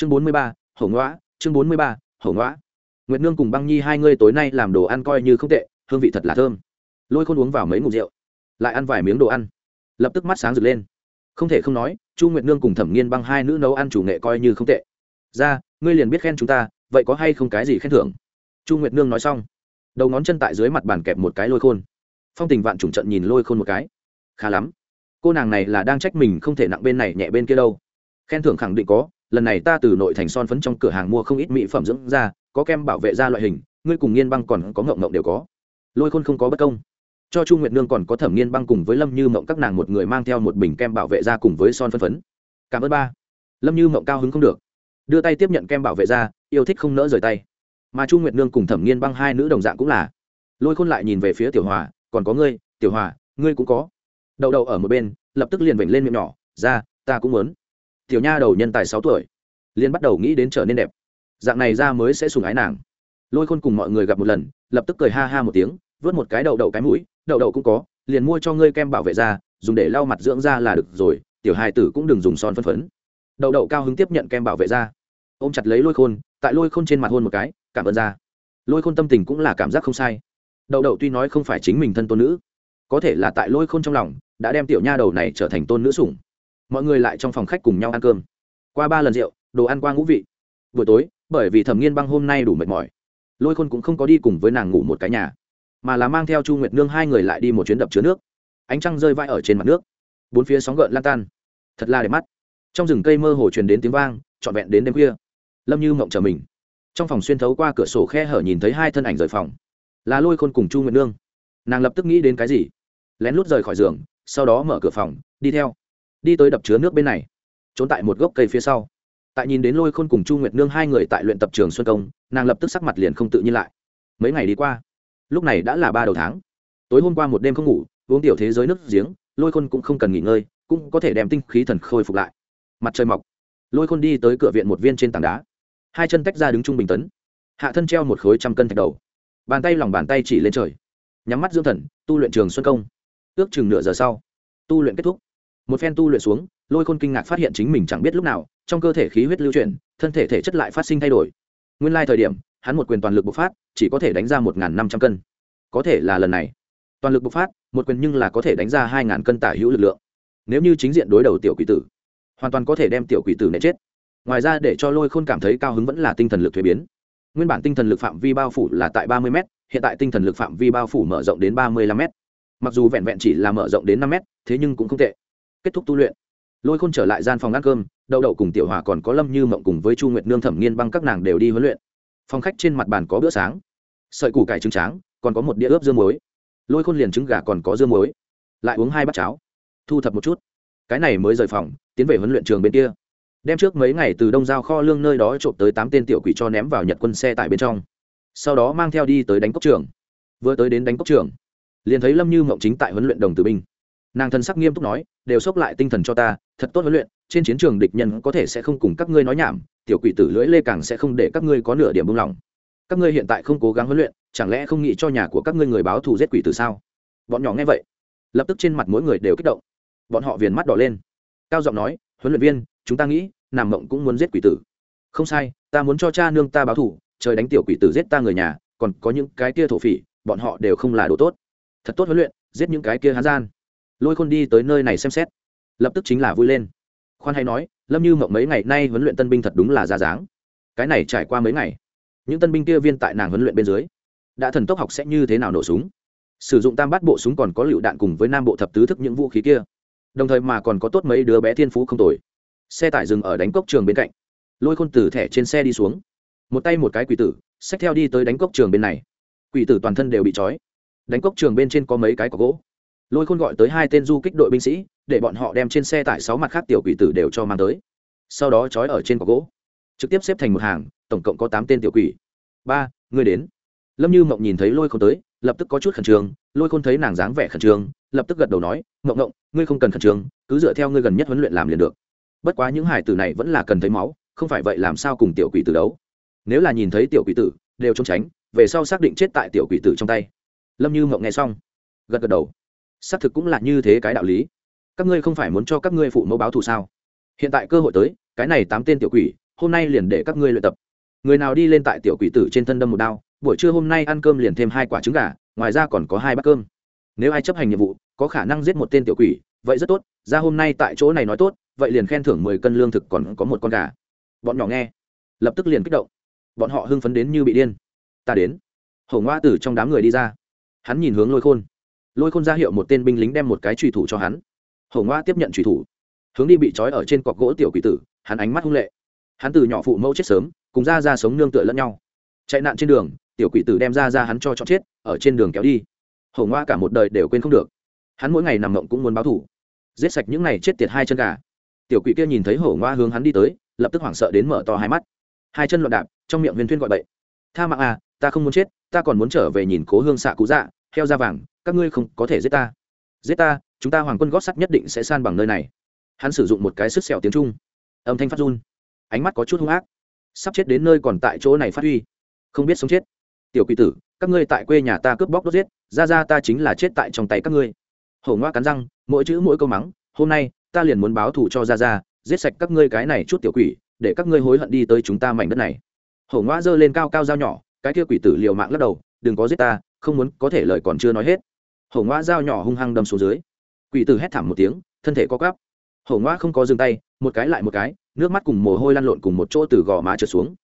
chương bốn mươi ba, hổ ngõa, chương bốn mươi ba, hổ ngõa. Nguyệt nương cùng băng nhi hai ngươi tối nay làm đồ ăn coi như không tệ, hương vị thật là thơm. Lôi khôn uống vào mấy ngụm rượu, lại ăn vài miếng đồ ăn. Lập tức mắt sáng rực lên. Không thể không nói, chu nguyệt nương cùng thẩm nghiên băng hai nữ nấu ăn chủ nghệ coi như không tệ. Ra, ngươi liền biết khen chúng ta, vậy có hay không cái gì khen thưởng? Chu nguyệt nương nói xong, đầu ngón chân tại dưới mặt bàn kẹp một cái lôi khôn. Phong tình vạn trùng trận nhìn lôi khôn một cái. Khá lắm, cô nàng này là đang trách mình không thể nặng bên này nhẹ bên kia đâu. Khen thưởng khẳng định có lần này ta từ nội thành son phấn trong cửa hàng mua không ít mỹ phẩm dưỡng da, có kem bảo vệ da loại hình, ngươi cùng nghiên băng còn có ngộng ngộng đều có. Lôi khôn không có bất công. Cho chu nguyệt nương còn có thẩm nghiên băng cùng với lâm như mộng các nàng một người mang theo một bình kem bảo vệ da cùng với son phân phấn. Cảm ơn ba. Lâm như mộng cao hứng không được. Đưa tay tiếp nhận kem bảo vệ da, yêu thích không nỡ rời tay. Mà chu nguyệt nương cùng thẩm nghiên băng hai nữ đồng dạng cũng là. Lôi khôn lại nhìn về phía tiểu hòa, còn có ngươi, tiểu hòa, ngươi cũng có. Đậu đậu ở một bên, lập tức liền vểnh lên miệng nhỏ, ra, ta cũng muốn tiểu nha đầu nhân tài sáu tuổi, liền bắt đầu nghĩ đến trở nên đẹp. Dạng này ra mới sẽ sùng ái nàng. Lôi khôn cùng mọi người gặp một lần, lập tức cười ha ha một tiếng, vớt một cái đậu đậu cái mũi, đậu đậu cũng có, liền mua cho ngươi kem bảo vệ da, dùng để lau mặt dưỡng da là được rồi, tiểu hài tử cũng đừng dùng son phân phấn. Đậu đậu cao hứng tiếp nhận kem bảo vệ da. Ôm chặt lấy lôi khôn, tại lôi khôn trên mặt hôn một cái, cảm ơn da. Lôi khôn tâm tình cũng là cảm giác không sai. Đậu đậu tuy nói không phải chính mình thân tôn nữ, có thể là tại lôi khôn trong lòng, đã đem tiểu nha đầu này trở thành tôn nữ sủng mọi người lại trong phòng khách cùng nhau ăn cơm. Qua ba lần rượu, đồ ăn qua ngũ vị. Buổi tối, bởi vì thẩm nghiên băng hôm nay đủ mệt mỏi, lôi khôn cũng không có đi cùng với nàng ngủ một cái nhà, mà là mang theo chu nguyệt nương hai người lại đi một chuyến đập chứa nước. Ánh trăng rơi vãi ở trên mặt nước. Bốn phía sóng gợn lan tan. Thật là đẹp mắt. Trong rừng cây mơ hồ truyền đến tiếng vang, trọn vẹn đến đêm khuya. Lâm như mộng trở mình. Trong phòng xuyên thấu qua cửa sổ khe hở nhìn thấy hai thân ảnh rời phòng. Là lôi khôn cùng chu nguyệt nương. Nàng lập tức nghĩ đến cái gì? Lén lút rời khỏi giường, sau đó mở cửa phòng, đi theo đi tới đập chứa nước bên này. Trốn tại một gốc cây phía sau. Tại nhìn đến lôi khôn cùng chu nguyệt nương hai người tại luyện tập trường xuân công, nàng lập tức sắc mặt liền không tự nhiên lại. Mấy ngày đi qua, lúc này đã là ba đầu tháng. Tối hôm qua một đêm không ngủ, uống tiểu thế giới nước giếng, lôi khôn cũng không cần nghỉ ngơi, cũng có thể đem tinh khí thần khôi phục lại. Mặt trời mọc, lôi khôn đi tới cửa viện một viên trên tảng đá. Hai chân tách ra đứng trung bình tấn. Hạ thân treo một khối trăm cân thạch đầu. Bàn tay lòng bàn tay chỉ lên trời. Nhắm mắt dưỡng thần, tu luyện trường xuân công. Ước chừng nửa giờ sau, tu luyện kết thúc một phen tu luyện xuống, lôi khôn kinh ngạc phát hiện chính mình chẳng biết lúc nào, trong cơ thể khí huyết lưu chuyển, thân thể thể chất lại phát sinh thay đổi. Nguyên lai thời điểm, hắn một quyền toàn lực bộc phát, chỉ có thể đánh ra một năm trăm cân. Có thể là lần này. Toàn lực bộc phát, một quyền nhưng là có thể đánh ra hai cân tả hữu lực lượng. Nếu như chính diện đối đầu tiểu quỷ tử, hoàn toàn có thể đem tiểu quỷ tử này chết. Ngoài ra để cho lôi khôn cảm thấy cao hứng vẫn là tinh thần lực thuế biến. Nguyên bản tinh thần lực phạm vi bao phủ là tại ba mươi m hiện tại tinh thần lực phạm vi bao phủ mở rộng đến ba mươi lăm m mặc dù vẹn vẹn chỉ là mở rộng đến năm m thế nhưng cũng không tệ kết thúc tu luyện. Lôi khôn trở lại gian phòng ăn cơm, đậu đậu cùng tiểu hòa còn có lâm như mộng cùng với chu nguyệt nương thẩm nghiên băng các nàng đều đi huấn luyện. Phòng khách trên mặt bàn có bữa sáng. Sợi củ cải trứng tráng, còn có một đĩa ướp dương muối. Lôi khôn liền trứng gà còn có dương muối. Lại uống hai bát cháo. Thu thập một chút. Cái này mới rời phòng, tiến về huấn luyện trường bên kia. Đem trước mấy ngày từ đông giao kho lương nơi đó trộm tới tám tên tiểu quỷ cho ném vào nhật quân xe tải bên trong. Sau đó mang theo đi tới đánh cốc trường. Vừa tới đến đánh cốc trường, liền thấy lâm như mộng chính tại huấn luyện đồng tử binh nàng thần sắc nghiêm túc nói, đều xốc lại tinh thần cho ta, thật tốt huấn luyện, trên chiến trường địch nhân có thể sẽ không cùng các ngươi nói nhảm, tiểu quỷ tử lưỡi lê càng sẽ không để các ngươi có nửa điểm buông lỏng. Các ngươi hiện tại không cố gắng huấn luyện, chẳng lẽ không nghĩ cho nhà của các ngươi người báo thù giết quỷ tử sao? Bọn nhỏ nghe vậy, lập tức trên mặt mỗi người đều kích động. Bọn họ viền mắt đỏ lên. Cao giọng nói, huấn luyện viên, chúng ta nghĩ nàng mộng cũng muốn giết quỷ tử. Không sai, ta muốn cho cha nương ta báo thù, trời đánh tiểu quỷ tử giết ta người nhà, còn có những cái kia thổ phỉ, bọn họ đều không là đồ tốt. Thật tốt huấn luyện, giết những cái kia hán gian lôi khôn đi tới nơi này xem xét lập tức chính là vui lên khoan hay nói lâm như mộng mấy ngày nay huấn luyện tân binh thật đúng là ra dáng cái này trải qua mấy ngày những tân binh kia viên tại nàng huấn luyện bên dưới đã thần tốc học sẽ như thế nào nổ súng sử dụng tam bát bộ súng còn có lựu đạn cùng với nam bộ thập tứ thức những vũ khí kia đồng thời mà còn có tốt mấy đứa bé thiên phú không tồi xe tải dừng ở đánh cốc trường bên cạnh lôi khôn từ thẻ trên xe đi xuống một tay một cái quỷ tử xách theo đi tới đánh cốc trường bên này quỷ tử toàn thân đều bị trói đánh cốc trường bên trên có mấy cái có gỗ lôi khôn gọi tới hai tên du kích đội binh sĩ, để bọn họ đem trên xe tải sáu mặt khác tiểu quỷ tử đều cho mang tới. Sau đó trói ở trên cọc gỗ. Trực tiếp xếp thành một hàng, tổng cộng có tám tên tiểu quỷ. Ba người đến. Lâm như mộng nhìn thấy lôi khôn tới, lập tức có chút khẩn trương. Lôi khôn thấy nàng dáng vẻ khẩn trương, lập tức gật đầu nói, mộng mộng, ngươi không cần khẩn trương, cứ dựa theo ngươi gần nhất huấn luyện làm liền được. Bất quá những hải tử này vẫn là cần thấy máu, không phải vậy làm sao cùng tiểu quỷ tử đấu? Nếu là nhìn thấy tiểu quỷ tử, đều trốn tránh, về sau xác định chết tại tiểu quỷ tử trong tay. Lâm như mộng nghe xong, gật gật đầu xác thực cũng là như thế cái đạo lý. Các ngươi không phải muốn cho các ngươi phụ mẫu báo thù sao? Hiện tại cơ hội tới, cái này tám tên tiểu quỷ, hôm nay liền để các ngươi luyện tập. Người nào đi lên tại tiểu quỷ tử trên thân đâm một đao, buổi trưa hôm nay ăn cơm liền thêm hai quả trứng gà, ngoài ra còn có hai bát cơm. Nếu ai chấp hành nhiệm vụ, có khả năng giết một tên tiểu quỷ, vậy rất tốt, ra hôm nay tại chỗ này nói tốt, vậy liền khen thưởng mười cân lương thực còn có một con gà. Bọn nhỏ nghe, lập tức liền kích động. Bọn họ hưng phấn đến như bị điên. Ta đến. Hổ ngoa từ trong đám người đi ra. Hắn nhìn hướng lôi khôn lôi khôn ra hiệu một tên binh lính đem một cái trùy thủ cho hắn. Hổ ngoa tiếp nhận trùy thủ. Hướng đi bị trói ở trên cọc gỗ tiểu quỷ tử, hắn ánh mắt hung lệ. Hắn từ nhỏ phụ mẫu chết sớm, cùng ra ra sống nương tựa lẫn nhau. Chạy nạn trên đường, tiểu quỷ tử đem ra ra hắn cho cho chết, ở trên đường kéo đi. Hổ ngoa cả một đời đều quên không được. Hắn mỗi ngày nằm mộng cũng muốn báo thủ. Giết sạch những này chết tiệt hai chân gà. Tiểu quỷ kia nhìn thấy hổ ngoa hướng hắn đi tới, lập tức hoảng sợ đến mở to hai mắt. Hai chân loạn đạp, trong miệng huyền thuyên gọi bậy. Tha mạng à ta không muốn chết, ta còn muốn trở về nhìn cố hương xạ cú dạ heo da vàng các ngươi không có thể giết ta. Giết ta, chúng ta hoàng quân gót sắt nhất định sẽ san bằng nơi này. Hắn sử dụng một cái sức sẹo tiếng trung. Âm thanh phát run. Ánh mắt có chút hung ác. Sắp chết đến nơi còn tại chỗ này phát huy. Không biết sống chết. Tiểu quỷ tử, các ngươi tại quê nhà ta cướp bóc đốt giết, ra ra ta chính là chết tại trong tay các ngươi. Hổ ngoa cắn răng, mỗi chữ mỗi câu mắng, hôm nay, ta liền muốn báo thù cho ra ra, giết sạch các ngươi cái này chút tiểu quỷ, để các ngươi hối hận đi tới chúng ta mảnh đất này. Hổ ngoa giơ lên cao cao dao nhỏ, cái kia quỷ tử liều mạng lắc đầu, đừng có giết ta, không muốn, có thể lời còn chưa nói hết hổ ngoa dao nhỏ hung hăng đâm xuống dưới. Quỷ tử hét thảm một tiếng, thân thể co cắp hổ ngoa không có dừng tay, một cái lại một cái, nước mắt cùng mồ hôi lăn lộn cùng một chỗ từ gò má trượt xuống.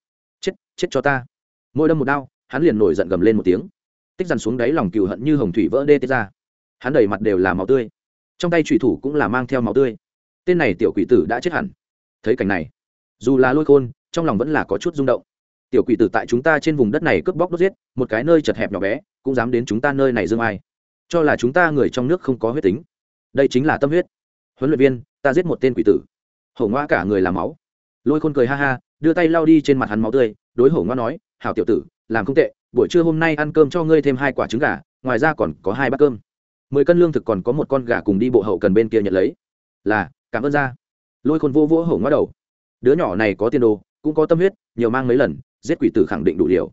Chết chết cho ta. Môi đâm một đau hắn liền nổi giận gầm lên một tiếng. Tích dằn xuống đáy lòng cừu hận như hồng thủy vỡ đê tết ra. Hắn đầy mặt đều là máu tươi. Trong tay thủy thủ cũng là mang theo máu tươi. Tên này tiểu quỷ tử đã chết hẳn. Thấy cảnh này, dù là lôi khôn, trong lòng vẫn là có chút rung động. Tiểu quỷ tử tại chúng ta trên vùng đất này cướp bóc đốt giết, một cái nơi chật hẹp nhỏ bé, cũng dám đến chúng ta nơi này dương ai cho là chúng ta người trong nước không có huyết tính. Đây chính là tâm huyết. Huấn luyện viên, ta giết một tên quỷ tử. Hổ ngoa cả người làm máu. Lôi khôn cười ha ha, đưa tay lao đi trên mặt hắn máu tươi, đối hổ ngoa nói, hảo tiểu tử, làm không tệ, buổi trưa hôm nay ăn cơm cho ngươi thêm hai quả trứng gà, ngoài ra còn có hai bát cơm. Mười cân lương thực còn có một con gà cùng đi bộ hậu cần bên kia nhận lấy. Là, cảm ơn ra lôi khôn vô vỗ hổ ngoa đầu. Đứa nhỏ này có tiền đồ, cũng có tâm huyết, nhiều mang mấy lần, giết quỷ tử khẳng định đủ điều.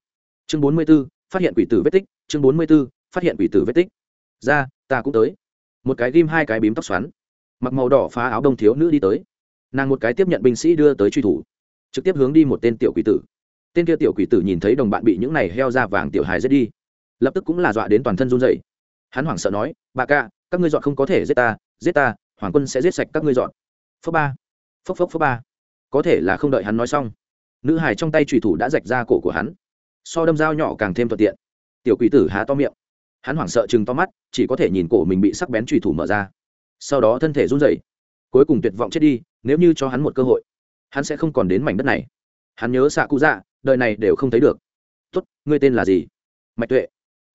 Chương bốn mươi b ố phát hiện quỷ tử vết tích, chương bốn mươi b ố phát hiện quỷ tử vết tích ra, ta cũng tới. Một cái ghim, hai cái bím tóc xoắn. Mặc màu đỏ phá áo đông thiếu nữ đi tới. Nàng một cái tiếp nhận binh sĩ đưa tới truy thủ. Trực tiếp hướng đi một tên tiểu quỷ tử. Tên kia tiểu quỷ tử nhìn thấy đồng bạn bị những này heo ra vàng tiểu hài giết đi, lập tức cũng là dọa đến toàn thân run dậy hắn hoảng sợ nói, bà ca, các ngươi dọn không có thể giết ta giết ta, hoàng quân sẽ giết sạch các ngươi dọn. Phước ba. Phốc phốc phốc ba. Có thể là không đợi hắn nói xong, nữ hài trong tay trùy thủ đã rạch ra cổ của hắn. So đâm dao nhỏ càng thêm thuận tiện. Tiểu quỷ tử há to miệng hắn hoảng sợ chừng to mắt, chỉ có thể nhìn cổ mình bị sắc bén trùy thủ mở ra. Sau đó thân thể run rẩy, cuối cùng tuyệt vọng chết đi, nếu như cho hắn một cơ hội, hắn sẽ không còn đến mảnh đất này. Hắn nhớ xạ cụ dạ đời này đều không thấy được. Tốt, ngươi tên là gì? Mạch tuệ.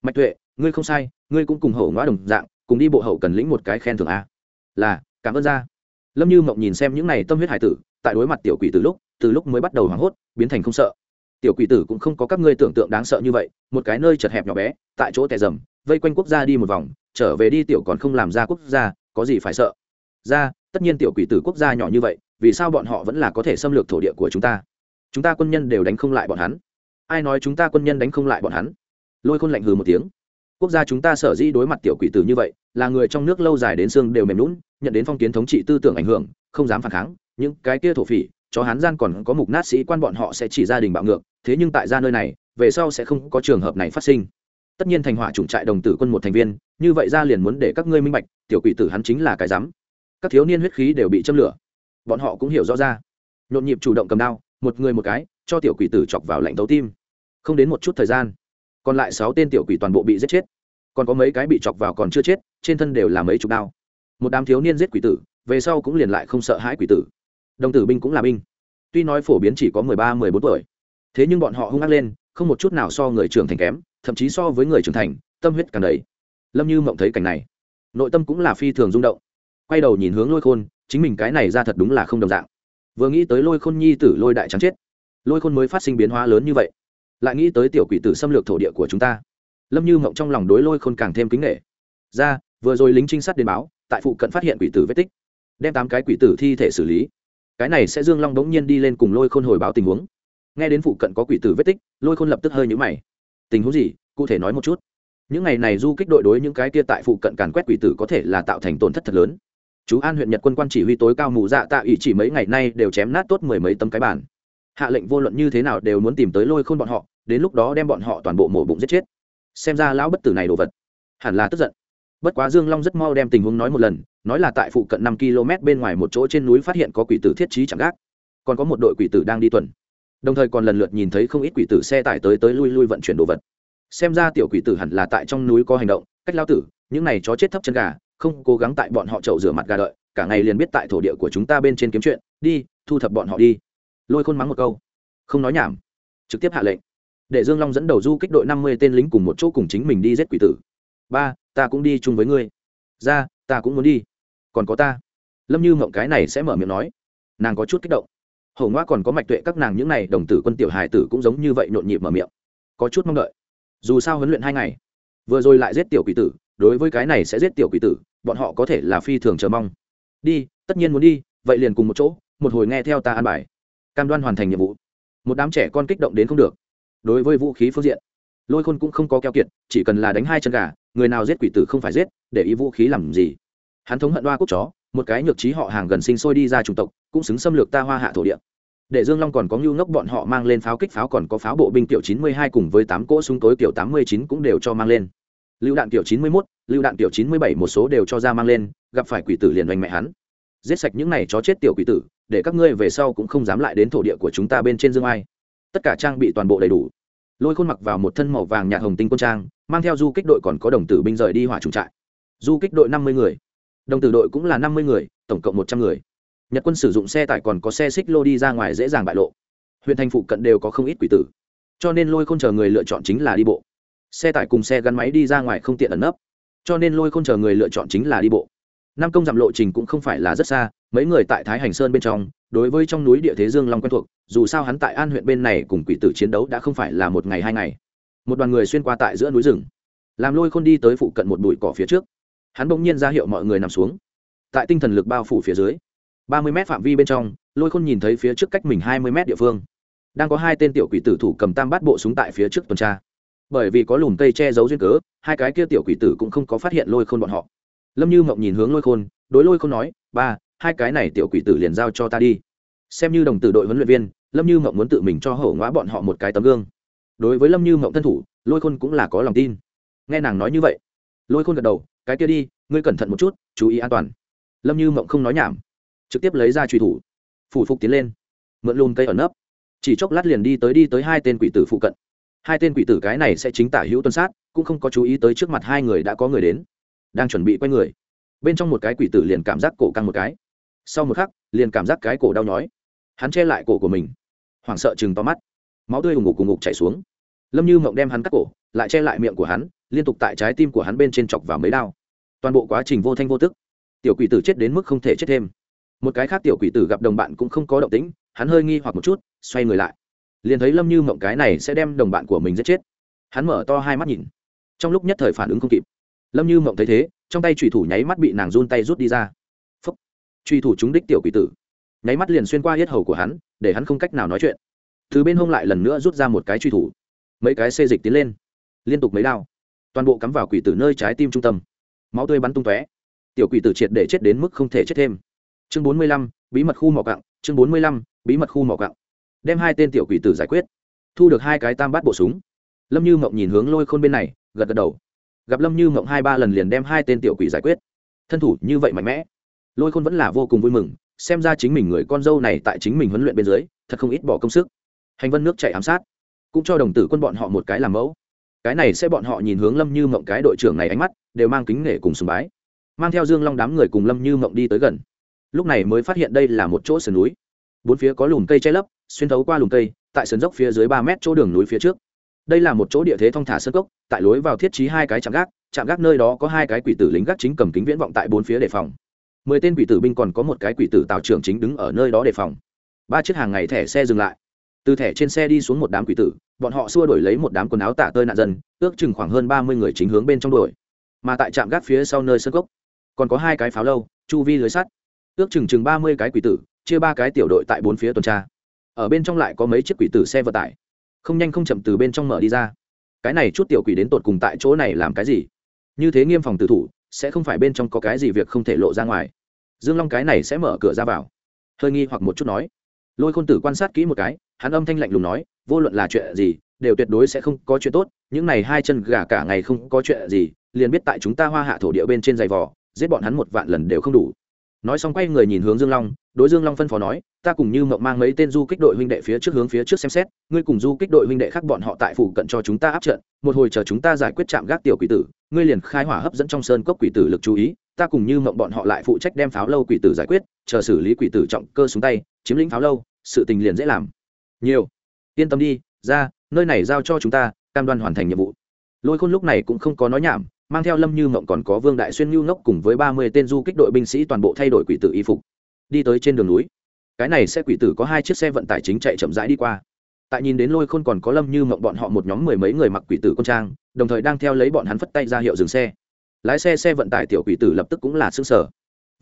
Mạch tuệ, ngươi không sai, ngươi cũng cùng hậu ngõ đồng dạng, cùng đi bộ hậu cần lĩnh một cái khen thưởng a. Là, cảm ơn ra lâm như mộng nhìn xem những này tâm huyết hải tử, tại đối mặt tiểu quỷ từ lúc từ lúc mới bắt đầu hoảng hốt, biến thành không sợ. Tiểu quỷ tử cũng không có các ngươi tưởng tượng đáng sợ như vậy, một cái nơi chật hẹp nhỏ bé, tại chỗ tẻ rầm vây quanh quốc gia đi một vòng, trở về đi tiểu còn không làm ra quốc gia, có gì phải sợ? Ra, tất nhiên tiểu quỷ tử quốc gia nhỏ như vậy, vì sao bọn họ vẫn là có thể xâm lược thổ địa của chúng ta? Chúng ta quân nhân đều đánh không lại bọn hắn. Ai nói chúng ta quân nhân đánh không lại bọn hắn? Lôi khôn lạnh hừ một tiếng. Quốc gia chúng ta sở dĩ đối mặt tiểu quỷ tử như vậy, là người trong nước lâu dài đến xương đều mềm lún nhận đến phong kiến thống trị tư tưởng ảnh hưởng, không dám phản kháng. Những cái kia thổ phỉ cho hán gian còn có mục nát sĩ quan bọn họ sẽ chỉ gia đình bạo ngược, thế nhưng tại gia nơi này, về sau sẽ không có trường hợp này phát sinh tất nhiên thành hỏa chủng trại đồng tử quân một thành viên, như vậy ra liền muốn để các ngươi minh bạch, tiểu quỷ tử hắn chính là cái rắm các thiếu niên huyết khí đều bị châm lửa. Bọn họ cũng hiểu rõ ra. Nhộn nhịp chủ động cầm đao, một người một cái, cho tiểu quỷ tử chọc vào lạnh tấu tim. Không đến một chút thời gian, còn lại sáu tên tiểu quỷ toàn bộ bị giết chết. Còn có mấy cái bị chọc vào còn chưa chết, trên thân đều là mấy chục đao. Một đám thiếu niên giết quỷ tử, về sau cũng liền lại không sợ hãi quỷ tử. Đồng tử binh cũng là binh. Tuy nói phổ biến chỉ có mười ba, mười bốn tuổi, thế nhưng bọn họ hung ác lên, không một chút nào so người trưởng thành kém thậm chí so với người trưởng thành, tâm huyết càng đầy. Lâm như mộng thấy cảnh này, nội tâm cũng là phi thường rung động. Quay đầu nhìn hướng lôi khôn, chính mình cái này ra thật đúng là không đồng dạng. Vừa nghĩ tới lôi khôn nhi tử lôi đại trắng chết, lôi khôn mới phát sinh biến hóa lớn như vậy. Lại nghĩ tới tiểu quỷ tử xâm lược thổ địa của chúng ta. Lâm như mộng trong lòng đối lôi khôn càng thêm kính nghệ ra, vừa rồi lính trinh sát đến báo, tại phụ cận phát hiện quỷ tử vết tích, đem tám cái quỷ tử thi thể xử lý. Cái này sẽ dương long đống nhiên đi lên cùng lôi khôn hồi báo tình huống. Nghe đến phụ cận có quỷ tử vết tích, lôi khôn lập tức hơi nhũ mày tình huống gì, cụ thể nói một chút. Những ngày này du kích đội đối những cái kia tại phụ cận càn quét quỷ tử có thể là tạo thành tổn thất thật lớn. Chú an huyện nhật quân quan chỉ huy tối cao mù dạ tạ ủy chỉ mấy ngày nay đều chém nát tốt mười mấy tấm cái bản hạ lệnh vô luận như thế nào đều muốn tìm tới lôi khôn bọn họ, đến lúc đó đem bọn họ toàn bộ mổ bụng giết chết. Xem ra lão bất tử này đồ vật, hẳn là tức giận. Bất quá dương long rất mau đem tình huống nói một lần, nói là tại phụ cận năm km bên ngoài một chỗ trên núi phát hiện có quỷ tử thiết trí chẳng gác. Còn có một đội quỷ tử đang đi tuần đồng thời còn lần lượt nhìn thấy không ít quỷ tử xe tải tới tới lui lui vận chuyển đồ vật. Xem ra tiểu quỷ tử hẳn là tại trong núi có hành động, cách lao tử, những này chó chết thấp chân gà, không cố gắng tại bọn họ chậu rửa mặt gà đợi, cả ngày liền biết tại thổ địa của chúng ta bên trên kiếm chuyện, đi, thu thập bọn họ đi. Lôi khôn mắng một câu. Không nói nhảm. Trực tiếp hạ lệnh. Để dương long dẫn đầu du kích đội năm mươi tên lính cùng một chỗ cùng chính mình đi giết quỷ tử. Ba, ta cũng đi chung với ngươi. Ra, ta cũng muốn đi. Còn có ta. Lâm như mộng cái này sẽ mở miệng nói. Nàng có chút kích động hổ ngoa còn có mạch tuệ các nàng những n à y đồng tử quân tiểu hài tử cũng giống như vậy nhộn nhịp mở miệng. Có chút mong đợi. Dù sao huấn luyện hai ngày. Vừa rồi lại giết tiểu quỷ tử, đối với cái này sẽ giết tiểu quỷ tử, bọn họ có thể là phi thường chờ mong. Đi, tất nhiên muốn đi, vậy liền cùng một chỗ, một hồi nghe theo ta an bài. Cam đoan hoàn thành nhiệm vụ. Một đám trẻ con kích động đến không được. Đối với vũ khí phương diện, lôi khôn cũng không có keo kiệt, chỉ cần là đánh hai chân gà, người nào giết quỷ tử không phải giết, để ý vũ khí làm gì. Hắn thống hận đoa quốc chó một cái nhược trí họ hàng gần sinh sôi đi ra chủng tộc, cũng xứng xâm lược ta hoa hạ thổ địa. Để dương long còn có ngưu ngốc bọn họ mang lên pháo kích pháo còn có pháo bộ binh tiểu chín mươi hai cùng với tám cỗ súng tối tiểu tám mươi chín cũng đều cho mang lên. Lưu đạn tiểu chín mươi mốt lưu đạn tiểu chín mươi bảy một số đều cho ra mang lên, gặp phải quỷ tử liền đánh mẹ hắn. Giết sạch những này chó chết tiểu quỷ tử, để các ngươi về sau cũng không dám lại đến thổ địa của chúng ta bên trên dương ai. Tất cả trang bị toàn bộ đầy đủ. Lôi khôn mặc vào một thân màu vàng nhạt hồng tinh quân trang, mang theo du kích đội còn có đồng tử binh rời đi hỏa trùng trại. Du kích đội năm mươi người đồng tử đội cũng là năm mươi người, tổng cộng một trăm người. Nhật quân sử dụng xe tải còn có xe xích lô đi ra ngoài dễ dàng bại lộ. Huyện thành phụ cận đều có không ít quỷ tử. Cho nên lôi không chờ người lựa chọn chính là đi bộ. Xe tải cùng xe gắn máy đi ra ngoài không tiện ẩn nấp. Cho nên lôi không chờ người lựa chọn chính là đi bộ. Năm công dặm lộ trình cũng không phải là rất xa, mấy người tại thái hành sơn bên trong, đối với trong núi địa thế dương long quen thuộc, dù sao hắn tại an huyện bên này cùng quỷ tử chiến đấu đã không phải là một ngày hai ngày. Một đoàn người xuyên qua tại giữa núi rừng. Làm lôi khôn đi tới phụ cận một bụi cỏ phía trước hắn bỗng nhiên ra hiệu mọi người nằm xuống. Tại tinh thần lực bao phủ phía dưới, ba mươi m phạm vi bên trong, lôi khôn nhìn thấy phía trước cách mình hai mươi m địa phương. Đang có hai tên tiểu quỷ tử thủ cầm tam bát bộ súng tại phía trước tuần tra. Bởi vì có lùm cây che giấu duyên cớ, hai cái kia tiểu quỷ tử cũng không có phát hiện lôi khôn bọn họ. Lâm như mộng nhìn hướng lôi khôn, đối lôi khôn nói, ba, hai cái này tiểu quỷ tử liền giao cho ta đi. Xem như đồng tử đội huấn luyện viên, lâm như mộng muốn tự mình cho hậu ngã bọn họ một cái tấm gương. Đối với lâm như mộng thân thủ, lôi khôn cũng là có lòng tin. Nghe nàng nói như vậy, lôi khôn gật đầu cái kia đi, ngươi cẩn thận một chút, chú ý an toàn. Lâm như mộng không nói nhảm, trực tiếp lấy ra truy thủ, phủ phục tiến lên, mượn lùn cây ẩn nấp. Chỉ chốc lát liền đi tới đi tới hai tên quỷ tử phụ cận. Hai tên quỷ tử cái này sẽ chính tả hữu tuân sát, cũng không có chú ý tới trước mặt hai người đã có người đến, đang chuẩn bị quay người. Bên trong một cái quỷ tử liền cảm giác cổ căng một cái. Sau một khắc, liền cảm giác cái cổ đau nhói. Hắn che lại cổ của mình, hoảng sợ chừng to mắt. Máu tươi ủng ngục cùng ngục chảy xuống. Lâm như mộng đem hắn cắt cổ lại che lại miệng của hắn, liên tục tại trái tim của hắn bên trên chọc vào mấy đao. Toàn bộ quá trình vô thanh vô tức. Tiểu quỷ tử chết đến mức không thể chết thêm. Một cái khác tiểu quỷ tử gặp đồng bạn cũng không có động tĩnh, hắn hơi nghi hoặc một chút, xoay người lại. Liền thấy lâm như mộng cái này sẽ đem đồng bạn của mình giết chết. Hắn mở to hai mắt nhìn. Trong lúc nhất thời phản ứng không kịp, lâm như mộng thấy thế, trong tay trùy thủ nháy mắt bị nàng run tay rút đi ra. Phúc. Trùy thủ trúng đích tiểu quỷ tử. Nháy mắt liền xuyên qua hết hầu của hắn, để hắn không cách nào nói chuyện. Từ bên hông lại lần nữa rút ra một cái truy thủ. Mấy cái xê dịch tiến lên liên tục mấy đao. Toàn bộ cắm vào quỷ tử nơi trái tim trung tâm. Máu tươi bắn tung tóe. Tiểu quỷ tử triệt để chết đến mức không thể chết thêm. Chương bốn mươi lăm, bí mật khu mỏ cặng chương bốn mươi lăm, bí mật khu mỏ cặng đem hai tên tiểu quỷ tử giải quyết. Thu được hai cái tam bát bộ súng. Lâm như mộng nhìn hướng lôi khôn bên này, gật gật đầu. Gặp lâm như mộng hai ba lần liền đem hai tên tiểu quỷ giải quyết. Thân thủ như vậy mạnh mẽ. Lôi khôn vẫn là vô cùng vui mừng, xem ra chính mình người con dâu này tại chính mình huấn luyện bên dưới, thật không ít bỏ công sức. Hành vân nước chạy ám sát, cũng cho đồng tử quân bọn họ một cái làm mẫu cái này sẽ bọn họ nhìn hướng lâm như mộng cái đội trưởng này ánh mắt, đều mang kính nể cùng sùng bái. Mang theo dương long đám người cùng lâm như mộng đi tới gần. Lúc này mới phát hiện đây là một chỗ sườn núi. Bốn phía có lùm cây che lấp, xuyên thấu qua lùm cây, tại sườn dốc phía dưới ba mét chỗ đường núi phía trước. Đây là một chỗ địa thế thong thả sơ cốc, tại lối vào thiết trí hai cái chạm gác chạm gác nơi đó có hai cái quỷ tử lính gác chính cầm kính viễn vọng tại bốn phía đề phòng. Mười tên quỷ tử binh còn có một cái quỷ tử tào trưởng chính đứng ở nơi đó đề phòng. Ba chiếc hàng ngày thẻ xe dừng lại từ thẻ trên xe đi xuống một đám quỷ tử, bọn họ xua đổi lấy một đám quần áo tả tơi nạn dân, ước chừng khoảng hơn ba mươi người chính hướng bên trong đuổi. Mà tại trạm gác phía sau nơi sân gốc, còn có hai cái pháo lâu, chu vi lưới sắt. Ước chừng chừng ba mươi cái quỷ tử, chia ba cái tiểu đội tại bốn phía tuần tra. Ở bên trong lại có mấy chiếc quỷ tử xe vận tải. Không nhanh không chậm từ bên trong mở đi ra. Cái này chút tiểu quỷ đến tột cùng tại chỗ này làm cái gì? Như thế nghiêm phòng tử thủ, sẽ không phải bên trong có cái gì việc không thể lộ ra ngoài. Dương long cái này sẽ mở cửa ra vào. Hơi nghi hoặc một chút nói lôi khôn tử quan sát kỹ một cái, hắn âm thanh lạnh lùng nói, vô luận là chuyện gì, đều tuyệt đối sẽ không có chuyện tốt, những này hai chân gà cả ngày không có chuyện gì, liền biết tại chúng ta hoa hạ thổ địa bên trên giày vò, giết bọn hắn một vạn lần đều không đủ. Nói xong quay người nhìn hướng dương long đối dương long phân phó nói, ta cùng như mộng mang mấy tên du kích đội huynh đệ phía trước hướng phía trước xem xét, ngươi cùng du kích đội huynh đệ khác bọn họ tại phủ cận cho chúng ta áp trận, một hồi chờ chúng ta giải quyết chạm gác tiểu quỷ tử, ngươi liền khai hỏa hấp dẫn trong sơn cốc quỷ tử lực chú ý, ta cùng như mộng bọn họ lại phụ trách đem pháo lâu quỷ tử giải quyết, chờ xử lý quỷ tử trọng cơ xuống tay, chiếm lĩnh pháo lâu, sự tình liền dễ làm. Nhiều, yên tâm đi, ra, nơi này giao cho chúng ta, cam đoan hoàn thành nhiệm vụ. Lôi khôn lúc này cũng không có nói nhảm, mang theo lâm như mộng còn có vương đại xuyên nhu ngốc cùng với ba mươi tên du kích đội binh sĩ toàn bộ thay đổi quỷ tử y phục đi tới trên đường núi. Cái này xe quỷ tử có hai chiếc xe vận tải chính chạy chậm rãi đi qua. Tại nhìn đến lôi khôn còn có lâm như mộng bọn họ một nhóm mười mấy người mặc quỷ tử quân trang, đồng thời đang theo lấy bọn hắn phất tay ra hiệu dừng xe. Lái xe xe vận tải tiểu quỷ tử lập tức cũng là xương sở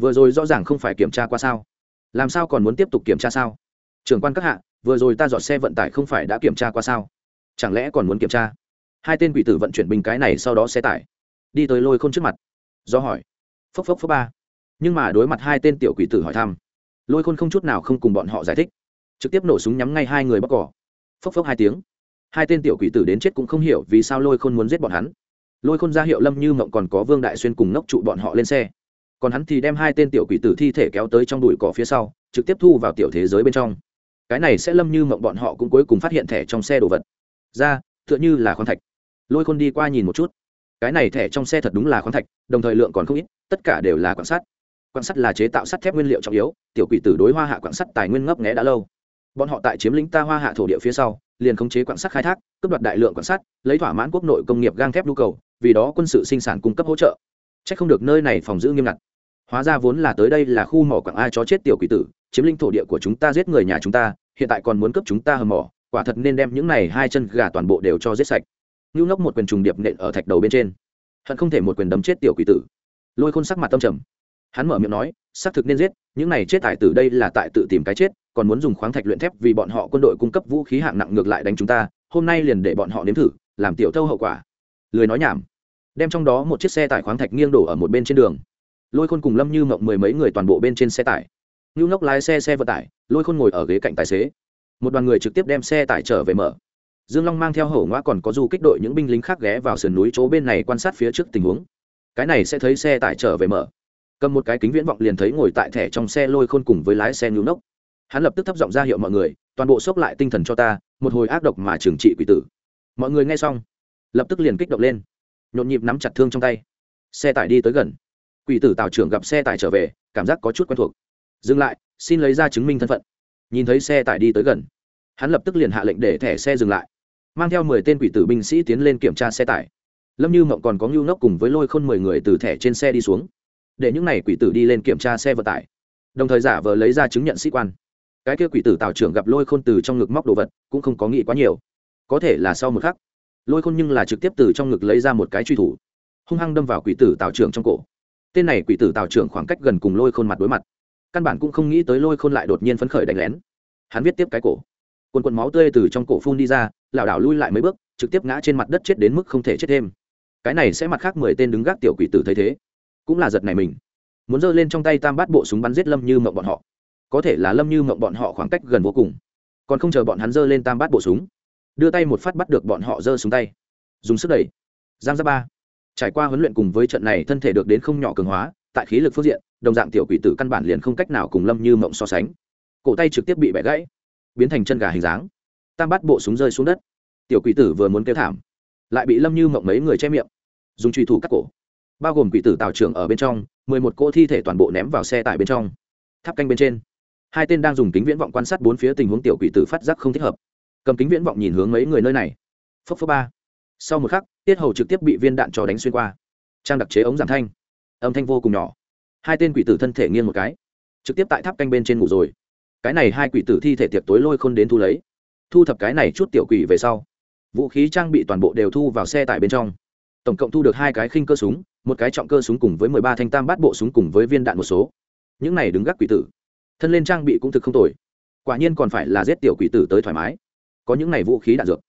vừa rồi rõ ràng không phải kiểm tra qua sao? Làm sao còn muốn tiếp tục kiểm tra sao? Trưởng quan các hạ, vừa rồi ta dọn xe vận tải không phải đã kiểm tra qua sao? Chẳng lẽ còn muốn kiểm tra? Hai tên quỷ tử vận chuyển bình cái này sau đó xe tải. Đi tới lôi khôn trước mặt. Do hỏi. Phốc phốc phốc ba nhưng mà đối mặt hai tên tiểu quỷ tử hỏi thăm, lôi khôn không chút nào không cùng bọn họ giải thích, trực tiếp nổ súng nhắm ngay hai người bóc cỏ phốc phốc hai tiếng, hai tên tiểu quỷ tử đến chết cũng không hiểu vì sao lôi khôn muốn giết bọn hắn. Lôi khôn ra hiệu lâm như mộng còn có vương đại xuyên cùng ngốc trụ bọn họ lên xe. Còn hắn thì đem hai tên tiểu quỷ tử thi thể kéo tới trong đùi cỏ phía sau, trực tiếp thu vào tiểu thế giới bên trong. Cái này sẽ lâm như mộng bọn họ cũng cuối cùng phát hiện thẻ trong xe đồ vật. Ra, tựa như là khoáng thạch. Lôi khôn đi qua nhìn một chút. Cái này thẻ trong xe thật đúng là khoáng thạch, đồng thời lượng còn không ít, tất cả đều là quan sát quan sát là chế tạo sắt thép nguyên liệu trọng yếu, tiểu quỷ tử đối hoa hạ quan sát tài nguyên ngấp nghẽ đã lâu. Bọn họ tại chiếm lĩnh ta hoa hạ thổ địa phía sau, liền khống chế quan sát khai thác, cướp đoạt đại lượng quan sát lấy thỏa mãn quốc nội công nghiệp gang thép nhu cầu, vì đó quân sự sinh sản cung cấp hỗ trợ. C h ắ c không được nơi này phòng giữ nghiêm ngặt. Hóa ra vốn là tới đây là khu mỏ quặng ai chó chết tiểu quỷ tử, chiếm lĩnh thổ địa của chúng ta giết người nhà chúng ta, hiện tại còn muốn cướp chúng ta hầm mỏ, quả thật nên đem những này hai chân gà toàn bộ đều cho giết sạch. Ngưu ngốc một quyền trùng điệp nện ở thạch đầu bên trên. Hận không thể một quyền đấm chết tiểu quỷ tử. Lôi khôn sắc mặt tâm trầm hắn mở miệng nói, xác thực nên giết, những này chết tại tử đây là tại tự tìm cái chết, còn muốn dùng khoáng thạch luyện thép vì bọn họ quân đội cung cấp vũ khí hạng nặng ngược lại đánh chúng ta, hôm nay liền để bọn họ nếm thử, làm tiểu thâu hậu quả. Lười nói nhảm. Đem trong đó một chiếc xe tải khoáng thạch nghiêng đổ ở một bên trên đường. Lôi khôn cùng lâm như mộng mười mấy người toàn bộ bên trên xe tải. Ngưu ngốc lái xe xe vận tải, lôi khôn ngồi ở ghế cạnh tài xế. Một đoàn người trực tiếp đem xe tải trở về mở. Dương long mang theo hổ ngoa còn có du kích đội những binh lính khác ghé vào sườn núi chỗ bên này quan sát phía trước tình huống. Cái này sẽ thấy xe tải trở về mở cầm một cái kính viễn vọng liền thấy ngồi tại thẻ trong xe lôi khôn cùng với lái xe ngưu nốc. Hắn lập tức thấp giọng ra hiệu mọi người, toàn bộ xốc lại tinh thần cho ta, một hồi ác độc mà trừng trị quỷ tử. Mọi người nghe xong, lập tức liền kích động lên. Nhộn nhịp nắm chặt thương trong tay. Xe tải đi tới gần. Quỷ tử tào trưởng gặp xe tải trở về, cảm giác có chút quen thuộc. Dừng lại, xin lấy ra chứng minh thân phận. Nhìn thấy xe tải đi tới gần, hắn lập tức liền hạ lệnh để thẻ xe dừng lại. Mang theo mười tên quỷ tử binh sĩ tiến lên kiểm tra xe tải. Lâm như mộng còn có ngưu nốc cùng với lôi khôn mười người từ thẻ trên xe đi xuống để những n à y quỷ tử đi lên kiểm tra xe vận tải. Đồng thời giả vờ lấy ra chứng nhận sĩ quan. Cái kia quỷ tử tào trưởng gặp lôi khôn từ trong ngực móc đồ vật, cũng không có nghĩ quá nhiều. Có thể là sau một khắc, lôi khôn nhưng là trực tiếp từ trong ngực lấy ra một cái truy thủ, hung hăng đâm vào quỷ tử tào trưởng trong cổ. Tên này quỷ tử tào trưởng khoảng cách gần cùng lôi khôn mặt đối mặt, căn bản cũng không nghĩ tới lôi khôn lại đột nhiên phấn khởi đánh lén. Hắn viết tiếp cái cổ. Quần quần máu tươi từ trong cổ phun đi ra, lảo đảo lui lại mấy bước, trực tiếp ngã trên mặt đất chết đến mức không thể chết thêm. Cái này sẽ mặt khác mười tên đứng gác tiểu quỷ tử thấy thế cũng là giật này mình. Muốn giơ lên trong tay tam bát bộ súng bắn giết lâm như mộng bọn họ. Có thể là lâm như mộng bọn họ khoảng cách gần vô cùng. Còn không chờ bọn hắn giơ lên tam bát bộ súng, đưa tay một phát bắt được bọn họ giơ xuống tay. Dùng sức đẩy. Giang ra ba. Trải qua huấn luyện cùng với trận này, thân thể được đến không nhỏ cường hóa, tại khí lực phương diện, đồng dạng tiểu quỷ tử căn bản liền không cách nào cùng lâm như mộng so sánh. Cổ tay trực tiếp bị bẻ gãy, biến thành chân gà hình dáng. Tam bắt bộ súng rơi xuống đất. Tiểu quỷ tử vừa muốn kêu thảm, lại bị lâm như mộng mấy người che miệng. Dùng truy thủ cắt cổ bao gồm quỷ tử tào trưởng ở bên trong, mười một cỗ thi thể toàn bộ ném vào xe tải bên trong. Tháp canh bên trên, hai tên đang dùng kính viễn vọng quan sát bốn phía tình huống tiểu quỷ tử phát giác không thích hợp. Cầm kính viễn vọng nhìn hướng mấy người nơi này. Phốc phốc ba. Sau một khắc, tiết hầu trực tiếp bị viên đạn trò đánh xuyên qua. Trang đặc chế ống giảm thanh. Âm thanh vô cùng nhỏ. Hai tên quỷ tử thân thể nghiêng một cái. Trực tiếp tại tháp canh bên trên ngủ rồi. Cái này hai quỷ tử thi thể tiệc tối lôi khôn đến thu lấy. Thu thập cái này chút tiểu quỷ về sau, vũ khí trang bị toàn bộ đều thu vào xe tải bên trong. Tổng cộng thu được hai cái khinh cơ súng một cái trọng cơ súng cùng với mười ba thanh tam bát bộ súng cùng với viên đạn một số. Những này đứng gác quỷ tử. Thân lên trang bị cũng thực không tồi. Quả nhiên còn phải là giết tiểu quỷ tử tới thoải mái. Có những này vũ khí đạn dược,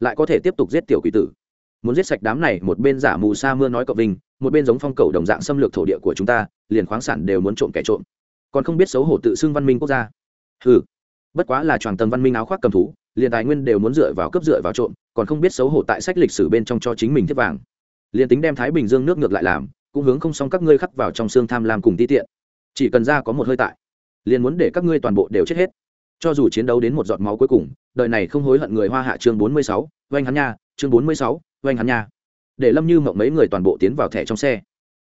lại có thể tiếp tục giết tiểu quỷ tử. Muốn giết sạch đám này, một bên giả mù sa mưa nói cậu vinh, một bên giống phong cầu đồng dạng xâm lược thổ địa của chúng ta, liền khoáng sản đều muốn trộm kẻ trộm. Còn không biết xấu hổ tự xưng văn minh quốc gia. Ừ bất quá là tròn tầng văn minh áo khoác cầm thú, liền tài nguyên đều muốn dựa vào cấp dựa vào trộm, còn không biết xấu hổ tại sách lịch sử bên trong cho chính mình thiết vàng liền tính đem thái bình dương nước ngược lại làm, cũng hướng không xong các ngươi khắc vào trong xương tham lam cùng ti tiện. Chỉ cần ra có một hơi tại, liền muốn để các ngươi toàn bộ đều chết hết. Cho dù chiến đấu đến một giọt máu cuối cùng, đời này không hối hận người hoa hạ chương bốn mươi sáu, oanh hắn nha, chương bốn mươi sáu, oanh hắn nha. Để lâm như mộng mấy người toàn bộ tiến vào thẻ trong xe.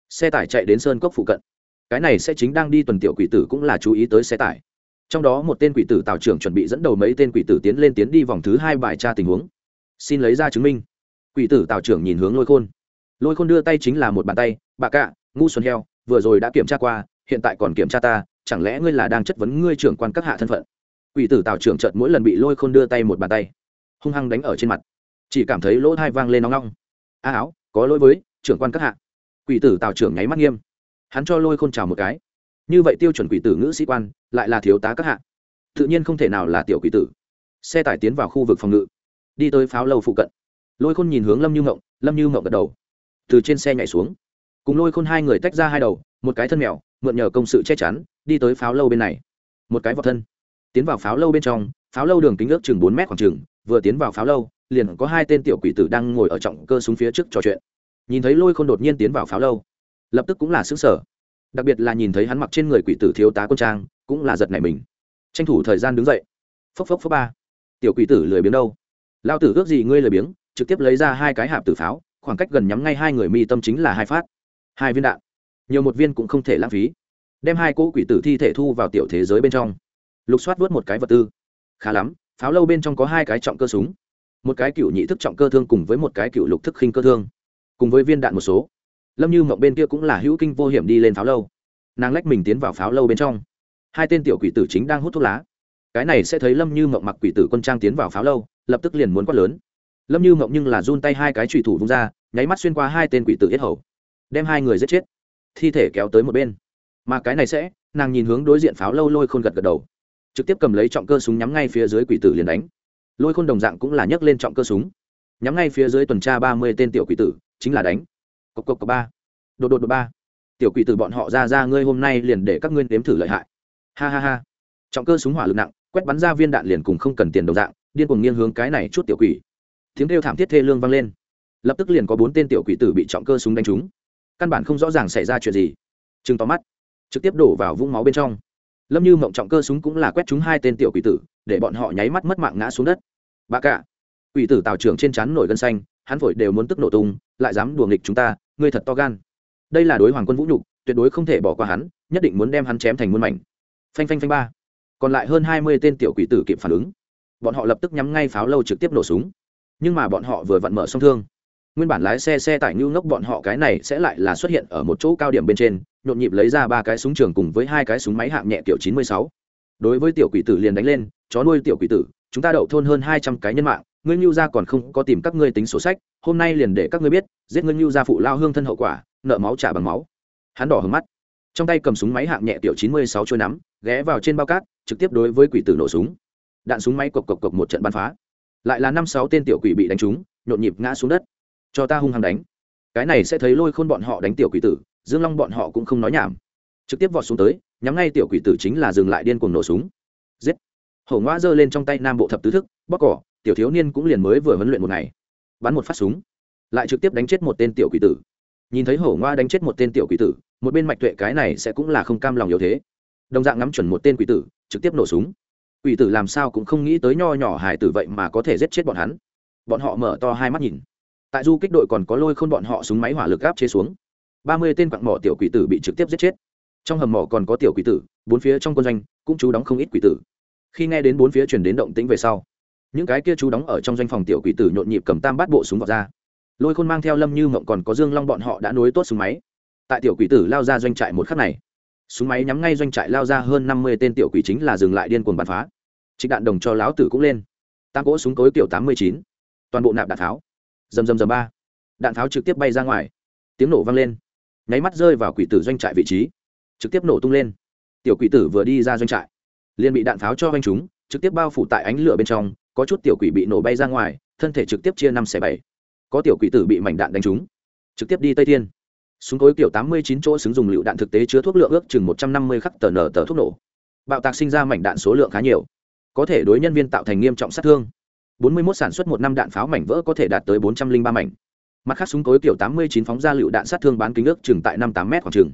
Xe tải chạy đến sơn cốc phụ cận. Cái này sẽ chính đang đi tuần tiểu quỷ tử cũng là chú ý tới xe tải. Trong đó một tên quỷ tử tào trưởng chuẩn bị dẫn đầu mấy tên quỷ tử tiến lên tiến đi vòng thứ hai bài tra tình huống. Xin lấy ra chứng minh. Quỷ tử tào trưởng nhìn hướng lôi khôn lôi khôn đưa tay chính là một bàn tay, bà cạ, ngu xuân heo, vừa rồi đã kiểm tra qua, hiện tại còn kiểm tra ta, chẳng lẽ ngươi là đang chất vấn ngươi trưởng quan các hạ thân phận? Quỷ tử tào trưởng trợt mỗi lần bị lôi khôn đưa tay một bàn tay, hung hăng đánh ở trên mặt. Chỉ cảm thấy lỗ thai vang lên nóng nóng. A áo, có lỗi với trưởng quan các hạ. Quỷ tử tào trưởng nháy mắt nghiêm. Hắn cho lôi khôn chào một cái. Như vậy tiêu chuẩn quỷ tử ngữ sĩ quan, lại là thiếu tá các hạ. Tự nhiên không thể nào là tiểu quỷ tử. Xe tải tiến vào khu vực phòng ngự. Đi tới pháo lâu phụ cận. Lôi khôn nhìn hướng lâm như mộng lâm như mộng gật đầu từ trên xe nhảy xuống. Cùng lôi khôn hai người tách ra hai đầu, một cái thân mèo, mượn nhờ công sự che chắn, đi tới pháo lâu bên này. Một cái vọt thân. Tiến vào pháo lâu bên trong, pháo lâu đường kính ước chừng bốn mét khoảng chừng, vừa tiến vào pháo lâu, liền có hai tên tiểu quỷ tử đang ngồi ở trọng cơ súng phía trước trò chuyện. Nhìn thấy lôi khôn đột nhiên tiến vào pháo lâu, lập tức cũng là xứng sở đặc biệt là nhìn thấy hắn mặc trên người quỷ tử thiếu tá quân trang, cũng là giật nảy mình. Tranh thủ thời gian đứng dậy. Phốc phốc phốc ba. Tiểu quỷ tử lười biếng đâu? Lao tử ước gì ngươi lười biếng, trực tiếp lấy ra hai cái hạp tử pháo khoảng cách gần nhắm ngay hai người mi tâm chính là hai phát, hai viên đạn. Nhiều một viên cũng không thể lãng phí. Đem hai cỗ quỷ tử thi thể thu vào tiểu thế giới bên trong. Lục soát vớt một cái vật tư. Khá lắm, pháo lâu bên trong có hai cái trọng cơ súng. Một cái cựu nhị thức trọng cơ thương cùng với một cái cựu lục thức khinh cơ thương. Cùng với viên đạn một số. Lâm như mộng bên kia cũng là hữu kinh vô hiểm đi lên pháo lâu. Nàng lách mình tiến vào pháo lâu bên trong. Hai tên tiểu quỷ tử chính đang hút thuốc lá. Cái này sẽ thấy lâm như mộng mặc quỷ tử quân trang tiến vào pháo lâu, lập tức liền muốn quát lớn lâm như mộng nhưng là run tay hai cái trùy thủ vung ra, nháy mắt xuyên qua hai tên quỷ tử yết hầu, đem hai người giết chết. Thi thể kéo tới một bên. Mà cái này sẽ, nàng nhìn hướng đối diện pháo lâu lôi khôn gật gật đầu. Trực tiếp cầm lấy trọng cơ súng nhắm ngay phía dưới quỷ tử liền đánh. Lôi khôn đồng dạng cũng là nhấc lên trọng cơ súng. Nhắm ngay phía dưới tuần tra ba mươi tên tiểu quỷ tử, chính là đánh. Cộc cộc cộc ba. Đột đột đột ba. Tiểu quỷ tử bọn họ ra ra ngươi hôm nay liền để các ngươi nếm thử lợi hại. Ha ha ha. Trọng cơ súng hỏa lực nặng, quét bắn ra viên đạn liền cùng không cần tiền đồng dạng, điên cuồng nghiêng hướng cái này chút tiểu quỷ tiếng kêu thảm thiết thê lương vang lên. Lập tức liền có bốn tên tiểu quỷ tử bị trọng cơ súng đánh trúng. Căn bản không rõ ràng xảy ra chuyện gì. Chừng tóm mắt, trực tiếp đổ vào vũng máu bên trong. Lâm như mộng trọng cơ súng cũng là quét trúng hai tên tiểu quỷ tử, để bọn họ nháy mắt mất mạng ngã xuống đất. Bà cả, quỷ tử tào trưởng trên chắn nổi gân xanh, hắn phổi đều muốn tức nổ tung, lại dám đùa nghịch chúng ta, ngươi thật to gan. Đây là đối hoàng quân vũ nhục, tuyệt đối không thể bỏ qua hắn, nhất định muốn đem hắn chém thành muôn mảnh. Phanh phanh phanh ba. Còn lại hơn hai mươi tên tiểu quỷ tử kịp phản ứng. Bọn họ lập tức nhắm ngay pháo lâu trực tiếp nổ súng nhưng mà bọn họ vừa vặn mở song thương. Nguyên bản lái xe xe tải ngưu ngốc bọn họ cái này sẽ lại là xuất hiện ở một chỗ cao điểm bên trên, nhộn nhịp lấy ra ba cái súng trường cùng với hai cái súng máy hạng nhẹ kiểu chín mươi sáu. Đối với tiểu quỷ tử liền đánh lên, chó nuôi tiểu quỷ tử, chúng ta đậu thôn hơn hai trăm cái nhân mạng, ngươi ngưu gia còn không có tìm các ngươi tính sổ sách, hôm nay liền để các ngươi biết, giết ngươi ngưu gia phụ lao hương thân hậu quả, nợ máu trả bằng máu. Hắn đỏ hứng mắt. Trong tay cầm súng máy hạng nhẹ tiểu chín mươi sáu trôi nắm, ghé vào trên bao cát, trực tiếp đối với quỷ tử nổ súng. Đạn súng máy cộc cộc cộc một trận bắn phá lại là năm sáu tên tiểu quỷ bị đánh trúng, nhộn nhịp ngã xuống đất. Cho ta hung hăng đánh. Cái này sẽ thấy lôi khôn bọn họ đánh tiểu quỷ tử, dương long bọn họ cũng không nói nhảm. Trực tiếp vọt xuống tới, nhắm ngay tiểu quỷ tử chính là dừng lại điên cuồng nổ súng. Giết. Hổ ngoa giơ lên trong tay nam bộ thập tứ thức bóc cỏ, tiểu thiếu niên cũng liền mới vừa huấn luyện một ngày. Bắn một phát súng. Lại trực tiếp đánh chết một tên tiểu quỷ tử. Nhìn thấy hổ ngoa đánh chết một tên tiểu quỷ tử, một bên mạch tuệ cái này sẽ cũng là không cam lòng yếu thế. Đồng dạng ngắm chuẩn một tên quỷ tử, trực tiếp nổ súng quỷ tử làm sao cũng không nghĩ tới nho nhỏ hải tử vậy mà có thể giết chết bọn hắn. Bọn họ mở to hai mắt nhìn. Tại du kích đội còn có lôi khôn bọn họ súng máy hỏa lực gáp chế xuống. Ba mươi tên quặng mỏ tiểu quỷ tử bị trực tiếp giết chết. Trong hầm mỏ còn có tiểu quỷ tử, bốn phía trong quân doanh cũng chú đóng không ít quỷ tử. Khi nghe đến bốn phía chuyển đến động tĩnh về sau, những cái kia chú đóng ở trong doanh phòng tiểu quỷ tử nhộn nhịp cầm tam bát bộ súng vào ra. Lôi khôn mang theo lâm như mộng còn có dương long bọn họ đã nối tốt súng máy. Tại tiểu quỷ tử lao ra doanh trại một khắc này súng máy nhắm ngay doanh trại lao ra hơn năm mươi tên tiểu quỷ chính là dừng lại điên cuồng bắn phá. Trịnh đạn đồng cho láo tử cũng lên. Tam cỗ súng cối kiểu tám mươi chín. Toàn bộ nạp đạn tháo. Dầm dầm dầm ba. Đạn tháo trực tiếp bay ra ngoài. Tiếng nổ vang lên. Nháy mắt rơi vào quỷ tử doanh trại vị trí. Trực tiếp nổ tung lên. Tiểu quỷ tử vừa đi ra doanh trại. Liền bị đạn pháo cho anh chúng, trực tiếp bao phủ tại ánh lửa bên trong, có chút tiểu quỷ bị nổ bay ra ngoài, thân thể trực tiếp chia năm xẻ bảy. Có tiểu quỷ tử bị mảnh đạn đánh trúng, trực tiếp đi tây thiên súng cối kiểu tám mươi chín chỗ xứng dùng lựu đạn thực tế chứa thuốc lượng ước chừng một trăm năm mươi khắc tờ nở tờ thuốc nổ. Bạo tạc sinh ra mảnh đạn số lượng khá nhiều. Có thể đối nhân viên tạo thành nghiêm trọng sát thương. 41 sản xuất một năm đạn pháo mảnh vỡ có thể đạt tới 403 mảnh. Mặt khác súng cối kiểu 89 phóng ra lựu đạn sát thương bán kính ước chừng tại 58 m khoảng chừng.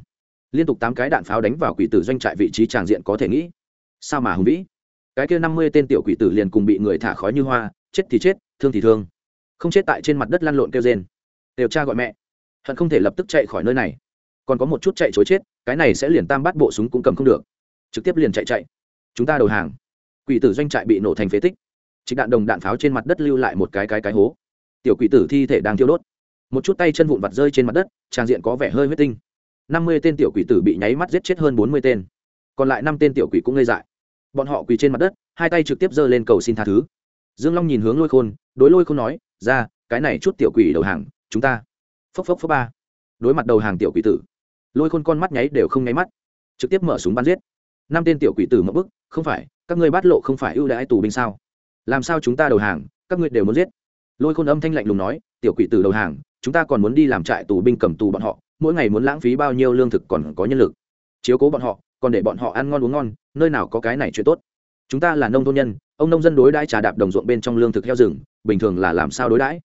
Liên tục tám cái đạn pháo đánh vào quỷ tử doanh trại vị trí tràng diện có thể nghĩ. Sao mà hùng vĩ? Cái kia 50 tên tiểu quỷ tử liền cùng bị người thả khói như hoa, chết thì chết, thương thì thương. Không chết tại trên mặt đất lăn lộn kêu rên. Đều cha gọi mẹ hận không thể lập tức chạy khỏi nơi này. Còn có một chút chạy chối chết, cái này sẽ liền tam bắt bộ súng cũng cầm không được. Trực tiếp liền chạy chạy. Chúng ta đầu hàng. Quỷ tử doanh trại bị nổ thành phế tích. Trịch đạn đồng đạn pháo trên mặt đất lưu lại một cái cái cái hố. Tiểu quỷ tử thi thể đang thiêu đốt. Một chút tay chân vụn vặt rơi trên mặt đất trang diện có vẻ hơi huyết tinh. Năm mươi tên tiểu quỷ tử bị nháy mắt giết chết hơn bốn mươi tên. Còn lại năm tên tiểu quỷ cũng ngây dại. Bọn họ quỳ trên mặt đất, hai tay trực tiếp giơ lên cầu xin tha thứ. Dương long nhìn hướng lôi khôn, đối lôi khôn nói, ra, cái này chút tiểu quỷ đầu hàng, chúng ta phốc phốc phốc ba. Đối mặt đầu hàng tiểu quỷ tử, lôi khôn con mắt nháy đều không nháy mắt, trực tiếp mở súng bắn giết. Năm tên tiểu quỷ tử mậu bức, không phải, các ngươi bắt lộ không phải ưu đãi tù binh sao? Làm sao chúng ta đầu hàng, các ngươi đều muốn giết? Lôi khôn âm thanh lạnh lùng nói, tiểu quỷ tử đầu hàng, chúng ta còn muốn đi làm trại tù binh cầm tù bọn họ, mỗi ngày muốn lãng phí bao nhiêu lương thực còn có nhân lực. Chiếu cố bọn họ, còn để bọn họ ăn ngon uống ngon, nơi nào có cái này chuyện tốt. Chúng ta là nông thôn nhân, ông nông dân đối đãi trà đạp đồng ruộng bên trong lương thực heo rừng, bình thường là làm sao đối đãi?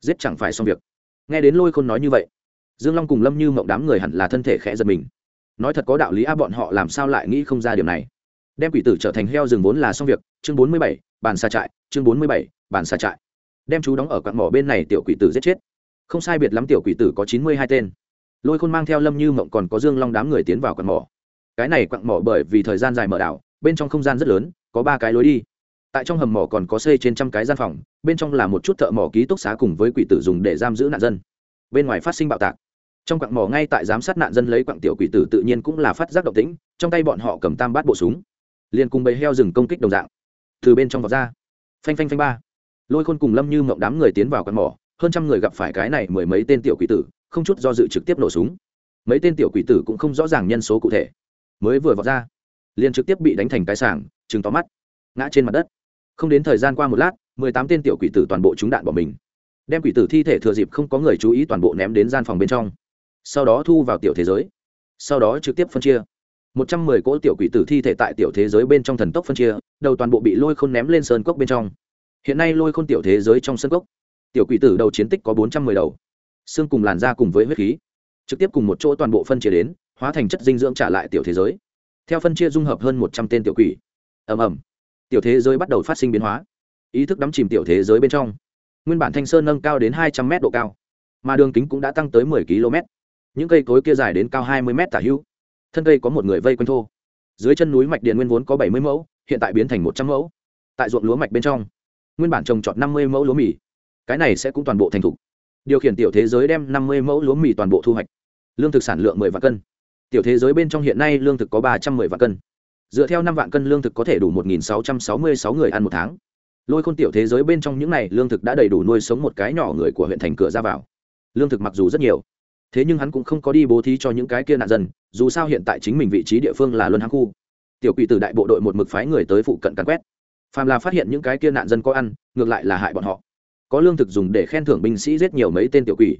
Giết chẳng phải xong việc nghe đến lôi khôn nói như vậy, dương long cùng lâm như mộng đám người hẳn là thân thể khẽ giật mình. Nói thật có đạo lý a, bọn họ làm sao lại nghĩ không ra điều này? Đem quỷ tử trở thành heo rừng vốn là xong việc, chương bốn mươi bảy, bàn xa trại, chương bốn mươi bảy, bàn xa trại. Đem chú đóng ở quặng mỏ bên này tiểu quỷ tử giết chết. Không sai biệt lắm tiểu quỷ tử có chín mươi hai tên. Lôi khôn mang theo lâm như mộng còn có dương long đám người tiến vào quặng mỏ. Cái này quặng mỏ bởi vì thời gian dài mở đảo, bên trong không gian rất lớn, có ba cái lối đi tại trong hầm mỏ còn có xây trên trăm cái gian phòng, bên trong là một chút thợ mỏ ký túc xá cùng với quỷ tử dùng để giam giữ nạn dân. Bên ngoài phát sinh bạo tạc. Trong quặng mỏ ngay tại giám sát nạn dân lấy quặng tiểu quỷ tử tự nhiên cũng là phát giác động tĩnh, trong tay bọn họ cầm tam bát bộ súng. Liền cùng bầy heo rừng công kích đồng dạng. Từ bên trong vọt ra. Phanh phanh phanh ba. Lôi khôn cùng lâm như mộng đám người tiến vào quặng mỏ, hơn trăm người gặp phải cái này mười mấy tên tiểu quỷ tử, không chút do dự trực tiếp nổ súng. Mấy tên tiểu quỷ tử cũng không rõ ràng nhân số cụ thể. Mới vừa vọt ra, liền trực tiếp bị đánh thành cái sảng chừng tóm mắt ngã trên mặt đất. Không đến thời gian qua một lát, mười tám tên tiểu quỷ tử toàn bộ trúng đạn bỏ mình. Đem quỷ tử thi thể thừa dịp không có người chú ý toàn bộ ném đến gian phòng bên trong. Sau đó thu vào tiểu thế giới. Sau đó trực tiếp phân chia. Một trăm mười cỗ tiểu quỷ tử thi thể tại tiểu thế giới bên trong thần tốc phân chia, đầu toàn bộ bị lôi khôn ném lên sơn cốc bên trong. Hiện nay lôi khôn tiểu thế giới trong sơn cốc, tiểu quỷ tử đầu chiến tích có bốn trăm mười đầu. Xương cùng làn da cùng với huyết khí, trực tiếp cùng một chỗ toàn bộ phân chia đến, hóa thành chất dinh dưỡng trả lại tiểu thế giới. Theo phân chia dung hợp hơn một trăm tên tiểu quỷ. Ầm ầm tiểu thế giới bắt đầu phát sinh biến hóa. Ý thức đắm chìm tiểu thế giới bên trong. Nguyên bản thanh sơn nâng cao đến hai trăm m độ cao, mà đường kính cũng đã tăng tới mười km những cây cối kia dài đến cao hai mươi m tả hữu. Thân cây có một người vây quanh thô. Dưới chân núi mạch điện nguyên vốn có bảy mươi mẫu, hiện tại biến thành một trăm mẫu. Tại ruộng lúa mạch bên trong, nguyên bản trồng trọt năm mươi mẫu lúa mì. Cái này sẽ cũng toàn bộ thành thục. Điều khiển tiểu thế giới đem năm mươi mẫu lúa mì toàn bộ thu hoạch. Lương thực sản lượng mười vạn cân. Tiểu thế giới bên trong hiện nay lương thực có ba trăm mười vạn cân dựa theo năm vạn cân lương thực có thể đủ một nghìn sáu trăm sáu mươi sáu người ăn một tháng. Lôi khôn tiểu thế giới bên trong những này lương thực đã đầy đủ nuôi sống một cái nhỏ người của huyện thành cửa ra vào. Lương thực mặc dù rất nhiều, thế nhưng hắn cũng không có đi bố thí cho những cái kia nạn dân, dù sao hiện tại chính mình vị trí địa phương là luân hán khu. Tiểu quỷ từ đại bộ đội một mực phái người tới phụ cận căn quét. Phàm là phát hiện những cái kia nạn dân có ăn, ngược lại là hại bọn họ. Có lương thực dùng để khen thưởng binh sĩ giết nhiều mấy tên tiểu quỷ.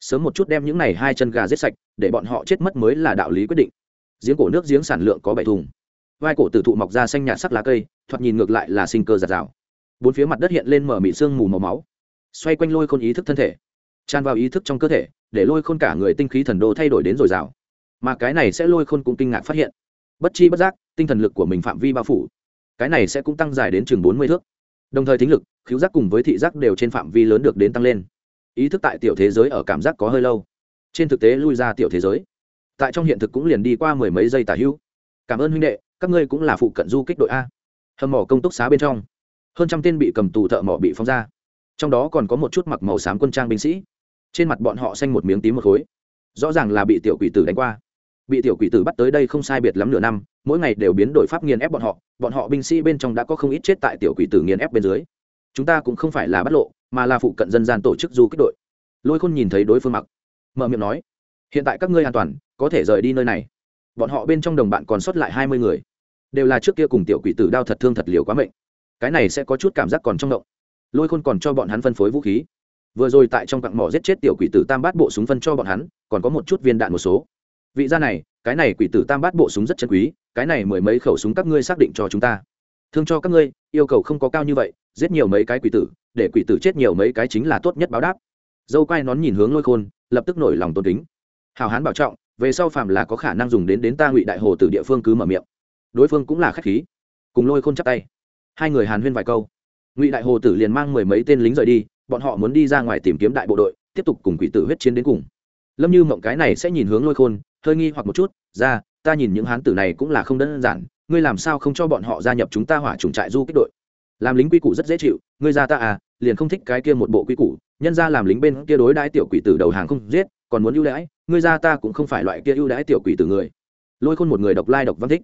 Sớm một chút đem những này hai chân gà giết sạch, để bọn họ chết mất mới là đạo lý quyết định. Giếng cổ nước giếng sản lượng có bảy thùng vai cổ tử thụ mọc ra xanh nhạt sắc lá cây, thoạt nhìn ngược lại là sinh cơ giạt rào. Bốn phía mặt đất hiện lên mở mị sương mù màu máu. Xoay quanh lôi khôn ý thức thân thể. Tràn vào ý thức trong cơ thể, để lôi khôn cả người tinh khí thần đô thay đổi đến dồi dào. Mà cái này sẽ lôi khôn cũng kinh ngạc phát hiện. Bất chi bất giác, tinh thần lực của mình phạm vi bao phủ. Cái này sẽ cũng tăng dài đến chừng bốn mươi thước. Đồng thời thính lực khiếu giác cùng với thị giác đều trên phạm vi lớn được đến tăng lên. Ý thức tại tiểu thế giới ở cảm giác có hơi lâu. Trên thực tế lui ra tiểu thế giới. Tại trong hiện thực cũng liền đi qua mười mấy giây tả hữu. Cảm ơn huynh đệ các ngươi cũng là phụ cận du kích đội a. Hầm mỏ công túc xá bên trong. Hơn trăm tên bị cầm tù thợ mỏ bị phóng ra. Trong đó còn có một chút mặc màu xám quân trang binh sĩ. Trên mặt bọn họ xanh một miếng tím một khối. Rõ ràng là bị tiểu quỷ tử đánh qua. Bị tiểu quỷ tử bắt tới đây không sai biệt lắm nửa năm, mỗi ngày đều biến đổi pháp nghiền ép bọn họ. Bọn họ binh sĩ bên trong đã có không ít chết tại tiểu quỷ tử nghiền ép bên dưới. Chúng ta cũng không phải là bắt lộ, mà là phụ cận dân gian tổ chức du kích đội. Lôi khôn nhìn thấy đối phương mặc, mở miệng nói, hiện tại các ngươi an toàn, có thể rời đi nơi này bọn họ bên trong đồng bạn còn sót lại hai mươi người. Đều là trước kia cùng tiểu quỷ tử đao thật thương thật liều quá mệnh. Cái này sẽ có chút cảm giác còn trong động. Lôi khôn còn cho bọn hắn phân phối vũ khí. Vừa rồi tại trong cặn mỏ giết chết tiểu quỷ tử tam bát bộ súng phân cho bọn hắn, còn có một chút viên đạn một số. Vị gia này, cái này quỷ tử tam bát bộ súng rất chân quý, cái này mười mấy khẩu súng các ngươi xác định cho chúng ta. Thương cho các ngươi, yêu cầu không có cao như vậy, giết nhiều mấy cái quỷ tử, để quỷ tử chết nhiều mấy cái chính là tốt nhất báo đáp. Dâu quai nón nhìn hướng lôi khôn, lập tức nổi lòng tôn kính. Hào hán bảo trọng về sau phạm là có khả năng dùng đến đến ta ngụy đại hồ từ địa phương cứ mở miệng. Đối phương cũng là khách khí. Cùng lôi khôn chắp tay. Hai người hàn huyên vài câu. Ngụy đại hồ tử liền mang mười mấy tên lính rời đi, bọn họ muốn đi ra ngoài tìm kiếm đại bộ đội, tiếp tục cùng quỷ tử huyết chiến đến cùng. Lâm như mộng cái này sẽ nhìn hướng lôi khôn, hơi nghi hoặc một chút, ra, ta nhìn những hán tử này cũng là không đơn giản, ngươi làm sao không cho bọn họ gia nhập chúng ta hỏa trùng trại du kích đội? Làm lính quy củ rất dễ chịu, ngươi ra ta à liền không thích cái kia một bộ quy củ, nhân ra làm lính bên kia đối đãi tiểu quỷ tử đầu hàng không giết, còn muốn ưu đãi ngươi ra ta cũng không phải loại kia ưu đãi tiểu quỷ tử người. Lôi khôn một người độc lai độc văn thích.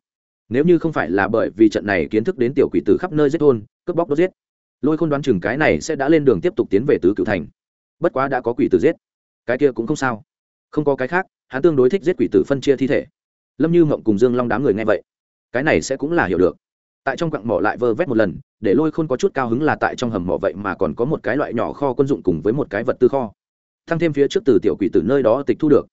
Nếu như không phải là bởi vì trận này kiến thức đến tiểu quỷ tử khắp nơi giết thôn, cướp bóc đốt giết, lôi khôn đoán chừng cái này sẽ đã lên đường tiếp tục tiến về tứ cựu thành. Bất quá đã có quỷ tử giết. Cái kia cũng không sao. Không có cái khác, hắn tương đối thích giết quỷ tử phân chia thi thể. Lâm như mộng cùng dương long đám người nghe vậy, cái này sẽ cũng là hiểu được. Tại trong quặng mỏ lại vơ vét một lần, để lôi khôn có chút cao hứng là tại trong hầm mỏ vậy mà còn có một cái loại nhỏ kho quân dụng cùng với một cái vật tư kho thăng thêm phía trước từ tiểu quỷ tử nơi đó tịch thu được.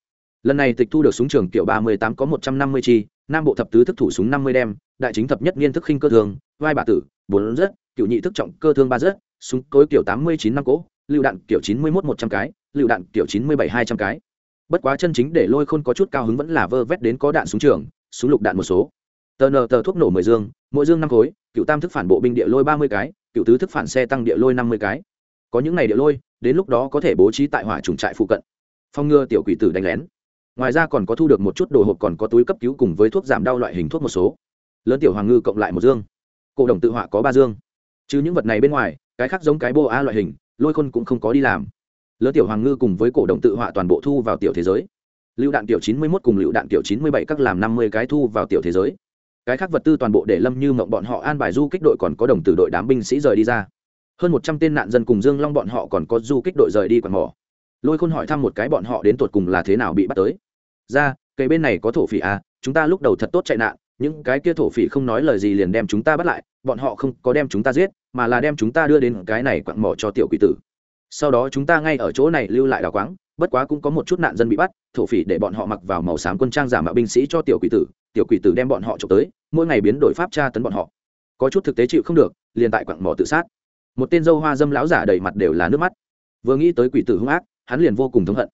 Lần này tịch thu được súng trường kiểu ba mươi tám có một trăm năm mươi chi, nam bộ thập tứ thức thủ súng năm mươi đem, đại chính thập nhất niên thức khinh cơ thường, vai bà tử, bốn rất cựu nhị thức trọng cơ thương ba rất súng cối kiểu tám mươi chín năm cỗ, lựu đạn kiểu chín mươi mốt một trăm cái, lựu đạn kiểu chín mươi bảy hai trăm cái. Bất quá chân chính để lôi khôn có chút cao hứng vẫn là vơ vét đến có đạn súng trường, súng lục đạn một số. Tờ nờ tờ thuốc nổ mười dương, mỗi dương năm khối, cựu tam thức phản bộ binh địa lôi ba mươi cái, cựu tứ thức phản xe tăng địa lôi năm mươi cái có những này địa lôi, đến lúc đó có thể bố trí tại hỏa trùng trại phụ cận. Phong ngừa tiểu quỷ tử đánh lén. Ngoài ra còn có thu được một chút đồ hộp còn có túi cấp cứu cùng với thuốc giảm đau loại hình thuốc một số. Lớn tiểu hoàng ngư cộng lại một dương. Cổ đồng tự họa có ba dương. Chứ những vật này bên ngoài, cái khác giống cái bô a loại hình, lôi khôn cũng không có đi làm. Lớn tiểu hoàng ngư cùng với cổ đồng tự họa toàn bộ thu vào tiểu thế giới. Lựu đạn tiểu chín mươi mốt cùng lựu đạn tiểu chín mươi bảy các làm năm mươi cái thu vào tiểu thế giới. Cái khác vật tư toàn bộ để lâm như mộng bọn họ an bài du kích đội còn có đồng tử đội đám binh sĩ rời đi ra hơn một trăm tên nạn dân cùng dương long bọn họ còn có du kích đội rời đi quạt mỏ. Lôi khôn hỏi thăm một cái bọn họ đến tột cùng là thế nào bị bắt tới. Ra cây bên này có thổ phỉ à chúng ta lúc đầu thật tốt chạy nạn, những cái kia thổ phỉ không nói lời gì liền đem chúng ta bắt lại, bọn họ không có đem chúng ta giết, mà là đem chúng ta đưa đến cái này quặng mỏ cho tiểu quỷ tử. Sau đó chúng ta ngay ở chỗ này lưu lại đào quáng, bất quá cũng có một chút nạn dân bị bắt, thổ phỉ để bọn họ mặc vào màu xám quân trang giả mạo binh sĩ cho tiểu quỷ tử, tiểu quỷ tử đem bọn họ trộm tới, mỗi ngày biến đổi pháp tra tấn bọn họ. Có chút thực tế chịu không được, liền tại quặng mỏ tự sát một tên dâu hoa dâm lão giả đầy mặt đều là nước mắt. Vừa nghĩ tới quỷ tử hung ác, hắn liền vô cùng thống hận.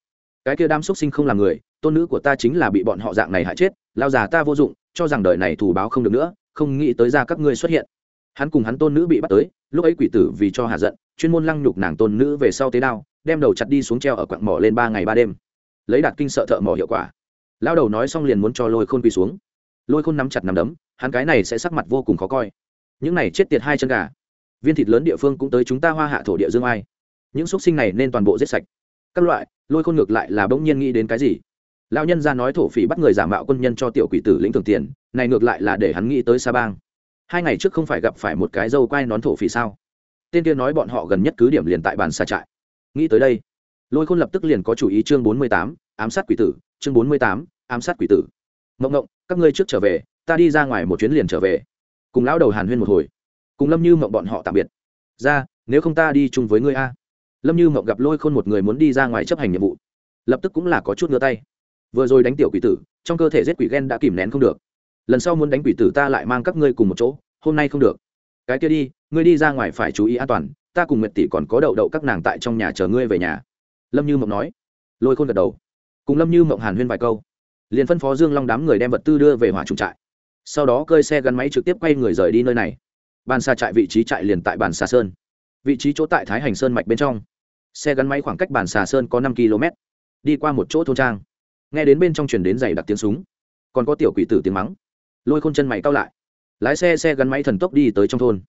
Cái kia đam xúc sinh không làm người, tôn nữ của ta chính là bị bọn họ dạng này hại chết lao già ta vô dụng, cho rằng đời này thù báo không được nữa, không nghĩ tới ra các ngươi xuất hiện. Hắn cùng hắn tôn nữ bị bắt tới, lúc ấy quỷ tử vì cho hạ giận, chuyên môn lăng nhục nàng tôn nữ về sau tế đao, đem đầu chặt đi xuống treo ở quặng mỏ lên ba ngày ba đêm. Lấy đạt kinh sợ thợ mỏ hiệu quả. Lao đầu nói xong liền muốn cho lôi khôn quỳ xuống. Lôi khôn nắm chặt nắm đấm, hắn cái này sẽ sắc mặt vô cùng khó coi. Những này chết tiệt hai chân gà viên thịt lớn địa phương cũng tới chúng ta hoa hạ thổ địa dương ai. Những xúc sinh này nên toàn bộ giết sạch. Các loại, lôi khôn ngược lại là bỗng nhiên nghĩ đến cái gì? Lão nhân ra nói thổ phỉ bắt người giả mạo quân nhân cho tiểu quỷ tử lĩnh thường tiền, này ngược lại là để hắn nghĩ tới sa bang. Hai ngày trước không phải gặp phải một cái dâu quai nón thổ phỉ sao? Tên kia nói bọn họ gần nhất cứ điểm liền tại bàn xa trại. Nghĩ tới đây, lôi khôn lập tức liền có chủ ý chương bốn mươi tám, ám sát quỷ tử, chương bốn mươi tám, ám sát quỷ tử. Mộng mộng các ngươi trước trở về, ta đi ra ngoài một chuyến liền trở về. Cùng lão đầu hàn huyên một hồi cùng lâm như mộng bọn họ tạm biệt. Ra, nếu không ta đi chung với ngươi a. Lâm như mộng gặp lôi khôn một người muốn đi ra ngoài chấp hành nhiệm vụ, lập tức cũng là có chút ngứa tay. Vừa rồi đánh tiểu quỷ tử, trong cơ thể giết quỷ ghen đã kìm nén không được. Lần sau muốn đánh quỷ tử ta lại mang các ngươi cùng một chỗ, hôm nay không được. Cái kia đi, ngươi đi ra ngoài phải chú ý an toàn, ta cùng nguyệt tỷ còn có đậu đậu các nàng tại trong nhà chờ ngươi về nhà. Lâm như mộng nói. Lôi khôn gật đầu. Cùng lâm như mộng hàn huyên vài câu, liền phân phó dương long đám người đem vật tư đưa về hỏa trùng trại. Sau đó cơi xe gắn máy trực tiếp quay người rời đi nơi này bàn xa trại vị trí trại liền tại bàn xà sơn. Vị trí chỗ tại thái hành sơn mạch bên trong. Xe gắn máy khoảng cách bàn xà sơn có năm km. Đi qua một chỗ thôn trang. Nghe đến bên trong chuyển đến giày đặc tiếng súng. Còn có tiểu quỷ tử tiếng mắng. Lôi khôn chân mày cao lại. Lái xe xe gắn máy thần tốc đi tới trong thôn.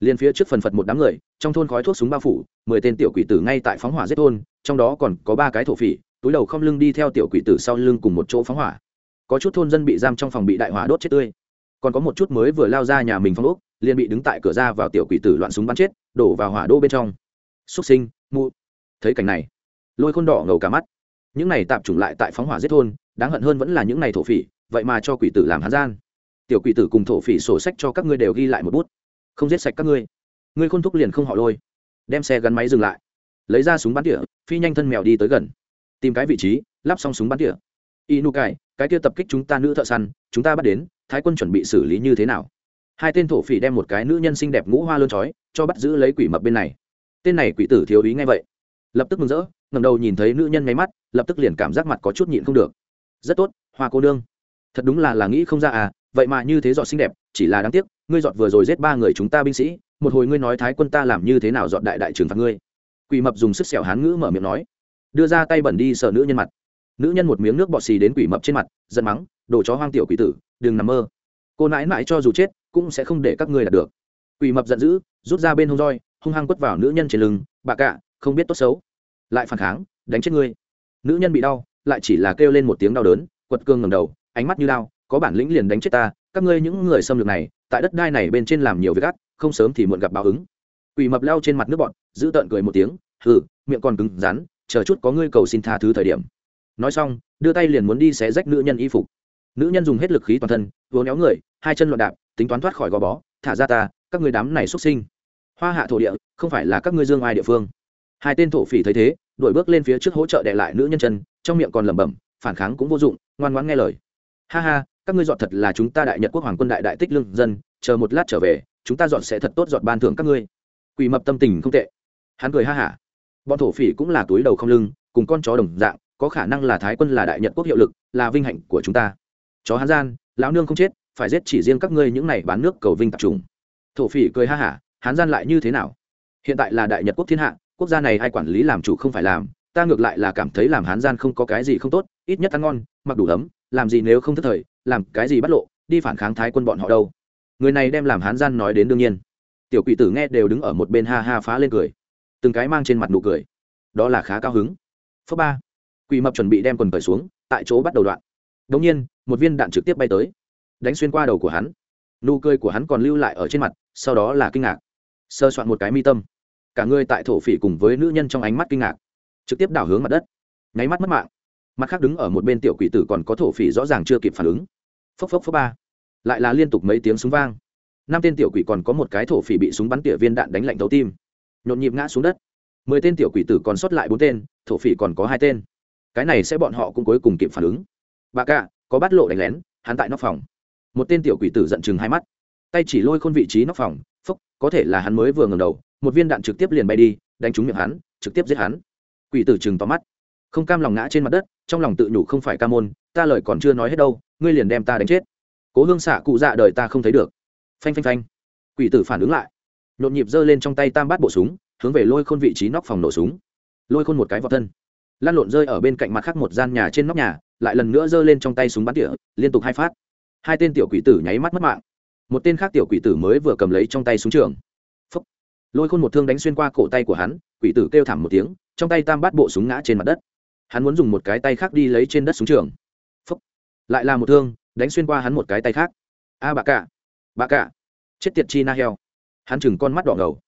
Liền phía trước phần phật một đám người, trong thôn khói thuốc súng bao phủ, mười tên tiểu quỷ tử ngay tại phóng hỏa giết thôn, trong đó còn có ba cái thổ phỉ, túi đầu không lưng đi theo tiểu quỷ tử sau lưng cùng một chỗ phóng hỏa. Có chút thôn dân bị giam trong phòng bị đại hỏa đốt chết tươi. Còn có một chút mới vừa lao ra nhà mình phong ốc liền bị đứng tại cửa ra vào tiểu quỷ tử loạn súng bắn chết, đổ vào hỏa đô bên trong. Xúc sinh, mụ. Thấy cảnh này, lôi khôn đỏ ngầu cả mắt. Những này tạp chủng lại tại phóng hỏa giết thôn, đáng hận hơn vẫn là những này thổ phỉ, vậy mà cho quỷ tử làm hắn gian. Tiểu quỷ tử cùng thổ phỉ sổ sách cho các ngươi đều ghi lại một bút. Không giết sạch các ngươi. Ngươi khôn thúc liền không họ lôi. Đem xe gắn máy dừng lại. Lấy ra súng bắn tỉa, phi nhanh thân mèo đi tới gần. Tìm cái vị trí, lắp xong súng bắn tỉa. Inukai cái kia tập kích chúng ta nữ thợ săn, chúng ta bắt đến, thái quân chuẩn bị xử lý như thế nào? Hai tên thổ phỉ đem một cái nữ nhân xinh đẹp ngũ hoa lơn trói, cho bắt giữ lấy quỷ mập bên này. Tên này quỷ tử thiếu ý ngay vậy. Lập tức mừng rỡ ngầm đầu nhìn thấy nữ nhân nháy mắt, lập tức liền cảm giác mặt có chút nhịn không được. Rất tốt, hoa cô nương. Thật đúng là là nghĩ không ra à vậy mà như thế dọn xinh đẹp, chỉ là đáng tiếc, ngươi dọn vừa rồi giết ba người chúng ta binh sĩ, một hồi ngươi nói thái quân ta làm như thế nào dọn đại đại trừng phạt ngươi? Quỷ mập dùng sức sẹo hán ngữ mở miệng nói. Đưa ra tay bẩn đi sợ nữ nhân mặt. Nữ nhân một miếng nước bọt xì đến quỷ mập trên mặt, giận mắng, đồ chó hoang tiểu quỷ tử, đừng nằm mơ. Cô nãi mãi cho dù chết cũng sẽ không để các ngươi đạt được. Quỷ mập giận dữ, rút ra bên hông roi, hung hăng quất vào nữ nhân trên lưng bà cạ không biết tốt xấu. Lại phản kháng, đánh chết ngươi. Nữ nhân bị đau, lại chỉ là kêu lên một tiếng đau đớn, quật cương ngầm đầu, ánh mắt như đau có bản lĩnh liền đánh chết ta, các ngươi những người xâm lược này, tại đất đai này bên trên làm nhiều việc gắt không sớm thì muộn gặp báo ứng. Quỷ mập leo trên mặt nước bọn giữ tợn cười một tiếng, hừ, miệng còn cứng rắn, chờ chút có ngươi cầu xin tha thứ thời điểm. Nói xong, đưa tay liền muốn đi xé rách nữ nhân y phục. Nữ nhân dùng hết lực khí toàn thân vốn éo người, hai chân loạn đạp tính toán thoát khỏi gò bó, thả ra ta, các người đám này xuất sinh. Hoa hạ thổ địa, không phải là các ngươi dương ai địa phương. Hai tên thổ phỉ thấy thế, đuổi bước lên phía trước hỗ trợ đệ lại nữ nhân chân, trong miệng còn lẩm bẩm, phản kháng cũng vô dụng, ngoan ngoãn nghe lời. Ha ha, các ngươi dọn thật là chúng ta đại nhật quốc hoàng quân đại đại tích lương dân, chờ một lát trở về, chúng ta dọn sẽ thật tốt dọn ban thưởng các ngươi. Quỷ mập tâm tình không tệ. Hắn cười ha hả. Bọn thổ phỉ cũng là túi đầu không lưng, cùng con chó đồng dạng, có khả năng là thái quân là đại nhật quốc hiệu lực, là vinh hạnh của chúng ta. Chó hán gian, lão nương không chết phải giết chỉ riêng các ngươi những này bán nước cầu vinh tập trung thổ phỉ cười ha hả, hán gian lại như thế nào? Hiện tại là đại nhật quốc thiên hạ, quốc gia này ai quản lý làm chủ không phải làm, ta ngược lại là cảm thấy làm hán gian không có cái gì không tốt, ít nhất ăn ngon, mặc đủ ấm, làm gì nếu không thất thời, làm cái gì bắt lộ, đi phản kháng thái quân bọn họ đâu. Người này đem làm hán gian nói đến đương nhiên. Tiểu quỷ tử nghe đều đứng ở một bên ha ha phá lên cười. Từng cái mang trên mặt nụ cười. Đó là khá cao hứng. Phớ ba. Quỷ mập chuẩn bị đem quần cởi xuống, tại chỗ bắt đầu đoạn. Đ ỗ n g nhiên, một viên đạn trực tiếp bay tới đánh xuyên qua đầu của hắn. Nụ cười của hắn còn lưu lại ở trên mặt, sau đó là kinh ngạc. Sơ soạn một cái mi tâm. Cả người tại thổ phỉ cùng với nữ nhân trong ánh mắt kinh ngạc. Trực tiếp đảo hướng mặt đất. Nháy mắt mất mạng. Mặt khác đứng ở một bên tiểu quỷ tử còn có thổ phỉ rõ ràng chưa kịp phản ứng. Phốc phốc phốc ba. Lại là liên tục mấy tiếng súng vang. Năm tên tiểu quỷ còn có một cái thổ phỉ bị súng bắn tỉa viên đạn đánh lạnh thấu tim. Nhộn nhịp ngã xuống đất. Mười tên tiểu quỷ tử còn sót lại bốn tên, thổ phỉ còn có hai tên. Cái này sẽ bọn họ cũng cuối cùng kịp phản ứng. Bà cạ có bắt lộ đánh lén, hắn tại nóc phòng một tên tiểu quỷ tử giận chừng hai mắt. Tay chỉ lôi khôn vị trí nóc phòng, phúc, có thể là hắn mới vừa ngầm đầu, một viên đạn trực tiếp liền bay đi, đánh trúng miệng hắn, trực tiếp giết hắn. Quỷ tử chừng tóm mắt, không cam lòng ngã trên mặt đất, trong lòng tự nhủ không phải ca môn, ta lời còn chưa nói hết đâu, ngươi liền đem ta đánh chết. Cố hương xạ cụ dạ đời ta không thấy được. Phanh phanh phanh. Quỷ tử phản ứng lại. Nhộn nhịp giơ lên trong tay tam bát bộ súng, hướng về lôi khôn vị trí nóc phòng nổ súng. Lôi khôn một cái vào thân. Lan lộn rơi ở bên cạnh mặt khác một gian nhà trên nóc nhà, lại lần nữa giơ lên trong tay súng bắn tỉa, liên tục hai phát hai tên tiểu quỷ tử nháy mắt mất mạng. Một tên khác tiểu quỷ tử mới vừa cầm lấy trong tay súng trường. Phúc. lôi khôn một thương đánh xuyên qua cổ tay của hắn quỷ tử kêu thảm một tiếng trong tay tam bát bộ súng ngã trên mặt đất. Hắn muốn dùng một cái tay khác đi lấy trên đất súng trường. Phúc. lại là một thương đánh xuyên qua hắn một cái tay khác. A bà cả, bà cả, chết tiệt chi na heo. Hắn chừng con mắt đỏ ngầu.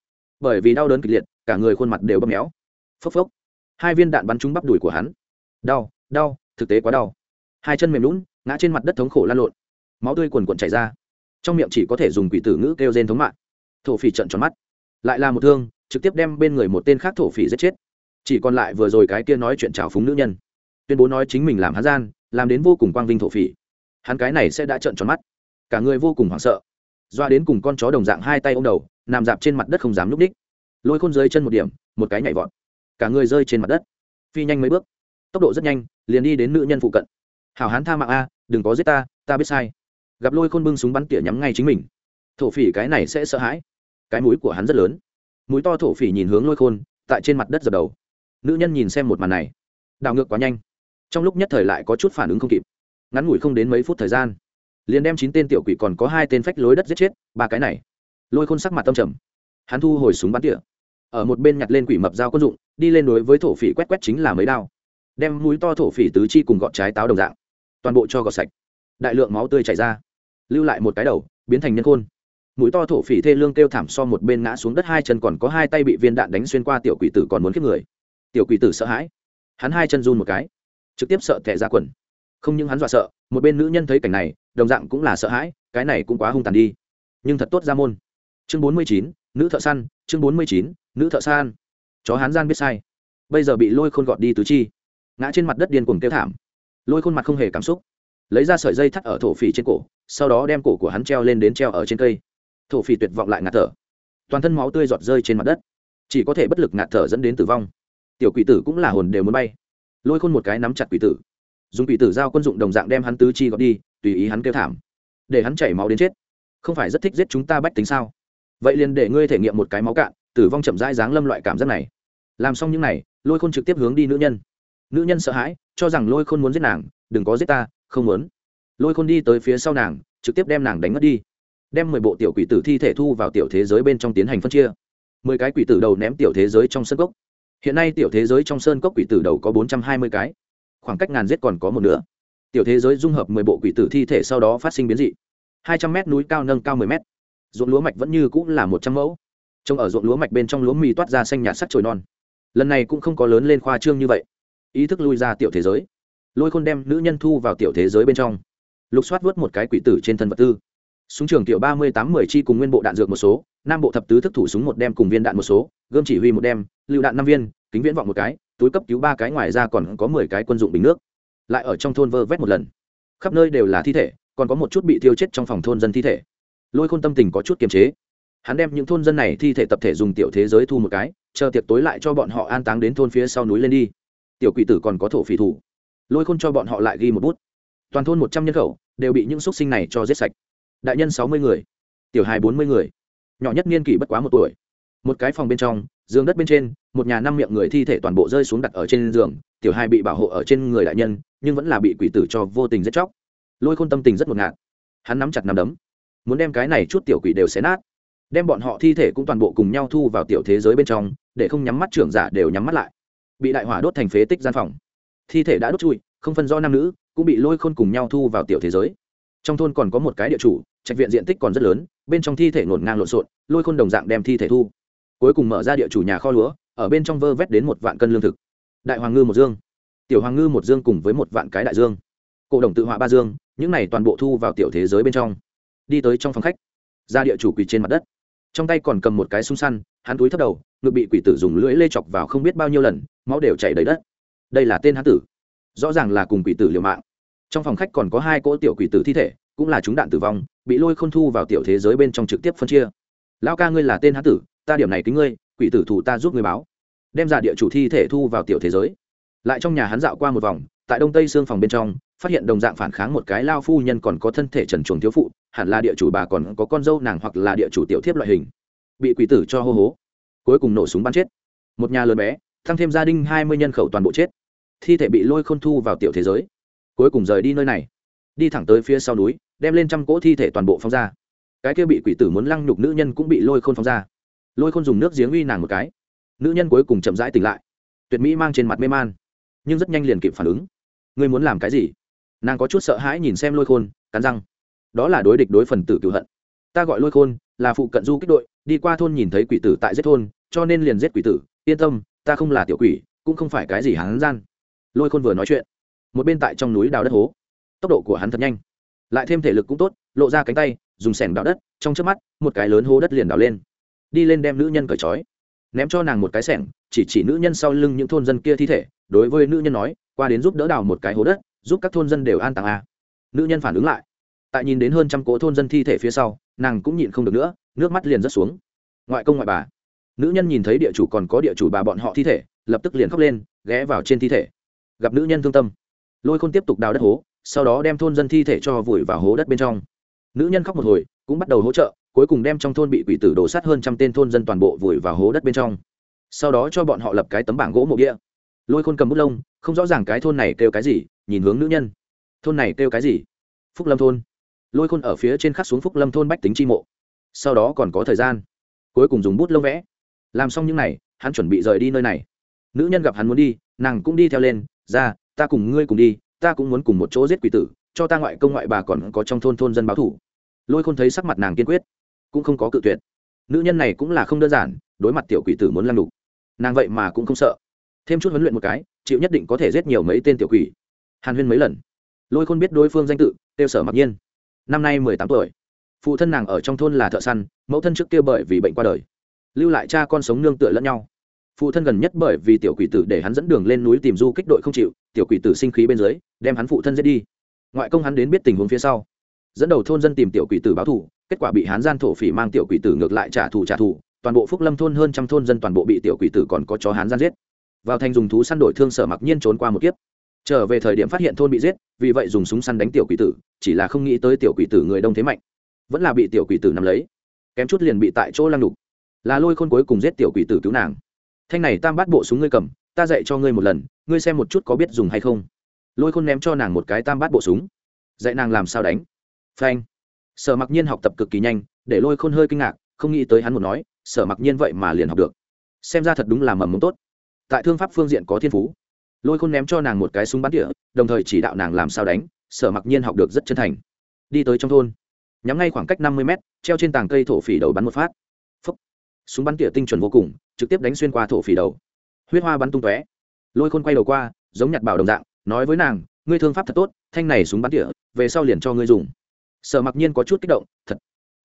Bởi vì đau đớn kịch liệt cả người khuôn mặt đều bấm méo. Phốc phốc. Hai viên đạn bắn trúng bắp đùi của hắn. Đau đau thực tế quá đau. Hai chân mềm lún ngã trên mặt đất thống khổ lan lộn máu tươi quần quần chảy ra. Trong miệng chỉ có thể dùng quỷ tử ngữ kêu rên thống mạng. Thổ phỉ trận tròn mắt. Lại là một thương, trực tiếp đem bên người một tên khác thổ phỉ giết chết. Chỉ còn lại vừa rồi cái kia nói chuyện trào phúng nữ nhân. Tuyên bố nói chính mình làm hắn gian, làm đến vô cùng quang vinh thổ phỉ. Hắn cái này sẽ đã trợn tròn mắt. Cả người vô cùng hoảng sợ. Doa đến cùng con chó đồng dạng hai tay ô m đầu, nằm dạp trên mặt đất không dám núp đích lôi khôn dưới chân một điểm, một cái nhảy vọt. Cả người rơi trên mặt đất. Phi nhanh mấy bước. Tốc độ rất nhanh, liền đi đến nữ nhân phụ cận. Hảo hán tha mạng a, đừng có giết ta ta biết sai gặp lôi khôn bưng súng bắn tỉa nhắm ngay chính mình. Thổ phỉ cái này sẽ sợ hãi. Cái mũi của hắn rất lớn. Mũi to thổ phỉ nhìn hướng lôi khôn, tại trên mặt đất dập đầu. Nữ nhân nhìn xem một màn này. Đảo ngược quá nhanh. Trong lúc nhất thời lại có chút phản ứng không kịp. Ngắn ngủi không đến mấy phút thời gian, liền đem chín tên tiểu quỷ còn có hai tên phách lối đất giết chết, ba cái này. Lôi khôn sắc mặt tâm trầm. Hắn thu hồi súng bắn tỉa. Ở một bên nhặt lên quỷ mập dao quân dụng, đi lên đối với thổ phỉ quét quét chính là mấy đao. Đem mũi to thổ phỉ tứ chi cùng gọt trái táo đồng dạng, toàn bộ cho gọt sạch. Đại lượng máu tươi chảy ra lưu lại một cái đầu, biến thành nhân khôn. Mũi to thổ phỉ thê lương kêu thảm so một bên ngã xuống đất hai chân còn có hai tay bị viên đạn đánh xuyên qua tiểu quỷ tử còn muốn kiếp người. Tiểu quỷ tử sợ hãi. Hắn hai chân run một cái, trực tiếp sợ thẻ ra quần. Không những hắn dọa sợ, một bên nữ nhân thấy cảnh này, đồng dạng cũng là sợ hãi, cái này cũng quá hung tàn đi. Nhưng thật tốt ra môn. Chương bốn mươi chín, nữ thợ săn, chương bốn mươi chín, nữ thợ săn. Chó hán gian biết sai. Bây giờ bị lôi khôn gọt đi tứ chi. Ngã trên mặt đất điên cuồng kêu thảm. Lôi khôn mặt không hề cảm xúc. Lấy ra sợi dây thắt ở thổ phỉ trên cổ sau đó đem cổ của hắn treo lên đến treo ở trên cây. Thổ phỉ tuyệt vọng lại ngạt thở. Toàn thân máu tươi giọt rơi trên mặt đất. Chỉ có thể bất lực ngạt thở dẫn đến tử vong. Tiểu quỷ tử cũng là hồn đều muốn bay. Lôi khôn một cái nắm chặt quỷ tử. Dùng quỷ tử giao quân dụng đồng dạng đem hắn tứ chi gọt đi, tùy ý hắn kêu thảm. Để hắn chảy máu đến chết. Không phải rất thích giết chúng ta bách tính sao? Vậy liền để ngươi thể nghiệm một cái máu cạn, tử vong chậm rãi dáng lâm loại cảm giác này. Làm xong những này, lôi khôn trực tiếp hướng đi nữ nhân. Nữ nhân sợ hãi, cho rằng lôi khôn muốn giết nàng, đừng có giết ta, không muốn lôi khôn đi tới phía sau nàng, trực tiếp đem nàng đánh ngất đi. Đem mười bộ tiểu quỷ tử thi thể thu vào tiểu thế giới bên trong tiến hành phân chia. Mười cái quỷ tử đầu ném tiểu thế giới trong sơn cốc. Hiện nay tiểu thế giới trong sơn cốc quỷ tử đầu có bốn trăm hai mươi cái. Khoảng cách ngàn giết còn có một nửa. Tiểu thế giới dung hợp mười bộ quỷ tử thi thể sau đó phát sinh biến dị. Hai trăm mét núi cao nâng cao mười mét. Ruộng lúa mạch vẫn như cũng là một trăm mẫu. Trông ở ruộng lúa mạch bên trong lúa mì toát ra xanh nhạt sắc trồi non. Lần này cũng không có lớn lên khoa trương như vậy. Ý thức lui ra tiểu thế giới. Lôi khôn đem nữ nhân thu vào tiểu thế giới bên trong lục soát vớt một cái quỷ tử trên thân vật tư. Súng trường tiểu ba mươi tám mười chi cùng nguyên bộ đạn dược một số, nam bộ thập tứ thức thủ súng một đem cùng viên đạn một số, gươm chỉ huy một đem, lựu đạn năm viên, kính viễn vọng một cái, túi cấp cứu ba cái ngoài ra còn có mười cái quân dụng bình nước. Lại ở trong thôn vơ vét một lần. Khắp nơi đều là thi thể, còn có một chút bị tiêu chết trong phòng thôn dân thi thể. Lôi khôn tâm tình có chút kiềm chế. Hắn đem những thôn dân này thi thể tập thể dùng tiểu thế giới thu một cái, chờ tiệc tối lại cho bọn họ an táng đến thôn phía sau núi lên đi. Tiểu quỷ tử còn có thổ phỉ thủ. Lôi khôn cho bọn họ lại ghi một bút toàn thôn một trăm nhân khẩu đều bị những xúc sinh này cho giết sạch. Đại nhân sáu mươi người, tiểu hài bốn mươi người, nhỏ nhất niên kỷ bất quá một tuổi. Một cái phòng bên trong, giường đất bên trên, một nhà năm miệng người thi thể toàn bộ rơi xuống đặt ở trên giường, tiểu hai bị bảo hộ ở trên người đại nhân, nhưng vẫn là bị quỷ tử cho vô tình giết chóc. Lôi khôn tâm tình rất ngột ngạt. Hắn nắm chặt nắm đấm, muốn đem cái này chút tiểu quỷ đều xé nát. Đem bọn họ thi thể cũng toàn bộ cùng nhau thu vào tiểu thế giới bên trong, để không nhắm mắt trưởng giả đều nhắm mắt lại. Bị đại hỏa đốt thành phế tích gian phòng. Thi thể đã đốt chui, không phân do nam nữ cũng bị lôi khôn cùng nhau thu vào tiểu thế giới. Trong thôn còn có một cái địa chủ, trạch viện diện tích còn rất lớn, bên trong thi thể ngổn ngang lộn xộn, lôi khôn đồng dạng đem thi thể thu. Cuối cùng mở ra địa chủ nhà kho lúa, ở bên trong vơ vét đến một vạn cân lương thực. Đại hoàng ngư một dương. Tiểu hoàng ngư một dương cùng với một vạn cái đại dương. Cổ đồng tự họa ba dương, những này toàn bộ thu vào tiểu thế giới bên trong. Đi tới trong phòng khách, ra địa chủ quỳ trên mặt đất. Trong tay còn cầm một cái súng săn, hắn túi thấp đầu, ngực bị quỷ tử dùng lưỡi lê chọc vào không biết bao nhiêu lần, máu đều chảy đầy đất. Đây là tên hắn tử rõ ràng là cùng quỷ tử liều mạng. Trong phòng khách còn có hai cỗ tiểu quỷ tử thi thể, cũng là chúng đạn tử vong, bị lôi khôn thu vào tiểu thế giới bên trong trực tiếp phân chia. Lão ca ngươi là tên hán tử, ta điểm này kính ngươi, quỷ tử thủ ta giúp ngươi báo. Đem ra địa chủ thi thể thu vào tiểu thế giới. Lại trong nhà hắn dạo qua một vòng, tại đông tây xương phòng bên trong, phát hiện đồng dạng phản kháng một cái lao phu nhân còn có thân thể trần chuồng thiếu phụ, hẳn là địa chủ bà còn có con dâu nàng hoặc là địa chủ tiểu thiếp loại hình. Bị quỷ tử cho hô hố, cuối cùng nổ súng bắn chết. Một nhà lớn bé tăng thêm gia đình hai mươi nhân khẩu toàn bộ chết thi thể bị lôi khôn thu vào tiểu thế giới. Cuối cùng rời đi nơi này. Đi thẳng tới phía sau núi, đem lên trăm cỗ thi thể toàn bộ phóng ra. Cái kia bị quỷ tử muốn lăng nhục nữ nhân cũng bị lôi khôn phóng ra. Lôi khôn dùng nước giếng uy nàng một cái. Nữ nhân cuối cùng chậm rãi tỉnh lại. Tuyệt mỹ mang trên mặt mê man. Nhưng rất nhanh liền kịp phản ứng. Ngươi muốn làm cái gì? Nàng có chút sợ hãi nhìn xem lôi khôn, cắn răng. Đó là đối địch đối phần tử cựu hận. Ta gọi lôi khôn, là phụ cận du kích đội, đi qua thôn nhìn thấy quỷ tử tại giết thôn, cho nên liền giết quỷ tử. Yên tâm, ta không là tiểu quỷ, cũng không phải cái gì hắn gian lôi khôn vừa nói chuyện một bên tại trong núi đào đất hố tốc độ của hắn thật nhanh lại thêm thể lực cũng tốt lộ ra cánh tay dùng sẻng đào đất trong trước mắt một cái lớn hố đất liền đào lên đi lên đem nữ nhân cởi trói ném cho nàng một cái sẻng chỉ chỉ nữ nhân sau lưng những thôn dân kia thi thể đối với nữ nhân nói qua đến giúp đỡ đào một cái hố đất giúp các thôn dân đều an tàng a nữ nhân phản ứng lại tại nhìn đến hơn trăm cỗ thôn dân thi thể phía sau nàng cũng nhịn không được nữa nước mắt liền rớt xuống ngoại công ngoại bà nữ nhân nhìn thấy địa chủ còn có địa chủ bà bọn họ thi thể lập tức liền khóc lên ghé vào trên thi thể gặp nữ nhân thương tâm. Lôi khôn tiếp tục đào đất hố, sau đó đem thôn dân thi thể cho vùi vào hố đất bên trong. Nữ nhân khóc một hồi, cũng bắt đầu hỗ trợ, cuối cùng đem trong thôn bị quỷ tử đổ sát hơn trăm tên thôn dân toàn bộ vùi vào hố đất bên trong. Sau đó cho bọn họ lập cái tấm bảng gỗ mộ địa lôi khôn cầm bút lông, không rõ ràng cái thôn này kêu cái gì, nhìn hướng nữ nhân. Thôn này kêu cái gì? Phúc lâm thôn. Lôi khôn ở phía trên khắc xuống phúc lâm thôn bách tính tri mộ. Sau đó còn có thời gian. Cuối cùng dùng bút lông vẽ. Làm xong những n à y hắn chuẩn bị rời đi nơi này. Nữ nhân gặp hắn muốn đi, nàng cũng đi theo lên ra, ta cùng ngươi cùng đi, ta cũng muốn cùng một chỗ giết quỷ tử, cho ta ngoại công ngoại bà còn có trong thôn thôn dân báo thủ. Lôi khôn thấy sắc mặt nàng kiên quyết, cũng không có cự tuyệt. Nữ nhân này cũng là không đơn giản, đối mặt tiểu quỷ tử muốn lăn đục nàng vậy mà cũng không sợ. Thêm chút huấn luyện một cái, chịu nhất định có thể giết nhiều mấy tên tiểu quỷ. Hàn huyên mấy lần. Lôi khôn biết đối phương danh tự, tiêu sở mặc nhiên. Năm nay mười tám tuổi. Phụ thân nàng ở trong thôn là thợ săn, mẫu thân trước kia bởi vì bệnh qua đời. Lưu lại cha con sống nương tựa lẫn nhau phụ thân gần nhất bởi vì tiểu quỷ tử để hắn dẫn đường lên núi tìm du kích đội không chịu tiểu quỷ tử sinh khí bên dưới đem hắn phụ thân giết đi. Ngoại công hắn đến biết tình huống phía sau dẫn đầu thôn dân tìm tiểu quỷ tử báo thù, kết quả bị hán gian thổ phỉ mang tiểu quỷ tử ngược lại trả thù trả thù toàn bộ phúc lâm thôn hơn trăm thôn dân toàn bộ bị tiểu quỷ tử còn có chó hán gian giết. Vào thành dùng thú săn đổi thương sở mặc nhiên trốn qua một kiếp. Trở về thời điểm phát hiện thôn bị giết vì vậy dùng súng săn đánh tiểu quỷ tử chỉ là không nghĩ tới tiểu quỷ tử người đông thế mạnh vẫn là bị tiểu quỷ tử nắm lấy kém chút liền bị tại chỗ lăng đục. Là lôi khôn cuối cùng giết tiểu quỷ tử cứu nàng thanh này tam bát bộ súng ngươi cầm, ta dạy cho ngươi một lần, ngươi xem một chút có biết dùng hay không. Lôi khôn ném cho nàng một cái tam bát bộ súng. Dạy nàng làm sao đánh. Phanh. Sở mặc nhiên học tập cực kỳ nhanh, để lôi khôn hơi kinh ngạc, không nghĩ tới hắn một nói, sở mặc nhiên vậy mà liền học được. Xem ra thật đúng là mầm mống tốt. Tại thương pháp phương diện có thiên phú. Lôi khôn ném cho nàng một cái súng bắn tỉa, đồng thời chỉ đạo nàng làm sao đánh, sở mặc nhiên học được rất chân thành. Đi tới trong thôn. Nhắm ngay khoảng cách năm mươi mét, treo trên tàng cây thổ phỉ đầu bắn một phát. Phúc. súng bắn tỉa tinh chuẩn vô cùng trực tiếp đánh xuyên qua thổ phỉ đầu. Huyết hoa bắn tung tóe. Lôi khôn quay đầu qua, giống nhặt bảo đồng dạng, nói với nàng, ngươi thương pháp thật tốt, thanh này súng bắn tỉa, về sau liền cho ngươi dùng. Sở mặc nhiên có chút kích động, thật.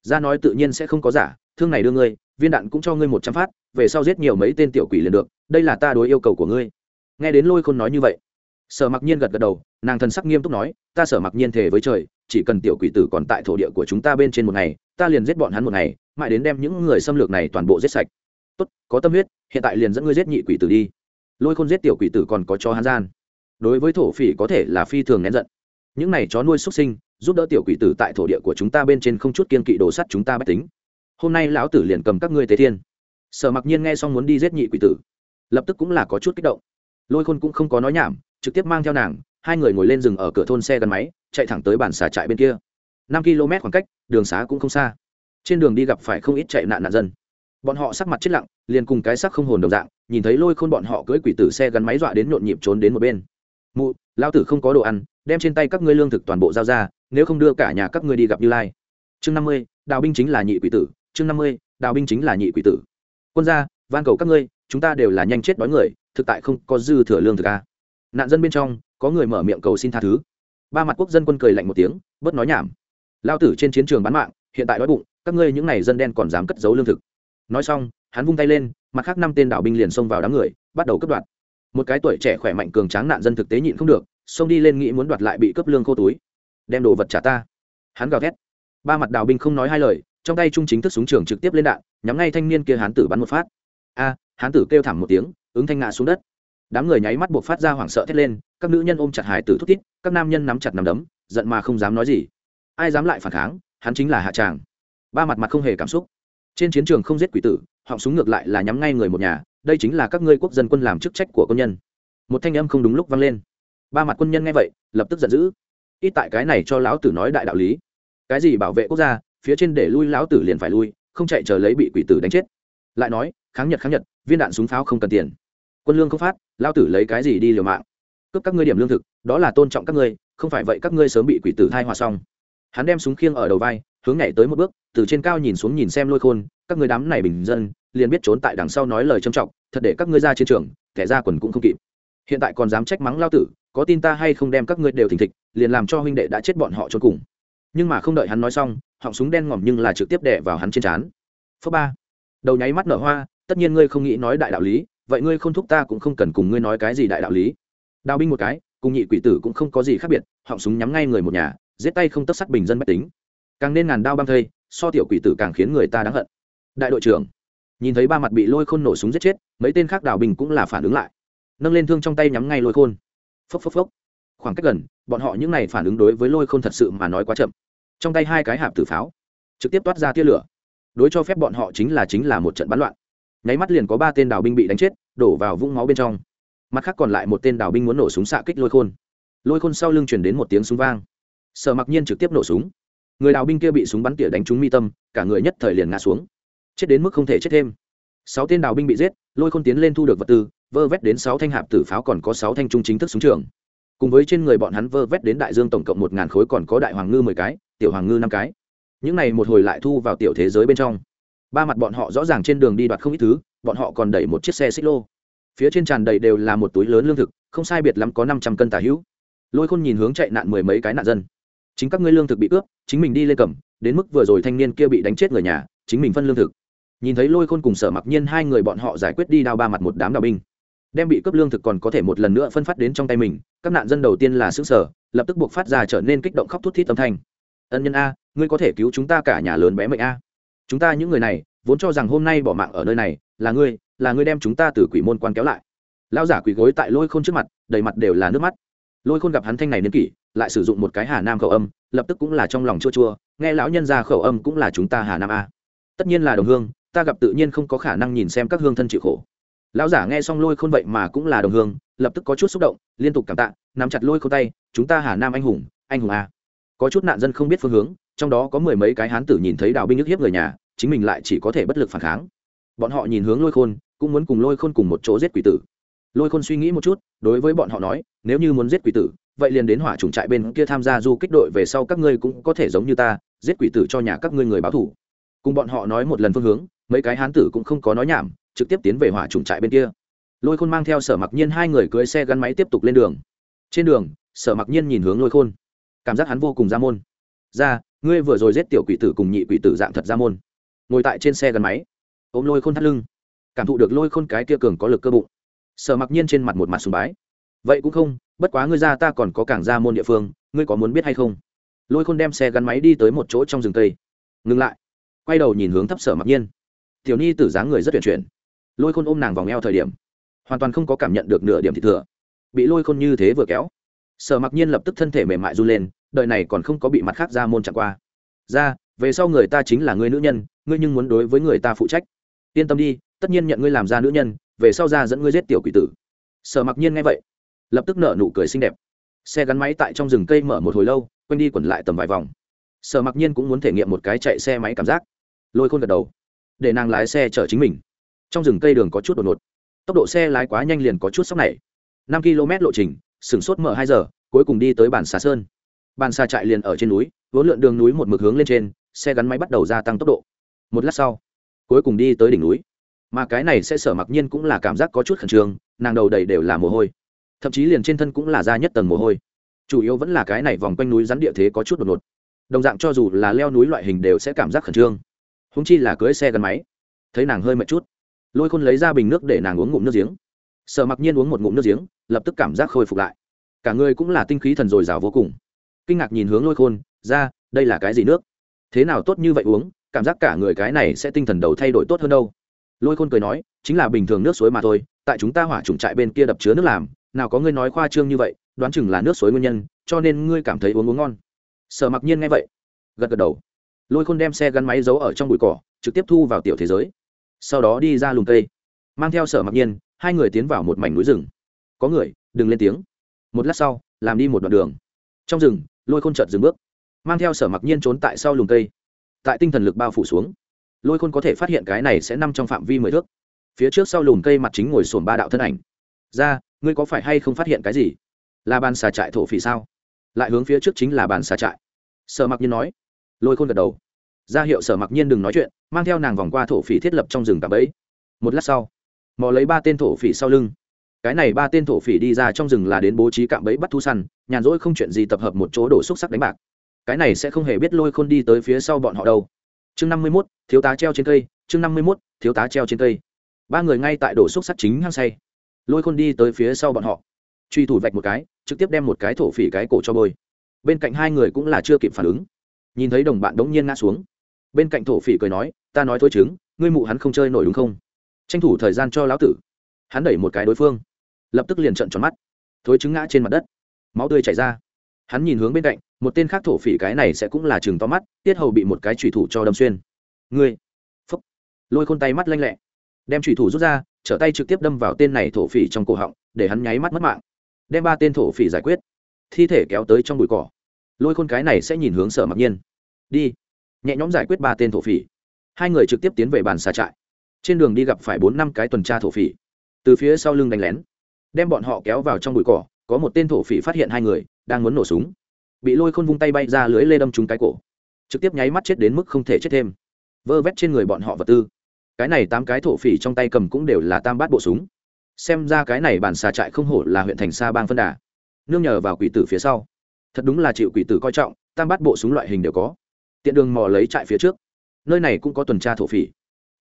Ra nói tự nhiên sẽ không có giả, thương này đưa ngươi, viên đạn cũng cho ngươi một trăm phát, về sau giết nhiều mấy tên tiểu quỷ liền được, đây là ta đối yêu cầu của ngươi. Nghe đến lôi khôn nói như vậy, sở mặc nhiên gật gật đầu, nàng thần sắc nghiêm túc nói, ta sở mặc nhiên thề với trời, chỉ cần tiểu quỷ tử còn tại thổ địa của chúng ta bên trên một ngày, ta liền giết bọn hắn một ngày, mãi đến đem những người xâm lược này toàn bộ giết sạch tốt, có tâm huyết, hiện tại liền dẫn ngươi giết nhị quỷ tử đi. Lôi khôn giết tiểu quỷ tử còn có cho hắn gian. Đối với thổ phỉ có thể là phi thường nén giận. Những này chó nuôi xuất sinh, giúp đỡ tiểu quỷ tử tại thổ địa của chúng ta bên trên không chút kiên kỵ đồ sắt chúng ta bách tính. Hôm nay lão tử liền cầm các ngươi tế thiên. Sở mặc nhiên nghe xong muốn đi giết nhị quỷ tử, lập tức cũng là có chút kích động. Lôi khôn cũng không có nói nhảm, trực tiếp mang theo nàng, hai người ngồi lên rừng ở cửa thôn xe gắn máy, chạy thẳng tới bản xà trại bên kia. Năm km khoảng cách, đường xá cũng không xa. Trên đường đi gặp phải không ít chạy nạn nạn dân bọn họ sắc mặt chết lặng, liền cùng cái sắc không hồn đồng dạng, nhìn thấy lôi khôn bọn họ cưỡi quỷ tử xe gắn máy dọa đến nhộn nhịp trốn đến một bên. Mụ lao tử không có đồ ăn, đem trên tay các ngươi lương thực toàn bộ giao ra, nếu không đưa cả nhà các ngươi đi gặp như lai. Chương năm mươi, đào binh chính là nhị quỷ tử. Chương năm mươi, đào binh chính là nhị quỷ tử. Quân gia, van cầu các ngươi, chúng ta đều là nhanh chết đói người, thực tại không có dư thừa lương thực a nạn dân bên trong, có người mở miệng cầu xin tha thứ. Ba mặt quốc dân quân cười lạnh một tiếng, bớt nói nhảm. Lao tử trên chiến trường bán mạng, hiện tại đói bụng, các ngươi những n à y dân đen còn dám cất giấu lương thực nói xong, hắn vung tay lên, mặt khác năm tên đạo binh liền xông vào đám người, bắt đầu cướp đoạt. Một cái tuổi trẻ khỏe mạnh cường tráng nạn dân thực tế nhịn không được, xông đi lên nghĩ muốn đoạt lại bị cướp lương khô túi. Đem đồ vật trả ta. Hắn gào thét. Ba mặt đảo binh không nói hai lời, trong tay trung chính thức súng trường trực tiếp lên đạn, nhắm ngay thanh niên kia hán tử bắn một phát. A, hán tử kêu thảm một tiếng, ứng thanh ngã xuống đất. Đám người nháy mắt buộc phát ra hoảng sợ thét lên, các nữ nhân ôm chặt hải tử thúc tít các nam nhân nắm chặt nắm đấm, giận mà không dám nói gì. Ai dám lại phản kháng, hắn chính là hạ tràng. Ba mặt mặt không hề cảm xúc trên chiến trường không giết quỷ tử, họng súng ngược lại là nhắm ngay người một nhà, đây chính là các ngươi quốc dân quân làm chức trách của quân nhân. Một thanh âm không đúng lúc vang lên. Ba mặt quân nhân nghe vậy, lập tức giận dữ. Ít tại cái này cho lão tử nói đại đạo lý. Cái gì bảo vệ quốc gia, phía trên để lui lão tử liền phải lui, không chạy chờ lấy bị quỷ tử đánh chết. Lại nói, kháng nhật kháng nhật, viên đạn súng pháo không cần tiền. Quân lương không phát, lão tử lấy cái gì đi liều mạng? Cướp các ngươi điểm lương thực, đó là tôn trọng các ngươi, không phải vậy các ngươi sớm bị quỷ tử thai hòa xong. Hắn đem súng khiêng ở đầu vai hướng nhảy tới một bước, từ trên cao nhìn xuống nhìn xem lôi khôn, các người đám này bình dân, liền biết trốn tại đằng sau nói lời trầm trọng, thật để các ngươi ra chiến trường, kẻ ra quần cũng không kịp. Hiện tại còn dám trách mắng lao tử, có tin ta hay không đem các ngươi đều thình thịch, liền làm cho huynh đệ đã chết bọn họ trốn cùng. Nhưng mà không đợi hắn nói xong, họng súng đen ngòm nhưng là trực tiếp đẻ vào hắn trên trán. Phớ ba. Đầu nháy mắt nở hoa, tất nhiên ngươi không nghĩ nói đại đạo lý, vậy ngươi không thúc ta cũng không cần cùng ngươi nói cái gì đại đạo lý. Đào binh một cái, cùng nhị quỷ tử cũng không có gì khác biệt, họng súng nhắm ngay người một nhà, giết tay không tất sắt bình dân mách tính càng nên ngàn đao băng thây, so tiểu quỷ tử càng khiến người ta đáng hận. Đại đội trưởng, nhìn thấy ba mặt bị lôi khôn nổ súng giết chết, mấy tên khác đào bình cũng là phản ứng lại. Nâng lên thương trong tay nhắm ngay lôi khôn. Phốc phốc phốc. Khoảng cách gần, bọn họ những n à y phản ứng đối với lôi khôn thật sự mà nói quá chậm. Trong tay hai cái hạp tử pháo, trực tiếp toát ra tia lửa. Đối cho phép bọn họ chính là chính là một trận bắn loạn. Nháy mắt liền có ba tên đào binh bị đánh chết, đổ vào vũng máu bên trong. Mặt khác còn lại một tên đào binh muốn nổ súng xạ kích lôi khôn. Lôi khôn sau lưng chuyển đến một tiếng súng vang. Sợ mặc nhiên trực tiếp nổ súng người đào binh kia bị súng bắn tỉa đánh trúng mi tâm, cả người nhất thời liền ngã xuống. Chết đến mức không thể chết thêm. Sáu tên đào binh bị giết, lôi khôn tiến lên thu được vật tư, vơ vét đến sáu thanh hạp tử pháo còn có sáu thanh trung chính thức súng trường. Cùng với trên người bọn hắn vơ vét đến đại dương tổng cộng một ngàn khối còn có đại hoàng ngư mười cái, tiểu hoàng ngư năm cái. Những này một hồi lại thu vào tiểu thế giới bên trong. Ba mặt bọn họ rõ ràng trên đường đi đoạt không ít thứ, bọn họ còn đẩy một chiếc xe xích lô. Phía trên tràn đầy đều là một túi lớn lương thực, không sai biệt lắm có năm trăm cân tà hữu. Lôi khôn nhìn hướng chạy nạn mười mấy cái nạn dân chính các ngươi lương thực bị cướp, chính mình đi lên cầm, đến mức vừa rồi thanh niên kia bị đánh chết người nhà, chính mình phân lương thực. Nhìn thấy lôi khôn cùng sở mặc nhiên hai người bọn họ giải quyết đi đao ba mặt một đám đào binh, đem bị cướp lương thực còn có thể một lần nữa phân phát đến trong tay mình, các nạn dân đầu tiên là xứ sở lập tức buộc phát ra trở nên kích động khóc thút thít âm thanh. Ân nhân a, ngươi có thể cứu chúng ta cả nhà lớn bé mệnh a. Chúng ta những người này, vốn cho rằng hôm nay bỏ mạng ở nơi này, là ngươi là ngươi đem chúng ta từ quỷ môn quan kéo lại. Lão giả quỷ gối tại lôi khôn trước mặt, đầy mặt đều là nước mắt. Lôi khôn gặp hắn thanh này niên kỷ lại sử dụng một cái hà nam khẩu âm, lập tức cũng là trong lòng chua chua, nghe lão nhân ra khẩu âm cũng là chúng ta hà nam a. Tất nhiên là đồng hương, ta gặp tự nhiên không có khả năng nhìn xem các hương thân chịu khổ. Lão giả nghe xong lôi khôn vậy mà cũng là đồng hương, lập tức có chút xúc động, liên tục cảm tạ, nắm chặt lôi khôn tay, chúng ta hà nam anh hùng anh hùng a. Có chút nạn dân không biết phương hướng, trong đó có mười mấy cái hán tử nhìn thấy đào binh nhức hiếp người nhà, chính mình lại chỉ có thể bất lực phản kháng. Bọn họ nhìn hướng lôi khôn, cũng muốn cùng lôi khôn cùng một chỗ giết quỷ tử. Lôi khôn suy nghĩ một chút, đối với bọn họ nói, nếu như muốn giết quỷ tử vậy liền đến hỏa trùng trại bên kia tham gia du kích đội về sau các ngươi cũng có thể giống như ta, giết quỷ tử cho nhà các ngươi người báo thủ. Cùng bọn họ nói một lần phương hướng, mấy cái hán tử cũng không có nói nhảm, trực tiếp tiến về hỏa trùng trại bên kia. Lôi khôn mang theo sở mặc nhiên hai người cưới xe gắn máy tiếp tục lên đường. Trên đường, sở mặc nhiên nhìn hướng lôi khôn. Cảm giác hắn vô cùng ra môn. Ra, ngươi vừa rồi giết tiểu quỷ tử cùng nhị quỷ tử dạng thật ra môn. Ngồi tại trên xe gắn máy, ôm lôi khôn thắt lưng. Cảm thụ được lôi khôn cái kia cường có lực cơ bụng. Sở mặc nhiên trên mặt một mặt sùng bái. Vậy cũng không bất quá ngươi ra ta còn có cảng ra môn địa phương, ngươi có muốn biết hay không? Lôi khôn đem xe gắn máy đi tới một chỗ trong rừng tây ngừng lại. Quay đầu nhìn hướng thấp sở mặc nhiên. Tiểu nhi tử dáng người rất tuyển chuyển. Lôi khôn ôm nàng vòng eo thời điểm, hoàn toàn không có cảm nhận được nửa điểm thị thừa. Bị lôi khôn như thế vừa kéo, sở mặc nhiên lập tức thân thể mềm mại run lên, đời này còn không có bị mặt khác ra môn chẳng qua. Ra, về sau người ta chính là người nữ nhân, ngươi nhưng muốn đối với người ta phụ trách. Yên tâm đi, tất nhiên nhận ngươi làm ra nữ nhân, về sau ra dẫn ngươi giết tiểu quỷ tử. Sở mặc nhiên nghe vậy lập tức nở nụ cười xinh đẹp. Xe gắn máy tại trong rừng cây mở một hồi lâu, quanh đi quẩn lại tầm vài vòng. Sở mặc nhiên cũng muốn thể nghiệm một cái chạy xe máy cảm giác. Lôi khôn gật đầu, để nàng lái xe chở chính mình. Trong rừng cây đường có chút đột ngột. Tốc độ xe lái quá nhanh liền có chút sốc này. Năm km lộ trình sửng sốt mở hai giờ, cuối cùng đi tới bản xà sơn. Bàn xà trại liền ở trên núi, vốn lượn đường núi một mực hướng lên trên, xe gắn máy bắt đầu gia tăng tốc độ. Một lát sau, cuối cùng đi tới đỉnh núi. Mà cái này sẽ sở mặc nhiên cũng là cảm giác có chút khẩn trương, nàng đầu đầy đều là mồ hôi thậm chí liền trên thân cũng là ra nhất tầng mồ hôi. Chủ yếu vẫn là cái này vòng quanh núi rắn địa thế có chút đột ngột. Đồng dạng cho dù là leo núi loại hình đều sẽ cảm giác khẩn trương. Húng chi là cưới xe gắn máy. Thấy nàng hơi mệt chút. Lôi khôn lấy ra bình nước để nàng uống ngụm nước giếng. Sợ mặc nhiên uống một ngụm nước giếng, lập tức cảm giác khôi phục lại. Cả người cũng là tinh khí thần dồi dào vô cùng. Kinh ngạc nhìn hướng lôi khôn, ra, đây là cái gì nước? Thế nào tốt như vậy uống, cảm giác cả người cái này sẽ tinh thần đầu thay đổi tốt hơn đâu. Lôi khôn cười nói, chính là bình thường nước suối mà thôi, tại chúng ta hỏa trùng trại bên kia đập chứa nước làm nào có ngươi nói khoa trương như vậy, đoán chừng là nước suối nguyên nhân, cho nên ngươi cảm thấy uống uống ngon. Sở mặc nhiên nghe vậy, gật gật đầu. Lôi khôn đem xe gắn máy giấu ở trong bụi cỏ, trực tiếp thu vào tiểu thế giới. Sau đó đi ra lùm cây. Mang theo sở mặc nhiên, hai người tiến vào một mảnh núi rừng. Có người, đừng lên tiếng. Một lát sau, làm đi một đoạn đường. Trong rừng, lôi khôn chợt dừng bước. Mang theo sở mặc nhiên trốn tại sau lùm cây. Tại tinh thần lực bao phủ xuống, lôi khôn có thể phát hiện cái này sẽ nằm trong phạm vi mười thước. Phía trước sau lùm cây mặt chính ngồi sồn ba đạo thân ảnh. Ra ngươi có phải hay không phát hiện cái gì? Là bàn xà trại thổ phỉ sao? Lại hướng phía trước chính là bàn xà trại. Sở mặc nhiên nói. Lôi khôn gật đầu. Ra hiệu sở mặc nhiên đừng nói chuyện, mang theo nàng vòng qua thổ phỉ thiết lập trong rừng tạm ấy một lát sau, mò lấy ba tên thổ phỉ sau lưng. Cái này ba tên thổ phỉ đi ra trong rừng là đến bố trí cạm bẫy bắt thu săn, nhàn rỗi không chuyện gì tập hợp một chỗ đổ xúc sắc đánh bạc. Cái này sẽ không hề biết lôi khôn đi tới phía sau bọn họ đâu. Chương năm mươi mốt, thiếu tá treo trên cây, chương năm mươi mốt, thiếu tá treo trên cây. Ba người ngay tại đổ xúc sắc chính hăng say lôi khôn đi tới phía sau bọn họ. Truy thủ vạch một cái, trực tiếp đem một cái thổ phỉ cái cổ cho bôi. Bên cạnh hai người cũng là chưa kịp phản ứng. Nhìn thấy đồng bạn đống nhiên ngã xuống. Bên cạnh thổ phỉ cười nói, ta nói thôi chứng, ngươi mụ hắn không chơi nổi đúng không? Tranh thủ thời gian cho lão tử. Hắn đẩy một cái đối phương. Lập tức liền trận tròn mắt. Thối chứng ngã trên mặt đất. Máu tươi chảy ra. Hắn nhìn hướng bên cạnh, một tên khác thổ phỉ cái này sẽ cũng là chừng to mắt, tiết hầu bị một cái thủy thủ cho đâm xuyên. Ngươi! Phúc. Lôi khôn tay mắt lanh lẹ. Đem thủy thủ rút ra trở tay trực tiếp đâm vào tên này thổ phỉ trong cổ họng, để hắn nháy mắt mất mạng. Đem ba tên thổ phỉ giải quyết. Thi thể kéo tới trong bụi cỏ. Lôi khôn cái này sẽ nhìn hướng sở mặc nhiên. Đi. Nhẹ nhõm giải quyết ba tên thổ phỉ. Hai người trực tiếp tiến về bàn xà trại. Trên đường đi gặp phải bốn năm cái tuần tra thổ phỉ. Từ phía sau lưng đánh lén. Đem bọn họ kéo vào trong bụi cỏ, có một tên thổ phỉ phát hiện hai người, đang muốn nổ súng. Bị lôi khôn vung tay bay ra lưới lê đâm trúng cái cổ. Trực tiếp nháy mắt chết đến mức không thể chết thêm. Vơ vét trên người bọn họ vật tư cái này tám cái thổ phỉ trong tay cầm cũng đều là tam bát bộ súng. Xem ra cái này bản xà trại không hổ là huyện thành xa bang phân đà. Nương nhờ vào quỷ tử phía sau. Thật đúng là chịu quỷ tử coi trọng, tam bát bộ súng loại hình đều có. Tiện đường mò lấy trại phía trước. Nơi này cũng có tuần tra thổ phỉ.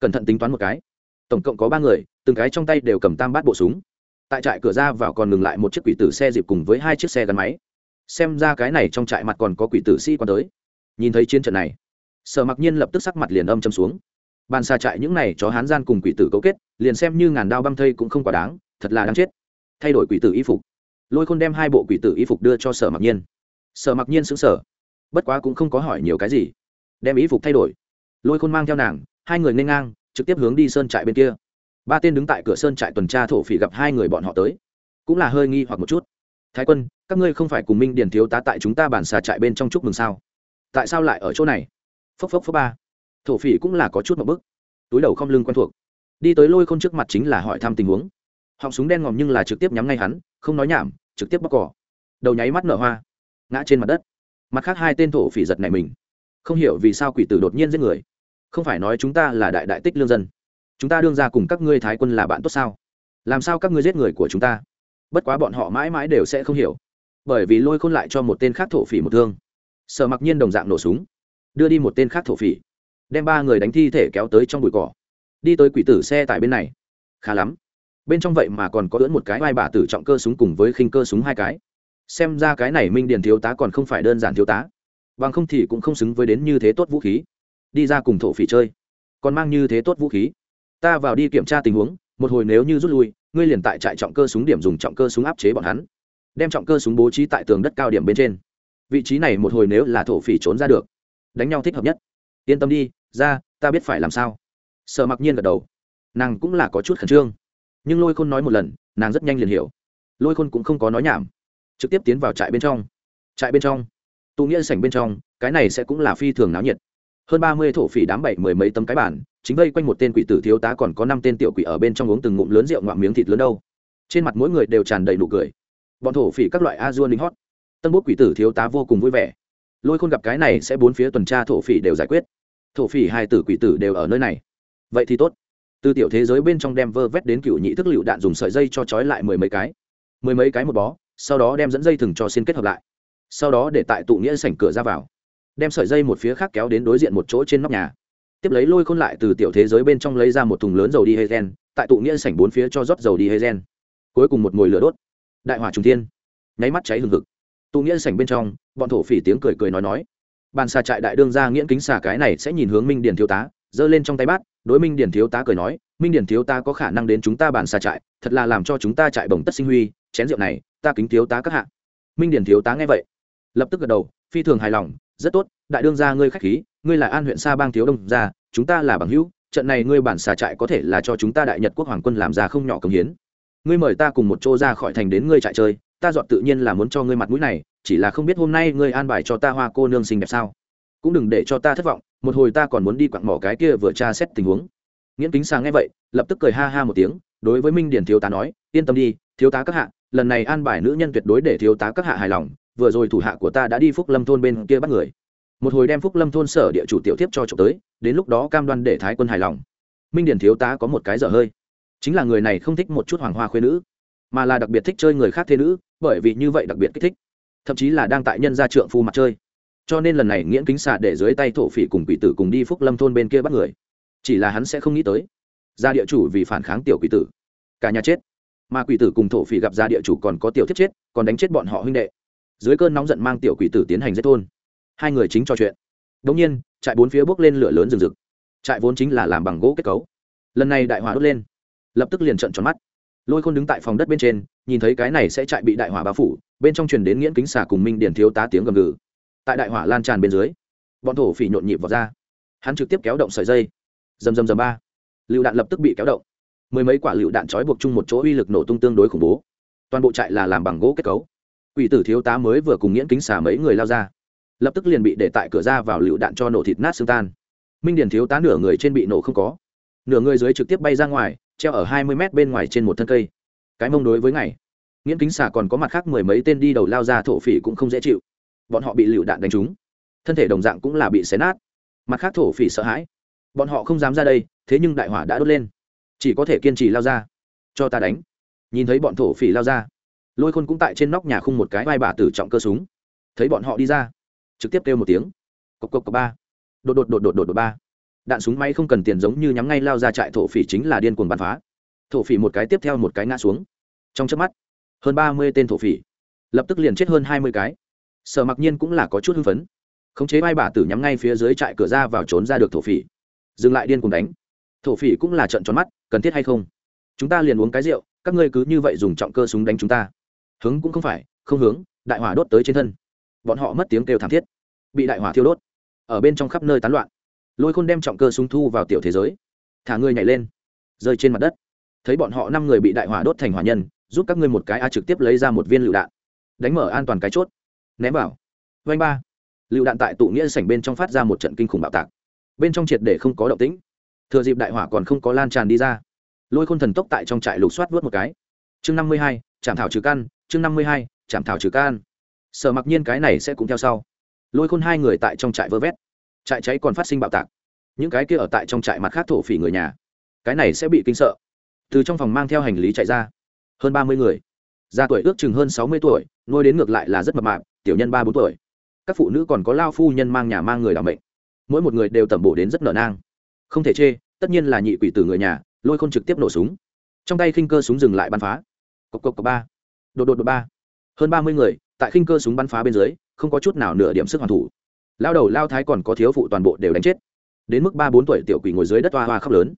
Cẩn thận tính toán một cái. Tổng cộng có ba người, từng cái trong tay đều cầm tam bát bộ súng. Tại trại cửa ra vào còn ngừng lại một chiếc quỷ tử xe dịp cùng với hai chiếc xe gắn máy. Xem ra cái này trong trại mặt còn có quỷ tử sĩ quan tới. Nhìn thấy chiến trận này, sở mặc nhiên lập tức sắc mặt liền âm châm xuống bàn xa trại những này chó hán gian cùng quỷ tử cấu kết, liền xem như ngàn đao băng thây cũng không quá đáng, thật là đáng chết. Thay đổi quỷ tử y phục. Lôi khôn đem hai bộ quỷ tử y phục đưa cho sở mặc nhiên. Sở mặc nhiên xứng sở bất quá cũng không có hỏi nhiều cái gì. Đem y phục thay đổi. Lôi khôn mang theo nàng, hai người nên ngang, trực tiếp hướng đi sơn trại bên kia. Ba tên đứng tại cửa sơn trại tuần tra thổ phỉ gặp hai người bọn họ tới. Cũng là hơi nghi hoặc một chút. Thái quân, các ngươi không phải cùng minh điền thiếu tá tại chúng ta bản xà trại bên trong chúc mừng sao? Tại sao lại ở chỗ này? Phốc phốc phốc ba thổ phỉ cũng là có chút một bức. Túi đầu không lưng quen thuộc. Đi tới lôi khôn trước mặt chính là hỏi thăm tình huống. Họng súng đen ngòm nhưng là trực tiếp nhắm ngay hắn, không nói nhảm, trực tiếp bóc cỏ. Đầu nháy mắt nở hoa, ngã trên mặt đất. Mặt khác hai tên thổ phỉ giật này mình. Không hiểu vì sao quỷ tử đột nhiên giết người. Không phải nói chúng ta là đại đại tích lương dân. Chúng ta đương ra cùng các ngươi thái quân là bạn tốt sao? Làm sao các ngươi giết người của chúng ta? Bất quá bọn họ mãi mãi đều sẽ không hiểu. Bởi vì lôi khôn lại cho một tên khác thổ phỉ một thương. Sợ mặc nhiên đồng dạng nổ súng, đưa đi một tên khác thổ phỉ đem ba người đánh thi thể kéo tới trong bụi cỏ. Đi tới quỷ tử xe tại bên này. Khá lắm. Bên trong vậy mà còn có ưỡn một cái vai bà tử trọng cơ súng cùng với khinh cơ súng hai cái. Xem ra cái này minh điền thiếu tá còn không phải đơn giản thiếu tá. Bằng không thì cũng không xứng với đến như thế tốt vũ khí. Đi ra cùng thổ phỉ chơi. Còn mang như thế tốt vũ khí. Ta vào đi kiểm tra tình huống, một hồi nếu như rút lui, ngươi liền tại trại trọng cơ súng điểm dùng trọng cơ súng áp chế bọn hắn. Đem trọng cơ súng bố trí tại tường đất cao điểm bên trên. Vị trí này một hồi nếu là thổ phỉ trốn ra được, đánh nhau thích hợp nhất. Yên tâm đi ra, ta biết phải làm sao. Sợ mặc nhiên gật đầu. Nàng cũng là có chút khẩn trương. Nhưng lôi khôn nói một lần, nàng rất nhanh liền hiểu. Lôi khôn cũng không có nói nhảm. Trực tiếp tiến vào trại bên trong. Trại bên trong. Tụ nghĩa sảnh bên trong, cái này sẽ cũng là phi thường náo nhiệt. Hơn ba mươi thổ phỉ đám bảy mười mấy tấm cái bản chính vây quanh một tên quỷ tử thiếu tá còn có năm tên tiểu quỷ ở bên trong uống từng ngụm lớn rượu ngoạm miếng thịt lớn đâu. Trên mặt mỗi người đều tràn đầy nụ cười. Bọn thổ phỉ các loại a dua lính hót. Tân bút quỷ tử thiếu tá vô cùng vui vẻ. Lôi khôn gặp cái này sẽ bốn phía tuần tra thổ phỉ đều giải quyết thổ phỉ hai tử quỷ tử đều ở nơi này. Vậy thì tốt. Từ tiểu thế giới bên trong đem vơ vét đến cựu nhị thức lựu đạn dùng sợi dây cho trói lại mười mấy cái. Mười mấy cái một bó, sau đó đem dẫn dây thừng cho xin kết hợp lại. Sau đó để tại tụ nghĩa sảnh cửa ra vào. Đem sợi dây một phía khác kéo đến đối diện một chỗ trên nóc nhà. Tiếp lấy lôi khôn lại từ tiểu thế giới bên trong lấy ra một thùng lớn dầu đi hay gen tại tụ nghĩa sảnh bốn phía cho rót dầu đi hay gen cuối cùng một mồi lửa đốt. Đại hỏa trung thiên. Nháy mắt cháy hừng hực. Tụ nghĩa sảnh bên trong, bọn thổ phỉ tiếng cười cười nói nói bàn xà trại đại đương ra nghiễn kính xà cái này sẽ nhìn hướng minh điền thiếu tá, giơ lên trong tay bát, đối minh điền thiếu tá cười nói, minh điền thiếu tá có khả năng đến chúng ta bàn xà trại, thật là làm cho chúng ta trại bồng tất sinh huy, chén rượu này, ta kính thiếu tá các hạ. Minh điền thiếu tá nghe vậy, lập tức gật đầu, phi thường hài lòng, rất tốt, đại đương gia ngươi khách khí, ngươi là an huyện sa bang thiếu đông gia, chúng ta là bằng hữu, trận này ngươi bản xà trại có thể là cho chúng ta đại nhật quốc hoàng quân làm ra không nhỏ công hiến. Ngươi mời ta cùng một chỗ ra khỏi thành đến ngươi trại chơi, ta dọn tự nhiên là muốn cho ngươi mặt mũi này chỉ là không biết hôm nay ngươi an bài cho ta hoa cô nương xinh đẹp sao? Cũng đừng để cho ta thất vọng, một hồi ta còn muốn đi quặng mỏ cái kia vừa tra xét tình huống. Nghiễn kính sàng nghe vậy, lập tức cười ha ha một tiếng, đối với minh điển thiếu tá nói, yên tâm đi, thiếu tá các hạ, lần này an bài nữ nhân tuyệt đối để thiếu tá các hạ hài lòng, vừa rồi thủ hạ của ta đã đi phúc lâm thôn bên kia bắt người. Một hồi đem phúc lâm thôn sở địa chủ tiểu tiếp cho trộm tới, đến lúc đó cam đoan để thái quân hài lòng. Minh điển thiếu tá có một cái dở hơi. Chính là người này không thích một chút hoàng hoa khuyên nữ, mà là đặc biệt thích chơi người khác thế nữ, bởi vì như vậy đặc biệt kích thích thậm chí là đang tại nhân gia trượng phu mặt chơi. Cho nên lần này nghiễn kính xạ để dưới tay thổ phỉ cùng quỷ tử cùng đi phúc lâm thôn bên kia bắt người. Chỉ là hắn sẽ không nghĩ tới ra địa chủ vì phản kháng tiểu quỷ tử, cả nhà chết. Mà quỷ tử cùng thổ phỉ gặp ra địa chủ còn có tiểu thiết chết, còn đánh chết bọn họ huynh đệ. Dưới cơn nóng giận mang tiểu quỷ tử tiến hành giết thôn. Hai người chính trò chuyện. Đ ỗ n g nhiên, trại bốn phía bốc lên lửa lớn rừng rực. Trại vốn chính là làm bằng gỗ kết cấu. Lần này đại hỏa đốt lên. Lập tức liền trận tròn mắt lôi khôn đứng tại phòng đất bên trên, nhìn thấy cái này sẽ chạy bị đại hỏa bao phủ, bên trong truyền đến nghiễn kính xà cùng minh điển thiếu tá tiếng gầm gừ. Tại đại hỏa lan tràn bên dưới, bọn thổ phỉ nhộn nhịp vào ra. Hắn trực tiếp kéo động sợi dây. Rầm rầm rầm ba. Lựu đạn lập tức bị kéo động. Mười mấy quả lựu đạn trói buộc chung một chỗ uy lực nổ tung tương đối khủng bố. Toàn bộ trại là làm bằng gỗ kết cấu. Quỷ tử thiếu tá mới vừa cùng nghiễn kính xà mấy người lao ra. Lập tức liền bị để tại cửa ra vào lựu đạn cho nổ thịt nát xương tan. Minh điển thiếu tá nửa người trên bị nổ không có. Nửa người dưới trực tiếp bay ra ngoài treo ở hai mươi mét bên ngoài trên một thân cây. Cái mông đối với ngày nghiễn kính xà còn có mặt khác mười mấy tên đi đầu lao ra thổ phỉ cũng không dễ chịu. Bọn họ bị lựu đạn đánh trúng. Thân thể đồng dạng cũng là bị xé nát. Mặt khác thổ phỉ sợ hãi. Bọn họ không dám ra đây, thế nhưng đại hỏa đã đốt lên. Chỉ có thể kiên trì lao ra. Cho ta đánh. Nhìn thấy bọn thổ phỉ lao ra, lôi khôn cũng tại trên nóc nhà khung một cái vai bà tử trọng cơ súng. Thấy bọn họ đi ra, trực tiếp kêu một tiếng. Cộc cộc cộc ba. Đột đột đột đột đột đột ba đạn súng máy không cần tiền giống như nhắm ngay lao ra trại thổ phỉ chính là điên cuồng bắn phá. Thổ phỉ một cái tiếp theo một cái ngã xuống. Trong chớp mắt, hơn ba mươi tên thổ phỉ, lập tức liền chết hơn hai mươi cái. Sở mặc nhiên cũng là có chút hưng phấn. Khống chế vai bà tử nhắm ngay phía dưới trại cửa ra vào trốn ra được thổ phỉ. Dừng lại điên cùng đánh. Thổ phỉ cũng là trận tròn mắt, cần thiết hay không? Chúng ta liền uống cái rượu, các ngươi cứ như vậy dùng trọng cơ súng đánh chúng ta. Hướng cũng không phải, không hướng, đại hỏa đốt tới trên thân. Bọn họ mất tiếng kêu thảm thiết, bị đại hỏa thiêu đốt. Ở bên trong khắp nơi tán loạn lôi khôn đem trọng cơ súng thu vào tiểu thế giới. Thả ngươi nhảy lên. Rơi trên mặt đất. Thấy bọn họ năm người bị đại hỏa đốt thành hỏa nhân giúp các ngươi một cái a trực tiếp lấy ra một viên lựu đạn. Đánh mở an toàn cái chốt. Ném vào. Vanh ba. Lựu đạn tại tụ nghĩa sảnh bên trong phát ra một trận kinh khủng bạo tạc. Bên trong triệt để không có động tĩnh. Thừa dịp đại hỏa còn không có lan tràn đi ra lôi khôn thần tốc tại trong trại lục soát vớt một cái. Chương năm mươi hai chạm thảo trừ can, chương năm mươi hai chạm thảo trừ can sở mặc nhiên cái này sẽ cũng theo sau. Lôi khôn hai người tại trong trại vơ vét trại cháy còn phát sinh bạo tạc. Những cái kia ở tại trong trại mặt khác thổ phỉ người nhà, cái này sẽ bị kinh sợ. Từ trong phòng mang theo hành lý chạy ra. Hơn ba mươi người. Già tuổi ước chừng hơn sáu mươi tuổi, nuôi đến ngược lại là rất mập mạp, tiểu nhân ba bốn tuổi. Các phụ nữ còn có lao phu nhân mang nhà mang người làm bệnh mỗi một người đều tẩm bổ đến rất nở nang. Không thể chê, tất nhiên là nhị quỷ từ người nhà, lôi khôn trực tiếp nổ súng. Trong tay khinh cơ súng dừng lại bắn phá. Cộc cộc cộc ba. Đột đột đột ba. Hơn ba mươi người, tại khinh cơ súng bắn phá bên dưới, không có chút nào nửa điểm sức hoàn thủ lao đầu, lao thái còn có thiếu phụ toàn bộ đều đánh chết. Đến mức ba bốn tuổi tiểu quỷ ngồi dưới đất hoa hoa khóc lớn.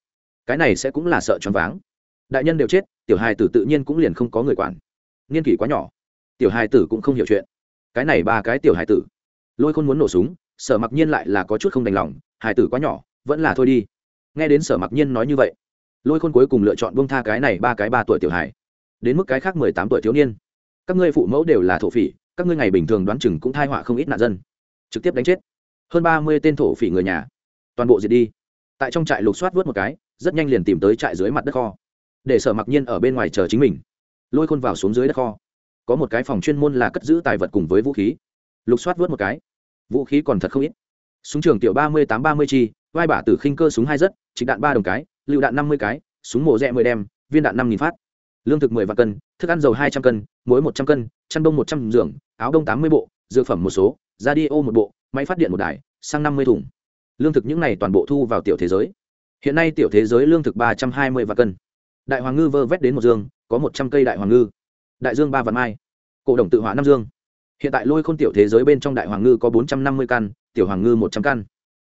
Cái này sẽ cũng là sợ choáng váng. Đại nhân đều chết, tiểu hài tử tự nhiên cũng liền không có người quản. Niên kỷ quá nhỏ, tiểu hài tử cũng không hiểu chuyện. Cái này ba cái tiểu hài tử. Lôi khôn muốn nổ súng, sở mặc nhiên lại là có chút không đành lòng, hài tử quá nhỏ, vẫn là thôi đi. Nghe đến sở mặc nhiên nói như vậy, lôi khôn cuối cùng lựa chọn bông tha cái này ba cái ba tuổi tiểu hài. Đến mức cái khác mười tám tuổi thiếu niên. Các ngươi phụ mẫu đều là thổ phỉ, các ngươi ngày bình thường đoán chừng cũng thai họa không ít nạn dân trực tiếp đánh chết. Hơn ba mươi tên thổ phỉ người nhà. Toàn bộ diệt đi. Tại trong trại lục soát vớt một cái, rất nhanh liền tìm tới trại dưới mặt đất kho. Để sở mặc nhiên ở bên ngoài chờ chính mình. Lôi khôn vào xuống dưới đất kho. Có một cái phòng chuyên môn là cất giữ tài vật cùng với vũ khí. Lục soát vớt một cái. Vũ khí còn thật không ít. Súng trường tiểu ba mươi tám ba mươi chi, vai bả từ khinh cơ súng hai rất, trịch đạn ba đồng cái, lựu đạn năm mươi cái, súng mổ rẽ mười đem, viên đạn năm nghìn phát. Lương thực mười vạn cân, thức ăn dầu hai trăm cân, muối một trăm cân, chăn đông một trăm giường, áo đông tám mươi bộ dược phẩm một số, ra đi ô một bộ, máy phát điện một đài, sang năm mươi thùng. Lương thực những này toàn bộ thu vào tiểu thế giới. Hiện nay tiểu thế giới lương thực ba trăm hai mươi vạn cân. Đại hoàng ngư vơ vét đến một dương, có một trăm cây đại hoàng ngư. Đại dương ba vạn mai. Cổ đồng tự hỏa năm dương. Hiện tại lôi khôn tiểu thế giới bên trong đại hoàng ngư có bốn trăm năm mươi căn, tiểu hoàng ngư một trăm căn.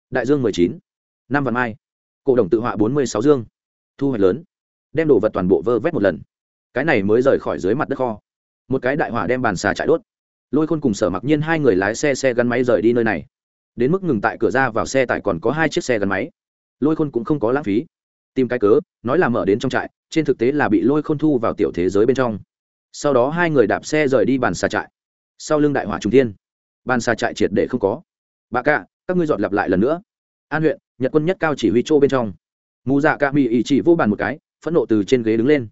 Đại dương mười chín, năm vạn mai. Cổ đồng tự họa bốn mươi sáu dương. Thu hoạch lớn. Đem đồ vật toàn bộ vơ vét một lần. Cái này mới rời khỏi dưới mặt đất kho. Một cái đại hỏa đem bàn xà chạy đốt lôi khôn cùng sở mặc nhiên hai người lái xe xe gắn máy rời đi nơi này. Đến mức ngừng tại cửa ra vào xe tải còn có hai chiếc xe gắn máy. Lôi khôn cũng không có lãng phí. Tìm cái cớ, nói là mở đến trong trại, trên thực tế là bị lôi khôn thu vào tiểu thế giới bên trong. Sau đó hai người đạp xe rời đi bàn xà trại. Sau lưng đại hỏa trung thiên. Bàn xà trại triệt để không có. Bà cạ, các ngươi dọn lặp lại lần nữa. An huyện, nhật quân nhất cao chỉ huy chỗ bên trong. Mù dạ cạ mỹ ỉ chỉ vô bàn một cái, phẫn nộ từ trên ghế đứng lên.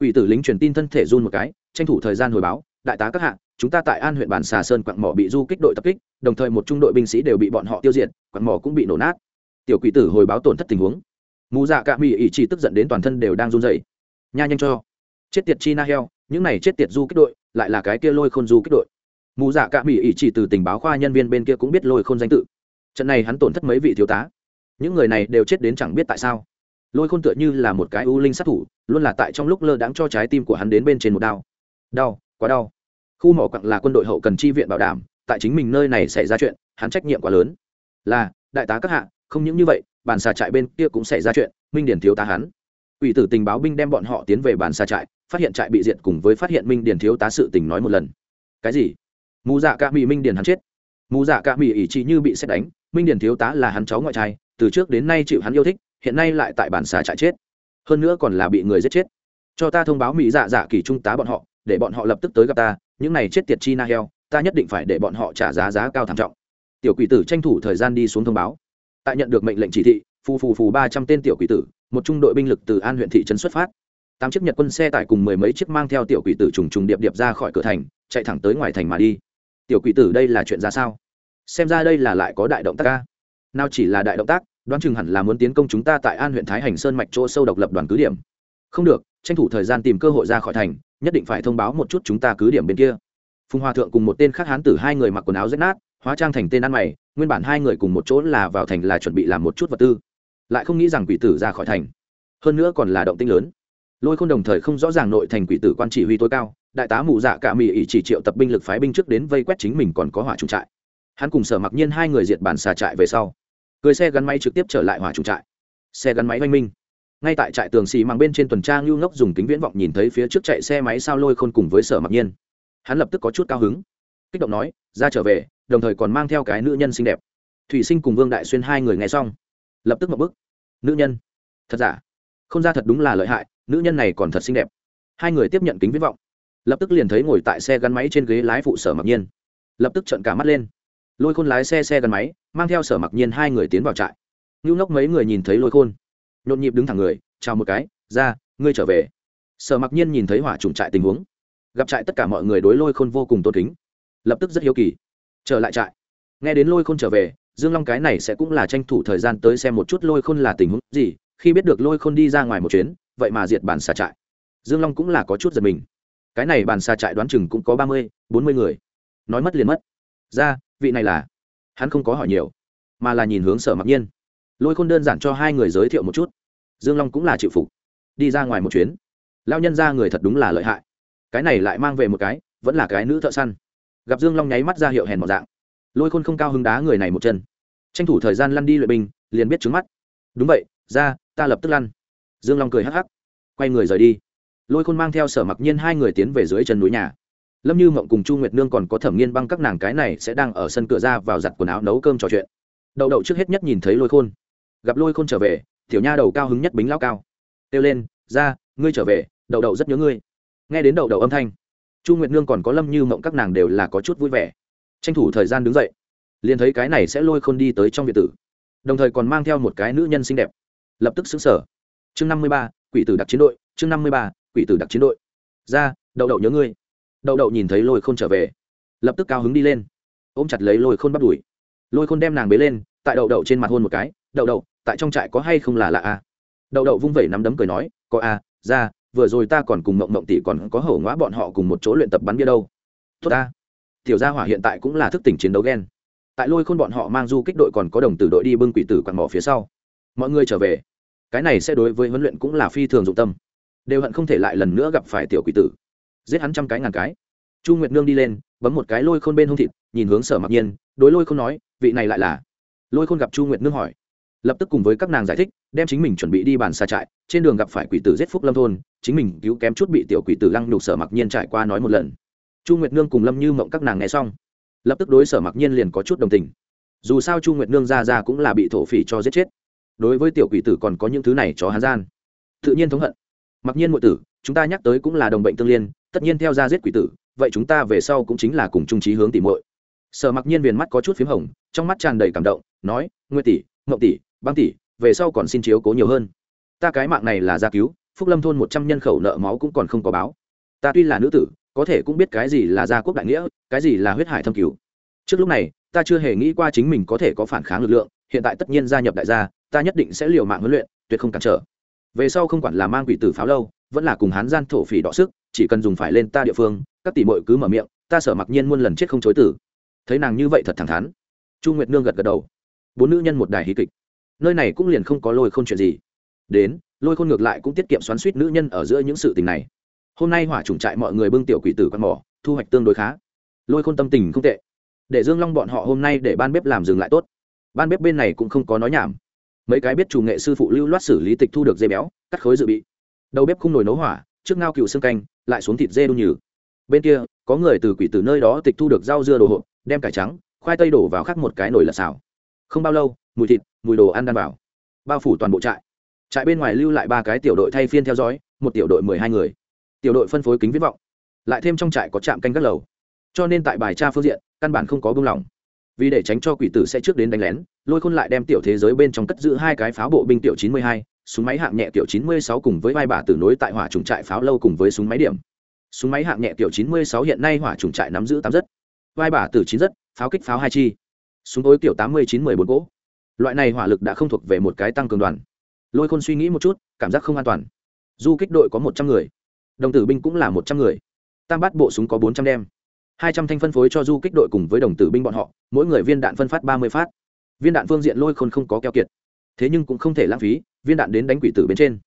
Ủy tử lính truyền tin thân thể run một cái, tranh thủ thời gian hồi báo, đại tá các hạng chúng ta tại an huyện bản xà sơn quặng mỏ bị du kích đội tập kích, đồng thời một trung đội binh sĩ đều bị bọn họ tiêu diệt, quặng mỏ cũng bị nổ nát. Tiểu quỷ tử hồi báo tổn thất tình huống. Mù dạ cạ mỹ ý chỉ tức giận đến toàn thân đều đang run rẩy. nha nhanh cho. Chết tiệt chi na heo, những này chết tiệt du kích đội, lại là cái kia lôi khôn du kích đội. Mù dạ cạ mỹ ý chỉ từ tình báo khoa nhân viên bên kia cũng biết lôi khôn danh tự. Trận này hắn tổn thất mấy vị thiếu tá. Những người này đều chết đến chẳng biết tại sao. Lôi khôn tựa như là một cái u linh sát thủ, luôn là tại trong lúc lơ đãng cho trái tim của hắn đến bên trên một đao. Đau, quá đau khu mỏ quặng là quân đội hậu cần chi viện bảo đảm, tại chính mình nơi này xảy ra chuyện, hắn trách nhiệm quá lớn. Là, đại tá các hạ, không những như vậy bản xà trại bên kia cũng xảy ra chuyện, minh điển thiếu tá hắn. Ủy tử tình báo binh đem bọn họ tiến về bản xà trại, phát hiện trại bị diệt cùng với phát hiện minh điển thiếu tá sự tình nói một lần. Cái gì? Mù dạ ca mỹ minh điển hắn chết. Mù dạ ca mỹ ỷ chỉ như bị xét đánh, minh điển thiếu tá là hắn cháu ngoại trai, từ trước đến nay chịu hắn yêu thích, hiện nay lại tại bản xà trại chết. Hơn nữa còn là bị người giết chết. Cho ta thông báo mỹ dạ dạ kỳ trung tá bọn họ, để bọn họ lập tức tới gặp ta những này chết tiệt chi na heo, ta nhất định phải để bọn họ trả giá giá cao thảm trọng. Tiểu quỷ tử tranh thủ thời gian đi xuống thông báo. Tại nhận được mệnh lệnh chỉ thị, phù phù phù ba trăm tên tiểu quỷ tử, một trung đội binh lực từ an huyện thị trấn xuất phát. Tám chiếc nhật quân xe tải cùng mười mấy chiếc mang theo tiểu quỷ tử trùng trùng điệp điệp ra khỏi cửa thành, chạy thẳng tới ngoài thành mà đi. Tiểu quỷ tử đây là chuyện ra sao? Xem ra đây là lại có đại động tác ca nào chỉ là đại động tác, đoán chừng hẳn là muốn tiến công chúng ta tại an huyện thái hành sơn mạch chỗ sâu độc lập đoàn cứ điểm. Không được, tranh thủ thời gian tìm cơ hội ra khỏi thành nhất định phải thông báo một chút chúng ta cứ điểm bên kia. Phùng hòa thượng cùng một tên khác hán tử hai người mặc quần áo rách nát, hóa trang thành tên ăn mày, nguyên bản hai người cùng một chỗ là vào thành là chuẩn bị làm một chút vật tư. Lại không nghĩ rằng quỷ tử ra khỏi thành. Hơn nữa còn là động tinh lớn. Lôi khôn đồng thời không rõ ràng nội thành quỷ tử quan chỉ huy tối cao, đại tá mù dạ cả mỹ ỷ chỉ triệu tập binh lực phái binh trước đến vây quét chính mình còn có hỏa trung trại. Hắn cùng sở mặc nhiên hai người diệt bản xà trại về sau. Cười xe gắn máy trực tiếp trở lại hỏa chủ trại. Xe gắn máy oanh minh ngay tại trại tường xì mang bên trên tuần tra ngưu ngốc dùng kính viễn vọng nhìn thấy phía trước chạy xe máy sao lôi khôn cùng với sở mặc nhiên. Hắn lập tức có chút cao hứng. Kích động nói, ra trở về, đồng thời còn mang theo cái nữ nhân xinh đẹp. Thủy sinh cùng vương đại xuyên hai người nghe xong, lập tức một bức nữ nhân? Thật giả? Không ra thật đúng là lợi hại, nữ nhân này còn thật xinh đẹp. Hai người tiếp nhận kính viễn vọng, lập tức liền thấy ngồi tại xe gắn máy trên ghế lái phụ sở mặc nhiên. Lập tức trợn cả mắt lên. Lôi khôn lái xe xe gắn máy, mang theo sở mặc nhiên hai người tiến vào trại. Ngưu ngốc mấy người nhìn thấy lôi khôn nhộn nhịp đứng thẳng người, chào một cái, ra, ngươi trở về. Sở mặc nhiên nhìn thấy hỏa trùng trại tình huống, gặp trại tất cả mọi người đối lôi khôn vô cùng tôn kính, lập tức rất hiếu kỳ. Trở lại trại. Nghe đến lôi khôn trở về, dương long cái này sẽ cũng là tranh thủ thời gian tới xem một chút lôi khôn là tình huống gì, khi biết được lôi khôn đi ra ngoài một chuyến, vậy mà diệt bản xà trại. Dương long cũng là có chút giật mình. Cái này bàn xà trại đoán chừng cũng có ba mươi, bốn mươi người. Nói mất liền mất. Ra, vị này là? Hắn không có hỏi nhiều, mà là nhìn hướng sở mặc nhiên lôi khôn đơn giản cho hai người giới thiệu một chút dương long cũng là chịu phục đi ra ngoài một chuyến lao nhân ra người thật đúng là lợi hại cái này lại mang về một cái vẫn là cái nữ thợ săn gặp dương long nháy mắt ra hiệu hèn một dạng lôi khôn không cao hứng đá người này một chân tranh thủ thời gian lăn đi luyện binh liền biết trứng mắt đúng vậy ra ta lập tức lăn dương long cười hắc hắc quay người rời đi lôi khôn mang theo sở mặc nhiên hai người tiến về dưới chân núi nhà lâm như mộng cùng chu nguyệt nương còn có thẩm nghiên băng các nàng cái này sẽ đang ở sân cửa ra vào giặt quần áo nấu cơm trò chuyện đậu đậu trước hết nhất nhìn thấy lôi khôn gặp lôi khôn trở về, tiểu nha đầu cao hứng nhất bính lao cao. Kêu lên, ra, ngươi trở về, đậu đậu rất nhớ ngươi. Nghe đến đậu đậu âm thanh, chu nguyệt nương còn có lâm như mộng các nàng đều là có chút vui vẻ. Tranh thủ thời gian đứng dậy, liền thấy cái này sẽ lôi khôn đi tới trong viện tử. Đồng thời còn mang theo một cái nữ nhân xinh đẹp. Lập tức xứng sở chương năm mươi ba, quỷ tử đặc chiến đội, chương năm mươi ba, quỷ tử đặc chiến đội. Ra, đậu đậu nhớ ngươi. Đậu đậu nhìn thấy lôi khôn trở về, lập tức cao hứng đi lên, ôm chặt lấy lôi khôn bắt đùi. Lôi khôn đem nàng bế lên, tại đậu đậu trên mặt hôn một cái, đậu đậu tại trong trại có hay không là lạ a à? đậu đậu vung vẩy nắm đấm cười nói có a à, ra vừa rồi ta còn cùng mộng mộng tỷ còn có hổ ngõ bọn họ cùng một chỗ luyện tập bắn bia đâu. Tốt ta. Tiểu gia hỏa hiện tại cũng là thức tỉnh chiến đấu ghen tại lôi khôn bọn họ mang du kích đội còn có đồng tử đội đi bưng quỷ tử quặn mỏ phía sau. Mọi người trở về. Cái này sẽ đối với huấn luyện cũng là phi thường dụng tâm. Đều hận không thể lại lần nữa gặp phải tiểu quỷ tử. Giết hắn trăm cái ngàn cái. Chu nguyệt nương đi lên bấm một cái lôi khôn bên hông thịt nhìn hướng sở mặc nhiên đối lôi khôn nói vị này lại là? Lôi khôn gặp chu nguyệt nương hỏi lập tức cùng với các nàng giải thích, đem chính mình chuẩn bị đi bàn xa trại, trên đường gặp phải quỷ tử giết phúc lâm thôn, chính mình cứu kém chút bị tiểu quỷ tử lăng nhục sở mặc nhiên trải qua nói một lần. Chu nguyệt nương cùng lâm như mộng các nàng nghe xong, lập tức đối sở mặc nhiên liền có chút đồng tình. Dù sao chu nguyệt nương ra ra cũng là bị thổ phỉ cho giết chết. Đối với tiểu quỷ tử còn có những thứ này cho hắn gian, tự nhiên thống hận. Mặc nhiên ngụ tử, chúng ta nhắc tới cũng là đồng bệnh tương liên, tất nhiên theo ra giết quỷ tử, vậy chúng ta về sau cũng chính là cùng trung trí hướng tỉ muội. Sở mặc nhiên viền mắt có chút p h í m hồng, trong mắt tràn đầy cảm động, nói nguyên tỷ mậu tỷ băng tỷ, về sau còn xin chiếu cố nhiều hơn. Ta cái mạng này là gia cứu, phúc lâm thôn một trăm nhân khẩu nợ máu cũng còn không có báo. Ta tuy là nữ tử, có thể cũng biết cái gì là gia quốc đại nghĩa, cái gì là huyết hải thâm cứu trước lúc này, ta chưa hề nghĩ qua chính mình có thể có phản kháng lực lượng, hiện tại tất nhiên gia nhập đại gia, ta nhất định sẽ liều mạng huấn luyện, tuyệt không cản trở. Về sau không quản là mang quỷ tử pháo lâu, vẫn là cùng hán gian thổ phỉ đọ sức, chỉ cần dùng phải lên ta địa phương, các tỷ mội cứ mở miệng, ta sở mặc nhiên muôn lần chết không chối tử. Thấy nàng như vậy thật thẳng thắn. Chu nguyệt nương gật gật đầu. Bốn nữ nhân một đài hí kịch nơi này cũng liền không có lôi khôn chuyện gì. Đến, lôi khôn ngược lại cũng tiết kiệm xoắn suýt nữ nhân ở giữa những sự tình này. Hôm nay hỏa trùng trại mọi người bưng tiểu quỷ tử con mỏ, thu hoạch tương đối khá. Lôi khôn tâm tình không tệ. Để dương long bọn họ hôm nay để ban bếp làm dừng lại tốt. Ban bếp bên này cũng không có nói nhảm. Mấy cái biết chủ nghệ sư phụ lưu loát xử lý tịch thu được dê béo, cắt khối dự bị. Đầu bếp không nồi nấu hỏa, trước ngao cựu xương canh, lại xuống thịt dê đun nhừ. Bên kia, có người từ quỷ từ nơi đó tịch thu được rau dưa đồ hộp, đem cải trắng, khoai tây đổ vào khắc một cái nồi lật xào. Không bao lâu mùi thịt, mùi đồ ăn đan vào. Bao phủ toàn bộ trại. Trại bên ngoài lưu lại ba cái tiểu đội thay phiên theo dõi, một tiểu đội mười hai người. Tiểu đội phân phối kính viết vọng. Lại thêm trong trại có trạm canh các lầu. Cho nên tại bài tra phương diện, căn bản không có buông lỏng. Vì để tránh cho quỷ tử sẽ trước đến đánh lén, lôi khôn lại đem tiểu thế giới bên trong cất giữ hai cái pháo bộ binh tiểu chín mươi hai, súng máy hạng nhẹ tiểu chín mươi sáu cùng với vai bà tử nối tại hỏa trùng trại pháo lâu cùng với súng máy điểm. Súng máy hạng nhẹ tiểu chín mươi sáu hiện nay hỏa trùng trại nắm giữ tám giấc vai bà tử chín giấc pháo kích pháo hai chi. Súng tối tiểu tám mươi chín mười bốn gỗ loại này hỏa lực đã không thuộc về một cái tăng cường đoàn. Lôi khôn suy nghĩ một chút, cảm giác không an toàn. Du kích đội có một trăm người, đồng tử binh cũng là một trăm người. Tam bát bộ súng có bốn trăm đem. Hai trăm thanh phân phối cho du kích đội cùng với đồng tử binh bọn họ, mỗi người viên đạn phân phát ba mươi phát. Viên đạn phương diện lôi khôn không có keo kiệt, thế nhưng cũng không thể lãng phí, viên đạn đến đánh quỷ tử bên trên.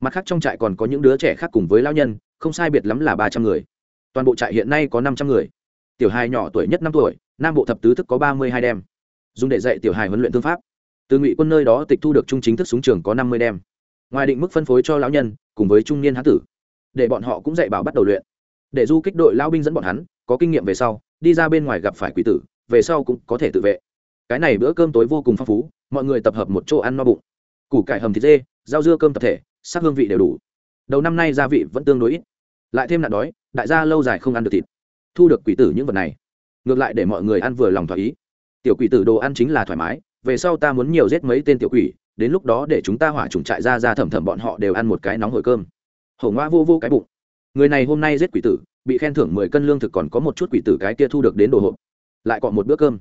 Mặt khác trong trại còn có những đứa trẻ khác cùng với lao nhân, không sai biệt lắm là ba trăm người. Toàn bộ trại hiện nay có năm trăm người. Tiểu hai nhỏ tuổi nhất năm tuổi, nam bộ thập tứ thức có ba mươi hai đem. Dùng để dạy tiểu hài huấn luyện thương pháp từ ngụy quân nơi đó tịch thu được trung chính thức súng trường có năm mươi đem ngoài định mức phân phối cho lão nhân cùng với trung niên hán tử để bọn họ cũng dạy bảo bắt đầu luyện để du kích đội lao binh dẫn bọn hắn có kinh nghiệm về sau đi ra bên ngoài gặp phải quỷ tử về sau cũng có thể tự vệ cái này bữa cơm tối vô cùng phong phú mọi người tập hợp một chỗ ăn no bụng củ cải hầm thịt dê rau dưa cơm tập thể sắc hương vị đều đủ đầu năm nay gia vị vẫn tương đối ít lại thêm nạn đói đại gia lâu dài không ăn được thịt thu được quỷ tử những vật này ngược lại để mọi người ăn vừa lòng thỏa ý tiểu quỷ tử đồ ăn chính là thoải mái về sau ta muốn nhiều giết mấy tên tiểu quỷ, đến lúc đó để chúng ta hỏa trùng trại ra ra thẩm thẩm bọn họ đều ăn một cái nóng hổi cơm. Hổ ngoa vô vô cái bụng. Người này hôm nay giết quỷ tử, bị khen thưởng mười cân lương thực còn có một chút quỷ tử cái kia thu được đến đồ hộp. Lại còn một bữa cơm.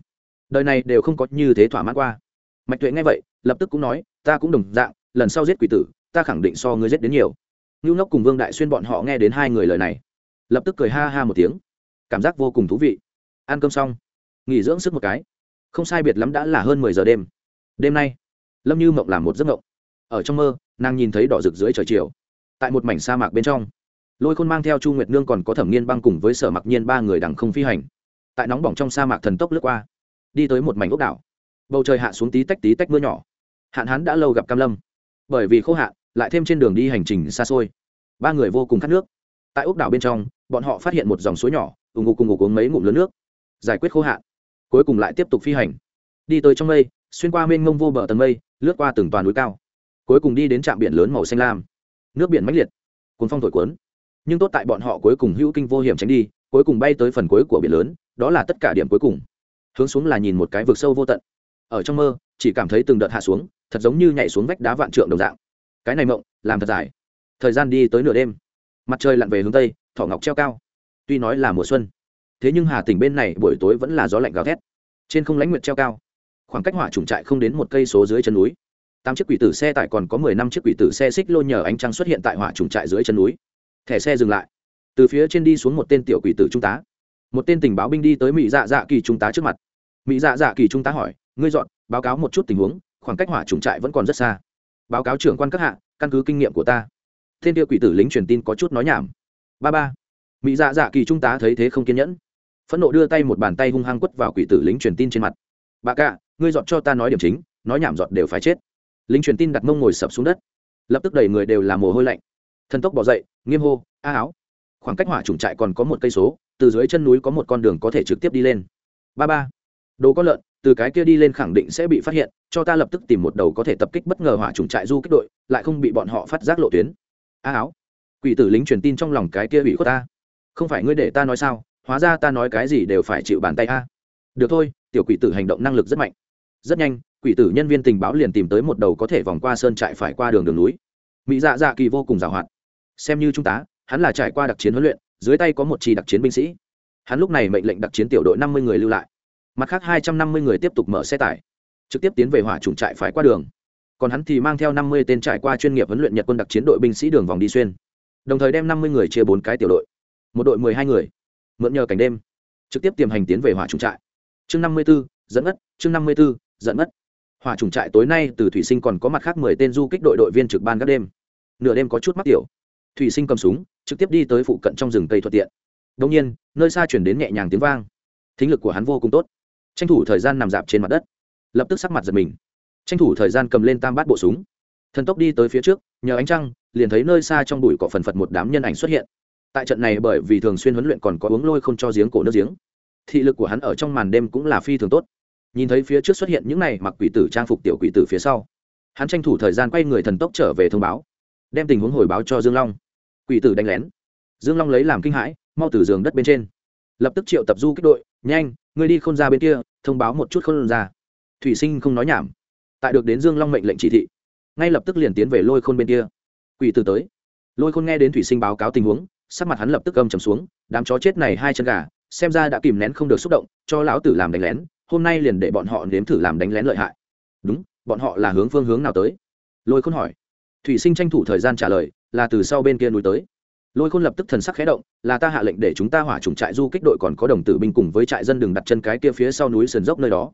Đời này đều không có như thế thỏa mãn qua. Mạch tuệ nghe vậy, lập tức cũng nói, ta cũng đồng dạng, lần sau giết quỷ tử, ta khẳng định so ngươi giết đến nhiều. Ngưu ngốc cùng vương đại xuyên bọn họ nghe đến hai người lời này, lập tức cười ha ha một tiếng. Cảm giác vô cùng thú vị. Ăn cơm xong, nghỉ dưỡng sức một cái không sai biệt lắm đã là hơn mười giờ đêm. Đêm nay, lâm như mộng làm một giấc mộng. Ở trong mơ, nàng nhìn thấy đỏ rực dưới trời chiều. Tại một mảnh sa mạc bên trong, lôi khôn mang theo chu nguyệt nương còn có thẩm nghiên băng cùng với sở mặc nhiên ba người đằng không phi hành. Tại nóng bỏng trong sa mạc thần tốc lướt qua, đi tới một mảnh ốc đảo. Bầu trời hạ xuống tí tách tí tách mưa nhỏ. Hạn hán đã lâu gặp cam lâm. Bởi vì khô hạn, lại thêm trên đường đi hành trình xa xôi. Ba người vô cùng khát nước. Tại ốc đảo bên trong, bọn họ phát hiện một dòng suối nhỏ ủng ngục cùng ngục uống mấy ngụm lớn nước. Giải quyết khô hạn cuối cùng lại tiếp tục phi hành. Đi tới trong mây, xuyên qua mênh mông vô bờ tầng mây, lướt qua từng toàn núi cao. Cuối cùng đi đến trạm biển lớn màu xanh lam. Nước biển mãnh liệt cuốn phong thổi cuốn. Nhưng tốt tại bọn họ cuối cùng hữu kinh vô hiểm tránh đi, cuối cùng bay tới phần cuối của biển lớn, đó là tất cả điểm cuối cùng. Hướng xuống là nhìn một cái vực sâu vô tận. Ở trong mơ, chỉ cảm thấy từng đợt hạ xuống, thật giống như nhảy xuống vách đá vạn trượng đồng dạng. Cái này mộng, làm thật dài. Thời gian đi tới nửa đêm. Mặt trời lặn về hướng tây, thỏ ngọc treo cao. Tuy nói là mùa xuân thế nhưng hà tỉnh bên này buổi tối vẫn là gió lạnh gào thét. Trên không lãnh nguyệt treo cao. Khoảng cách hỏa trùng trại không đến một cây số dưới chân núi. Tám chiếc quỷ tử xe tải còn có mười năm chiếc quỷ tử xe xích lô nhờ ánh trăng xuất hiện tại hỏa trùng trại dưới chân núi. Thẻ xe dừng lại. Từ phía trên đi xuống một tên tiểu quỷ tử trung tá. Một tên tình báo binh đi tới mỹ dạ dạ kỳ trung tá trước mặt. Mỹ dạ dạ kỳ trung tá hỏi, ngươi dọn, báo cáo một chút tình huống, khoảng cách hỏa trùng trại vẫn còn rất xa. Báo cáo trưởng quan các hạ, căn cứ kinh nghiệm của ta. Tên kia quỷ tử lính truyền tin có chút nói nhảm. Ba ba. Mỹ dạ dạ kỳ trung tá thấy thế không kiên nhẫn phẫn nộ đưa tay một bàn tay hung hăng quất vào quỷ tử lính truyền tin trên mặt. Bà cạ ngươi dọn cho ta nói điểm chính, nói nhảm dọn đều phải chết. Lính truyền tin đặt mông ngồi sập xuống đất. Lập tức đẩy người đều làm mồ hôi lạnh. Thần tốc bỏ dậy, nghiêm hô, a áo. Khoảng cách hỏa trùng trại còn có một cây số, từ dưới chân núi có một con đường có thể trực tiếp đi lên. Ba ba, đồ có lợn, từ cái kia đi lên khẳng định sẽ bị phát hiện, cho ta lập tức tìm một đầu có thể tập kích bất ngờ hỏa trùng trại du kích đội, lại không bị bọn họ phát giác lộ tuyến. A áo. Quỷ tử lính truyền tin trong lòng cái kia bị khuất ta. Không phải ngươi để ta nói sao hóa ra ta nói cái gì đều phải chịu bàn tay a. Được thôi, tiểu quỷ tử hành động năng lực rất mạnh. Rất nhanh, quỷ tử nhân viên tình báo liền tìm tới một đầu có thể vòng qua sơn trại phải qua đường đường núi. Mỹ dạ dạ kỳ vô cùng giàu hoạt. Xem như trung tá hắn là trải qua đặc chiến huấn luyện, dưới tay có một trì đặc chiến binh sĩ. Hắn lúc này mệnh lệnh đặc chiến tiểu đội năm mươi người lưu lại. Mặt khác hai trăm năm mươi người tiếp tục mở xe tải. Trực tiếp tiến về hỏa trùng trại phải qua đường. Còn hắn thì mang theo năm mươi tên trải qua chuyên nghiệp huấn luyện nhật quân đặc chiến đội binh sĩ đường vòng đi xuyên. Đồng thời đem năm mươi người chia bốn cái tiểu đội. Một đội mười hai người mượn nhờ cảnh đêm, trực tiếp tiềm hành tiến về hỏa trùng trại. Chương năm mươi b ố dẫn ất chương năm mươi b ố dẫn ất hỏa trùng trại tối nay từ thủy sinh còn có mặt khác mười tên du kích đội đội viên trực ban các đêm. Nửa đêm có chút mắc tiểu. Thủy sinh cầm súng, trực tiếp đi tới phụ cận trong rừng cây thuận tiện. Đông nhiên, nơi xa chuyển đến nhẹ nhàng tiếng vang. Thính lực của hắn vô cùng tốt. Tranh thủ thời gian nằm dạp trên mặt đất. Lập tức sắc mặt giật mình. Tranh thủ thời gian cầm lên tam bát bộ súng. Thần tốc đi tới phía trước, nhờ ánh trăng, liền thấy nơi xa trong bụi cỏ phần phật một đám nhân ảnh xuất hiện tại trận này bởi vì thường xuyên huấn luyện còn có uống lôi không cho giếng cổ nước giếng, thị lực của hắn ở trong màn đêm cũng là phi thường tốt. Nhìn thấy phía trước xuất hiện những này mặc quỷ tử trang phục tiểu quỷ tử phía sau, hắn tranh thủ thời gian quay người thần tốc trở về thông báo, đem tình huống hồi báo cho dương long. Quỷ tử đánh lén. Dương long lấy làm kinh hãi, mau từ giường đất bên trên. Lập tức triệu tập du kích đội, nhanh người đi không ra bên kia, thông báo một chút không ra. Thủy sinh không nói nhảm. Tại được đến dương long mệnh lệnh chỉ thị, ngay lập tức liền tiến về lôi khôn bên kia. Quỷ tử tới. Lôi khôn nghe đến thủy sinh báo cáo tình huống sắc mặt hắn lập tức âm trầm xuống, đám chó chết này hai chân gà, xem ra đã kìm nén không được xúc động, cho lão tử làm đánh lén, hôm nay liền để bọn họ nếm thử làm đánh lén lợi hại. Đúng, bọn họ là hướng phương hướng nào tới? Lôi khôn hỏi. Thủy sinh tranh thủ thời gian trả lời, là từ sau bên kia núi tới. Lôi khôn lập tức thần sắc khẽ động, là ta hạ lệnh để chúng ta hỏa trùng trại du kích đội còn có đồng tử binh cùng với trại dân đừng đặt chân cái kia phía sau núi sườn dốc nơi đó.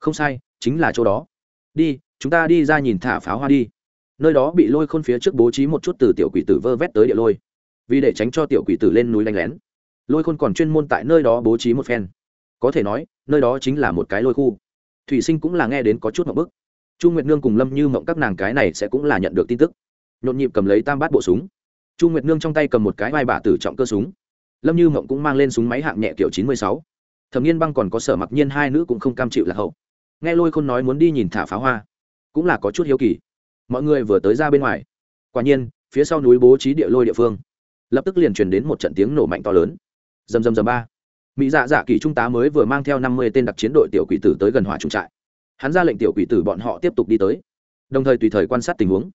Không sai, chính là chỗ đó. Đi, chúng ta đi ra nhìn thả pháo hoa đi. Nơi đó bị lôi khôn phía trước bố trí một chút từ tiểu quỷ tử vơ vét tới địa lôi vì để tránh cho tiểu quỷ tử lên núi đánh lén. Lôi khôn còn chuyên môn tại nơi đó bố trí một phen. Có thể nói, nơi đó chính là một cái lôi khu. Thủy sinh cũng là nghe đến có chút mậu bức. Chu nguyệt nương cùng lâm như mộng các nàng cái này sẽ cũng là nhận được tin tức. Nhộn nhịp cầm lấy tam bát bộ súng. Chu nguyệt nương trong tay cầm một cái vai bả tử trọng cơ súng. Lâm như mộng cũng mang lên súng máy hạng nhẹ kiểu chín mươi sáu. Thẩm nghiên băng còn có sở mặc nhiên hai nữ cũng không cam chịu lạc hậu. Nghe lôi khôn nói muốn đi nhìn thả pháo hoa, cũng là có chút hiếu kỳ. Mọi người vừa tới ra bên ngoài. Quả nhiên, phía sau núi bố trí địa lôi địa phương lập tức liền truyền đến một trận tiếng nổ mạnh to lớn. Dầm dầm dầm ba. Mỹ dạ dạ kỳ trung tá mới vừa mang theo năm mươi tên đặc chiến đội tiểu quỷ tử tới gần hỏa trung trại. Hắn ra lệnh tiểu quỷ tử bọn họ tiếp tục đi tới. Đồng thời tùy thời quan sát tình huống.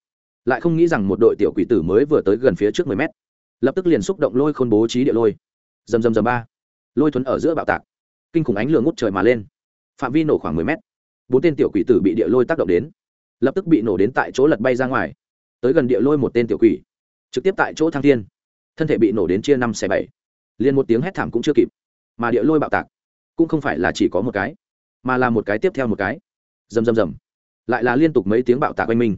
Lại không nghĩ rằng một đội tiểu quỷ tử mới vừa tới gần phía trước mười mét. Lập tức liền xúc động lôi khôn bố trí địa lôi. Dầm dầm dầm ba. Lôi thuấn ở giữa bạo tạc. Kinh khủng ánh lửa ngút trời mà lên. Phạm vi nổ khoảng mười mét. Bốn tên tiểu quỷ tử bị địa lôi tác động đến. Lập tức bị nổ đến tại chỗ lật bay ra ngoài. Tới gần địa lôi một tên tiểu quỷ. Trực tiếp tại chỗ thăng thiên thân thể bị nổ đến chia năm xẻ bảy. Liền một tiếng hét thảm cũng chưa kịp. Mà địa lôi bạo tạc, cũng không phải là chỉ có một cái, mà là một cái tiếp theo một cái. Rầm rầm rầm. Lại là liên tục mấy tiếng bạo tạc oanh minh.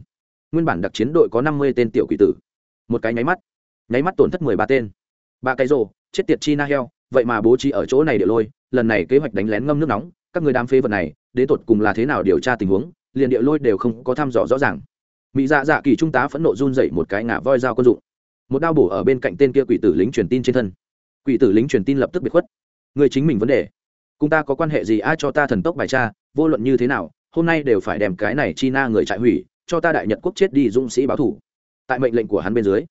Nguyên bản đặc chiến đội có năm mươi tên tiểu quỷ tử. Một cái nháy mắt nháy mắt tổn thất mười ba tên. Ba cái rồ, chết tiệt chi na heo, vậy mà bố trí ở chỗ này địa lôi, lần này kế hoạch đánh lén ngâm nước nóng, các người đám phế vật này, đến tột cùng là thế nào điều tra tình huống, liền địa lôi đều không có thăm dò rõ ràng. Mỹ dạ dạ kỳ trung tá phẫn nộ run dậy một cái ngả voi dao quân dụng một đao bổ ở bên cạnh tên kia quỷ tử lính truyền tin trên thân. Quỷ tử lính truyền tin lập tức bị khuất. Người chính mình vấn đề. Cùng ta có quan hệ gì, ai cho ta thần tốc bài tra, vô luận như thế nào, hôm nay đều phải đem cái này chi na người trại hủy, cho ta đại nhật quốc chết đi dũng sĩ báo thủ. Tại mệnh lệnh của hắn bên dưới,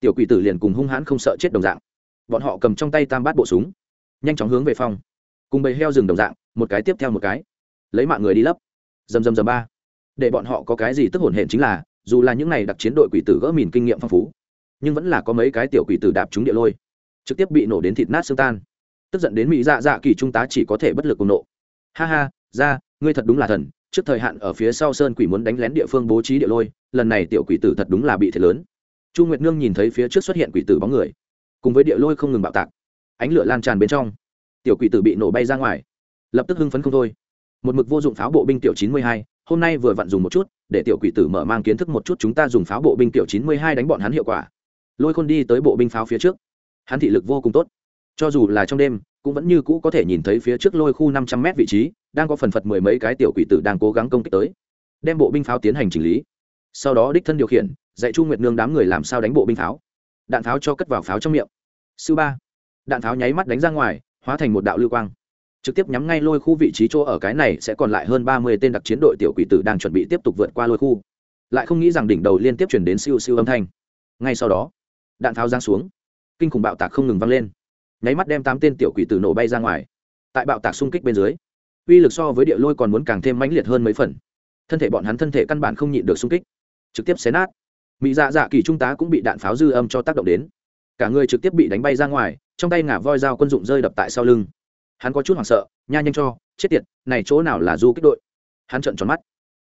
tiểu quỷ tử liền cùng hung hãn không sợ chết đồng dạng. Bọn họ cầm trong tay tam bát bộ súng, nhanh chóng hướng về phòng. Cùng bầy heo rừng đồng dạng, một cái tiếp theo một cái. Lấy mạng người đi lấp. Dầm dầm dầm ba. Để bọn họ có cái gì tức hổn hển chính là, dù là những n à y đặc chiến đội quỷ tử gỡ mìn kinh nghiệm phong phú nhưng vẫn là có mấy cái tiểu quỷ tử đạp trúng địa lôi, trực tiếp bị nổ đến thịt nát xương tan. Tức giận đến mỹ dạ dạ kỳ trung tá chỉ có thể bất lực cùng nộ. Ha ha, ra, ngươi thật đúng là thần, trước thời hạn ở phía sau sơn quỷ muốn đánh lén địa phương bố trí địa lôi, lần này tiểu quỷ tử thật đúng là bị thiệt lớn. Chu nguyệt nương nhìn thấy phía trước xuất hiện quỷ tử bóng người, cùng với địa lôi không ngừng bạo tạc, ánh lửa lan tràn bên trong, tiểu quỷ tử bị nổ bay ra ngoài, lập tức hưng phấn không thôi. Một mực vô dụng pháo bộ binh tiểu chín mươi hai, hôm nay vừa vặn dùng một chút, để tiểu quỷ tử mở mang kiến thức một chút chúng ta dùng pháo bộ binh tiểu chín mươi hai đánh bọn hắn hiệu quả lôi khôn đi tới bộ binh pháo phía trước. Hắn thị lực vô cùng tốt. Cho dù là trong đêm, cũng vẫn như cũ có thể nhìn thấy phía trước lôi khu năm trăm m vị trí, đang có phần phật mười mấy cái tiểu quỷ tử đang cố gắng công kích tới. Đem bộ binh pháo tiến hành chỉnh lý. Sau đó đích thân điều khiển, dạy chu nguyệt nương đám người làm sao đánh bộ binh pháo. Đạn pháo cho cất vào pháo trong miệng. Sư ba. Đạn pháo nháy mắt đánh ra ngoài, hóa thành một đạo lưu quang. Trực tiếp nhắm ngay lôi khu vị trí chỗ ở cái này sẽ còn lại hơn ba mươi tên đặc chiến đội tiểu quỷ tử đang chuẩn bị tiếp tục vượt qua lôi khu. Lại không nghĩ rằng đỉnh đầu liên tiếp chuyển đến siêu siêu âm thanh. Ngay sau đó đạn pháo giang xuống. Kinh khủng bạo tạc không ngừng vang lên. Nháy mắt đem tám tên tiểu quỷ tử nổ bay ra ngoài. Tại bạo tạc xung kích bên dưới, uy lực so với địa lôi còn muốn càng thêm mãnh liệt hơn mấy phần. Thân thể bọn hắn thân thể căn bản không nhịn được xung kích. Trực tiếp xé nát. Mỹ dạ dạ kỳ trung tá cũng bị đạn pháo dư âm cho tác động đến. Cả người trực tiếp bị đánh bay ra ngoài, trong tay ngả voi dao quân dụng rơi đập tại sau lưng. Hắn có chút hoảng sợ, nha nhanh cho, chết tiệt, này chỗ nào là du kích đội? Hắn trợn tròn mắt.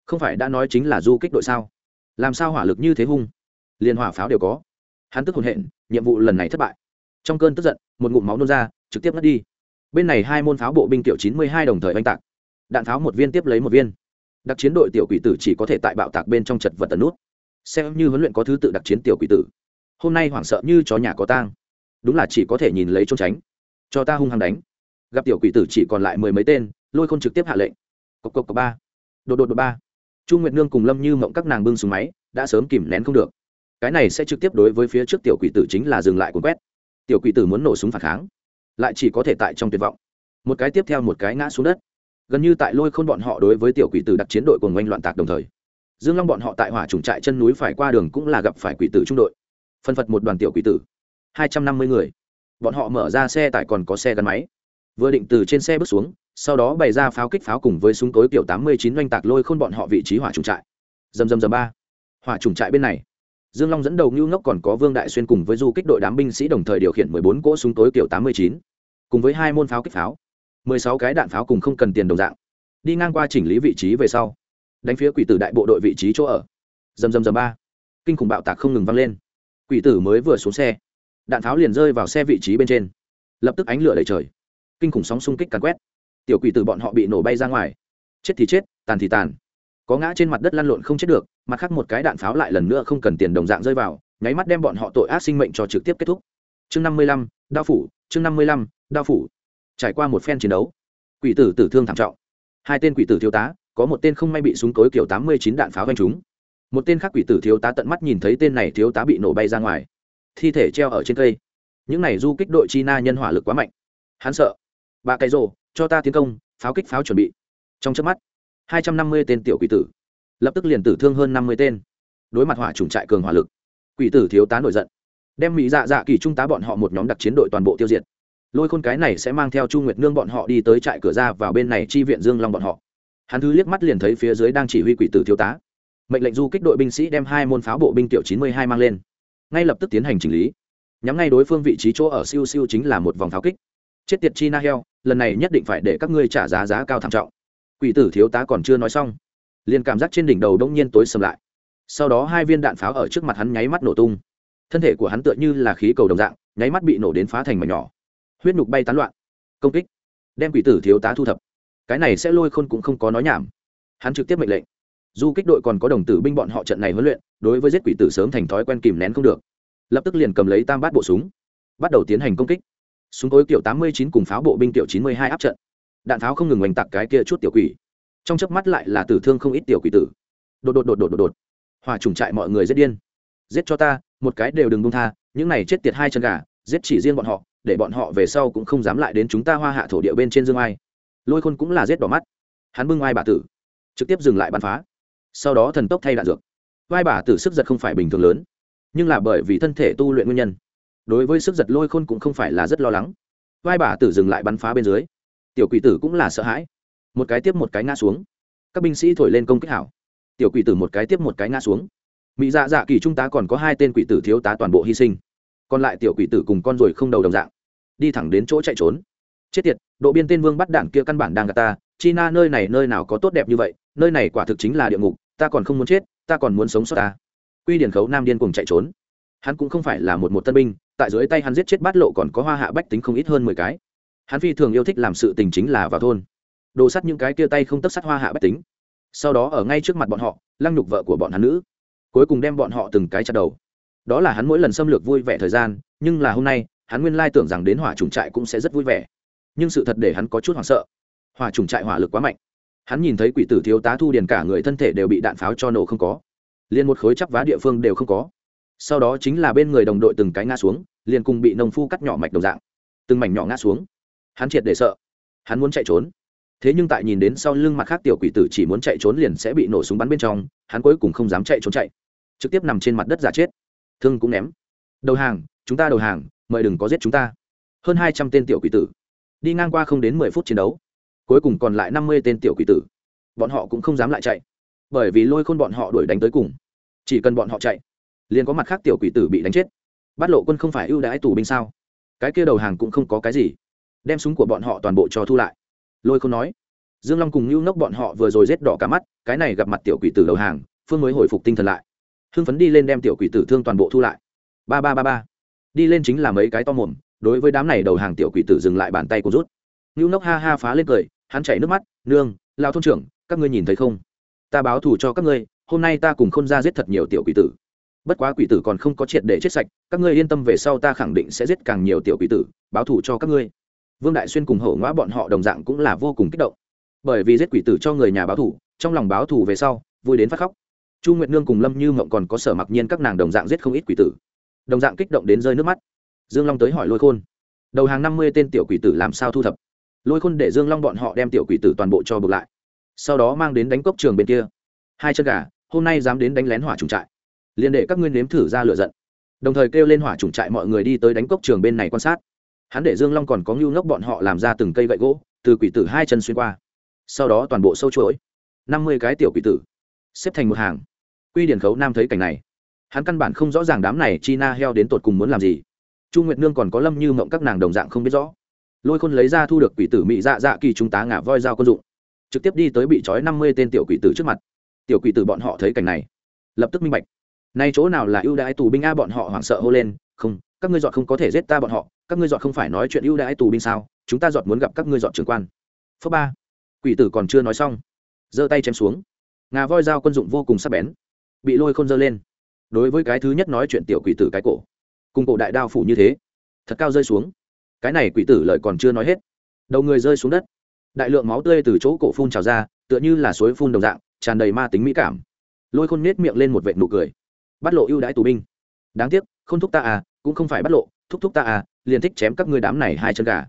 Không phải đã nói chính là du kích đội sao? Làm sao hỏa lực như thế hung? Liền hỏa pháo đều có hắn tức hồn hện, nhiệm vụ lần này thất bại. Trong cơn tức giận, một ngụm máu nôn ra, trực tiếp mất đi. Bên này hai môn pháo bộ binh tiểu chín mươi hai đồng thời oanh tạc. Đạn pháo một viên tiếp lấy một viên. Đặc chiến đội tiểu quỷ tử chỉ có thể tại bạo tạc bên trong chật vật tấn nút. Xem như huấn luyện có thứ tự đặc chiến tiểu quỷ tử. Hôm nay hoảng sợ như chó nhà có tang. Đúng là chỉ có thể nhìn lấy trốn tránh. Cho ta hung hăng đánh. Gặp tiểu quỷ tử chỉ còn lại mười mấy tên, lôi khôn trực tiếp hạ lệnh. Cộc cộc cộc ba. Đột đột đột ba. Chu nguyệt nương cùng lâm như mộng các nàng bưng súng máy, đã sớm kìm nén không được cái này sẽ trực tiếp đối với phía trước tiểu quỷ tử chính là dừng lại cuốn quét. Tiểu quỷ tử muốn nổ súng phản kháng, lại chỉ có thể tại trong tuyệt vọng. Một cái tiếp theo một cái ngã xuống đất. Gần như tại lôi khôn bọn họ đối với tiểu quỷ tử đặc chiến đội cùng oanh loạn tạc đồng thời, dương long bọn họ tại hỏa trùng trại chân núi phải qua đường cũng là gặp phải quỷ tử trung đội. Phân phật một đoàn tiểu quỷ tử, hai trăm năm mươi người. Bọn họ mở ra xe tải còn có xe gắn máy. Vừa định từ trên xe bước xuống, sau đó bày ra pháo kích pháo cùng với súng tối kiểu tám mươi chín oanh tạc lôi khôn bọn họ vị trí hỏa trùng trại. Dầm dầm dầm ba. Hỏa trùng trại bên này dương long dẫn đầu ngưu ngốc còn có vương đại xuyên cùng với du kích đội đám binh sĩ đồng thời điều khiển mười bốn cỗ súng tối kiểu tám mươi chín, cùng với hai môn pháo kích pháo. Mười sáu cái đạn pháo cùng không cần tiền đồng dạng. Đi ngang qua chỉnh lý vị trí về sau, đánh phía quỷ tử đại bộ đội vị trí chỗ ở. Dầm dầm dầm ba. Kinh khủng bạo tạc không ngừng vang lên. Quỷ tử mới vừa xuống xe, đạn pháo liền rơi vào xe vị trí bên trên. Lập tức ánh lửa đầy trời. Kinh khủng sóng xung kích càn quét. Tiểu quỷ tử bọn họ bị nổ bay ra ngoài. Chết thì chết, tàn thì tàn có ngã trên mặt đất lăn lộn không chết được, mặt khác một cái đạn pháo lại lần nữa không cần tiền đồng dạng rơi vào, nháy mắt đem bọn họ tội ác sinh mệnh cho trực tiếp kết thúc. Chương năm mươi lăm, đao phủ, chương năm mươi lăm, đao phủ. Trải qua một phen chiến đấu, quỷ tử tử thương thảm trọng. Hai tên quỷ tử thiếu tá, có một tên không may bị súng cối kiểu tám mươi chín đạn pháo vanh chúng một tên khác quỷ tử thiếu tá tận mắt nhìn thấy tên này thiếu tá bị nổ bay ra ngoài. Thi thể treo ở trên cây. Những này du kích đội chi na nhân hỏa lực quá mạnh. Hắn sợ. Ba cái rồ cho ta tiến công, pháo kích pháo chuẩn bị. Trong chớp mắt hai trăm năm mươi tên tiểu quỷ tử. Lập tức liền tử thương hơn năm mươi tên. Đối mặt hỏa chủng trại cường hỏa lực, quỷ tử thiếu tá nổi giận. Đem mỹ dạ dạ kỳ trung tá bọn họ một nhóm đặc chiến đội toàn bộ tiêu diệt. Lôi khôn cái này sẽ mang theo chu nguyệt nương bọn họ đi tới trại cửa ra vào bên này chi viện dương long bọn họ. Hắn thứ liếc mắt liền thấy phía dưới đang chỉ huy quỷ tử thiếu tá. Mệnh lệnh du kích đội binh sĩ đem hai môn pháo bộ binh tiểu chín mươi hai mang lên. Ngay lập tức tiến hành chỉnh lý. Nhắm ngay đối phương vị trí chỗ ở siêu siêu chính là một vòng pháo kích. Chết tiệt chi na heo, lần này nhất định phải để các ngươi trả giá giá cao thảm trọng quỷ tử thiếu tá còn chưa nói xong, liền cảm giác trên đỉnh đầu đông nhiên tối sầm lại. Sau đó hai viên đạn pháo ở trước mặt hắn nháy mắt nổ tung. Thân thể của hắn tựa như là khí cầu đồng dạng, nháy mắt bị nổ đến phá thành mảnh nhỏ. Huyết nhục bay tán loạn. Công kích. Đem quỷ tử thiếu tá thu thập. Cái này sẽ lôi khôn cũng không có nói nhảm. Hắn trực tiếp mệnh lệnh. Du kích đội còn có đồng tử binh bọn họ trận này huấn luyện, đối với giết quỷ tử sớm thành thói quen kìm nén không được. Lập tức liền cầm lấy tam bát bộ súng, bắt đầu tiến hành công kích. Súng tối kiểu tám mươi chín cùng pháo bộ binh kiểu chín mươi hai áp trận đạn tháo không ngừng oanh tạc cái kia chút tiểu quỷ. Trong chớp mắt lại là tử thương không ít tiểu quỷ tử. Đột đột đột đột đột đột. Hòa trùng trại mọi người giết điên. Giết cho ta, một cái đều đừng buông tha, những này chết tiệt hai chân gà, giết chỉ riêng bọn họ, để bọn họ về sau cũng không dám lại đến chúng ta hoa hạ thổ địa bên trên dương ai. Lôi khôn cũng là giết đỏ mắt. Hắn bưng ai bà tử, trực tiếp dừng lại bắn phá. Sau đó thần tốc thay đạn dược. Vai bà tử sức giật không phải bình thường lớn, nhưng là bởi vì thân thể tu luyện nguyên nhân. Đối với sức giật lôi khôn cũng không phải là rất lo lắng. Vai bà tử dừng lại bắn phá bên dưới tiểu quỷ tử cũng là sợ hãi. Một cái tiếp một cái ngã xuống. Các binh sĩ thổi lên công kích hảo. Tiểu quỷ tử một cái tiếp một cái ngã xuống. Mỹ dạ dạ kỳ trung tá còn có hai tên quỷ tử thiếu tá toàn bộ hy sinh. Còn lại tiểu quỷ tử cùng con ruồi không đầu đồng dạng. Đi thẳng đến chỗ chạy trốn. Chết tiệt, độ biên tên vương bắt đảng kia căn bản đang gạt ta. China nơi này nơi nào có tốt đẹp như vậy? Nơi này quả thực chính là địa ngục, ta còn không muốn chết, ta còn muốn sống sót ta. Quy điển khấu nam điên cùng chạy trốn. Hắn cũng không phải là một một tân binh, tại dưới tay hắn giết chết bát lộ còn có hoa hạ bách tính không ít hơn mười cái hắn phi thường yêu thích làm sự tình chính là vào thôn. Đồ sắt những cái kia tay không tấp sắt hoa hạ bách tính. Sau đó ở ngay trước mặt bọn họ, lăng nhục vợ của bọn hắn nữ. Cuối cùng đem bọn họ từng cái chặt đầu. Đó là hắn mỗi lần xâm lược vui vẻ thời gian, nhưng là hôm nay, hắn nguyên lai tưởng rằng đến hỏa trùng trại cũng sẽ rất vui vẻ. Nhưng sự thật để hắn có chút hoảng sợ. Hỏa trùng trại hỏa lực quá mạnh. Hắn nhìn thấy quỷ tử thiếu tá thu điền cả người thân thể đều bị đạn pháo cho nổ không có. Liền một khối chắp vá địa phương đều không có. Sau đó chính là bên người đồng đội từng cái ngã xuống, liền cùng bị nông phu cắt nhỏ mạch đồng dạng. Từng mảnh nhỏ ngã xuống hắn triệt để sợ. Hắn muốn chạy trốn. Thế nhưng tại nhìn đến sau lưng mặt khác tiểu quỷ tử chỉ muốn chạy trốn liền sẽ bị nổ súng bắn bên trong, hắn cuối cùng không dám chạy trốn chạy. Trực tiếp nằm trên mặt đất giả chết. Thương cũng ném. Đầu hàng, chúng ta đầu hàng, mời đừng có giết chúng ta. Hơn hai trăm tên tiểu quỷ tử. Đi ngang qua không đến mười phút chiến đấu. Cuối cùng còn lại năm mươi tên tiểu quỷ tử. Bọn họ cũng không dám lại chạy. Bởi vì lôi khôn bọn họ đuổi đánh tới cùng. Chỉ cần bọn họ chạy, liền có mặt khác tiểu quỷ tử bị đánh chết. Bắt lộ quân không phải ưu đãi tù binh sao? Cái kia đầu hàng cũng không có cái gì đem súng của bọn họ toàn bộ cho thu lại. Lôi không nói, dương long cùng lưu nốc bọn họ vừa rồi rết đỏ cả mắt, cái này gặp mặt tiểu quỷ tử đầu hàng, phương mới hồi phục tinh thần lại. Hưng phấn đi lên đem tiểu quỷ tử thương toàn bộ thu lại. Ba ba ba ba. Đi lên chính là mấy cái to mồm, đối với đám này đầu hàng tiểu quỷ tử dừng lại bàn tay của rút. Lưu nốc ha ha phá lên cười, hắn chảy nước mắt, nương lao thôn trưởng, các ngươi nhìn thấy không? Ta báo thù cho các ngươi, hôm nay ta cùng khôn ra giết thật nhiều tiểu quỷ tử. Bất quá quỷ tử còn không có triệt để chết sạch, các ngươi yên tâm về sau ta khẳng định sẽ giết càng nhiều tiểu quỷ tử, báo thù cho các ngươi vương đại xuyên cùng hậu ngõ bọn họ đồng dạng cũng là vô cùng kích động. Bởi vì giết quỷ tử cho người nhà báo thù, trong lòng báo thù về sau, vui đến phát khóc. Chu nguyệt nương cùng lâm như mộng còn có sở mặc nhiên các nàng đồng dạng giết không ít quỷ tử. Đồng dạng kích động đến rơi nước mắt. Dương long tới hỏi lôi khôn. Đầu hàng năm mươi tên tiểu quỷ tử làm sao thu thập? Lôi khôn để dương long bọn họ đem tiểu quỷ tử toàn bộ cho bực lại. Sau đó mang đến đánh cốc trường bên kia. Hai chân gà, hôm nay dám đến đánh lén hỏa trùng trại. Liền để các nguyên nếm thử ra lựa giận. Đồng thời kêu lên hỏa trùng trại mọi người đi tới đánh cốc trường bên này quan sát hắn để dương long còn có ngưu ngốc bọn họ làm ra từng cây gậy gỗ, từ quỷ tử hai chân xuyên qua. Sau đó toàn bộ sâu chuỗi. Năm mươi cái tiểu quỷ tử. Xếp thành một hàng. Quy điển khấu nam thấy cảnh này. Hắn căn bản không rõ ràng đám này chi na heo đến tột cùng muốn làm gì. Chu nguyệt nương còn có lâm như mộng các nàng đồng dạng không biết rõ. Lôi khôn lấy ra thu được quỷ tử mỹ dạ dạ kỳ chúng tá ngả voi dao quân dụng. Trực tiếp đi tới bị trói năm mươi tên tiểu quỷ tử trước mặt. Tiểu quỷ tử bọn họ thấy cảnh này. Lập tức minh bạch. Nay chỗ nào là ưu đãi tù binh a bọn họ hoảng sợ hô lên, không các ngươi dọn không có thể giết ta bọn họ, các ngươi dọn không phải nói chuyện ưu đãi tù binh sao? Chúng ta dọn muốn gặp các ngươi dọn trưởng quan. Phớ ba. Quỷ tử còn chưa nói xong, giơ tay chém xuống. Ngà voi dao quân dụng vô cùng sắc bén, bị lôi khôn giơ lên. Đối với cái thứ nhất nói chuyện tiểu quỷ tử cái cổ, cùng cổ đại đao phủ như thế, thật cao rơi xuống. Cái này quỷ tử lời còn chưa nói hết, đầu người rơi xuống đất. Đại lượng máu tươi từ chỗ cổ phun trào ra, tựa như là suối phun đồng dạng, tràn đầy ma tính mỹ cảm. Lôi khôn nết miệng lên một vệ nụ cười, bắt lộ ưu đãi tù binh. Đáng tiếc không thúc ta à cũng không phải bắt lộ, thúc thúc ta à liền thích chém các ngươi đám này hai chân gà.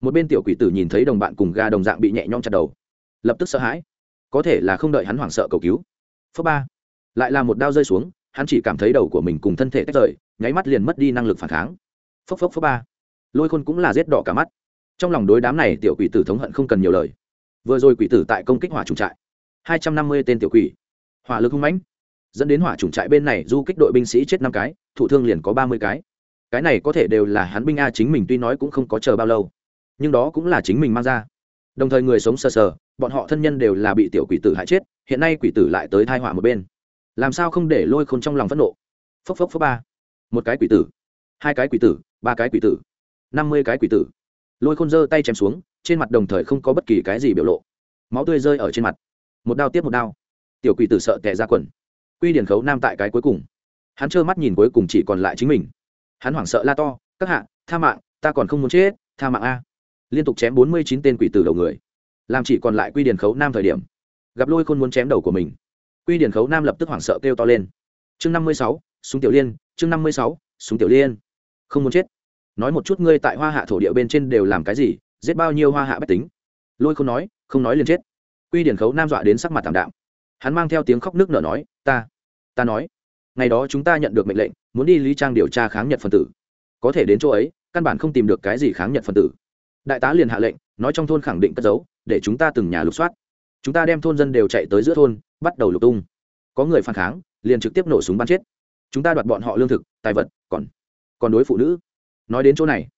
Một bên tiểu quỷ tử nhìn thấy đồng bạn cùng gà đồng dạng bị nhẹ nhõm chặt đầu. Lập tức sợ hãi. Có thể là không đợi hắn hoảng sợ cầu cứu. Phớ ba. Lại là một đao rơi xuống, hắn chỉ cảm thấy đầu của mình cùng thân thể tách rời, nháy mắt liền mất đi năng lực phản kháng. Phốc phốc phốc ba. Lôi khôn cũng là rét đỏ cả mắt. Trong lòng đối đám này tiểu quỷ tử thống hận không cần nhiều lời. Vừa rồi quỷ tử tại công kích hỏa trùng trại. Hai trăm năm mươi tên tiểu quỷ. Hỏa lực hung mãnh. Dẫn đến hỏa trùng trại bên này du kích đội binh sĩ chết năm cái, thụ thương liền có ba mươi cái cái này có thể đều là hắn binh a chính mình tuy nói cũng không có chờ bao lâu, nhưng đó cũng là chính mình mang ra. Đồng thời người sống sờ sờ, bọn họ thân nhân đều là bị tiểu quỷ tử hại chết, hiện nay quỷ tử lại tới thai họa một bên. Làm sao không để lôi khôn trong lòng phẫn nộ? Phốc phốc phốc ba. Một cái quỷ tử, hai cái quỷ tử, ba cái quỷ tử, năm mươi cái quỷ tử. Lôi khôn giơ tay chém xuống, trên mặt đồng thời không có bất kỳ cái gì biểu lộ. Máu tươi rơi ở trên mặt. Một đao tiếp một đao. Tiểu quỷ tử sợ tệ ra quần. Quy điển khấu nam tại cái cuối cùng. Hắn trơ mắt nhìn cuối cùng chỉ còn lại chính mình hắn hoảng sợ la to, các hạ, tha mạng, ta còn không muốn chết, tha mạng a. Liên tục chém bốn mươi chín tên quỷ tử đầu người, làm chỉ còn lại quy điển khấu nam thời điểm. Gặp lôi khôn muốn chém đầu của mình, quy điển khấu nam lập tức hoảng sợ kêu to lên. Chương năm mươi sáu, súng tiểu liên, chương năm mươi sáu, súng tiểu liên, không muốn chết. Nói một chút, ngươi tại hoa hạ thổ địa bên trên đều làm cái gì, giết bao nhiêu hoa hạ bách tính? Lôi khôn nói, không nói liền chết. Quy điển khấu nam dọa đến sắc mặt thảm đạm. Hắn mang theo tiếng khóc nước nở nói, ta ta nói ngày đó chúng ta nhận được mệnh lệnh, muốn đi lý trang điều tra kháng nhật phần tử. Có thể đến chỗ ấy, căn bản không tìm được cái gì kháng nhật phần tử. Đại tá liền hạ lệnh, nói trong thôn khẳng định cất giấu, để chúng ta từng nhà lục soát. Chúng ta đem thôn dân đều chạy tới giữa thôn, bắt đầu lục tung. Có người phản kháng, liền trực tiếp nổ súng bắn chết. Chúng ta đoạt bọn họ lương thực, tài vật, còn còn đối phụ nữ. Nói đến chỗ này